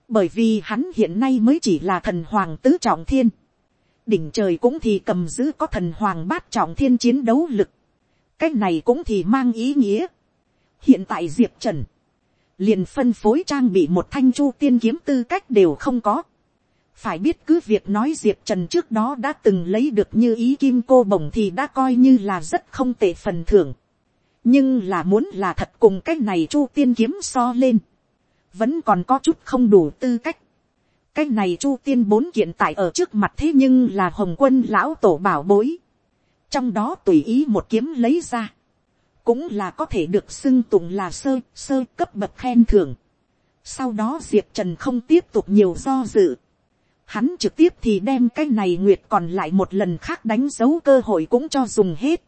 bởi vì hắn hiện nay mới chỉ là thần hoàng tứ trọng thiên, đỉnh trời cũng thì cầm giữ có thần hoàng bát trọng thiên chiến đấu lực, cái này cũng thì mang ý nghĩa. hiện tại diệp trần, liền phân phối trang bị một thanh chu tiên kiếm tư cách đều không có. phải biết cứ việc nói diệp trần trước đó đã từng lấy được như ý kim cô bồng thì đã coi như là rất không tệ phần thưởng nhưng là muốn là thật cùng cái này chu tiên kiếm so lên, vẫn còn có chút không đủ tư cách. cái này chu tiên bốn kiện tại ở trước mặt thế nhưng là hồng quân lão tổ bảo bối, trong đó tùy ý một kiếm lấy ra, cũng là có thể được xưng tụng là sơ sơ cấp bậc khen thưởng. sau đó diệp trần không tiếp tục nhiều do dự, hắn trực tiếp thì đem cái này nguyệt còn lại một lần khác đánh dấu cơ hội cũng cho dùng hết.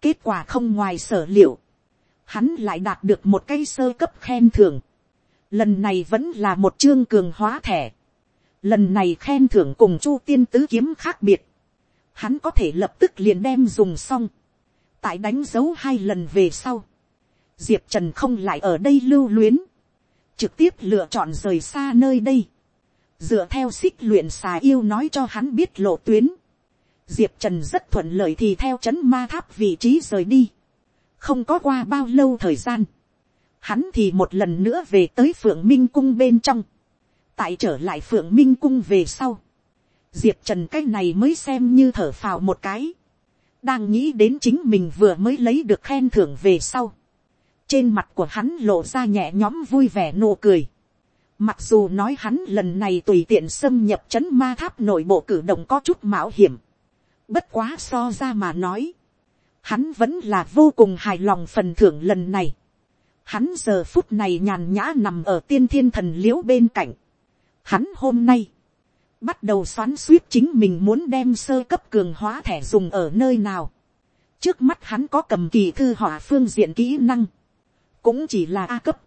Kết quả không ngoài sở liệu. Hắn lại đạt được một cây sơ cấp khen thưởng. Lần này vẫn là một chương cường hóa thẻ. Lần này khen thưởng cùng chu tiên tứ kiếm khác biệt. Hắn có thể lập tức liền đem dùng xong. Tại đánh dấu hai lần về sau. Diệp Trần không lại ở đây lưu luyến. Trực tiếp lựa chọn rời xa nơi đây. Dựa theo xích luyện xà yêu nói cho hắn biết lộ tuyến diệp trần rất thuận lợi thì theo c h ấ n ma tháp vị trí rời đi. không có qua bao lâu thời gian, hắn thì một lần nữa về tới phượng minh cung bên trong. tại trở lại phượng minh cung về sau, diệp trần cái này mới xem như thở phào một cái đang nghĩ đến chính mình vừa mới lấy được khen thưởng về sau. trên mặt của hắn lộ ra nhẹ nhõm vui vẻ nụ cười. Mặc dù nói hắn lần này tùy tiện xâm nhập c h ấ n ma tháp nội bộ cử động có chút mạo hiểm Bất quá so ra mà nói. Hắn vẫn là vô cùng hài lòng phần thưởng lần này. Hắn giờ phút này nhàn nhã nằm ở tiên thiên thần liễu bên cạnh. Hắn hôm nay. Bắt đầu xoắn suýt chính mình muốn đem sơ cấp cường hóa thẻ dùng ở nơi nào. Trước mắt hắn có cầm kỳ thư họa phương diện kỹ năng. Cũng chỉ là A cấp.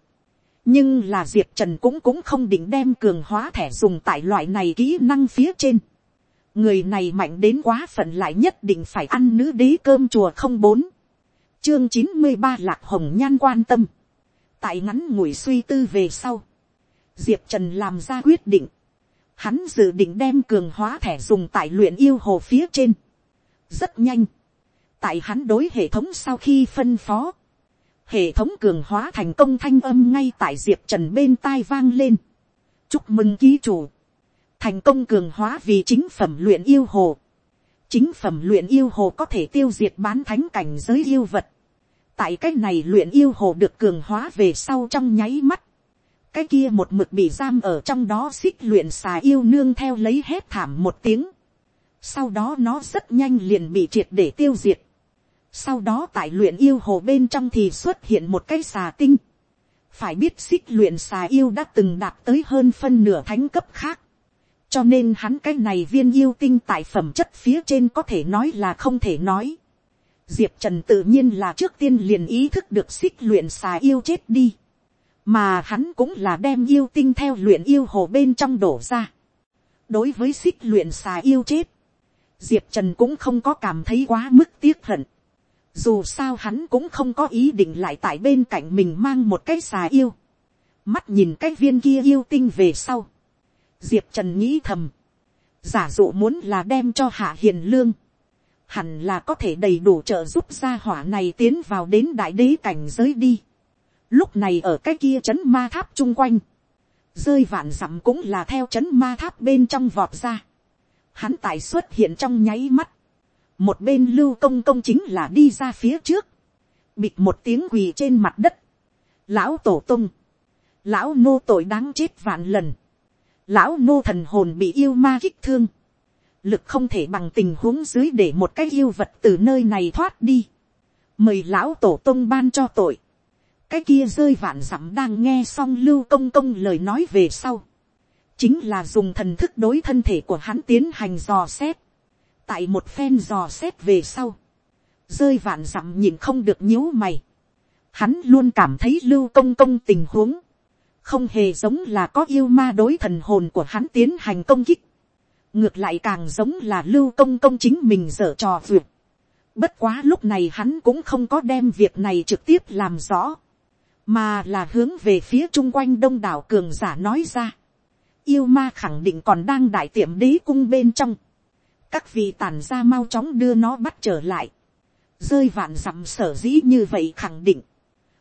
nhưng là diệp trần cũng cũng không định đem cường hóa thẻ dùng tại loại này kỹ năng phía trên. người này mạnh đến quá phận lại nhất định phải ăn nữ đế cơm chùa không bốn. chương chín mươi ba lạc hồng nhan quan tâm. tại ngắn ngủi suy tư về sau. diệp trần làm ra quyết định hắn dự định đem cường hóa thẻ dùng tại luyện yêu hồ phía trên. rất nhanh. tại hắn đối hệ thống sau khi phân phó, hệ thống cường hóa thành công thanh âm ngay tại diệp trần bên tai vang lên. chúc mừng ký chủ. thành công cường hóa vì chính phẩm luyện yêu hồ. chính phẩm luyện yêu hồ có thể tiêu diệt bán thánh cảnh giới yêu vật. tại cái này luyện yêu hồ được cường hóa về sau trong nháy mắt cái kia một mực bị giam ở trong đó xích luyện xà yêu nương theo lấy hết thảm một tiếng. sau đó nó rất nhanh liền bị triệt để tiêu diệt sau đó tại luyện yêu hồ bên trong thì xuất hiện một cái xà tinh. Phải biết xích luyện xà yêu đã từng đạt tới hơn phân nửa thánh cấp khác. Cho nên hắn cái này viên yêu tinh tại phẩm chất phía trên có thể nói là không thể nói. Diệp Trần tự nhiên là trước tiên liền ý thức được xích luyện xà yêu chết đi. Mà hắn cũng là đem yêu tinh theo luyện yêu hồ bên trong đổ ra. Đối với xích luyện xà yêu chết. Diệp Trần cũng không có cảm thấy quá mức tiếc hận dù sao hắn cũng không có ý định lại tại bên cạnh mình mang một cái xà yêu. Mắt nhìn cái viên kia yêu tinh về sau. Diệp Trần nghĩ thầm. Giả dụ muốn là đem cho hạ hiền lương. Hẳn là có thể đầy đủ trợ giúp gia hỏa này tiến vào đến đại đế cảnh giới đi. Lúc này ở cái kia trấn ma tháp chung quanh. Rơi vạn dặm cũng là theo trấn ma tháp bên trong vọt ra. Hắn tại xuất hiện trong nháy mắt. Một bên lưu công công chính là đi ra phía trước, bịt một tiếng quỳ trên mặt đất, lão tổ tung, lão nô tội đáng chết vạn lần, lão nô thần hồn bị yêu ma kích thương, lực không thể bằng tình huống dưới để một cái yêu vật từ nơi này thoát đi, mời lão tổ tung ban cho tội, cái kia rơi vạn dặm đang nghe xong lưu công công lời nói về sau, chính là dùng thần thức đối thân thể của hắn tiến hành dò xét, tại một phen dò xét về sau, rơi vạn dặm nhìn không được nhíu mày. Hắn luôn cảm thấy lưu công công tình huống, không hề giống là có yêu ma đối thần hồn của hắn tiến hành công kích. ngược lại càng giống là lưu công công chính mình dở trò vượt. bất quá lúc này hắn cũng không có đem việc này trực tiếp làm rõ, mà là hướng về phía chung quanh đông đảo cường giả nói ra. yêu ma khẳng định còn đang đại tiệm đế cung bên trong. Các vị tàn ra mau chóng đưa nó bắt trở lại, rơi vạn dặm sở dĩ như vậy khẳng định,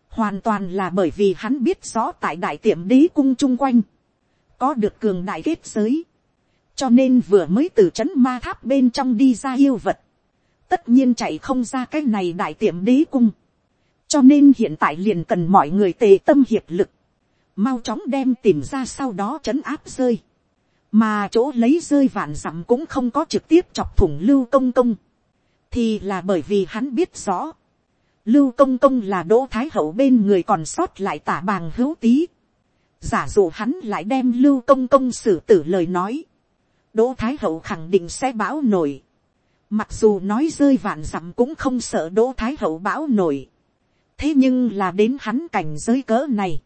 hoàn toàn là bởi vì hắn biết rõ tại đại tiệm đế cung chung quanh, có được cường đại kết giới, cho nên vừa mới từ chấn ma tháp bên trong đi ra yêu vật, tất nhiên chạy không ra cái này đại tiệm đế cung, cho nên hiện tại liền cần mọi người tề tâm hiệp lực, mau chóng đem tìm ra sau đó c h ấ n áp rơi, mà chỗ lấy rơi vạn dặm cũng không có trực tiếp chọc thủng lưu công công, thì là bởi vì hắn biết rõ, lưu công công là đỗ thái hậu bên người còn sót lại tả bàng hữu tý, giả dụ hắn lại đem lưu công công xử tử lời nói, đỗ thái hậu khẳng định sẽ bão nổi, mặc dù nói rơi vạn dặm cũng không sợ đỗ thái hậu bão nổi, thế nhưng là đến hắn cảnh giới cỡ này,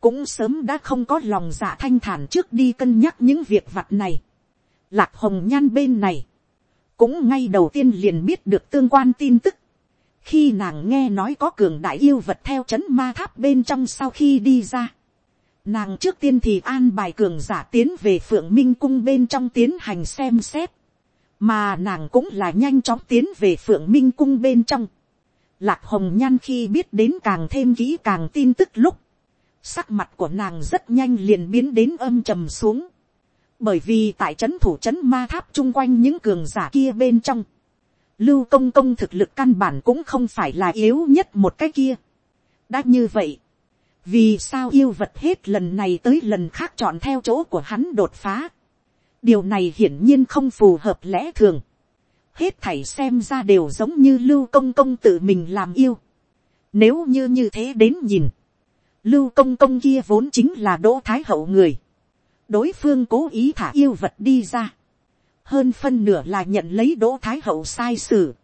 cũng sớm đã không có lòng dạ thanh thản trước đi cân nhắc những việc vặt này. Lạc hồng nhan bên này, cũng ngay đầu tiên liền biết được tương quan tin tức. khi nàng nghe nói có cường đại yêu vật theo c h ấ n ma tháp bên trong sau khi đi ra. nàng trước tiên thì an bài cường giả tiến về phượng minh cung bên trong tiến hành xem xét. mà nàng cũng là nhanh chóng tiến về phượng minh cung bên trong. Lạc hồng nhan khi biết đến càng thêm kỹ càng tin tức lúc, sắc mặt của nàng rất nhanh liền biến đến âm trầm xuống, bởi vì tại trấn thủ trấn ma tháp chung quanh những cường giả kia bên trong, lưu công công thực lực căn bản cũng không phải là yếu nhất một cái kia. đã như vậy, vì sao yêu vật hết lần này tới lần khác chọn theo chỗ của hắn đột phá. điều này hiển nhiên không phù hợp lẽ thường hết thảy xem ra đều giống như lưu công công tự mình làm yêu. nếu như như thế đến nhìn, lưu công công kia vốn chính là đỗ thái hậu người. đối phương cố ý thả yêu vật đi ra. hơn phân nửa là nhận lấy đỗ thái hậu sai sử.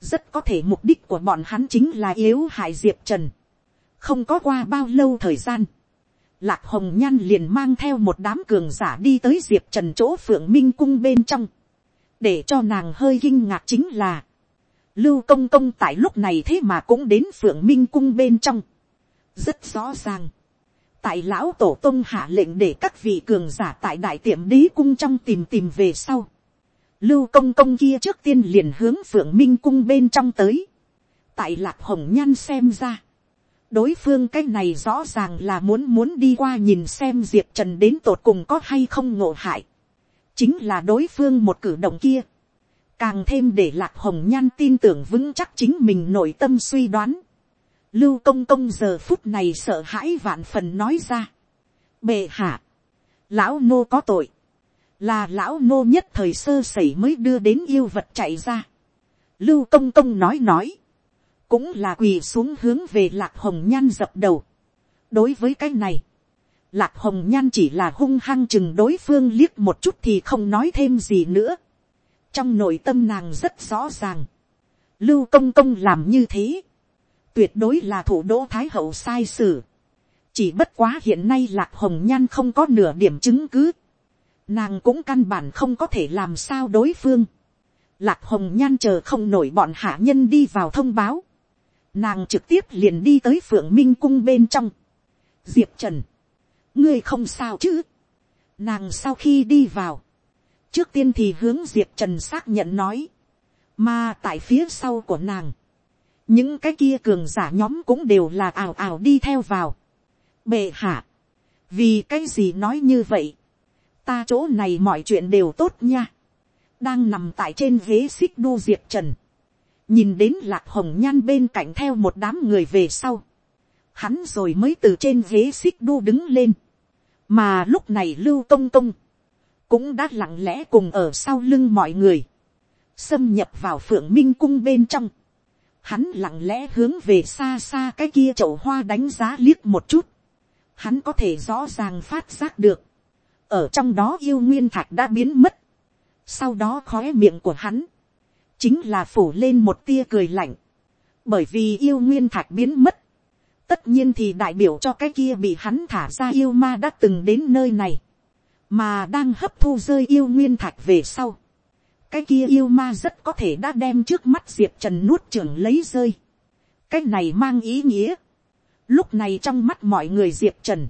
rất có thể mục đích của bọn hắn chính là yếu hại diệp trần. không có qua bao lâu thời gian. lạc hồng nhan liền mang theo một đám cường giả đi tới diệp trần chỗ phượng minh cung bên trong, để cho nàng hơi kinh ngạc chính là, lưu công công tại lúc này thế mà cũng đến phượng minh cung bên trong, rất rõ ràng, tại lão tổ tông hạ lệnh để các vị cường giả tại đại tiệm đế cung trong tìm tìm về sau, lưu công công kia trước tiên liền hướng phượng minh cung bên trong tới, tại lạc hồng nhan xem ra, đối phương cái này rõ ràng là muốn muốn đi qua nhìn xem diệp trần đến tột cùng có hay không ngộ hại, chính là đối phương một cử động kia, càng thêm để lạc hồng nhan tin tưởng vững chắc chính mình nội tâm suy đoán, lưu công công giờ phút này sợ hãi vạn phần nói ra, bệ hạ, lão nô có tội, là lão nô nhất thời sơ sẩy mới đưa đến yêu vật chạy ra. Lưu công công nói nói, cũng là quỳ xuống hướng về lạc hồng nhan dập đầu. đối với cái này, lạc hồng nhan chỉ là hung hăng chừng đối phương liếc một chút thì không nói thêm gì nữa. trong nội tâm nàng rất rõ ràng, lưu công công làm như thế, tuyệt đối là thủ đô thái hậu sai sử. chỉ bất quá hiện nay lạc hồng nhan không có nửa điểm chứng cứ nàng cũng căn bản không có thể làm sao đối phương. Lạc hồng nhan chờ không nổi bọn hạ nhân đi vào thông báo. Nàng trực tiếp liền đi tới phượng minh cung bên trong. Diệp trần, ngươi không sao chứ. Nàng sau khi đi vào, trước tiên thì hướng diệp trần xác nhận nói. Mà tại phía sau của nàng, những cái kia cường giả nhóm cũng đều là ảo ảo đi theo vào. Bệ hạ, vì cái gì nói như vậy ta chỗ này mọi chuyện đều tốt nha, đang nằm tại trên ghế xích đu diệp trần, nhìn đến lạc hồng nhan bên cạnh theo một đám người về sau, hắn rồi mới từ trên ghế xích đu đứng lên, mà lúc này lưu công công, cũng đã lặng lẽ cùng ở sau lưng mọi người, xâm nhập vào phượng minh cung bên trong, hắn lặng lẽ hướng về xa xa cái kia chậu hoa đánh giá liếc một chút, hắn có thể rõ ràng phát giác được, ở trong đó yêu nguyên thạch đã biến mất, sau đó khói miệng của hắn, chính là phủ lên một tia cười lạnh, bởi vì yêu nguyên thạch biến mất, tất nhiên thì đại biểu cho cái kia bị hắn thả ra yêu ma đã từng đến nơi này, mà đang hấp thu rơi yêu nguyên thạch về sau, cái kia yêu ma rất có thể đã đem trước mắt diệp trần nuốt trưởng lấy rơi, cái này mang ý nghĩa, lúc này trong mắt mọi người diệp trần,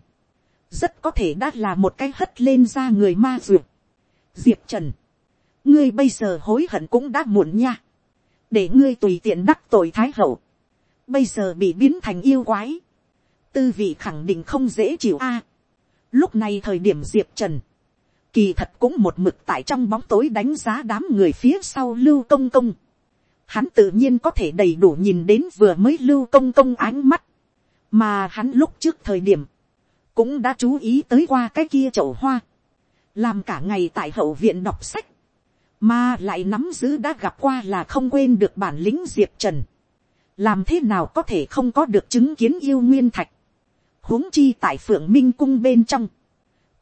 rất có thể đã là một cái hất lên ra người ma duyệt. diệp trần, ngươi bây giờ hối hận cũng đã muộn nha, để ngươi tùy tiện đắc tội thái hậu, bây giờ bị biến thành yêu quái, tư vị khẳng định không dễ chịu a. lúc này thời điểm diệp trần, kỳ thật cũng một mực tại trong bóng tối đánh giá đám người phía sau lưu công công. Hắn tự nhiên có thể đầy đủ nhìn đến vừa mới lưu công công ánh mắt, mà hắn lúc trước thời điểm, cũng đã chú ý tới qua cái kia chậu hoa, làm cả ngày tại hậu viện đọc sách, mà lại nắm giữ đã gặp qua là không quên được bản lĩnh diệp trần, làm thế nào có thể không có được chứng kiến yêu nguyên thạch, huống chi tại phượng minh cung bên trong,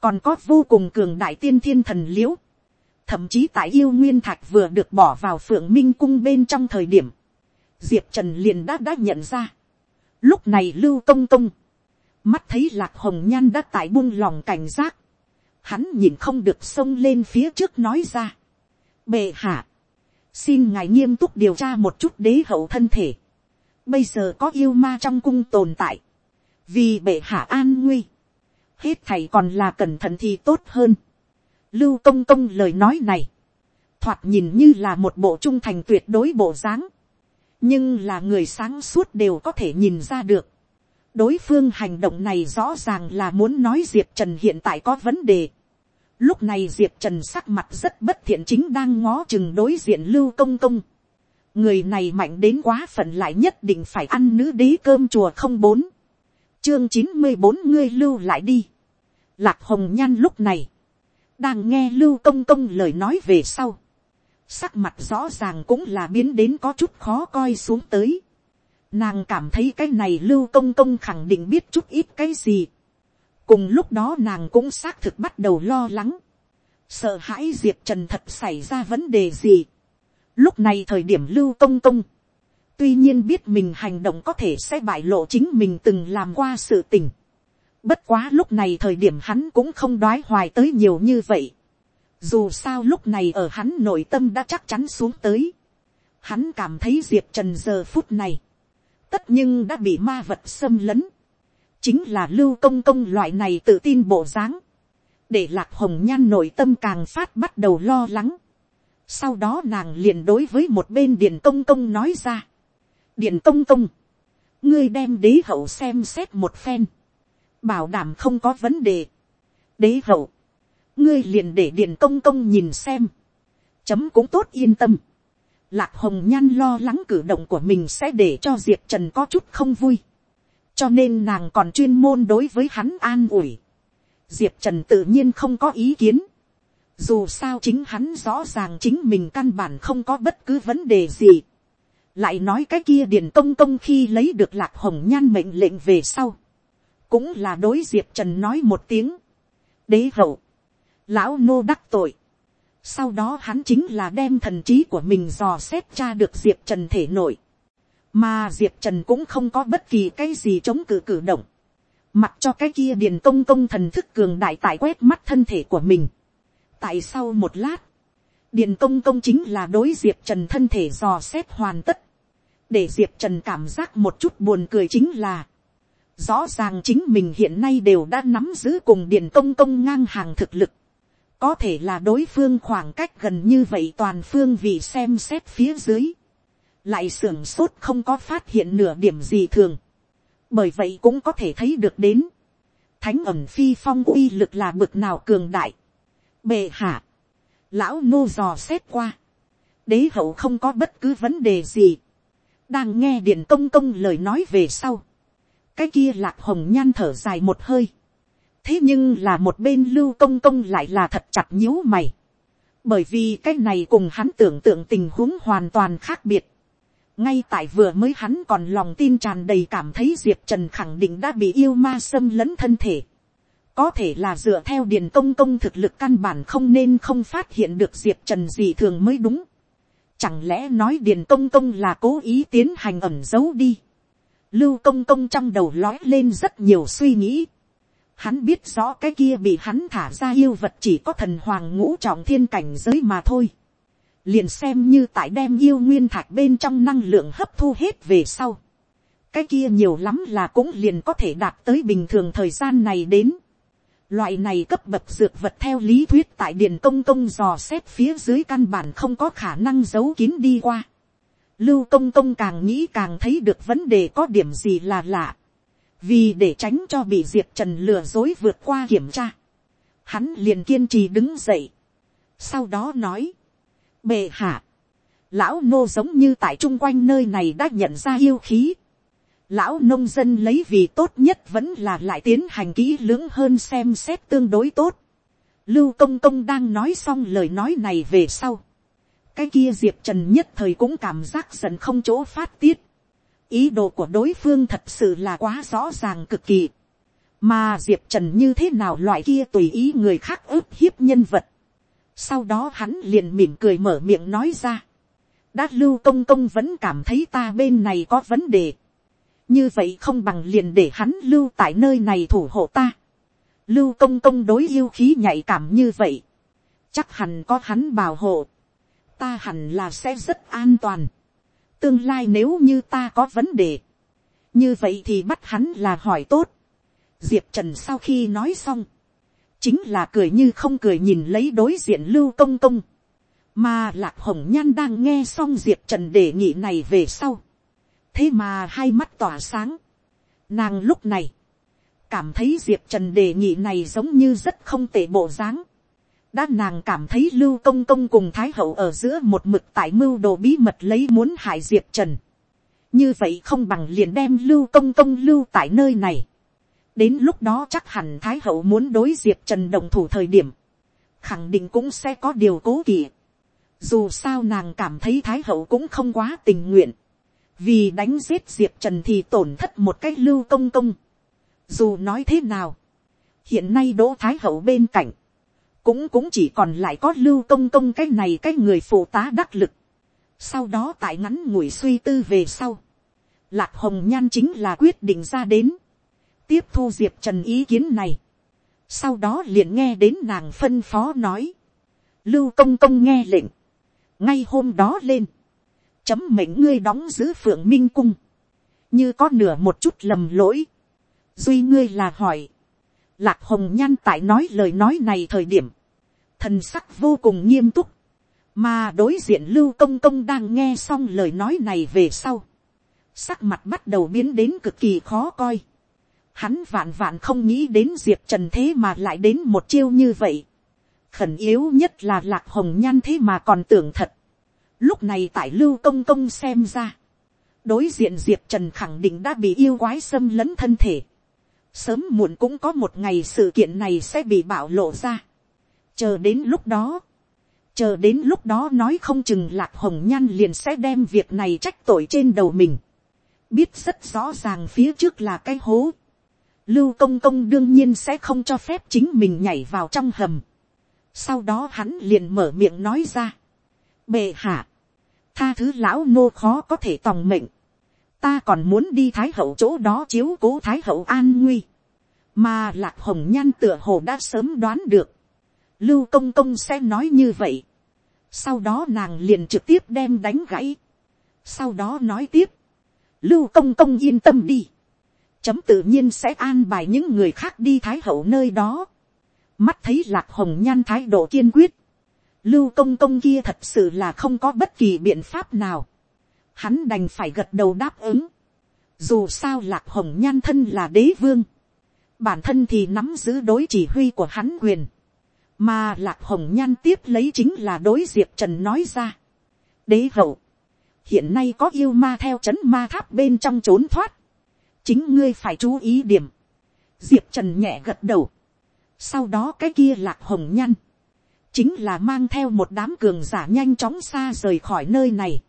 còn có vô cùng cường đại tiên thiên thần l i ễ u thậm chí tại yêu nguyên thạch vừa được bỏ vào phượng minh cung bên trong thời điểm, diệp trần liền đã đã nhận ra, lúc này lưu công công, mắt thấy lạc hồng nhan đã tại buông lòng cảnh giác, hắn nhìn không được xông lên phía trước nói ra. bệ hạ, xin ngài nghiêm túc điều tra một chút đế hậu thân thể bây giờ có yêu ma trong cung tồn tại, vì bệ hạ an nguy, hết thầy còn là cẩn thận thì tốt hơn. lưu công công lời nói này, thoạt nhìn như là một bộ trung thành tuyệt đối bộ dáng, nhưng là người sáng suốt đều có thể nhìn ra được đối phương hành động này rõ ràng là muốn nói diệp trần hiện tại có vấn đề. lúc này diệp trần sắc mặt rất bất thiện chính đang ngó chừng đối diện lưu công công người này mạnh đến quá phận lại nhất định phải ăn nữ đế cơm chùa không bốn. chương chín mươi bốn ngươi lưu lại đi. lạc hồng nhan lúc này, đang nghe lưu công công lời nói về sau. sắc mặt rõ ràng cũng là biến đến có chút khó coi xuống tới Nàng cảm thấy cái này lưu công công khẳng định biết chút ít cái gì. Cùng lúc đó nàng cũng xác thực bắt đầu lo lắng. Sợ hãi Diệp Trần thật xảy ra vấn đề gì. Lúc này thời điểm lưu công công. Tuy nhiên biết mình hành động có thể sẽ bại lộ chính mình từng làm qua sự tình. Bất quá lúc này thời điểm hắn cũng không đoái hoài tới nhiều như vậy. Dù sao lúc này ở hắn nội tâm đã chắc chắn xuống tới. Hắn cảm thấy Diệp Trần giờ phút này. Tất nhưng đã bị ma vật xâm lấn. Chính là lưu công công loại này tự tin bộ dáng. Để lạc hồng nhan nội tâm càng phát bắt đầu lo lắng. Sau đó nàng liền đối với một bên điện công công nói ra. Điện công công. Ngươi đem đế hậu xem xét một phen. Bảo đảm không có vấn đề. Đế hậu. Ngươi liền để điện công công nhìn xem. Chấm cũng tốt yên tâm. Lạc hồng nhan lo lắng cử động của mình sẽ để cho diệp trần có chút không vui. cho nên nàng còn chuyên môn đối với hắn an ủi. diệp trần tự nhiên không có ý kiến dù sao chính hắn rõ ràng chính mình căn bản không có bất cứ vấn đề gì. lại nói cái kia điền công công khi lấy được lạc hồng nhan mệnh lệnh về sau. cũng là đối diệp trần nói một tiếng. đế hậu, lão nô đắc tội sau đó hắn chính là đem thần trí của mình dò xét tra được Diệp Trần thể nội. Mà Diệp Trần cũng không có bất kỳ cái gì chống cử cử động. Mặc cho cái kia điền công công thần thức cường đại tại quét mắt thân thể của mình. Tại sau một lát, điền công công chính là đối Diệp Trần thân thể dò xét hoàn tất. Để Diệp Trần cảm giác một chút buồn cười chính là. Rõ ràng chính mình hiện nay đều đã nắm giữ cùng điền công công ngang hàng thực lực. Có thể là đối phương khoảng cách gần như vậy toàn phương vì xem xét phía dưới, lại sưởng sốt không có phát hiện nửa điểm gì thường, bởi vậy cũng có thể thấy được đến, thánh ẩm phi phong uy lực là bực nào cường đại, bệ hạ, lão nô dò xét qua, đế hậu không có bất cứ vấn đề gì, đang nghe điện công công lời nói về sau, cái kia lạc hồng nhan thở dài một hơi, thế nhưng là một bên lưu công công lại là thật chặt nhíu mày. bởi vì cái này cùng hắn tưởng tượng tình huống hoàn toàn khác biệt. ngay tại vừa mới hắn còn lòng tin tràn đầy cảm thấy diệp trần khẳng định đã bị yêu ma xâm lấn thân thể có thể là dựa theo điền công công thực lực căn bản không nên không phát hiện được diệp trần gì thường mới đúng. chẳng lẽ nói điền công công là cố ý tiến hành ẩm giấu đi. lưu công công trong đầu lói lên rất nhiều suy nghĩ Hắn biết rõ cái kia bị hắn thả ra yêu vật chỉ có thần hoàng ngũ trọng thiên cảnh giới mà thôi. Liền xem như tại đem yêu nguyên thạch bên trong năng lượng hấp thu hết về sau. Cái kia nhiều lắm là cũng liền có thể đạt tới bình thường thời gian này đến. Loại này cấp bậc dược vật theo lý thuyết tại điện công công dò xét phía dưới căn bản không có khả năng giấu kín đi qua. Lưu công công càng nghĩ càng thấy được vấn đề có điểm gì là lạ vì để tránh cho bị diệp trần lừa dối vượt qua kiểm tra, hắn liền kiên trì đứng dậy, sau đó nói, bệ hạ, lão nô giống như tại chung quanh nơi này đã nhận ra yêu khí, lão nông dân lấy vì tốt nhất vẫn là lại tiến hành kỹ lưỡng hơn xem xét tương đối tốt. Lưu công công đang nói xong lời nói này về sau. cái kia diệp trần nhất thời cũng cảm giác dần không chỗ phát tiết ý đồ của đối phương thật sự là quá rõ ràng cực kỳ. mà diệp trần như thế nào loại kia tùy ý người khác ức hiếp nhân vật. sau đó hắn liền mỉm cười mở miệng nói ra. đã lưu công công vẫn cảm thấy ta bên này có vấn đề như vậy không bằng liền để hắn lưu tại nơi này thủ hộ ta. lưu công công đối yêu khí nhạy cảm như vậy. chắc hẳn có hắn bảo hộ. ta hẳn là sẽ rất an toàn tương lai nếu như ta có vấn đề, như vậy thì bắt hắn là hỏi tốt. diệp trần sau khi nói xong, chính là cười như không cười nhìn lấy đối diện lưu công công, mà lạc hồng nhan đang nghe xong diệp trần đề nghị này về sau, thế mà hai mắt tỏa sáng, nàng lúc này, cảm thấy diệp trần đề nghị này giống như rất không tệ bộ dáng, đã nàng cảm thấy lưu công công cùng thái hậu ở giữa một mực tại mưu đồ bí mật lấy muốn hại diệp trần. như vậy không bằng liền đem lưu công công lưu tại nơi này. đến lúc đó chắc hẳn thái hậu muốn đối diệp trần đồng thủ thời điểm, khẳng định cũng sẽ có điều cố kỵ. dù sao nàng cảm thấy thái hậu cũng không quá tình nguyện, vì đánh giết diệp trần thì tổn thất một cách lưu công công. dù nói thế nào, hiện nay đỗ thái hậu bên cạnh, cũng cũng chỉ còn lại có lưu công công cái này cái người phụ tá đắc lực. sau đó tại ngắn ngủi suy tư về sau, lạc hồng nhan chính là quyết định ra đến. tiếp thu diệp trần ý kiến này, sau đó liền nghe đến nàng phân phó nói, lưu công công nghe lệnh, ngay hôm đó lên, chấm mệnh ngươi đóng giữ phượng minh cung, như có nửa một chút lầm lỗi, duy ngươi là hỏi, lạc hồng nhan tại nói lời nói này thời điểm, thần sắc vô cùng nghiêm túc, mà đối diện lưu công công đang nghe xong lời nói này về sau, sắc mặt bắt đầu biến đến cực kỳ khó coi, hắn vạn vạn không nghĩ đến diệp trần thế mà lại đến một chiêu như vậy, khẩn yếu nhất là lạc hồng nhan thế mà còn tưởng thật, lúc này tại lưu công công xem ra, đối diện diệp trần khẳng định đã bị yêu quái xâm lấn thân thể, sớm muộn cũng có một ngày sự kiện này sẽ bị bạo lộ ra, chờ đến lúc đó, chờ đến lúc đó nói không chừng lạc hồng nhan liền sẽ đem việc này trách tội trên đầu mình, biết rất rõ ràng phía trước là cái hố, lưu công công đương nhiên sẽ không cho phép chính mình nhảy vào trong hầm, sau đó hắn liền mở miệng nói ra, bệ hạ, tha thứ lão nô khó có thể tòng mệnh, ta còn muốn đi thái hậu chỗ đó chiếu cố thái hậu an nguy, mà lạc hồng nhan tựa hồ đã sớm đoán được, lưu công công sẽ nói như vậy, sau đó nàng liền trực tiếp đem đánh gãy, sau đó nói tiếp, lưu công công yên tâm đi, chấm tự nhiên sẽ an bài những người khác đi thái hậu nơi đó, mắt thấy lạc hồng nhan thái độ kiên quyết, lưu công công kia thật sự là không có bất kỳ biện pháp nào, hắn đành phải gật đầu đáp ứng, dù sao lạc hồng nhan thân là đế vương, bản thân thì nắm giữ đối chỉ huy của hắn quyền, mà lạc hồng nhan tiếp lấy chính là đối diệp trần nói ra. đế hậu, hiện nay có yêu ma theo c ma tháp bên trong trốn thoát, chính ngươi phải chú ý điểm, diệp trần nhẹ gật đầu, sau đó cái kia lạc hồng nhan, chính là mang theo một đám cường giả nhanh chóng xa rời khỏi nơi này,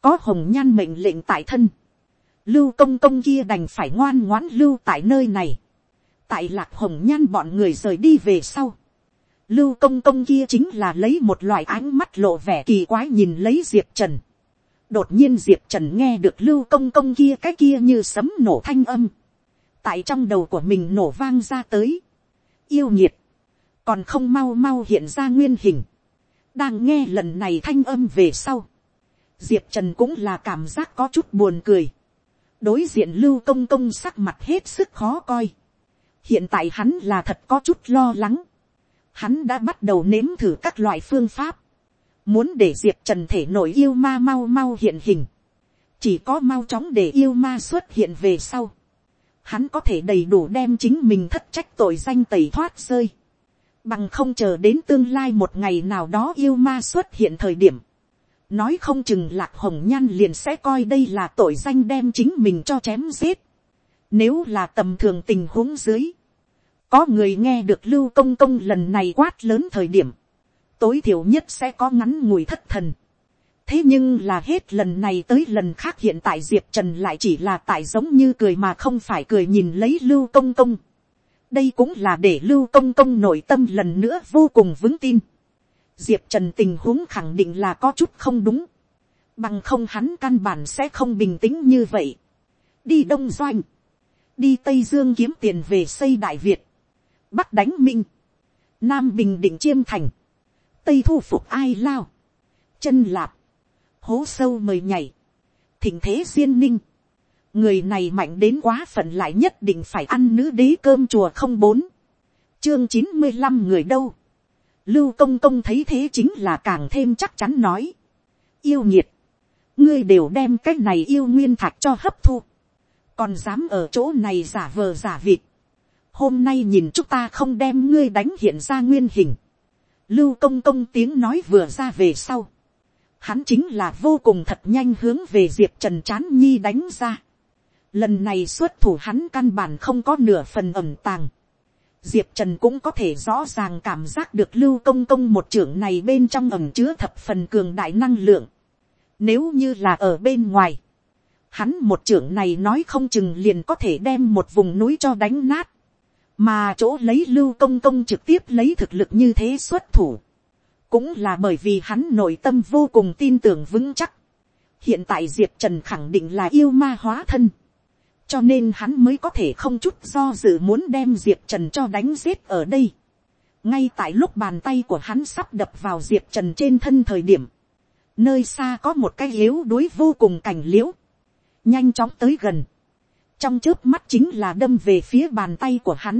có hồng nhan mệnh lệnh tại thân, lưu công công kia đành phải ngoan ngoãn lưu tại nơi này, tại lạc hồng nhan bọn người rời đi về sau, lưu công công kia chính là lấy một loại ánh mắt lộ vẻ kỳ quái nhìn lấy diệp trần. đột nhiên diệp trần nghe được lưu công công kia cái kia như sấm nổ thanh âm. tại trong đầu của mình nổ vang ra tới. yêu nhiệt còn không mau mau hiện ra nguyên hình. đang nghe lần này thanh âm về sau. diệp trần cũng là cảm giác có chút buồn cười. đối diện lưu công công sắc mặt hết sức khó coi. hiện tại hắn là thật có chút lo lắng hắn đã bắt đầu nếm thử các loại phương pháp, muốn để diệp trần thể nổi yêu ma mau mau hiện hình, chỉ có mau chóng để yêu ma xuất hiện về sau, hắn có thể đầy đủ đem chính mình thất trách tội danh tẩy thoát rơi, bằng không chờ đến tương lai một ngày nào đó yêu ma xuất hiện thời điểm, nói không chừng lạc hồng nhan liền sẽ coi đây là tội danh đem chính mình cho chém giết, nếu là tầm thường tình huống dưới, có người nghe được lưu công công lần này quát lớn thời điểm, tối thiểu nhất sẽ có ngắn ngủi thất thần. thế nhưng là hết lần này tới lần khác hiện tại diệp trần lại chỉ là tại giống như cười mà không phải cười nhìn lấy lưu công công đây cũng là để lưu công công nội tâm lần nữa vô cùng vững tin. diệp trần tình huống khẳng định là có chút không đúng. bằng không hắn căn bản sẽ không bình tĩnh như vậy. đi đông doanh, đi tây dương kiếm tiền về xây đại việt. Bắc đánh minh, nam bình định chiêm thành, tây thu phục ai lao, chân lạp, hố sâu mời nhảy, thỉnh thế duyên ninh, người này mạnh đến quá phận lại nhất định phải ăn nữ đế cơm chùa không bốn, chương chín mươi năm người đâu, lưu công công thấy thế chính là càng thêm chắc chắn nói, yêu nhiệt, ngươi đều đem cái này yêu nguyên thạch cho hấp thu, còn dám ở chỗ này giả vờ giả vịt, hôm nay nhìn chúng ta không đem ngươi đánh hiện ra nguyên hình. Lưu công công tiếng nói vừa ra về sau. Hắn chính là vô cùng thật nhanh hướng về diệp trần chán nhi đánh ra. Lần này xuất thủ hắn căn bản không có nửa phần ẩm tàng. Diệp Trần cũng có thể rõ ràng cảm giác được lưu công công một trưởng này bên trong ẩm chứa thập phần cường đại năng lượng. Nếu như là ở bên ngoài, hắn một trưởng này nói không chừng liền có thể đem một vùng núi cho đánh nát mà chỗ lấy lưu công công trực tiếp lấy thực lực như thế xuất thủ, cũng là bởi vì hắn nội tâm vô cùng tin tưởng vững chắc. hiện tại diệp trần khẳng định là yêu ma hóa thân, cho nên hắn mới có thể không chút do dự muốn đem diệp trần cho đánh giết ở đây. ngay tại lúc bàn tay của hắn sắp đập vào diệp trần trên thân thời điểm, nơi xa có một cái yếu đuối vô cùng cảnh l i ễ u nhanh chóng tới gần, trong trước mắt chính là đâm về phía bàn tay của hắn.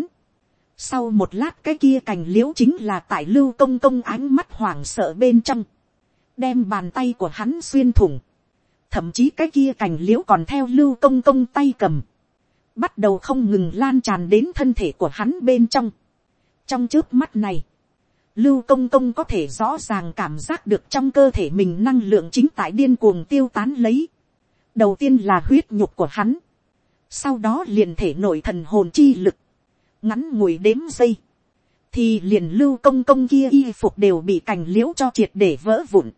sau một lát cái kia cảnh l i ễ u chính là tại lưu công công ánh mắt hoảng sợ bên trong, đem bàn tay của hắn xuyên thủng, thậm chí cái kia cành liễu còn theo lưu công công tay cầm, bắt đầu không ngừng lan tràn đến thân thể của hắn bên trong. trong trước mắt này, lưu công công có thể rõ ràng cảm giác được trong cơ thể mình năng lượng chính tại điên cuồng tiêu tán lấy. đầu tiên là huyết nhục của hắn, sau đó liền thể nội thần hồn chi lực, ngắn ngủi đếm giây, thì liền lưu công công kia y phục đều bị cành liễu cho triệt để vỡ vụn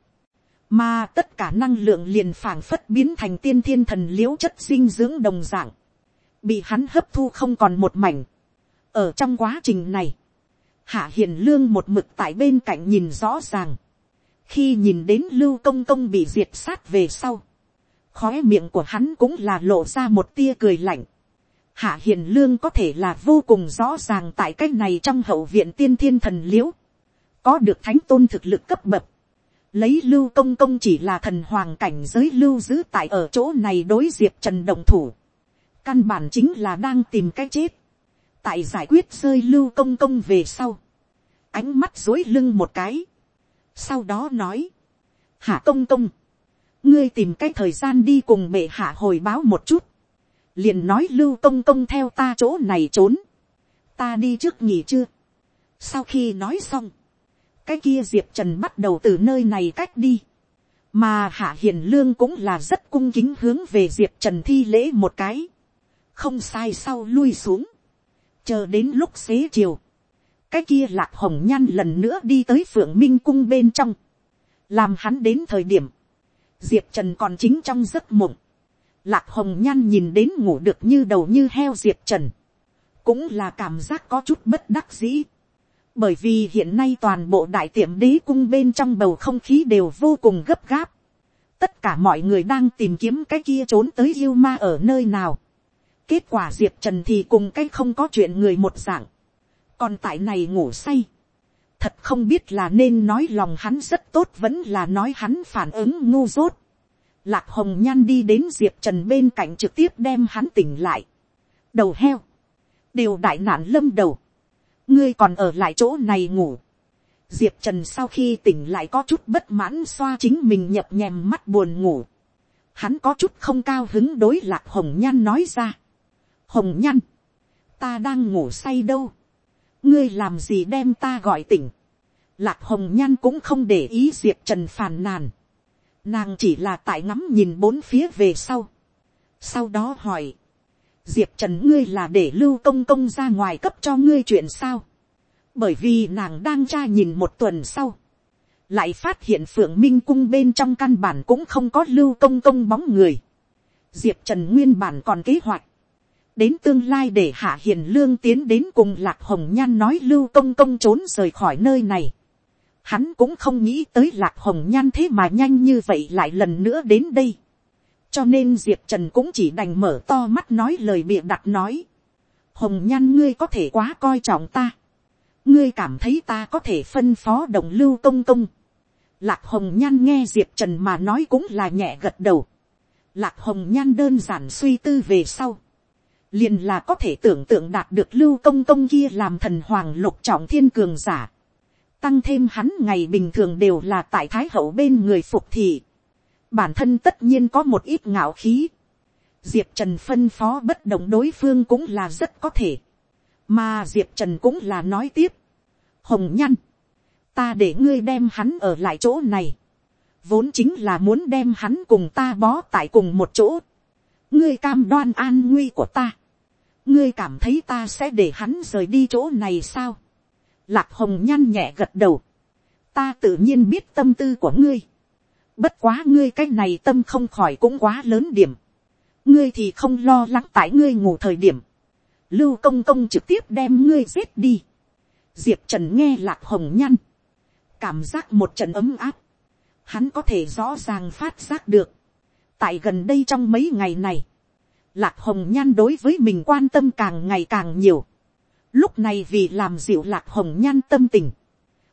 mà tất cả năng lượng liền phảng phất biến thành tiên thiên thần l i ễ u chất dinh dưỡng đồng dạng, bị hắn hấp thu không còn một mảnh. ở trong quá trình này, hạ hiền lương một mực tại bên cạnh nhìn rõ ràng, khi nhìn đến lưu công công bị diệt sát về sau, khói miệng của hắn cũng là lộ ra một tia cười lạnh. Hạ hiền lương có thể là vô cùng rõ ràng tại cái này trong hậu viện tiên thiên thần l i ễ u có được thánh tôn thực lực cấp bậc, lấy lưu công công chỉ là thần hoàng cảnh giới lưu giữ tại ở chỗ này đối diệp trần động thủ. căn bản chính là đang tìm cái chết. tại giải quyết rơi lưu công công về sau. ánh mắt dối lưng một cái. sau đó nói. hạ công công. ngươi tìm cái thời gian đi cùng mẹ hạ hồi báo một chút. liền nói lưu công công theo ta chỗ này trốn. ta đi trước nghỉ chưa. sau khi nói xong cái kia diệp trần bắt đầu từ nơi này cách đi, mà hạ hiền lương cũng là rất cung kính hướng về diệp trần thi lễ một cái, không sai sau lui xuống, chờ đến lúc xế chiều, cái kia lạc hồng nhan lần nữa đi tới phượng minh cung bên trong, làm hắn đến thời điểm, diệp trần còn chính trong giấc mộng, lạc hồng nhan nhìn đến ngủ được như đầu như heo diệp trần, cũng là cảm giác có chút bất đắc dĩ bởi vì hiện nay toàn bộ đại tiệm đế cung bên trong bầu không khí đều vô cùng gấp gáp. tất cả mọi người đang tìm kiếm cái kia trốn tới yêu ma ở nơi nào. kết quả diệp trần thì cùng cái không có chuyện người một dạng. còn tại này ngủ say. thật không biết là nên nói lòng hắn rất tốt vẫn là nói hắn phản ứng ngu dốt. lạc hồng nhan đi đến diệp trần bên cạnh trực tiếp đem hắn tỉnh lại. đầu heo. đều đại nạn lâm đầu ngươi còn ở lại chỗ này ngủ. diệp trần sau khi tỉnh lại có chút bất mãn xoa chính mình nhập nhèm mắt buồn ngủ. hắn có chút không cao hứng đối lạc hồng nhan nói ra. hồng nhan, ta đang ngủ say đâu. ngươi làm gì đem ta gọi tỉnh. lạc hồng nhan cũng không để ý diệp trần phàn nàn. nàng chỉ là tại ngắm nhìn bốn phía về sau. sau đó hỏi, diệp trần ngươi là để lưu công công ra ngoài cấp cho ngươi chuyện sao. bởi vì nàng đang tra nhìn một tuần sau. lại phát hiện phượng minh cung bên trong căn bản cũng không có lưu công công bóng người. diệp trần nguyên bản còn kế hoạch. đến tương lai để hạ hiền lương tiến đến cùng lạc hồng nhan nói lưu công công trốn rời khỏi nơi này. hắn cũng không nghĩ tới lạc hồng nhan thế mà nhanh như vậy lại lần nữa đến đây cho nên diệp trần cũng chỉ đành mở to mắt nói lời bịa đặt nói. hồng nhan ngươi có thể quá coi trọng ta. ngươi cảm thấy ta có thể phân phó đồng lưu công công. lạc hồng nhan nghe diệp trần mà nói cũng là nhẹ gật đầu. lạc hồng nhan đơn giản suy tư về sau. liền là có thể tưởng tượng đạt được lưu công công kia làm thần hoàng lục trọng thiên cường giả. tăng thêm hắn ngày bình thường đều là tại thái hậu bên người phục thị bản thân tất nhiên có một ít ngạo khí. Diệp Trần phân phó bất đồng đối phương cũng là rất có thể. Mà Diệp Trần cũng là nói tiếp. Hồng nhăn. Ta để ngươi đem hắn ở lại chỗ này. Vốn chính là muốn đem hắn cùng ta bó tại cùng một chỗ. Ngươi cam đoan an nguy của ta. Ngươi cảm thấy ta sẽ để hắn rời đi chỗ này sao? Lạc hồng nhăn nhẹ gật đầu. Ta tự nhiên biết tâm tư của ngươi Bất quá ngươi cái này tâm không khỏi cũng quá lớn điểm. Ngươi thì không lo lắng tại ngươi ngủ thời điểm. Lưu công công trực tiếp đem ngươi giết đi. Diệp Trần nghe lạc hồng nhăn. Cảm giác một trận ấm áp. Hắn có thể rõ ràng phát giác được. Tại gần đây trong mấy ngày này. lạc hồng nhan đối với mình quan tâm càng ngày càng nhiều. lúc này vì làm dịu lạc hồng nhan tâm tình,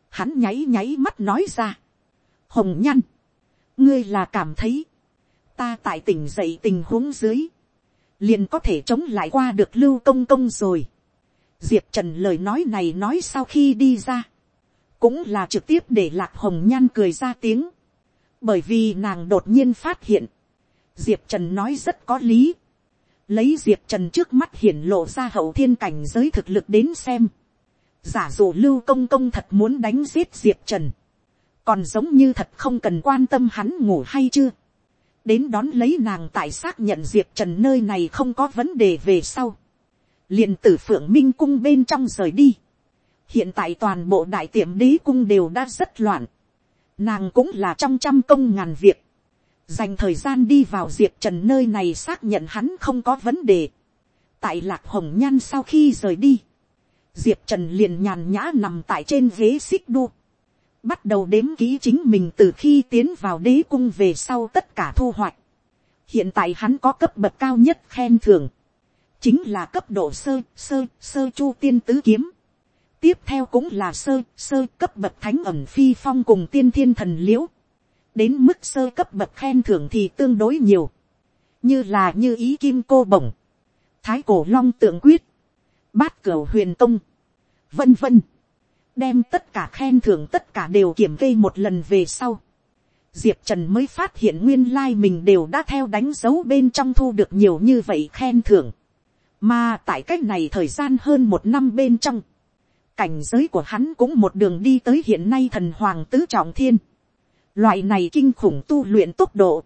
hắn nháy nháy mắt nói ra. hồng nhan, ngươi là cảm thấy, ta tại tỉnh dậy tình huống dưới, liền có thể chống lại qua được lưu công công rồi. diệp trần lời nói này nói sau khi đi ra, cũng là trực tiếp để lạc hồng nhan cười ra tiếng, bởi vì nàng đột nhiên phát hiện, diệp trần nói rất có lý, lấy diệp trần trước mắt hiển lộ ra hậu thiên cảnh giới thực lực đến xem, giả dụ lưu công công thật muốn đánh giết diệp trần, còn giống như thật không cần quan tâm hắn ngủ hay chưa, đến đón lấy nàng tại xác nhận diệp trần nơi này không có vấn đề về sau, liền tử phượng minh cung bên trong rời đi, hiện tại toàn bộ đại tiệm đế cung đều đã rất loạn, nàng cũng là trong trăm công ngàn việc, dành thời gian đi vào diệp trần nơi này xác nhận hắn không có vấn đề. tại lạc hồng nhan sau khi rời đi, diệp trần liền nhàn nhã nằm tại trên ghế xích đu, bắt đầu đếm ký chính mình từ khi tiến vào đế cung về sau tất cả thu hoạch. hiện tại hắn có cấp bậc cao nhất khen thưởng, chính là cấp độ sơ sơ sơ chu tiên tứ kiếm. tiếp theo cũng là sơ sơ cấp bậc thánh ẩm phi phong cùng tiên thiên thần l i ễ u đến mức sơ cấp bậc khen thưởng thì tương đối nhiều, như là như ý kim cô bổng, thái cổ long tượng quyết, bát cửa huyền tông, vân vân, đem tất cả khen thưởng tất cả đều kiểm kê một lần về sau. Diệp Trần mới phát hiện nguyên lai mình đều đã theo đánh dấu bên trong thu được nhiều như vậy khen thưởng. Mà tại cách này thời gian hơn một năm bên trong. Cảnh giới của hắn cũng một đường đi tới hiện nay thần hoàng tứ trọng thiên. Loại này kinh khủng tu luyện tốc độ.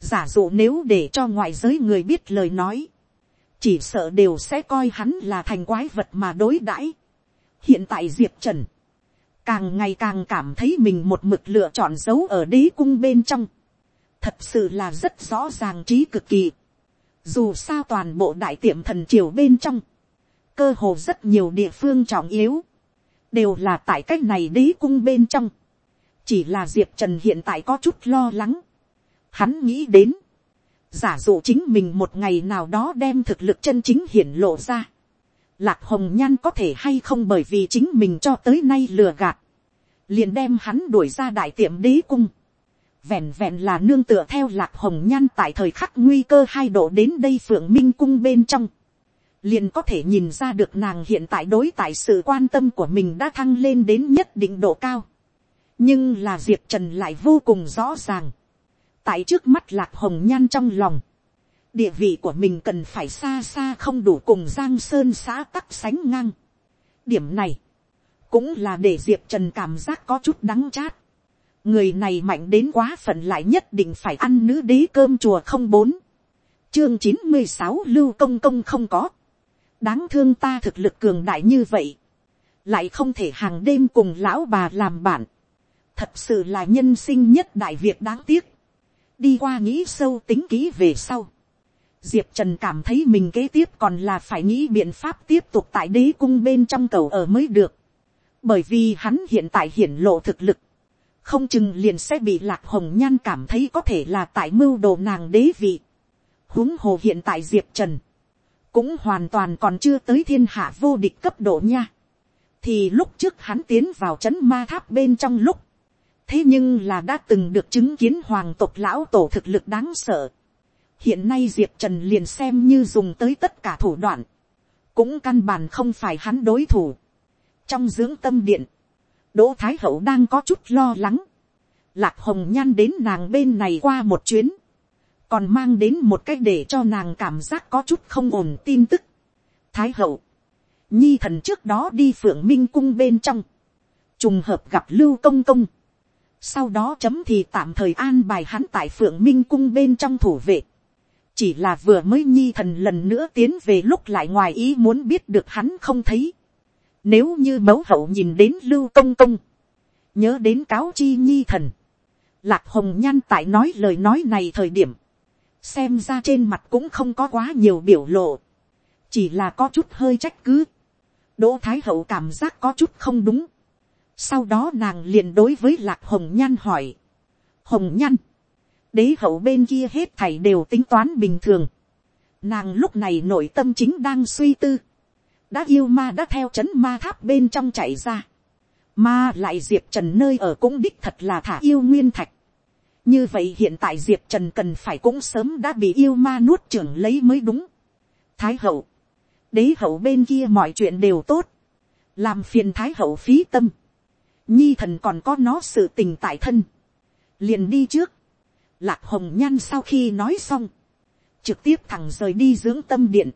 Giả dụ nếu để cho ngoại giới người biết lời nói. Chỉ sợ đều sẽ coi hắn là thành quái vật mà đối đãi. Hiện tại Diệp Trần. Càng ngày càng cảm thấy mình một mực lựa chọn dấu ở đế cung bên trong. Thật sự là rất rõ ràng trí cực kỳ. Dù sao toàn bộ đại tiệm thần triều bên trong. Cơ hồ rất nhiều địa phương trọng yếu. Đều là tại cách này đế cung bên trong chỉ là diệp trần hiện tại có chút lo lắng. hắn nghĩ đến, giả dụ chính mình một ngày nào đó đem thực lực chân chính hiển lộ ra lạc hồng nhan có thể hay không bởi vì chính mình cho tới nay lừa gạt, liền đem hắn đuổi ra đại tiệm đế cung. vẹn vẹn là nương tựa theo lạc hồng nhan tại thời khắc nguy cơ hai độ đến đây phượng minh cung bên trong. liền có thể nhìn ra được nàng hiện tại đối tại sự quan tâm của mình đã thăng lên đến nhất định độ cao nhưng là diệp trần lại vô cùng rõ ràng. tại trước mắt lạc hồng nhan trong lòng, địa vị của mình cần phải xa xa không đủ cùng giang sơn xã tắc sánh ngang. điểm này, cũng là để diệp trần cảm giác có chút đắng chát. người này mạnh đến quá phận lại nhất định phải ăn nữ đế cơm chùa không bốn. chương chín mươi sáu lưu công công không có. đáng thương ta thực lực cường đại như vậy. lại không thể hàng đêm cùng lão bà làm bạn thật sự là nhân sinh nhất đại việc đáng tiếc, đi qua nghĩ sâu tính kỹ về sau, diệp trần cảm thấy mình kế tiếp còn là phải nghĩ biện pháp tiếp tục tại đế cung bên trong cầu ở mới được, bởi vì hắn hiện tại hiển lộ thực lực, không chừng liền sẽ bị lạc hồng nhan cảm thấy có thể là tại mưu đồ nàng đế vị. huống hồ hiện tại diệp trần, cũng hoàn toàn còn chưa tới thiên hạ vô địch cấp độ nha. thì lúc trước hắn tiến vào chấn ma tháp bên trong lúc, thế nhưng là đã từng được chứng kiến hoàng tộc lão tổ thực lực đáng sợ hiện nay diệp trần liền xem như dùng tới tất cả thủ đoạn, cũng căn bản không phải hắn đối thủ. trong dưỡng tâm điện, đỗ thái hậu đang có chút lo lắng, lạc hồng nhan đến nàng bên này qua một chuyến, còn mang đến một cách để cho nàng cảm giác có chút không ổn tin tức. thái hậu, nhi thần trước đó đi phượng minh cung bên trong, trùng hợp gặp lưu công công, sau đó chấm thì tạm thời an bài hắn tại phượng minh cung bên trong thủ vệ chỉ là vừa mới nhi thần lần nữa tiến về lúc lại ngoài ý muốn biết được hắn không thấy. nếu như mẫu hậu nhìn đến lưu công công, nhớ đến cáo chi nhi thần, lạc hồng nhan tại nói lời nói này thời điểm, xem ra trên mặt cũng không có quá nhiều biểu lộ, chỉ là có chút hơi trách cứ. đỗ thái hậu cảm giác có chút không đúng sau đó nàng liền đối với lạc hồng nhan hỏi. hồng nhan, đế hậu bên kia hết thảy đều tính toán bình thường. Nàng lúc này nội tâm chính đang suy tư. Đã yêu ma đã theo chấn ma tháp bên trong chạy ra. Mà lại Diệp Trần nơi ở cũng đích thật là thả yêu nguyên thạch. Như vậy hiện tại Diệp Trần cần phải cũng sớm đã bị yêu ma nuốt trưởng lấy mới đúng. Thái hậu. Đế hậu bên kia mọi chuyện đều tốt. Làm phiền Thái hậu phí tâm. Nhi thần còn có nó sự tình tại thân. Liền đi trước. Lạc hồng nhan sau khi nói xong. Trực tiếp thẳng rời đi dưỡng tâm điện.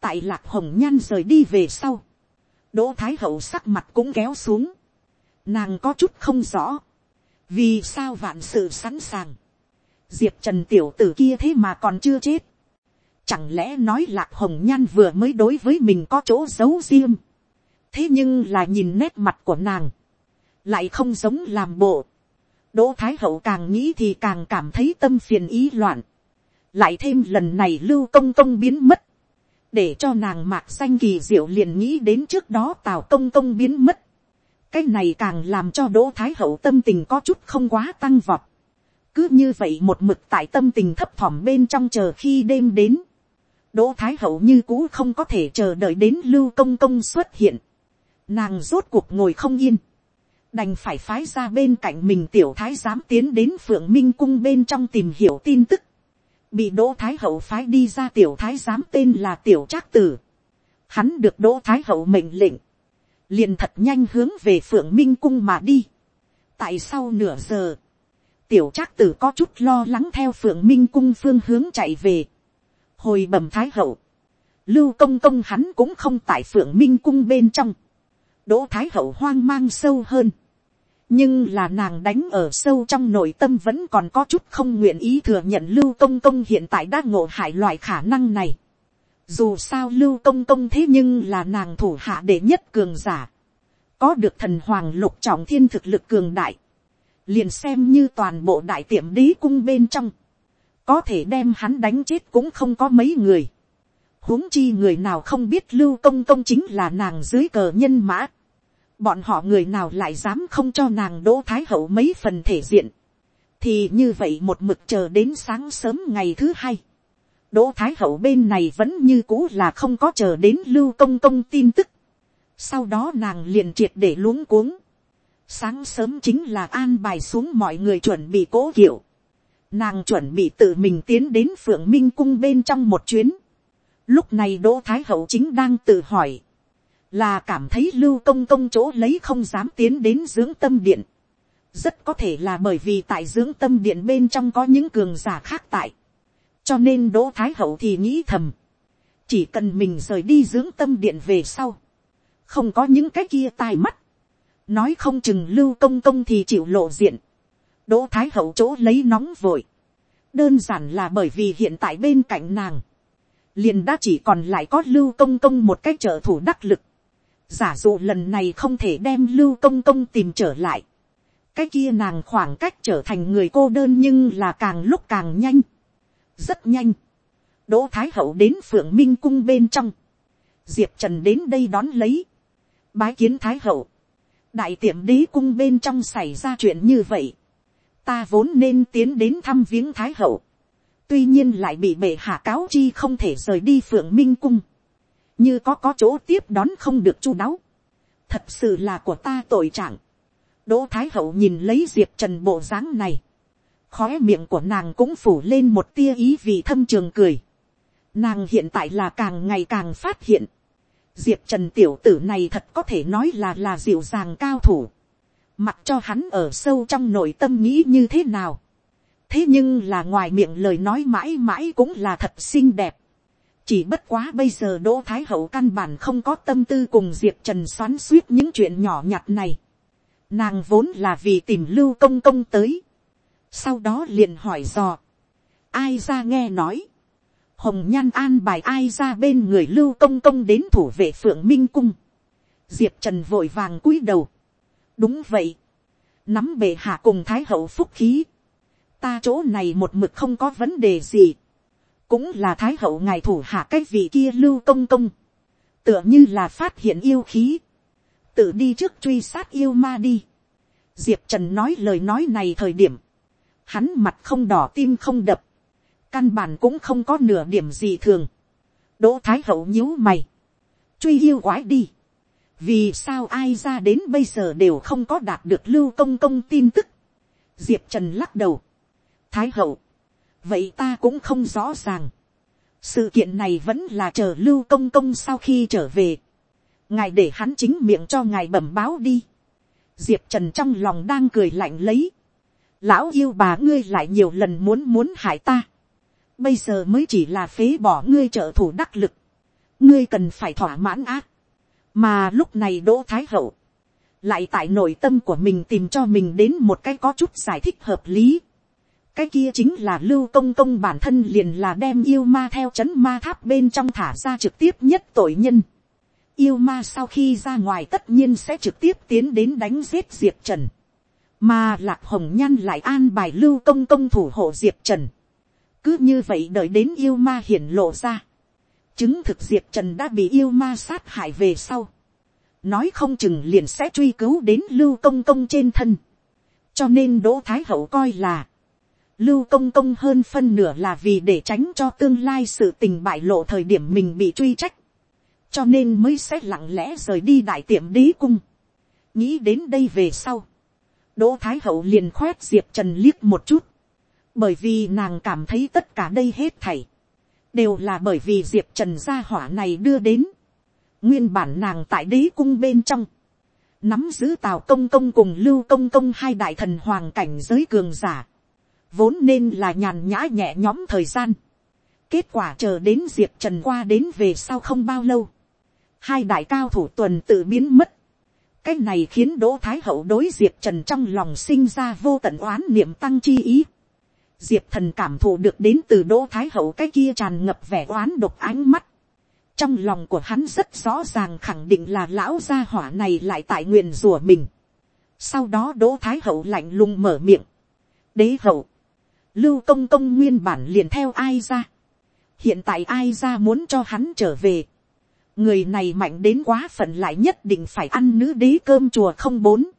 Tại lạc hồng nhan rời đi về sau. Đỗ Thái hậu sắc mặt cũng kéo xuống. Nàng có chút không rõ vì sao vạn sự sẵn sàng, diệp trần tiểu tử kia thế mà còn chưa chết, chẳng lẽ nói lạc hồng nhan vừa mới đối với mình có chỗ giấu riêng, thế nhưng là nhìn nét mặt của nàng, lại không giống làm bộ, đỗ thái hậu càng nghĩ thì càng cảm thấy tâm phiền ý loạn, lại thêm lần này lưu công công biến mất, để cho nàng mạc xanh kỳ diệu liền nghĩ đến trước đó tào công công biến mất, cái này càng làm cho đỗ thái hậu tâm tình có chút không quá tăng vọt. cứ như vậy một mực tại tâm tình thấp thỏm bên trong chờ khi đêm đến. đỗ thái hậu như cũ không có thể chờ đợi đến lưu công công xuất hiện. nàng rốt cuộc ngồi không yên đành phải phái ra bên cạnh mình tiểu thái giám tiến đến phượng minh cung bên trong tìm hiểu tin tức. bị đỗ thái hậu phái đi ra tiểu thái giám tên là tiểu trác tử. hắn được đỗ thái hậu mệnh lệnh liền thật nhanh hướng về phượng minh cung mà đi. tại sau nửa giờ, tiểu trác tử có chút lo lắng theo phượng minh cung phương hướng chạy về. hồi bẩm thái hậu, lưu công công hắn cũng không tại phượng minh cung bên trong. đỗ thái hậu hoang mang sâu hơn nhưng là nàng đánh ở sâu trong nội tâm vẫn còn có chút không nguyện ý thừa nhận lưu công công hiện tại đã ngộ hại loại khả năng này dù sao lưu công công thế nhưng là nàng thủ hạ đệ nhất cường giả. Có được thần hoàng lục trọng thiên thực lực cường đại. Liền xem như toàn bộ đại tiệm đế cung bên trong. Có thể đem hắn đánh chết cũng không có mấy người. huống chi người nào không biết lưu công công chính là nàng dưới cờ nhân mã. Bọn họ người nào lại dám không cho nàng đỗ thái hậu mấy phần thể diện. Thì như vậy một mực chờ đến sáng sớm ngày thứ hai Đỗ Thái Hậu bên này vẫn như cũ là không có chờ đến lưu công công tin tức. Sau đó nàng liền triệt để luống cuống. Sáng sớm chính là an bài xuống mọi người chuẩn bị cố kiệu. Nàng chuẩn bị tự mình tiến đến phượng minh cung bên trong một chuyến. Lúc này Đỗ Thái Hậu chính đang tự hỏi. Là cảm thấy lưu công công chỗ lấy không dám tiến đến dưỡng tâm điện. Rất có thể là bởi vì tại dưỡng tâm điện bên trong có những cường giả khác tại. Cho nên đỗ thái hậu thì nghĩ thầm, chỉ cần mình rời đi dưỡng tâm điện về sau, không có những cái kia tai mắt, nói không chừng lưu công công thì chịu lộ diện, đỗ thái hậu chỗ lấy nóng vội, đơn giản là bởi vì hiện tại bên cạnh nàng, liền đã chỉ còn lại có lưu công công một cái trợ thủ đắc lực, giả dụ lần này không thể đem lưu công công tìm trở lại, cái kia nàng khoảng cách trở thành người cô đơn nhưng là càng lúc càng nhanh, rất nhanh, đỗ thái hậu đến phượng minh cung bên trong, diệp trần đến đây đón lấy, bái kiến thái hậu, đại tiệm đế cung bên trong xảy ra chuyện như vậy, ta vốn nên tiến đến thăm viếng thái hậu, tuy nhiên lại bị bệ hạ cáo chi không thể rời đi phượng minh cung, như có có chỗ tiếp đón không được chu đáo, thật sự là của ta tội trạng, đỗ thái hậu nhìn lấy diệp trần bộ dáng này, khói miệng của nàng cũng phủ lên một tia ý vì thâm trường cười. Nàng hiện tại là càng ngày càng phát hiện. Diệp Trần tiểu tử này thật có thể nói là là dịu dàng cao thủ. Mặc cho hắn ở sâu trong nội tâm nghĩ như thế nào. Thế nhưng là ngoài miệng lời nói mãi mãi cũng là thật xinh đẹp. Chỉ bất quá bây giờ Đỗ Thái Hậu căn bản không có tâm tư cùng Diệp Trần xoắn suýt những chuyện nhỏ nhặt này. Nàng vốn là vì tìm lưu công công tới. Sau đó liền hỏi dò, ai ra nghe nói, hồng nhan an bài ai ra bên người lưu công công đến thủ vệ phượng minh cung, diệp trần vội vàng cúi đầu, đúng vậy, nắm bệ hạ cùng thái hậu phúc khí, ta chỗ này một mực không có vấn đề gì, cũng là thái hậu ngài thủ hạ cái vị kia lưu công công, tựa như là phát hiện yêu khí, tự đi trước truy sát yêu ma đi. Diệp trần nói lời nói này thời điểm, hắn mặt không đỏ tim không đập, căn bản cũng không có nửa điểm gì thường, đỗ thái hậu nhíu mày, truy yêu quái đi, vì sao ai ra đến bây giờ đều không có đạt được lưu công công tin tức, diệp trần lắc đầu, thái hậu, vậy ta cũng không rõ ràng, sự kiện này vẫn là chờ lưu công công sau khi trở về, ngài để hắn chính miệng cho ngài bẩm báo đi, diệp trần trong lòng đang cười lạnh lấy, lão yêu bà ngươi lại nhiều lần muốn muốn hại ta, bây giờ mới chỉ là phế bỏ ngươi trợ thủ đắc lực, ngươi cần phải thỏa mãn ác, mà lúc này đỗ thái hậu, lại tại nội tâm của mình tìm cho mình đến một cái có chút giải thích hợp lý, cái kia chính là lưu công công bản thân liền là đem yêu ma theo c h ấ n ma tháp bên trong thả ra trực tiếp nhất tội nhân. yêu ma sau khi ra ngoài tất nhiên sẽ trực tiếp tiến đến đánh giết diệp trần. mà lạc hồng nhan lại an bài lưu công công thủ hộ diệp trần. cứ như vậy đợi đến yêu ma hiển lộ ra. chứng thực diệp trần đã bị yêu ma sát hại về sau. nói không chừng liền sẽ truy cứu đến lưu công công trên thân. cho nên đỗ thái hậu coi là Lưu công công hơn phân nửa là vì để tránh cho tương lai sự tình bại lộ thời điểm mình bị truy trách. Cho nên mới sẽ lặng lẽ rời đi đại tiệm đế cung. Nghĩ đến đây về sau. Đỗ Thái Hậu liền khoét Diệp Trần liếc một chút. Bởi vì nàng cảm thấy tất cả đây hết thảy. Đều là bởi vì Diệp Trần gia hỏa này đưa đến. Nguyên bản nàng tại đế cung bên trong. Nắm giữ Tào Công Công cùng Lưu Công Công hai đại thần hoàng cảnh giới cường giả vốn nên là nhàn nhã nhẹ nhõm thời gian. kết quả chờ đến diệp trần qua đến về sau không bao lâu. hai đại cao thủ tuần tự biến mất. cái này khiến đỗ thái hậu đối diệp trần trong lòng sinh ra vô tận oán niệm tăng chi ý. diệp thần cảm thụ được đến từ đỗ thái hậu cái kia tràn ngập vẻ oán độc ánh mắt. trong lòng của hắn rất rõ ràng khẳng định là lão gia hỏa này lại tại nguyện rùa mình. sau đó đỗ thái hậu lạnh lùng mở miệng. đế hậu lưu công công nguyên bản liền theo ai ra. hiện tại ai ra muốn cho hắn trở về. người này mạnh đến quá phận lại nhất định phải ăn nữ đế cơm chùa không bốn.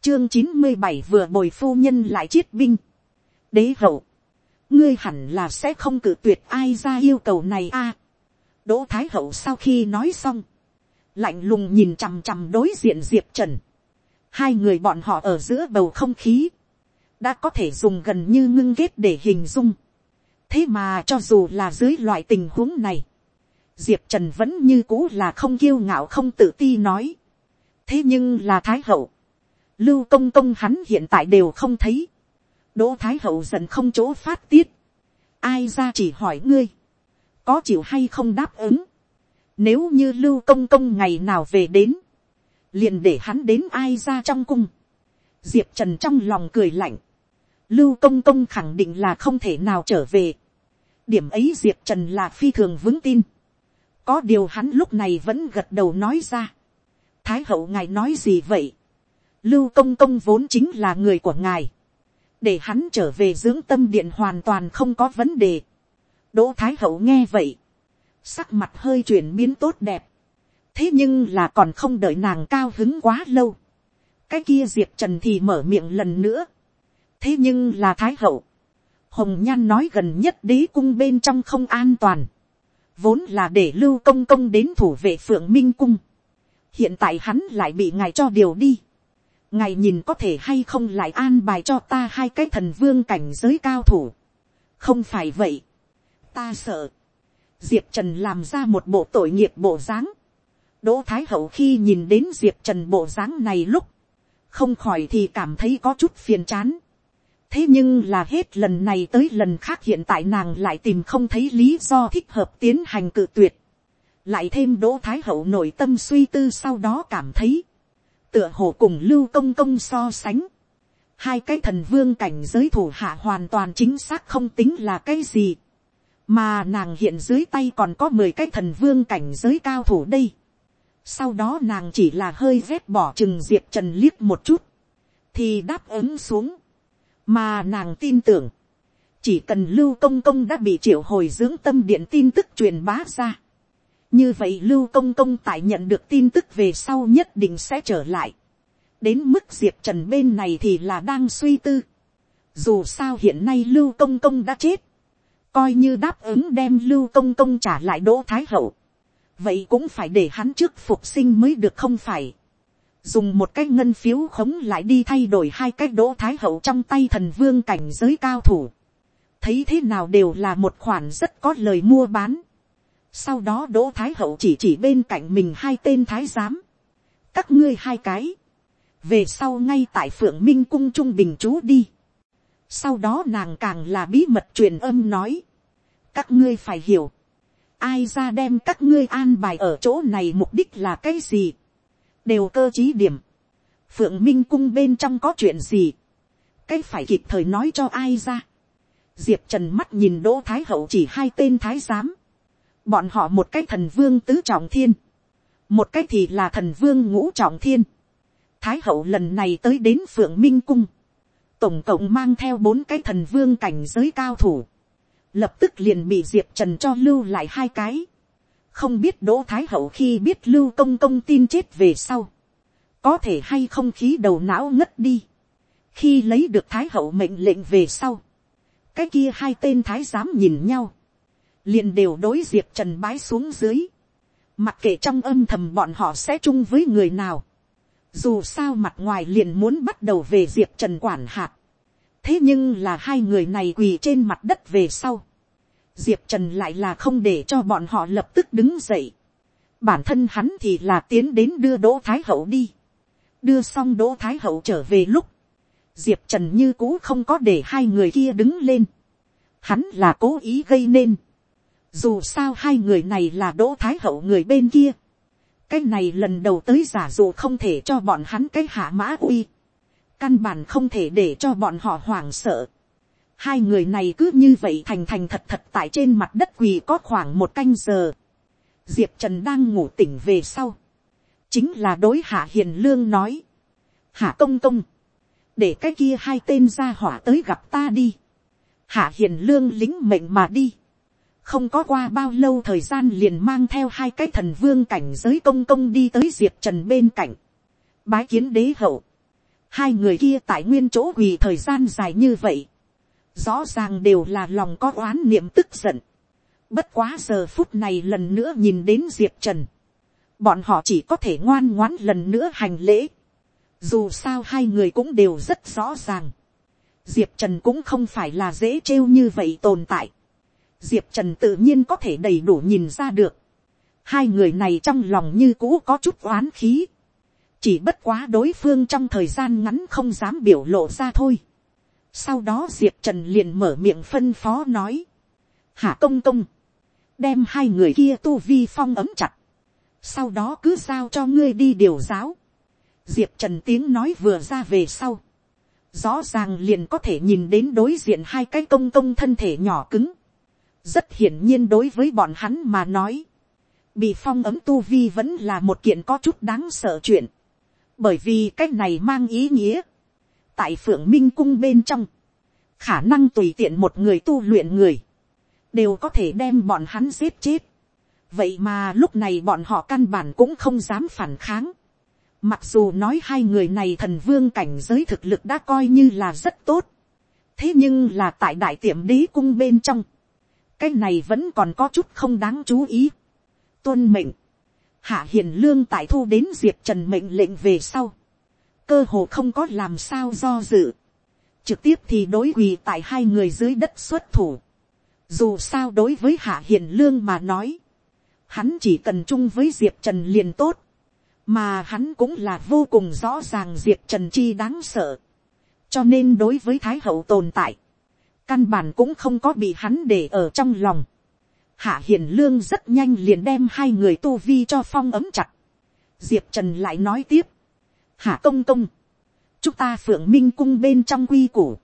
chương chín mươi bảy vừa bồi phu nhân lại chiết binh. đế hậu, ngươi hẳn là sẽ không cử tuyệt ai ra yêu cầu này a. đỗ thái hậu sau khi nói xong, lạnh lùng nhìn chằm chằm đối diện diệp trần. hai người bọn họ ở giữa bầu không khí đã có thể dùng gần như ngưng ghét để hình dung. thế mà cho dù là dưới loại tình huống này, diệp trần vẫn như cũ là không kiêu ngạo không tự ti nói. thế nhưng là thái hậu, lưu công công hắn hiện tại đều không thấy. đỗ thái hậu dần không chỗ phát tiết. ai ra chỉ hỏi ngươi, có chịu hay không đáp ứng. nếu như lưu công công ngày nào về đến, liền để hắn đến ai ra trong cung. Diệp Trần trong lòng cười lạnh lưu công công khẳng định là không thể nào trở về. điểm ấy diệp trần là phi thường vững tin. có điều hắn lúc này vẫn gật đầu nói ra. thái hậu ngài nói gì vậy. lưu công công vốn chính là người của ngài. để hắn trở về dưỡng tâm điện hoàn toàn không có vấn đề. đỗ thái hậu nghe vậy. sắc mặt hơi chuyển biến tốt đẹp. thế nhưng là còn không đợi nàng cao hứng quá lâu cái kia diệp trần thì mở miệng lần nữa. Thế nhưng là thái hậu, hồng nhan nói gần nhất đế cung bên trong không an toàn, vốn là để lưu công công đến thủ vệ phượng minh cung, hiện tại hắn lại bị ngài cho điều đi, ngài nhìn có thể hay không lại an bài cho ta hai cái thần vương cảnh giới cao thủ, không phải vậy, ta sợ, diệp trần làm ra một bộ tội nghiệp bộ dáng, đỗ thái hậu khi nhìn đến diệp trần bộ dáng này lúc, không khỏi thì cảm thấy có chút phiền chán thế nhưng là hết lần này tới lần khác hiện tại nàng lại tìm không thấy lý do thích hợp tiến hành cự tuyệt. lại thêm đỗ thái hậu nội tâm suy tư sau đó cảm thấy, tựa hồ cùng lưu công công so sánh. hai cái thần vương cảnh giới thủ hạ hoàn toàn chính xác không tính là cái gì. mà nàng hiện dưới tay còn có mười cái thần vương cảnh giới cao thủ đây sau đó nàng chỉ là hơi vét bỏ chừng diệp trần liếc một chút, thì đáp ứng xuống mà nàng tin tưởng, chỉ cần lưu công công đã bị triệu hồi dưỡng tâm điện tin tức truyền bá ra. như vậy lưu công công tại nhận được tin tức về sau nhất định sẽ trở lại. đến mức diệp trần bên này thì là đang suy tư. dù sao hiện nay lưu công công đã chết, coi như đáp ứng đem lưu công công trả lại đỗ thái hậu, vậy cũng phải để hắn trước phục sinh mới được không phải. dùng một cái ngân phiếu khống lại đi thay đổi hai cái đỗ thái hậu trong tay thần vương cảnh giới cao thủ. thấy thế nào đều là một khoản rất có lời mua bán. sau đó đỗ thái hậu chỉ chỉ bên cạnh mình hai tên thái giám. các ngươi hai cái. về sau ngay tại phượng minh cung trung bình chú đi. sau đó nàng càng là bí mật truyền âm nói. các ngươi phải hiểu ai ra đem các ngươi an bài ở chỗ này mục đích là cái gì, đều cơ t r í điểm, phượng minh cung bên trong có chuyện gì, cái phải kịp thời nói cho ai ra. diệp trần mắt nhìn đỗ thái hậu chỉ hai tên thái giám, bọn họ một cái thần vương tứ trọng thiên, một cái thì là thần vương ngũ trọng thiên, thái hậu lần này tới đến phượng minh cung, tổng cộng mang theo bốn cái thần vương cảnh giới cao thủ, lập tức liền bị diệp trần cho lưu lại hai cái. không biết đỗ thái hậu khi biết lưu công công tin chết về sau, có thể hay không khí đầu não ngất đi. khi lấy được thái hậu mệnh lệnh về sau, cái kia hai tên thái giám nhìn nhau, liền đều đối diệp trần bái xuống dưới, mặc kệ trong âm thầm bọn họ sẽ chung với người nào, dù sao mặt ngoài liền muốn bắt đầu về diệp trần quản hạt, thế nhưng là hai người này quỳ trên mặt đất về sau. diệp trần lại là không để cho bọn họ lập tức đứng dậy. bản thân hắn thì là tiến đến đưa đỗ thái hậu đi. đưa xong đỗ thái hậu trở về lúc, diệp trần như cũ không có để hai người kia đứng lên. hắn là cố ý gây nên. dù sao hai người này là đỗ thái hậu người bên kia. cái này lần đầu tới giả dụ không thể cho bọn hắn cái hạ mã uy căn bản không thể để cho bọn họ hoảng sợ. Hai người này cứ như vậy thành thành thật thật tại trên mặt đất quỳ có khoảng một canh giờ. Diệp Trần đang ngủ tỉnh về sau. Chính là đối hạ hiền lương nói. Hạ công công. Để cái kia hai tên ra hỏa tới gặp ta đi. Hạ hiền lương lính mệnh mà đi. Không có qua bao lâu thời gian liền mang theo hai cái thần vương cảnh giới công công đi tới Diệp Trần bên cạnh. Bái kiến đế hậu hai người kia tại nguyên chỗ quỳ thời gian dài như vậy, rõ ràng đều là lòng có oán niệm tức giận. Bất quá giờ phút này lần nữa nhìn đến diệp trần, bọn họ chỉ có thể ngoan ngoãn lần nữa hành lễ. Dù sao hai người cũng đều rất rõ ràng. Diệp Trần cũng không phải là dễ trêu như vậy tồn tại. Diệp Trần tự nhiên có thể đầy đủ nhìn ra được. Hai người này trong lòng như cũ có chút oán khí chỉ bất quá đối phương trong thời gian ngắn không dám biểu lộ ra thôi. sau đó diệp trần liền mở miệng phân phó nói, hạ công công, đem hai người kia tu vi phong ấm chặt, sau đó cứ giao cho ngươi đi điều giáo. diệp trần tiếng nói vừa ra về sau, rõ ràng liền có thể nhìn đến đối diện hai cái công công thân thể nhỏ cứng, rất hiển nhiên đối với bọn hắn mà nói, bị phong ấm tu vi vẫn là một kiện có chút đáng sợ chuyện bởi vì cái này mang ý nghĩa, tại phượng minh cung bên trong, khả năng tùy tiện một người tu luyện người, đều có thể đem bọn hắn giết chết. vậy mà lúc này bọn họ căn bản cũng không dám phản kháng. mặc dù nói hai người này thần vương cảnh giới thực lực đã coi như là rất tốt. thế nhưng là tại đại tiệm đế cung bên trong, cái này vẫn còn có chút không đáng chú ý. tuân mệnh, Hạ Hiền Lương tại thu đến Diệp Trần mệnh lệnh về sau. Cơ hồ không có làm sao do dự. Trực tiếp thì đối quỳ tại hai người dưới đất xuất thủ. Dù sao đối với Hạ Hiền Lương mà nói. Hắn chỉ cần chung với Diệp Trần liền tốt. Mà hắn cũng là vô cùng rõ ràng Diệp Trần chi đáng sợ. Cho nên đối với Thái Hậu tồn tại. Căn bản cũng không có bị hắn để ở trong lòng Hạ hiền lương rất nhanh liền đem hai người tu vi cho phong ấm chặt. Diệp trần lại nói tiếp. Hạ công công. Chúng ta phượng minh cung bên trong quy củ.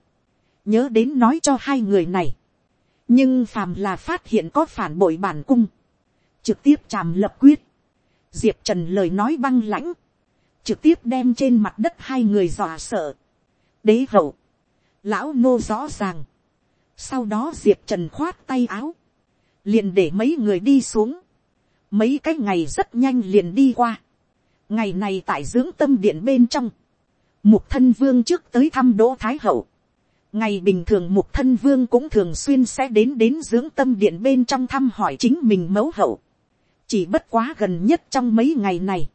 Nhớ đến nói cho hai người này. Nhưng phàm là phát hiện có phản bội bản cung. Trực tiếp chàm lập quyết. Diệp trần lời nói băng lãnh. Trực tiếp đem trên mặt đất hai người dọa sợ. Đế hậu. Lão nô rõ ràng. Sau đó Diệp Trần khoát tay áo liền để mấy người đi xuống, mấy cái ngày rất nhanh liền đi qua, ngày này tại dưỡng tâm điện bên trong, mục thân vương trước tới thăm đỗ thái hậu, ngày bình thường mục thân vương cũng thường xuyên sẽ đến đến dưỡng tâm điện bên trong thăm hỏi chính mình mẫu hậu. chỉ bất quá gần nhất trong mấy ngày này,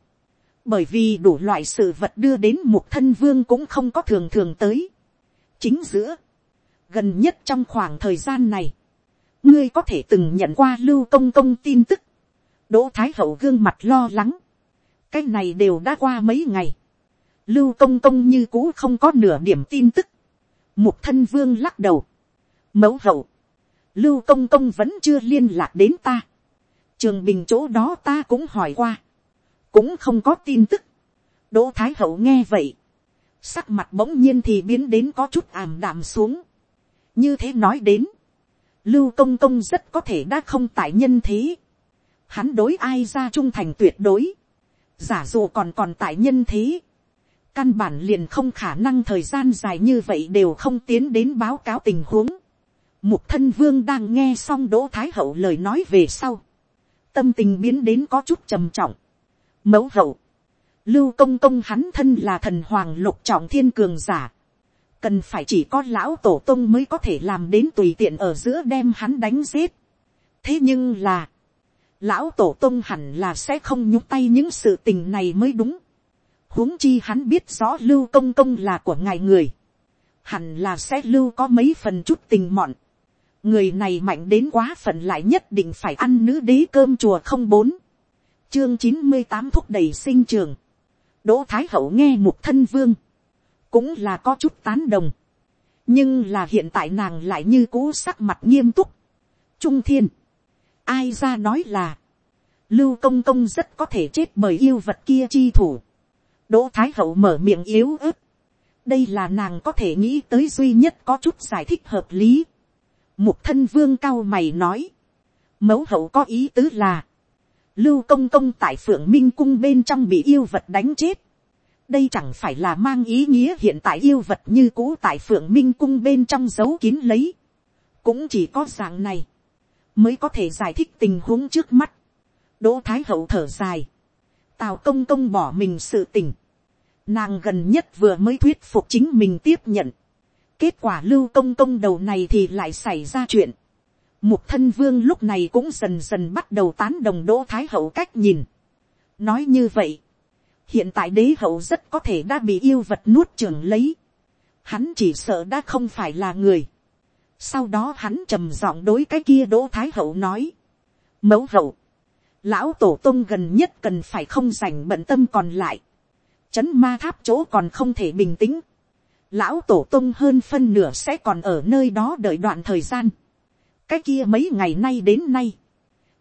bởi vì đủ loại sự vật đưa đến mục thân vương cũng không có thường thường tới. chính giữa, gần nhất trong khoảng thời gian này, ngươi có thể từng nhận qua lưu công công tin tức, đỗ thái hậu gương mặt lo lắng, cái này đều đã qua mấy ngày, lưu công công như cũ không có nửa điểm tin tức, mục thân vương lắc đầu, mẫu hậu, lưu công công vẫn chưa liên lạc đến ta, trường bình chỗ đó ta cũng hỏi qua, cũng không có tin tức, đỗ thái hậu nghe vậy, sắc mặt bỗng nhiên thì biến đến có chút ảm đạm xuống, như thế nói đến, lưu công công rất có thể đã không tại nhân thế, hắn đối ai ra trung thành tuyệt đối, giả dụ còn còn tại nhân thế, căn bản liền không khả năng thời gian dài như vậy đều không tiến đến báo cáo tình huống. Mục thân vương đang nghe xong đỗ thái hậu lời nói về sau. Tâm tình biến đến có chút trầm trọng. Mẫu hậu. Lưu công công hắn thân là thần hoàng lục trọng thiên cường giả. Cần phải chỉ có lão tổ tông mới có thể làm đến tùy tiện ở giữa đem hắn đánh giết. Thế nhưng là. Lão tổ tông hẳn là sẽ không nhúc tay những sự tình này mới đúng. Huống chi hắn biết rõ lưu công công là của ngài người, hẳn là sẽ lưu có mấy phần chút tình mọn, người này mạnh đến quá phận lại nhất định phải ăn nữ đế cơm chùa không bốn, chương chín mươi tám thúc đẩy sinh trường, đỗ thái hậu nghe mục thân vương, cũng là có chút tán đồng, nhưng là hiện tại nàng lại như cũ sắc mặt nghiêm túc, trung thiên, ai ra nói là, lưu công công rất có thể chết bởi yêu vật kia chi thủ, Đỗ Thái Hậu mở miệng yếu ớt. Đây là nàng có thể nghĩ tới duy nhất có chút giải thích hợp lý. Mục thân vương cao mày nói. Mẫu hậu có ý tứ là. Lưu công công tại phượng minh cung bên trong bị yêu vật đánh chết. Đây chẳng phải là mang ý nghĩa hiện tại yêu vật như cũ tại phượng minh cung bên trong giấu kín lấy. Cũng chỉ có dạng này. Mới có thể giải thích tình huống trước mắt. Đỗ Thái Hậu thở dài tào công công bỏ mình sự tình, nàng gần nhất vừa mới thuyết phục chính mình tiếp nhận, kết quả lưu công công đầu này thì lại xảy ra chuyện, mục thân vương lúc này cũng dần dần bắt đầu tán đồng đỗ thái hậu cách nhìn, nói như vậy, hiện tại đế hậu rất có thể đã bị yêu vật nuốt trường lấy, hắn chỉ sợ đã không phải là người, sau đó hắn trầm giọng đối cái kia đỗ thái hậu nói, mẫu hậu, lão tổ tông gần nhất cần phải không dành bận tâm còn lại, chấn ma tháp chỗ còn không thể bình tĩnh, lão tổ tông hơn phân nửa sẽ còn ở nơi đó đợi đoạn thời gian, cái kia mấy ngày nay đến nay,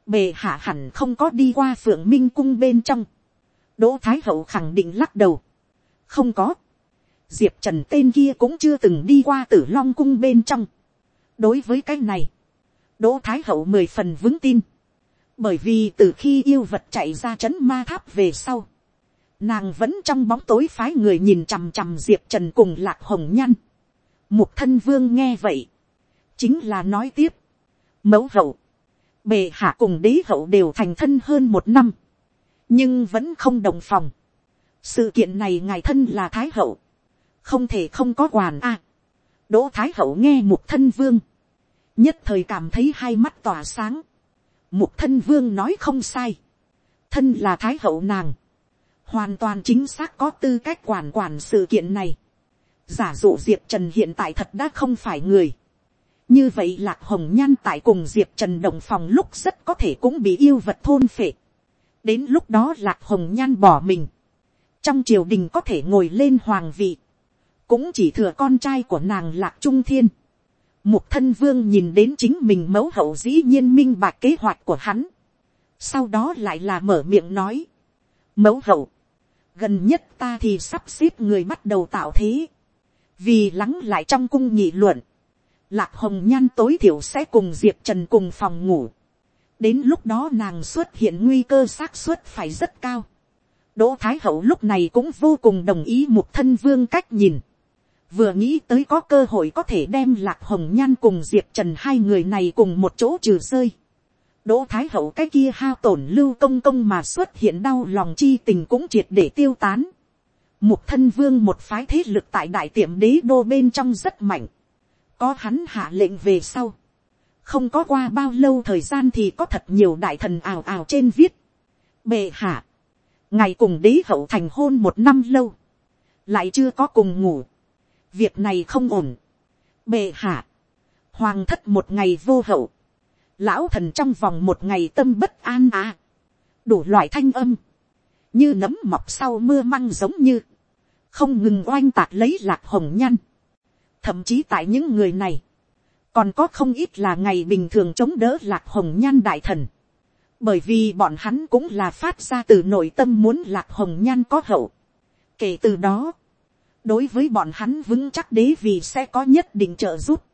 bề hạ hẳn không có đi qua phượng minh cung bên trong, đỗ thái hậu khẳng định lắc đầu, không có, diệp trần tên kia cũng chưa từng đi qua tử long cung bên trong, đối với cái này, đỗ thái hậu mười phần vững tin, bởi vì từ khi yêu vật chạy ra trấn ma tháp về sau, nàng vẫn trong bóng tối phái người nhìn chằm chằm diệp trần cùng lạc hồng nhăn. mục thân vương nghe vậy, chính là nói tiếp, mẫu hậu, bề hạ cùng đế hậu đều thành thân hơn một năm, nhưng vẫn không đồng phòng. sự kiện này ngài thân là thái hậu, không thể không có quản a. đỗ thái hậu nghe mục thân vương, nhất thời cảm thấy hai mắt tỏa sáng, Mục thân vương nói không sai. Thân là thái hậu nàng. Hoàn toàn chính xác có tư cách quản quản sự kiện này. Giả dụ Diệp Trần hiện tại thật đã không phải người. Như vậy Lạc Hồng Nhan tại cùng Diệp Trần đồng phòng lúc rất có thể cũng bị yêu vật thôn phệ. Đến lúc đó Lạc Hồng Nhan bỏ mình. Trong triều đình có thể ngồi lên hoàng vị. Cũng chỉ thừa con trai của nàng Lạc Trung Thiên Mục thân vương nhìn đến chính mình mẫu hậu dĩ nhiên minh bạch kế hoạch của hắn. Sau đó lại là mở miệng nói. Mẫu hậu. Gần nhất ta thì sắp xếp người bắt đầu tạo thế. Vì lắng lại trong cung nhị luận. Lạc hồng nhan tối thiểu sẽ cùng Diệp Trần cùng phòng ngủ. Đến lúc đó nàng xuất hiện nguy cơ xác suất phải rất cao. Đỗ Thái Hậu lúc này cũng vô cùng đồng ý một thân vương cách nhìn vừa nghĩ tới có cơ hội có thể đem lạc hồng nhan cùng diệp trần hai người này cùng một chỗ trừ rơi. đỗ thái hậu cái kia hao tổn lưu công công mà xuất hiện đau lòng chi tình cũng triệt để tiêu tán. mục thân vương một phái thế lực tại đại tiệm đế đô bên trong rất mạnh. có hắn hạ lệnh về sau, không có qua bao lâu thời gian thì có thật nhiều đại thần ào ào trên viết, bệ hạ, ngày cùng đế hậu thành hôn một năm lâu, lại chưa có cùng ngủ, việc này không ổn, bệ hạ, hoàng thất một ngày vô hậu, lão thần trong vòng một ngày tâm bất an à, đủ loại thanh âm, như nấm mọc sau mưa măng giống như, không ngừng oanh tạc lấy lạc hồng nhăn. Thậm chí tại những người này, còn có không ít là ngày bình thường chống đỡ lạc hồng nhan đại thần. Bởi vì bọn hắn cũng là phát ra từ nội tâm muốn lạc hồng nhan có hậu. Kể từ đó, đối với bọn hắn vững chắc đế vì sẽ có nhất định trợ giúp.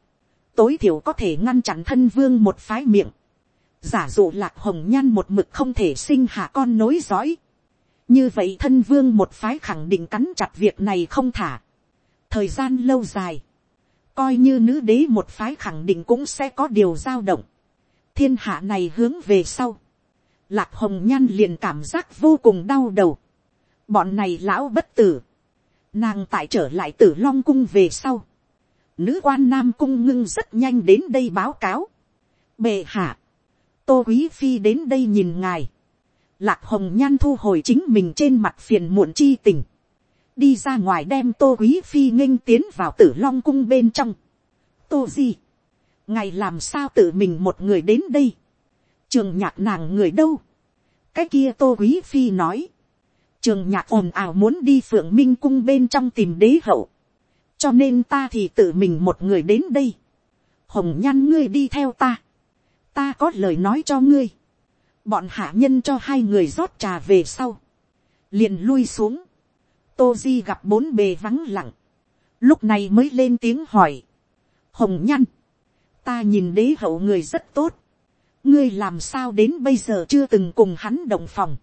Tối thiểu có thể ngăn chặn thân vương một phái miệng. Giả dụ lạc hồng nhan một mực không thể sinh hạ con nối dõi như vậy thân vương một phái khẳng định cắn chặt việc này không thả. thời gian lâu dài, coi như nữ đế một phái khẳng định cũng sẽ có điều dao động. thiên hạ này hướng về sau. lạc hồng nhan liền cảm giác vô cùng đau đầu. bọn này lão bất tử. nàng tại trở lại tử long cung về sau. nữ quan nam cung ngưng rất nhanh đến đây báo cáo. bệ hạ, tô quý phi đến đây nhìn ngài Lạc hồng nhan thu hồi chính mình trên mặt phiền muộn chi tình. Đi ra ngoài đem tô quý phi nghênh tiến vào tử long cung bên trong. Tô gì? Ngày làm sao tự mình một người đến đây? Trường nhạc nàng người đâu? Cái kia tô quý phi nói. Trường nhạc ồn ào muốn đi phượng minh cung bên trong tìm đế hậu. Cho nên ta thì tự mình một người đến đây. Hồng nhan ngươi đi theo ta. Ta có lời nói cho ngươi bọn hạ nhân cho hai người rót trà về sau, liền lui xuống, tô di gặp bốn bề vắng lặng, lúc này mới lên tiếng hỏi, hồng nhăn, ta nhìn đế hậu người rất tốt, ngươi làm sao đến bây giờ chưa từng cùng hắn đồng phòng,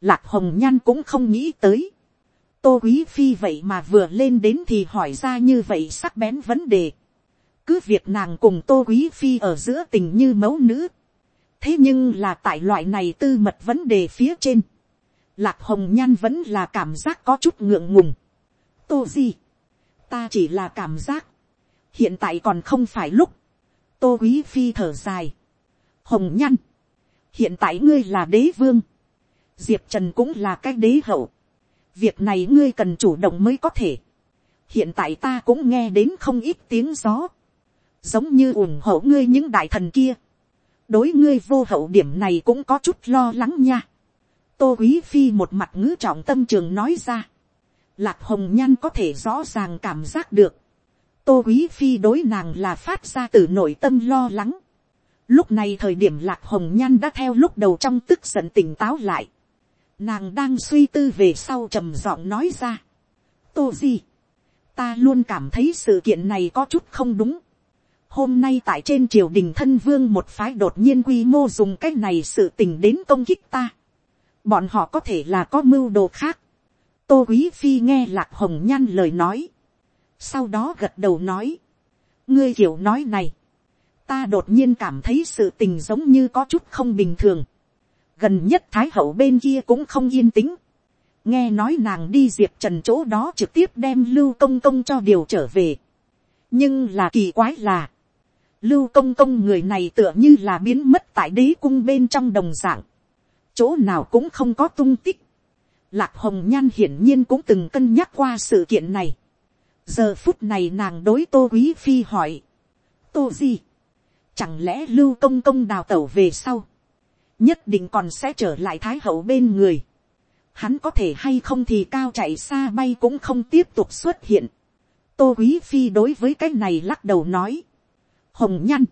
lạc hồng nhan cũng không nghĩ tới, tô quý phi vậy mà vừa lên đến thì hỏi ra như vậy sắc bén vấn đề, cứ việc nàng cùng tô quý phi ở giữa tình như mẫu nữ, thế nhưng là tại loại này tư mật vấn đề phía trên, lạc hồng nhan vẫn là cảm giác có chút ngượng ngùng. tô gì, ta chỉ là cảm giác, hiện tại còn không phải lúc, tô quý phi thở dài, hồng nhan, hiện tại ngươi là đế vương, diệp trần cũng là cái đế hậu, việc này ngươi cần chủ động mới có thể, hiện tại ta cũng nghe đến không ít tiếng gió, giống như ủng hộ ngươi những đại thần kia, đối ngươi vô hậu điểm này cũng có chút lo lắng nha tô quý phi một mặt ngữ trọng tâm trường nói ra. lạc hồng nhan có thể rõ ràng cảm giác được. tô quý phi đối nàng là phát ra từ nội tâm lo lắng. lúc này thời điểm lạc hồng nhan đã theo lúc đầu trong tức giận tỉnh táo lại. nàng đang suy tư về sau trầm giọng nói ra. tô gì. ta luôn cảm thấy sự kiện này có chút không đúng hôm nay tại trên triều đình thân vương một phái đột nhiên quy mô dùng cái này sự tình đến công kích ta bọn họ có thể là có mưu đồ khác. tô quý phi nghe lạc hồng nhan lời nói. sau đó gật đầu nói. ngươi hiểu nói này. ta đột nhiên cảm thấy sự tình giống như có chút không bình thường. gần nhất thái hậu bên kia cũng không yên tĩnh. nghe nói nàng đi diệp trần chỗ đó trực tiếp đem lưu công công cho điều trở về. nhưng là kỳ quái là, lưu công công người này tựa như là biến mất tại đế cung bên trong đồng dạng, chỗ nào cũng không có tung tích. Lạc hồng nhan hiển nhiên cũng từng cân nhắc qua sự kiện này. giờ phút này nàng đối tô quý phi hỏi, tô gì, chẳng lẽ lưu công công đào tẩu về sau, nhất định còn sẽ trở lại thái hậu bên người. Hắn có thể hay không thì cao chạy xa bay cũng không tiếp tục xuất hiện. tô quý phi đối với cái này lắc đầu nói, hồng nhan,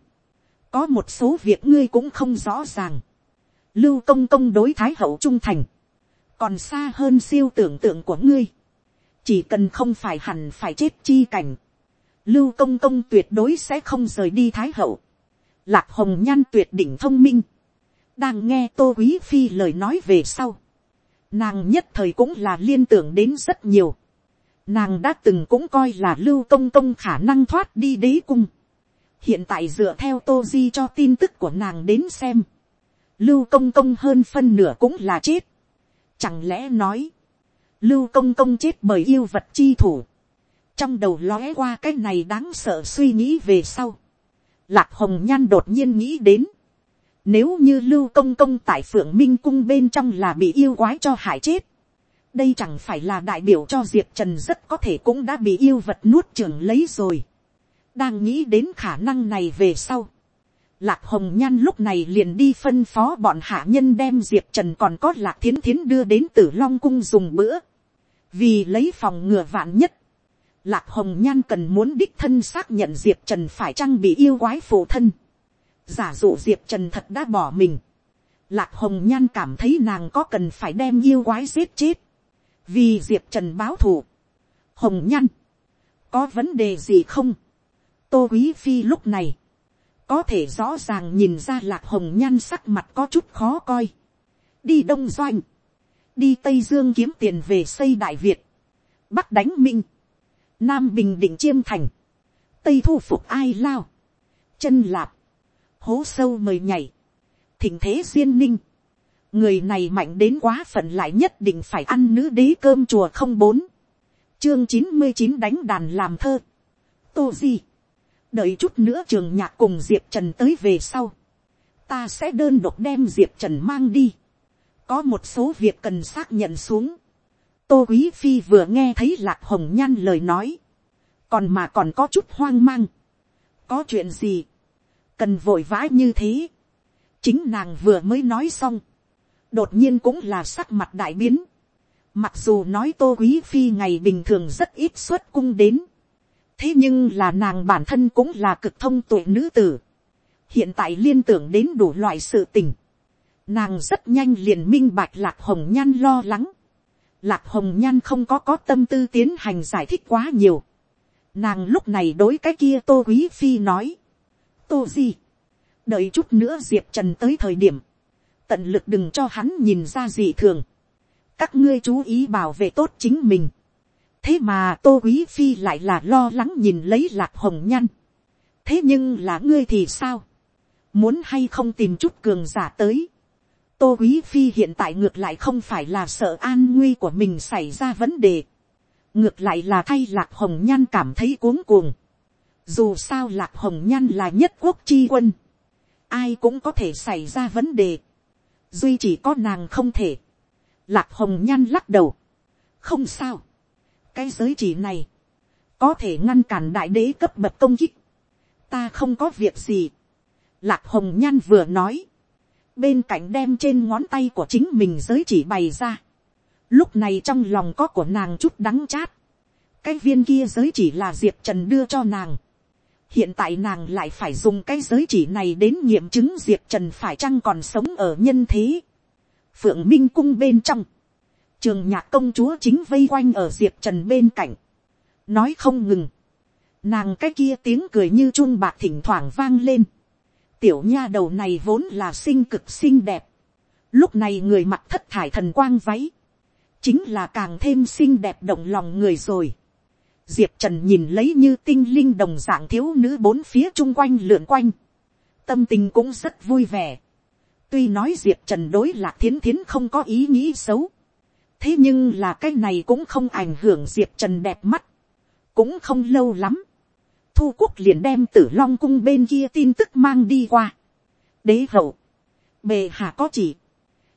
có một số việc ngươi cũng không rõ ràng lưu công công đối thái hậu trung thành, còn xa hơn siêu tưởng tượng của ngươi. chỉ cần không phải hẳn phải chết chi cảnh, lưu công công tuyệt đối sẽ không rời đi thái hậu. lạc hồng nhan tuyệt đỉnh thông minh, đang nghe tô quý phi lời nói về sau. nàng nhất thời cũng là liên tưởng đến rất nhiều. nàng đã từng cũng coi là lưu công công khả năng thoát đi đế cung hiện tại dựa theo tô di cho tin tức của nàng đến xem, lưu công công hơn phân nửa cũng là chết. chẳng lẽ nói, lưu công công chết bởi yêu vật chi thủ, trong đầu lóe qua cái này đáng sợ suy nghĩ về sau, lạc hồng nhan đột nhiên nghĩ đến, nếu như lưu công công tại phượng minh cung bên trong là bị yêu quái cho hại chết, đây chẳng phải là đại biểu cho diệp trần rất có thể cũng đã bị yêu vật nuốt trường lấy rồi. đang nghĩ đến khả năng này về sau lạc hồng nhan lúc này liền đi phân phó bọn hạ nhân đem diệp trần còn có lạc thiến thiến đưa đến tử long cung dùng bữa. vì lấy phòng ngừa vạn nhất. lạc hồng nhan cần muốn đích thân xác nhận diệp trần phải chăng bị yêu quái phụ thân. giả dụ diệp trần thật đã bỏ mình. Lạc hồng nhan cảm thấy nàng có cần phải đem yêu quái giết chết vì diệp trần báo thù, hồng nhăn, có vấn đề gì không, tô quý phi lúc này, có thể rõ ràng nhìn ra lạc hồng nhan sắc mặt có chút khó coi, đi đông doanh, đi tây dương kiếm tiền về xây đại việt, bắc đánh minh, nam bình định chiêm thành, tây thu phục ai lao, chân lạp, hố sâu mời nhảy, thỉnh thế duyên ninh, người này mạnh đến quá phận lại nhất định phải ăn nữ đế cơm chùa không bốn. Chương chín mươi chín đánh đàn làm thơ. Tô di đợi chút nữa trường nhạc cùng diệp trần tới về sau. ta sẽ đơn độc đem diệp trần mang đi. có một số việc cần xác nhận xuống. tô quý phi vừa nghe thấy lạc hồng nhan lời nói. còn mà còn có chút hoang mang. có chuyện gì? cần vội vã như thế. chính nàng vừa mới nói xong. đột nhiên cũng là sắc mặt đại biến. Mặc dù nói tô quý phi ngày bình thường rất ít xuất cung đến thế nhưng là nàng bản thân cũng là cực thông tuệ nữ tử. hiện tại liên tưởng đến đủ loại sự tình. nàng rất nhanh liền minh bạch lạc hồng nhan lo lắng. lạc hồng nhan không có có tâm tư tiến hành giải thích quá nhiều. nàng lúc này đối cái kia tô quý phi nói. tô gì. đợi chút nữa diệp trần tới thời điểm tận lực đừng cho hắn nhìn ra gì thường. các ngươi chú ý bảo vệ tốt chính mình thế mà tô quý phi lại là lo lắng nhìn lấy lạc hồng nhăn. thế nhưng là ngươi thì sao. muốn hay không tìm chút cường giả tới. tô quý phi hiện tại ngược lại không phải là sợ an nguy của mình xảy ra vấn đề. ngược lại là thay lạc hồng nhan cảm thấy cuống cuồng. dù sao lạc hồng nhan là nhất quốc chi quân ai cũng có thể xảy ra vấn đề duy chỉ có nàng không thể, lạc hồng nhan lắc đầu, không sao, cái giới chỉ này, có thể ngăn cản đại đế cấp bậc công kích, ta không có việc gì, lạc hồng nhan vừa nói, bên cạnh đem trên ngón tay của chính mình giới chỉ bày ra, lúc này trong lòng có của nàng chút đắng chát, cái viên kia giới chỉ là diệp trần đưa cho nàng, hiện tại nàng lại phải dùng cái giới chỉ này đến nghiệm chứng diệp trần phải chăng còn sống ở nhân thế. phượng minh cung bên trong, trường nhạc công chúa chính vây quanh ở diệp trần bên cạnh, nói không ngừng, nàng cái kia tiếng cười như chun bạc thỉnh thoảng vang lên, tiểu nha đầu này vốn là xinh cực xinh đẹp, lúc này người mặc thất thải thần quang váy, chính là càng thêm xinh đẹp động lòng người rồi. Diệp Trần nhìn lấy như tinh linh đồng dạng thiếu nữ bốn phía chung quanh lượn quanh. Tâm tình cũng rất vui vẻ. Tuy nói Diệp Trần đối lạc thiến thiến không có ý nghĩ xấu. Thế nhưng là cái này cũng không ảnh hưởng Diệp Trần đẹp mắt. Cũng không lâu lắm. Thu Quốc liền đem tử long cung bên kia tin tức mang đi qua. Đế hậu. Bề hạ có chỉ.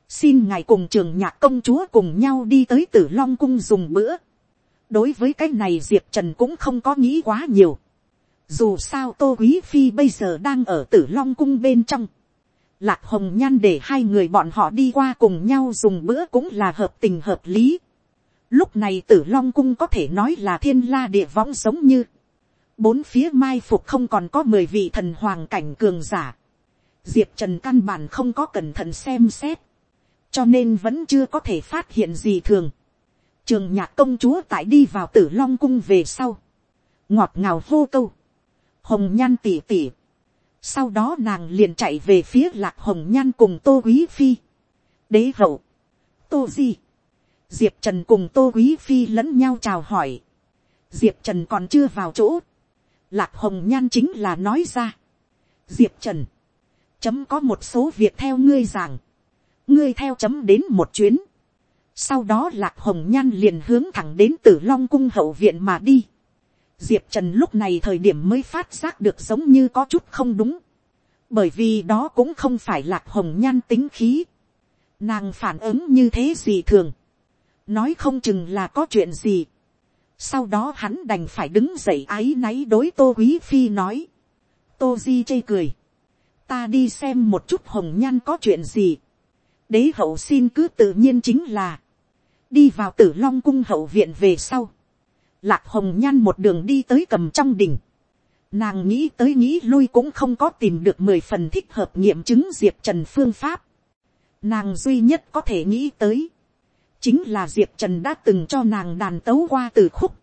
Xin ngài cùng trường nhạc công chúa cùng nhau đi tới tử long cung dùng bữa đối với cái này diệp trần cũng không có nghĩ quá nhiều. dù sao tô quý phi bây giờ đang ở tử long cung bên trong lạc hồng nhan để hai người bọn họ đi qua cùng nhau dùng bữa cũng là hợp tình hợp lý. lúc này tử long cung có thể nói là thiên la địa võng sống như. bốn phía mai phục không còn có mười vị thần hoàng cảnh cường giả. diệp trần căn bản không có cẩn thận xem xét. cho nên vẫn chưa có thể phát hiện gì thường trường nhạc công chúa tại đi vào tử long cung về sau, ngọt ngào hô câu, hồng nhan tỉ tỉ, sau đó nàng liền chạy về phía lạc hồng nhan cùng tô quý phi, đế rậu, tô di, diệp trần cùng tô quý phi lẫn nhau chào hỏi, diệp trần còn chưa vào chỗ, lạc hồng nhan chính là nói ra, diệp trần, chấm có một số việc theo ngươi rằng, ngươi theo chấm đến một chuyến, sau đó lạc hồng nhan liền hướng thẳng đến tử long cung hậu viện mà đi diệp trần lúc này thời điểm mới phát giác được giống như có chút không đúng, bởi vì đó cũng không phải lạc hồng nhan tính khí, nàng phản ứng như thế gì thường, nói không chừng là có chuyện gì, sau đó hắn đành phải đứng dậy áy náy đối tô quý phi nói, tô di chê cười, ta đi xem một chút hồng nhan có chuyện gì, đế hậu xin cứ tự nhiên chính là, đi vào tử long cung hậu viện về sau, lạc hồng nhan một đường đi tới cầm trong đỉnh, nàng nghĩ tới nghĩ lui cũng không có tìm được mười phần thích hợp nghiệm chứng diệp trần phương pháp, nàng duy nhất có thể nghĩ tới, chính là diệp trần đã từng cho nàng đàn tấu qua từ khúc.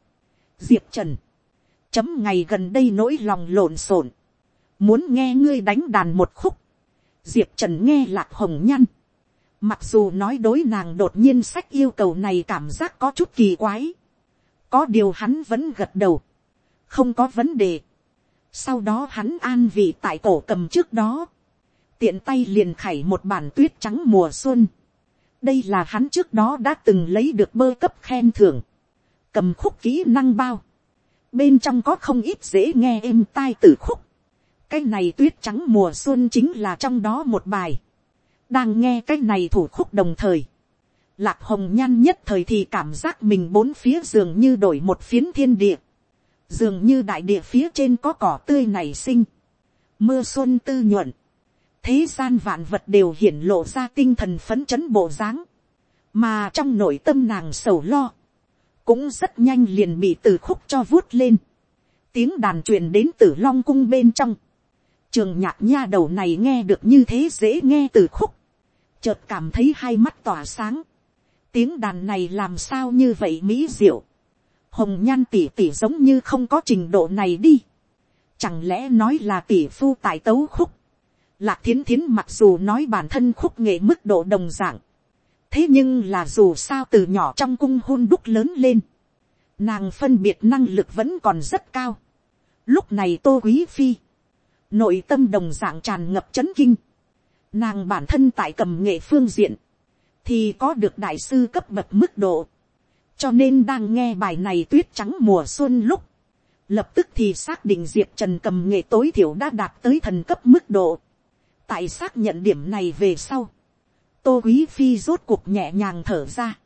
diệp trần, chấm ngày gần đây nỗi lòng lộn xộn, muốn nghe ngươi đánh đàn một khúc, diệp trần nghe lạc hồng nhăn, mặc dù nói đối nàng đột nhiên sách yêu cầu này cảm giác có chút kỳ quái, có điều hắn vẫn gật đầu, không có vấn đề. sau đó hắn an vị tại cổ cầm trước đó, tiện tay liền khảy một bản tuyết trắng mùa xuân, đây là hắn trước đó đã từng lấy được bơ cấp khen thưởng, cầm khúc kỹ năng bao, bên trong có không ít dễ nghe êm tai t khúc, cái này tuyết trắng mùa xuân chính là trong đó một bài, đang nghe cái này thủ khúc đồng thời, lạc hồng nhan nhất thời thì cảm giác mình bốn phía dường như đổi một phiến thiên địa, dường như đại địa phía trên có cỏ tươi nảy sinh, mưa xuân tư nhuận, thế gian vạn vật đều hiển lộ ra tinh thần phấn chấn bộ dáng, mà trong nội tâm nàng sầu lo, cũng rất nhanh liền bị từ khúc cho vuốt lên, tiếng đàn truyền đến từ long cung bên trong, trường nhạc nha đầu này nghe được như thế dễ nghe từ khúc, chợt cảm thấy hai mắt tỏa sáng, tiếng đàn này làm sao như vậy mỹ diệu, hồng nhan tỉ tỉ giống như không có trình độ này đi, chẳng lẽ nói là tỉ phu tại tấu khúc, Lạc thiến thiến mặc dù nói bản thân khúc nghệ mức độ đồng dạng. Thế nhưng là dù sao từ nhỏ trong cung hôn đúc lớn lên. Nàng phân biệt năng lực vẫn còn rất cao. Lúc này tô quý phi. Nội tâm đồng dạng tràn ngập chấn kinh. Nàng bản thân tại cầm nghệ phương diện. Thì có được đại sư cấp bậc mức độ. Cho nên đang nghe bài này tuyết trắng mùa xuân lúc. Lập tức thì xác định Diệp Trần cầm nghệ tối thiểu đã đạt tới thần cấp mức độ tại xác nhận điểm này về sau, tô quý phi rốt cuộc nhẹ nhàng thở ra,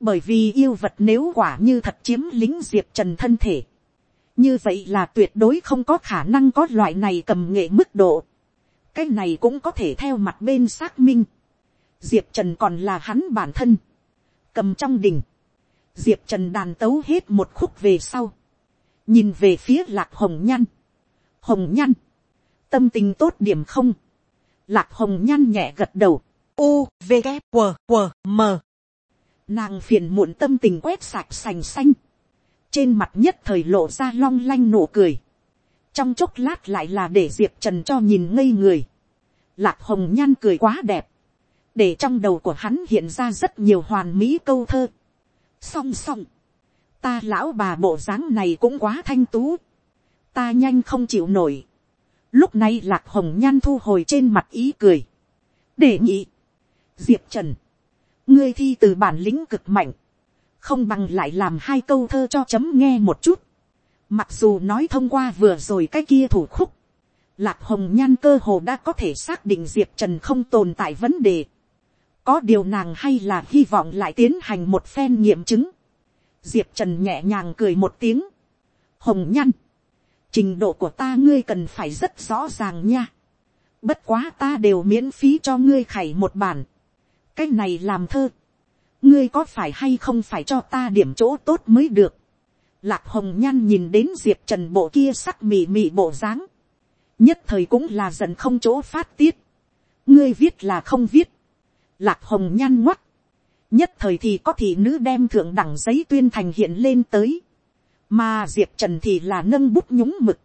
bởi vì yêu vật nếu quả như thật chiếm lính diệp trần thân thể, như vậy là tuyệt đối không có khả năng có loại này cầm nghệ mức độ, cái này cũng có thể theo mặt bên xác minh, diệp trần còn là hắn bản thân, cầm trong đỉnh, diệp trần đàn tấu hết một khúc về sau, nhìn về phía lạc hồng nhăn, hồng nhăn, tâm tình tốt điểm không, Lạc hồng nhăn nhẹ gật đầu. U, V, K, W, W, M. Nàng phiền muộn tâm tình quét sạch sành xanh. Trên mặt nhất thời lộ ra long lanh nụ cười. Trong chốc lát lại là để Diệp Trần cho nhìn ngây người. Lạc hồng nhan cười quá đẹp. Để trong đầu của hắn hiện ra rất nhiều hoàn mỹ câu thơ. Song song. Ta lão bà bộ dáng này cũng quá thanh tú. Ta nhanh không chịu nổi Lúc này lạc hồng nhan thu hồi trên mặt ý cười. Đề nghị. Diệp Trần. Ngươi thi từ bản lĩnh cực mạnh. Không bằng lại làm hai câu thơ cho chấm nghe một chút. Mặc dù nói thông qua vừa rồi cái kia thủ khúc. Lạc hồng nhan cơ hồ đã có thể xác định Diệp Trần không tồn tại vấn đề. Có điều nàng hay là hy vọng lại tiến hành một phen nghiệm chứng. Diệp Trần nhẹ nhàng cười một tiếng. Hồng nhăn trình độ của ta ngươi cần phải rất rõ ràng nha. bất quá ta đều miễn phí cho ngươi khải một bản. cái này làm thơ. ngươi có phải hay không phải cho ta điểm chỗ tốt mới được. lạc hồng nhan nhìn đến diệp trần bộ kia sắc mị mị bộ dáng. nhất thời cũng là dần không chỗ phát tiết. ngươi viết là không viết lạc hồng nhan ngoắt. nhất thời thì có thị nữ đem thượng đẳng giấy tuyên thành hiện lên tới. Mà diệp trần thì là nâng bút nhúng mực,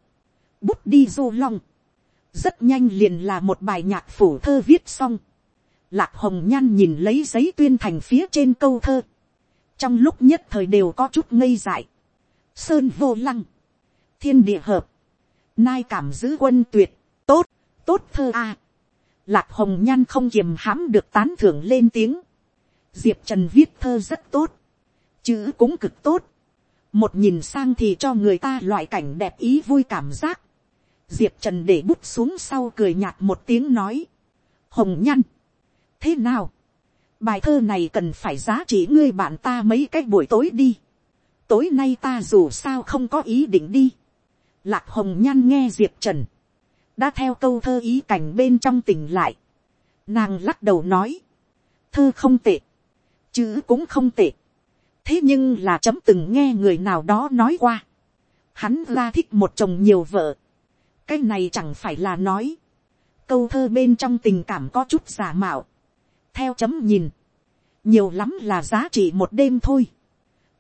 bút đi du long, rất nhanh liền là một bài nhạc phủ thơ viết xong, lạc hồng nhan nhìn lấy giấy tuyên thành phía trên câu thơ, trong lúc nhất thời đều có chút ngây dại, sơn vô lăng, thiên địa hợp, nai cảm giữ quân tuyệt, tốt, tốt thơ a, lạc hồng nhan không kiềm hãm được tán thưởng lên tiếng, diệp trần viết thơ rất tốt, chữ cũng cực tốt, một nhìn sang thì cho người ta loại cảnh đẹp ý vui cảm giác, diệp trần để bút xuống sau cười nhạt một tiếng nói, hồng Nhan, thế nào, bài thơ này cần phải giá trị ngươi bạn ta mấy cái buổi tối đi, tối nay ta dù sao không có ý định đi, lạc hồng nhan nghe diệp trần, đã theo câu thơ ý cảnh bên trong tỉnh lại, nàng lắc đầu nói, thơ không tệ, chữ cũng không tệ, thế nhưng là chấm từng nghe người nào đó nói qua, hắn ra thích một chồng nhiều vợ, cái này chẳng phải là nói, câu thơ bên trong tình cảm có chút giả mạo, theo chấm nhìn, nhiều lắm là giá trị một đêm thôi,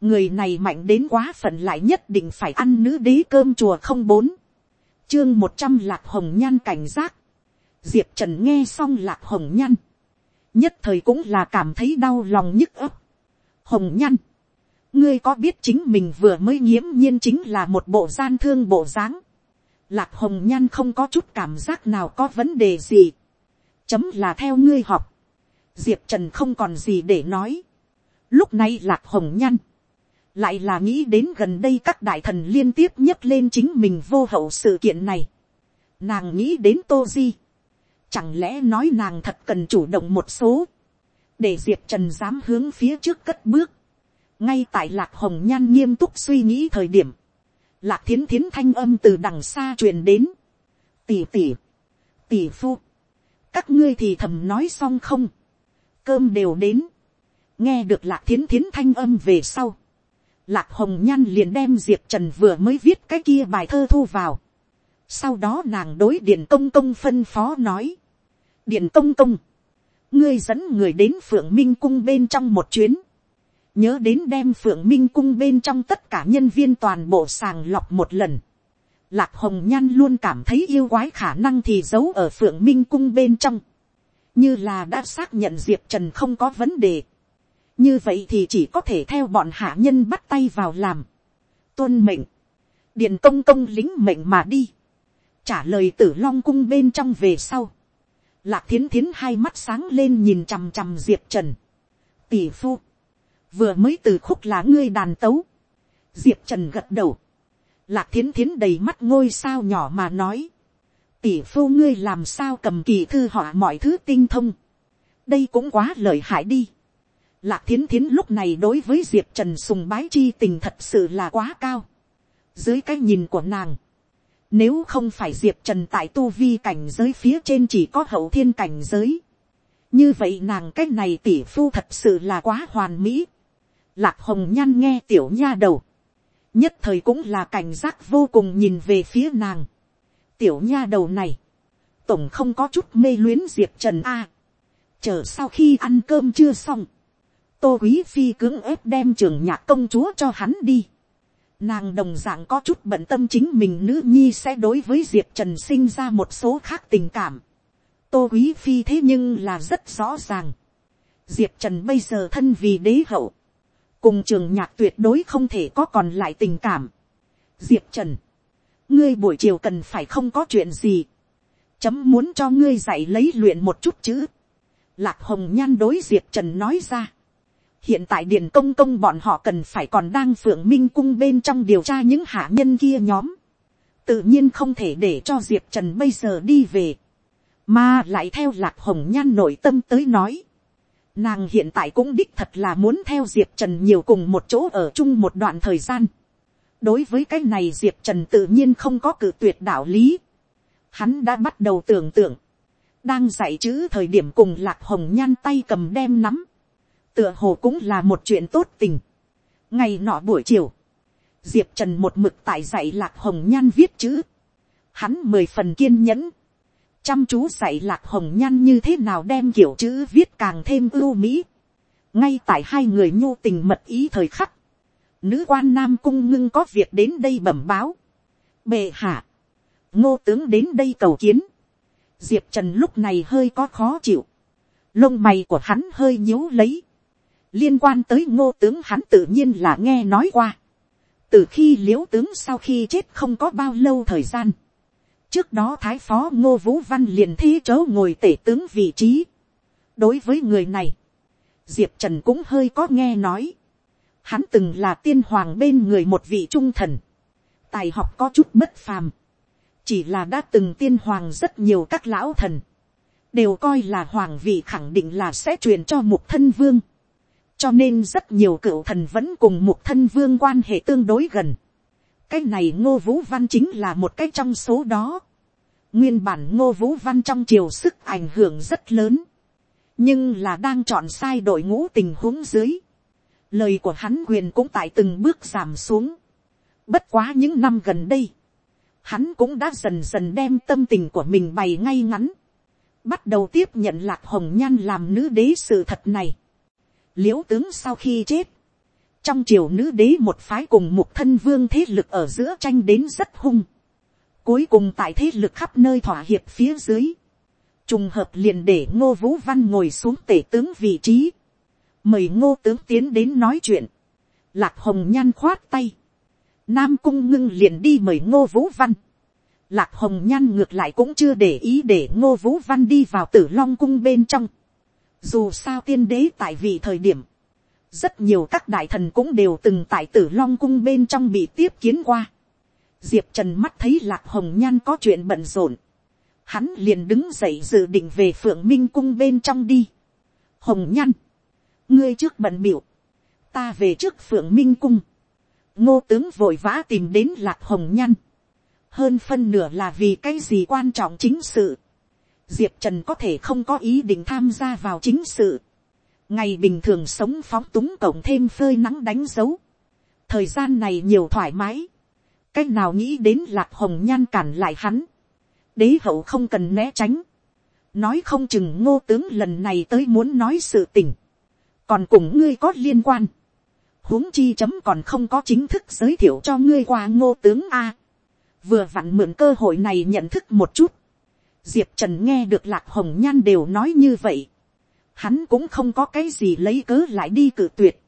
người này mạnh đến quá phận lại nhất định phải ăn nữ đế cơm chùa không bốn, chương một trăm lạc hồng nhan cảnh giác, diệp trần nghe xong lạc hồng nhan, nhất thời cũng là cảm thấy đau lòng nhức ấp. hồng nhan, ngươi có biết chính mình vừa mới nghiễm nhiên chính là một bộ gian thương bộ dáng. Lạc hồng nhan không có chút cảm giác nào có vấn đề gì. chấm là theo ngươi học. diệp trần không còn gì để nói. lúc này lạc hồng nhan, lại là nghĩ đến gần đây các đại thần liên tiếp nhấc lên chính mình vô hậu sự kiện này. nàng nghĩ đến tô di. chẳng lẽ nói nàng thật cần chủ động một số, để diệp trần dám hướng phía trước cất bước. Ngay tại lạc hồng nhan nghiêm túc suy nghĩ thời điểm, lạc thiến thiến thanh âm từ đằng xa truyền đến, tỷ tỷ. Tỷ phu, các ngươi thì thầm nói xong không, cơm đều đến, nghe được lạc thiến thiến thanh âm về sau, lạc hồng nhan liền đem diệp trần vừa mới viết cái kia bài thơ thu vào, sau đó nàng đối điện công công phân phó nói, điện công công, ngươi dẫn người đến phượng minh cung bên trong một chuyến, nhớ đến đem phượng minh cung bên trong tất cả nhân viên toàn bộ sàng lọc một lần. Lạc hồng nhan luôn cảm thấy yêu quái khả năng thì giấu ở phượng minh cung bên trong. như là đã xác nhận diệp trần không có vấn đề như vậy thì chỉ có thể theo bọn hạ nhân bắt tay vào làm. tuân mệnh. điện công công lính mệnh mà đi. trả lời tử long cung bên trong về sau. lạc thiến thiến hai mắt sáng lên nhìn chằm chằm diệp trần. tỷ phu vừa mới từ khúc là ngươi đàn tấu, diệp trần gật đầu, lạc thiến thiến đầy mắt ngôi sao nhỏ mà nói, tỷ phu ngươi làm sao cầm kỳ thư họa mọi thứ tinh thông, đây cũng quá lợi hại đi. Lạc thiến thiến lúc này đối với diệp trần sùng bái chi tình thật sự là quá cao. dưới cái nhìn của nàng, nếu không phải diệp trần tại tu vi cảnh giới phía trên chỉ có hậu thiên cảnh giới, như vậy nàng cái này tỷ phu thật sự là quá hoàn mỹ. Lạc hồng nhan nghe tiểu nha đầu. Nhất thời cũng là cảnh giác vô cùng nhìn về phía nàng. Tiểu nha đầu này. Tổng không có chút mê luyến diệp trần A. chờ sau khi ăn cơm chưa xong. Tô quý phi cưỡng ép đem trường nhạc công chúa cho hắn đi. Nàng đồng dạng có chút bận tâm chính mình nữ nhi sẽ đối với diệp trần sinh ra một số khác tình cảm. Tô quý phi thế nhưng là rất rõ ràng. Diệp trần bây giờ thân vì đế hậu cùng trường nhạc tuyệt đối không thể có còn lại tình cảm. diệp trần, ngươi buổi chiều cần phải không có chuyện gì. chấm muốn cho ngươi dạy lấy luyện một chút chữ. lạc hồng nhan đối diệp trần nói ra hiện tại điện công công bọn họ cần phải còn đang phượng minh cung bên trong điều tra những hạ nhân kia nhóm. tự nhiên không thể để cho diệp trần bây giờ đi về. mà lại theo lạc hồng nhan nội tâm tới nói Nàng hiện tại cũng đích thật là muốn theo Diệp Trần nhiều cùng một chỗ ở chung một đoạn thời gian. Đối với cái này Diệp Trần tự nhiên không có cử tuyệt đạo lý. Hắn đã bắt đầu tưởng tượng. Đang dạy chữ thời điểm cùng lạc hồng nhan tay cầm đem nắm. Tựa hồ cũng là một chuyện tốt tình. Ngày nọ buổi chiều. Diệp Trần một mực tại dạy lạc hồng nhan viết chữ. Hắn mười phần kiên nhẫn chăm chú dạy lạc hồng nhan như thế nào đem kiểu chữ viết càng thêm ưu mỹ. ngay tại hai người nhu tình mật ý thời khắc, nữ quan nam cung ngưng có việc đến đây bẩm báo. bệ hạ, ngô tướng đến đây cầu kiến. diệp trần lúc này hơi có khó chịu. lông mày của hắn hơi nhíu lấy liên quan tới ngô tướng hắn tự nhiên là nghe nói qua. từ khi l i ễ u tướng sau khi chết không có bao lâu thời gian trước đó thái phó ngô vũ văn liền thi chớ ngồi tể tướng vị trí. đối với người này, diệp trần cũng hơi có nghe nói. Hắn từng là tiên hoàng bên người một vị trung thần. Tài học có chút bất phàm. Chỉ là đã từng tiên hoàng rất nhiều các lão thần. Đều coi là hoàng vị khẳng định là sẽ truyền cho mục thân vương. Cho nên rất nhiều cựu thần vẫn cùng một thân vương quan hệ tương đối gần. Cái này ngô vũ văn chính là một cái trong số đó. Nguyên bản ngô vũ văn trong triều sức ảnh hưởng rất lớn. Nhưng là đang chọn sai đội ngũ tình huống dưới lời của hắn quyền cũng tại từng bước giảm xuống. Bất quá những năm gần đây, hắn cũng đã dần dần đem tâm tình của mình bày ngay ngắn, bắt đầu tiếp nhận lạc hồng nhan làm nữ đế sự thật này l i ễ u tướng sau khi chết, trong triều nữ đế một phái cùng một thân vương thế lực ở giữa tranh đến rất hung, cuối cùng tại thế lực khắp nơi thỏa hiệp phía dưới, trùng hợp liền để ngô vũ văn ngồi xuống tể tướng vị trí, mời ngô tướng tiến đến nói chuyện, lạc hồng nhan khoát tay, nam cung ngưng liền đi mời ngô vũ văn, lạc hồng nhan ngược lại cũng chưa để ý để ngô vũ văn đi vào tử long cung bên trong, dù sao tiên đế tại vị thời điểm, rất nhiều các đại thần cũng đều từng tại tử long cung bên trong bị tiếp kiến qua. diệp trần mắt thấy lạc hồng nhan có chuyện bận rộn, hắn liền đứng dậy dự định về phượng minh cung bên trong đi. hồng nhan, ngươi trước bận biểu, ta về trước phượng minh cung, ngô tướng vội vã tìm đến lạc hồng nhăn, hơn phân nửa là vì cái gì quan trọng chính sự, diệp trần có thể không có ý định tham gia vào chính sự, ngày bình thường sống phóng túng cộng thêm phơi nắng đánh dấu, thời gian này nhiều thoải mái, Cách nào nghĩ đến lạc hồng nhan cản lại hắn, đế hậu không cần né tránh, nói không chừng ngô tướng lần này tới muốn nói sự tình, còn cùng ngươi có liên quan, huống chi chấm còn không có chính thức giới thiệu cho ngươi qua ngô tướng a. vừa vặn mượn cơ hội này nhận thức một chút diệp trần nghe được lạc hồng nhan đều nói như vậy. hắn cũng không có cái gì lấy cớ lại đi cử tuyệt.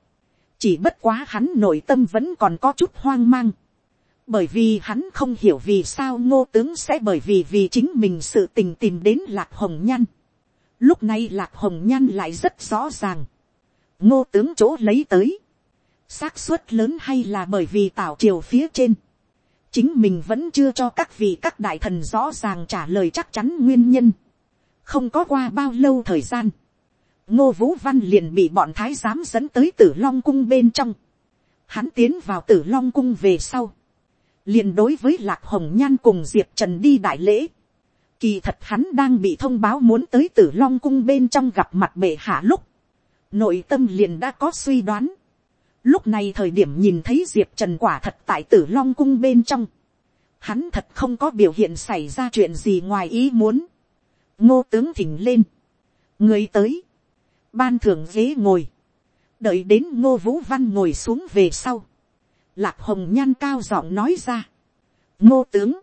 chỉ bất quá hắn nội tâm vẫn còn có chút hoang mang. bởi vì hắn không hiểu vì sao ngô tướng sẽ bởi vì vì chính mình sự tình tìm đến lạc hồng nhan. lúc này lạc hồng nhan lại rất rõ ràng ngô tướng chỗ lấy tới, xác suất lớn hay là bởi vì tảo triều phía trên, chính mình vẫn chưa cho các vị các đại thần rõ ràng trả lời chắc chắn nguyên nhân, không có qua bao lâu thời gian, ngô vũ văn liền bị bọn thái giám dẫn tới tử long cung bên trong, hắn tiến vào tử long cung về sau, liền đối với lạc hồng nhan cùng diệp trần đi đại lễ, kỳ thật hắn đang bị thông báo muốn tới tử long cung bên trong gặp mặt bệ hạ lúc, nội tâm liền đã có suy đoán. Lúc này thời điểm nhìn thấy diệp trần quả thật tại tử long cung bên trong. Hắn thật không có biểu hiện xảy ra chuyện gì ngoài ý muốn. ngô tướng thỉnh lên. người tới. ban thưởng ghế ngồi. đợi đến ngô vũ văn ngồi xuống về sau. lạc hồng nhan cao giọng nói ra. ngô tướng.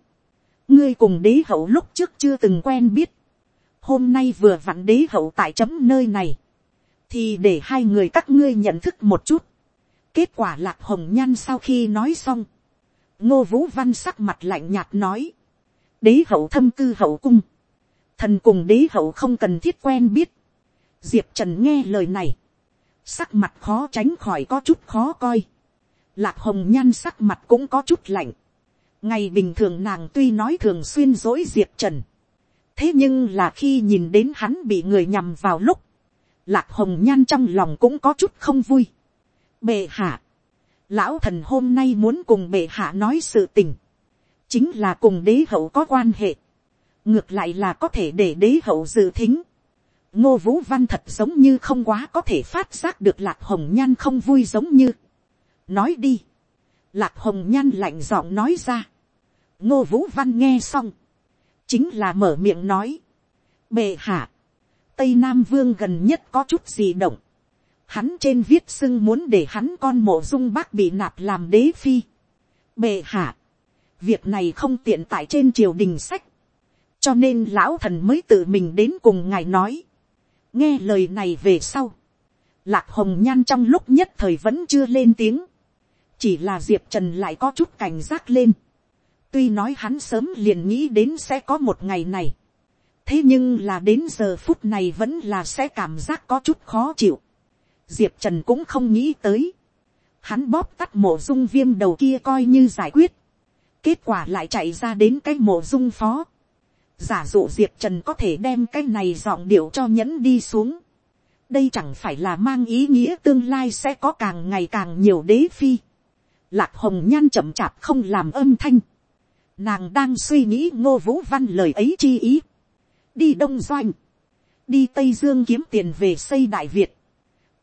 ngươi cùng đế hậu lúc trước chưa từng quen biết. hôm nay vừa vặn đế hậu tại chấm nơi này thì để hai người các ngươi nhận thức một chút kết quả lạc hồng nhan sau khi nói xong, ngô vũ văn sắc mặt lạnh nhạt nói, đế hậu thâm cư hậu cung, thần cùng đế hậu không cần thiết quen biết, diệp trần nghe lời này, sắc mặt khó tránh khỏi có chút khó coi, lạc hồng nhan sắc mặt cũng có chút lạnh, ngày bình thường nàng tuy nói thường xuyên dối diệp trần, thế nhưng là khi nhìn đến hắn bị người nhằm vào lúc, lạc hồng nhan trong lòng cũng có chút không vui bệ hạ, lão thần hôm nay muốn cùng bệ hạ nói sự tình, chính là cùng đế hậu có quan hệ, ngược lại là có thể để đế hậu dự thính. ngô vũ văn thật giống như không quá có thể phát giác được lạc hồng nhan không vui giống như. nói đi, lạc hồng nhan lạnh giọng nói ra. ngô vũ văn nghe xong, chính là mở miệng nói, bệ hạ, tây nam vương gần nhất có chút gì động. Hắn trên viết xưng muốn để hắn con mộ dung bác bị nạp làm đế phi. Bệ hạ. Việc này không tiện tại trên triều đình sách. Cho nên lão thần mới tự mình đến cùng ngài nói. Nghe lời này về sau. Lạc hồng nhan trong lúc nhất thời vẫn chưa lên tiếng. Chỉ là Diệp Trần lại có chút cảnh giác lên. Tuy nói hắn sớm liền nghĩ đến sẽ có một ngày này thế nhưng là đến giờ phút này vẫn là sẽ cảm giác có chút khó chịu diệp trần cũng không nghĩ tới. hắn bóp tắt mộ dung viêm đầu kia coi như giải quyết, kết quả lại chạy ra đến cái mộ dung phó, giả dụ diệp trần có thể đem cái này dọn điệu cho nhẫn đi xuống, đây chẳng phải là mang ý nghĩa tương lai sẽ có càng ngày càng nhiều đế phi, lạc hồng nhan chậm chạp không làm âm thanh, nàng đang suy nghĩ ngô vũ văn lời ấy chi ý, đi đông doanh, đi tây dương kiếm tiền về xây đại việt,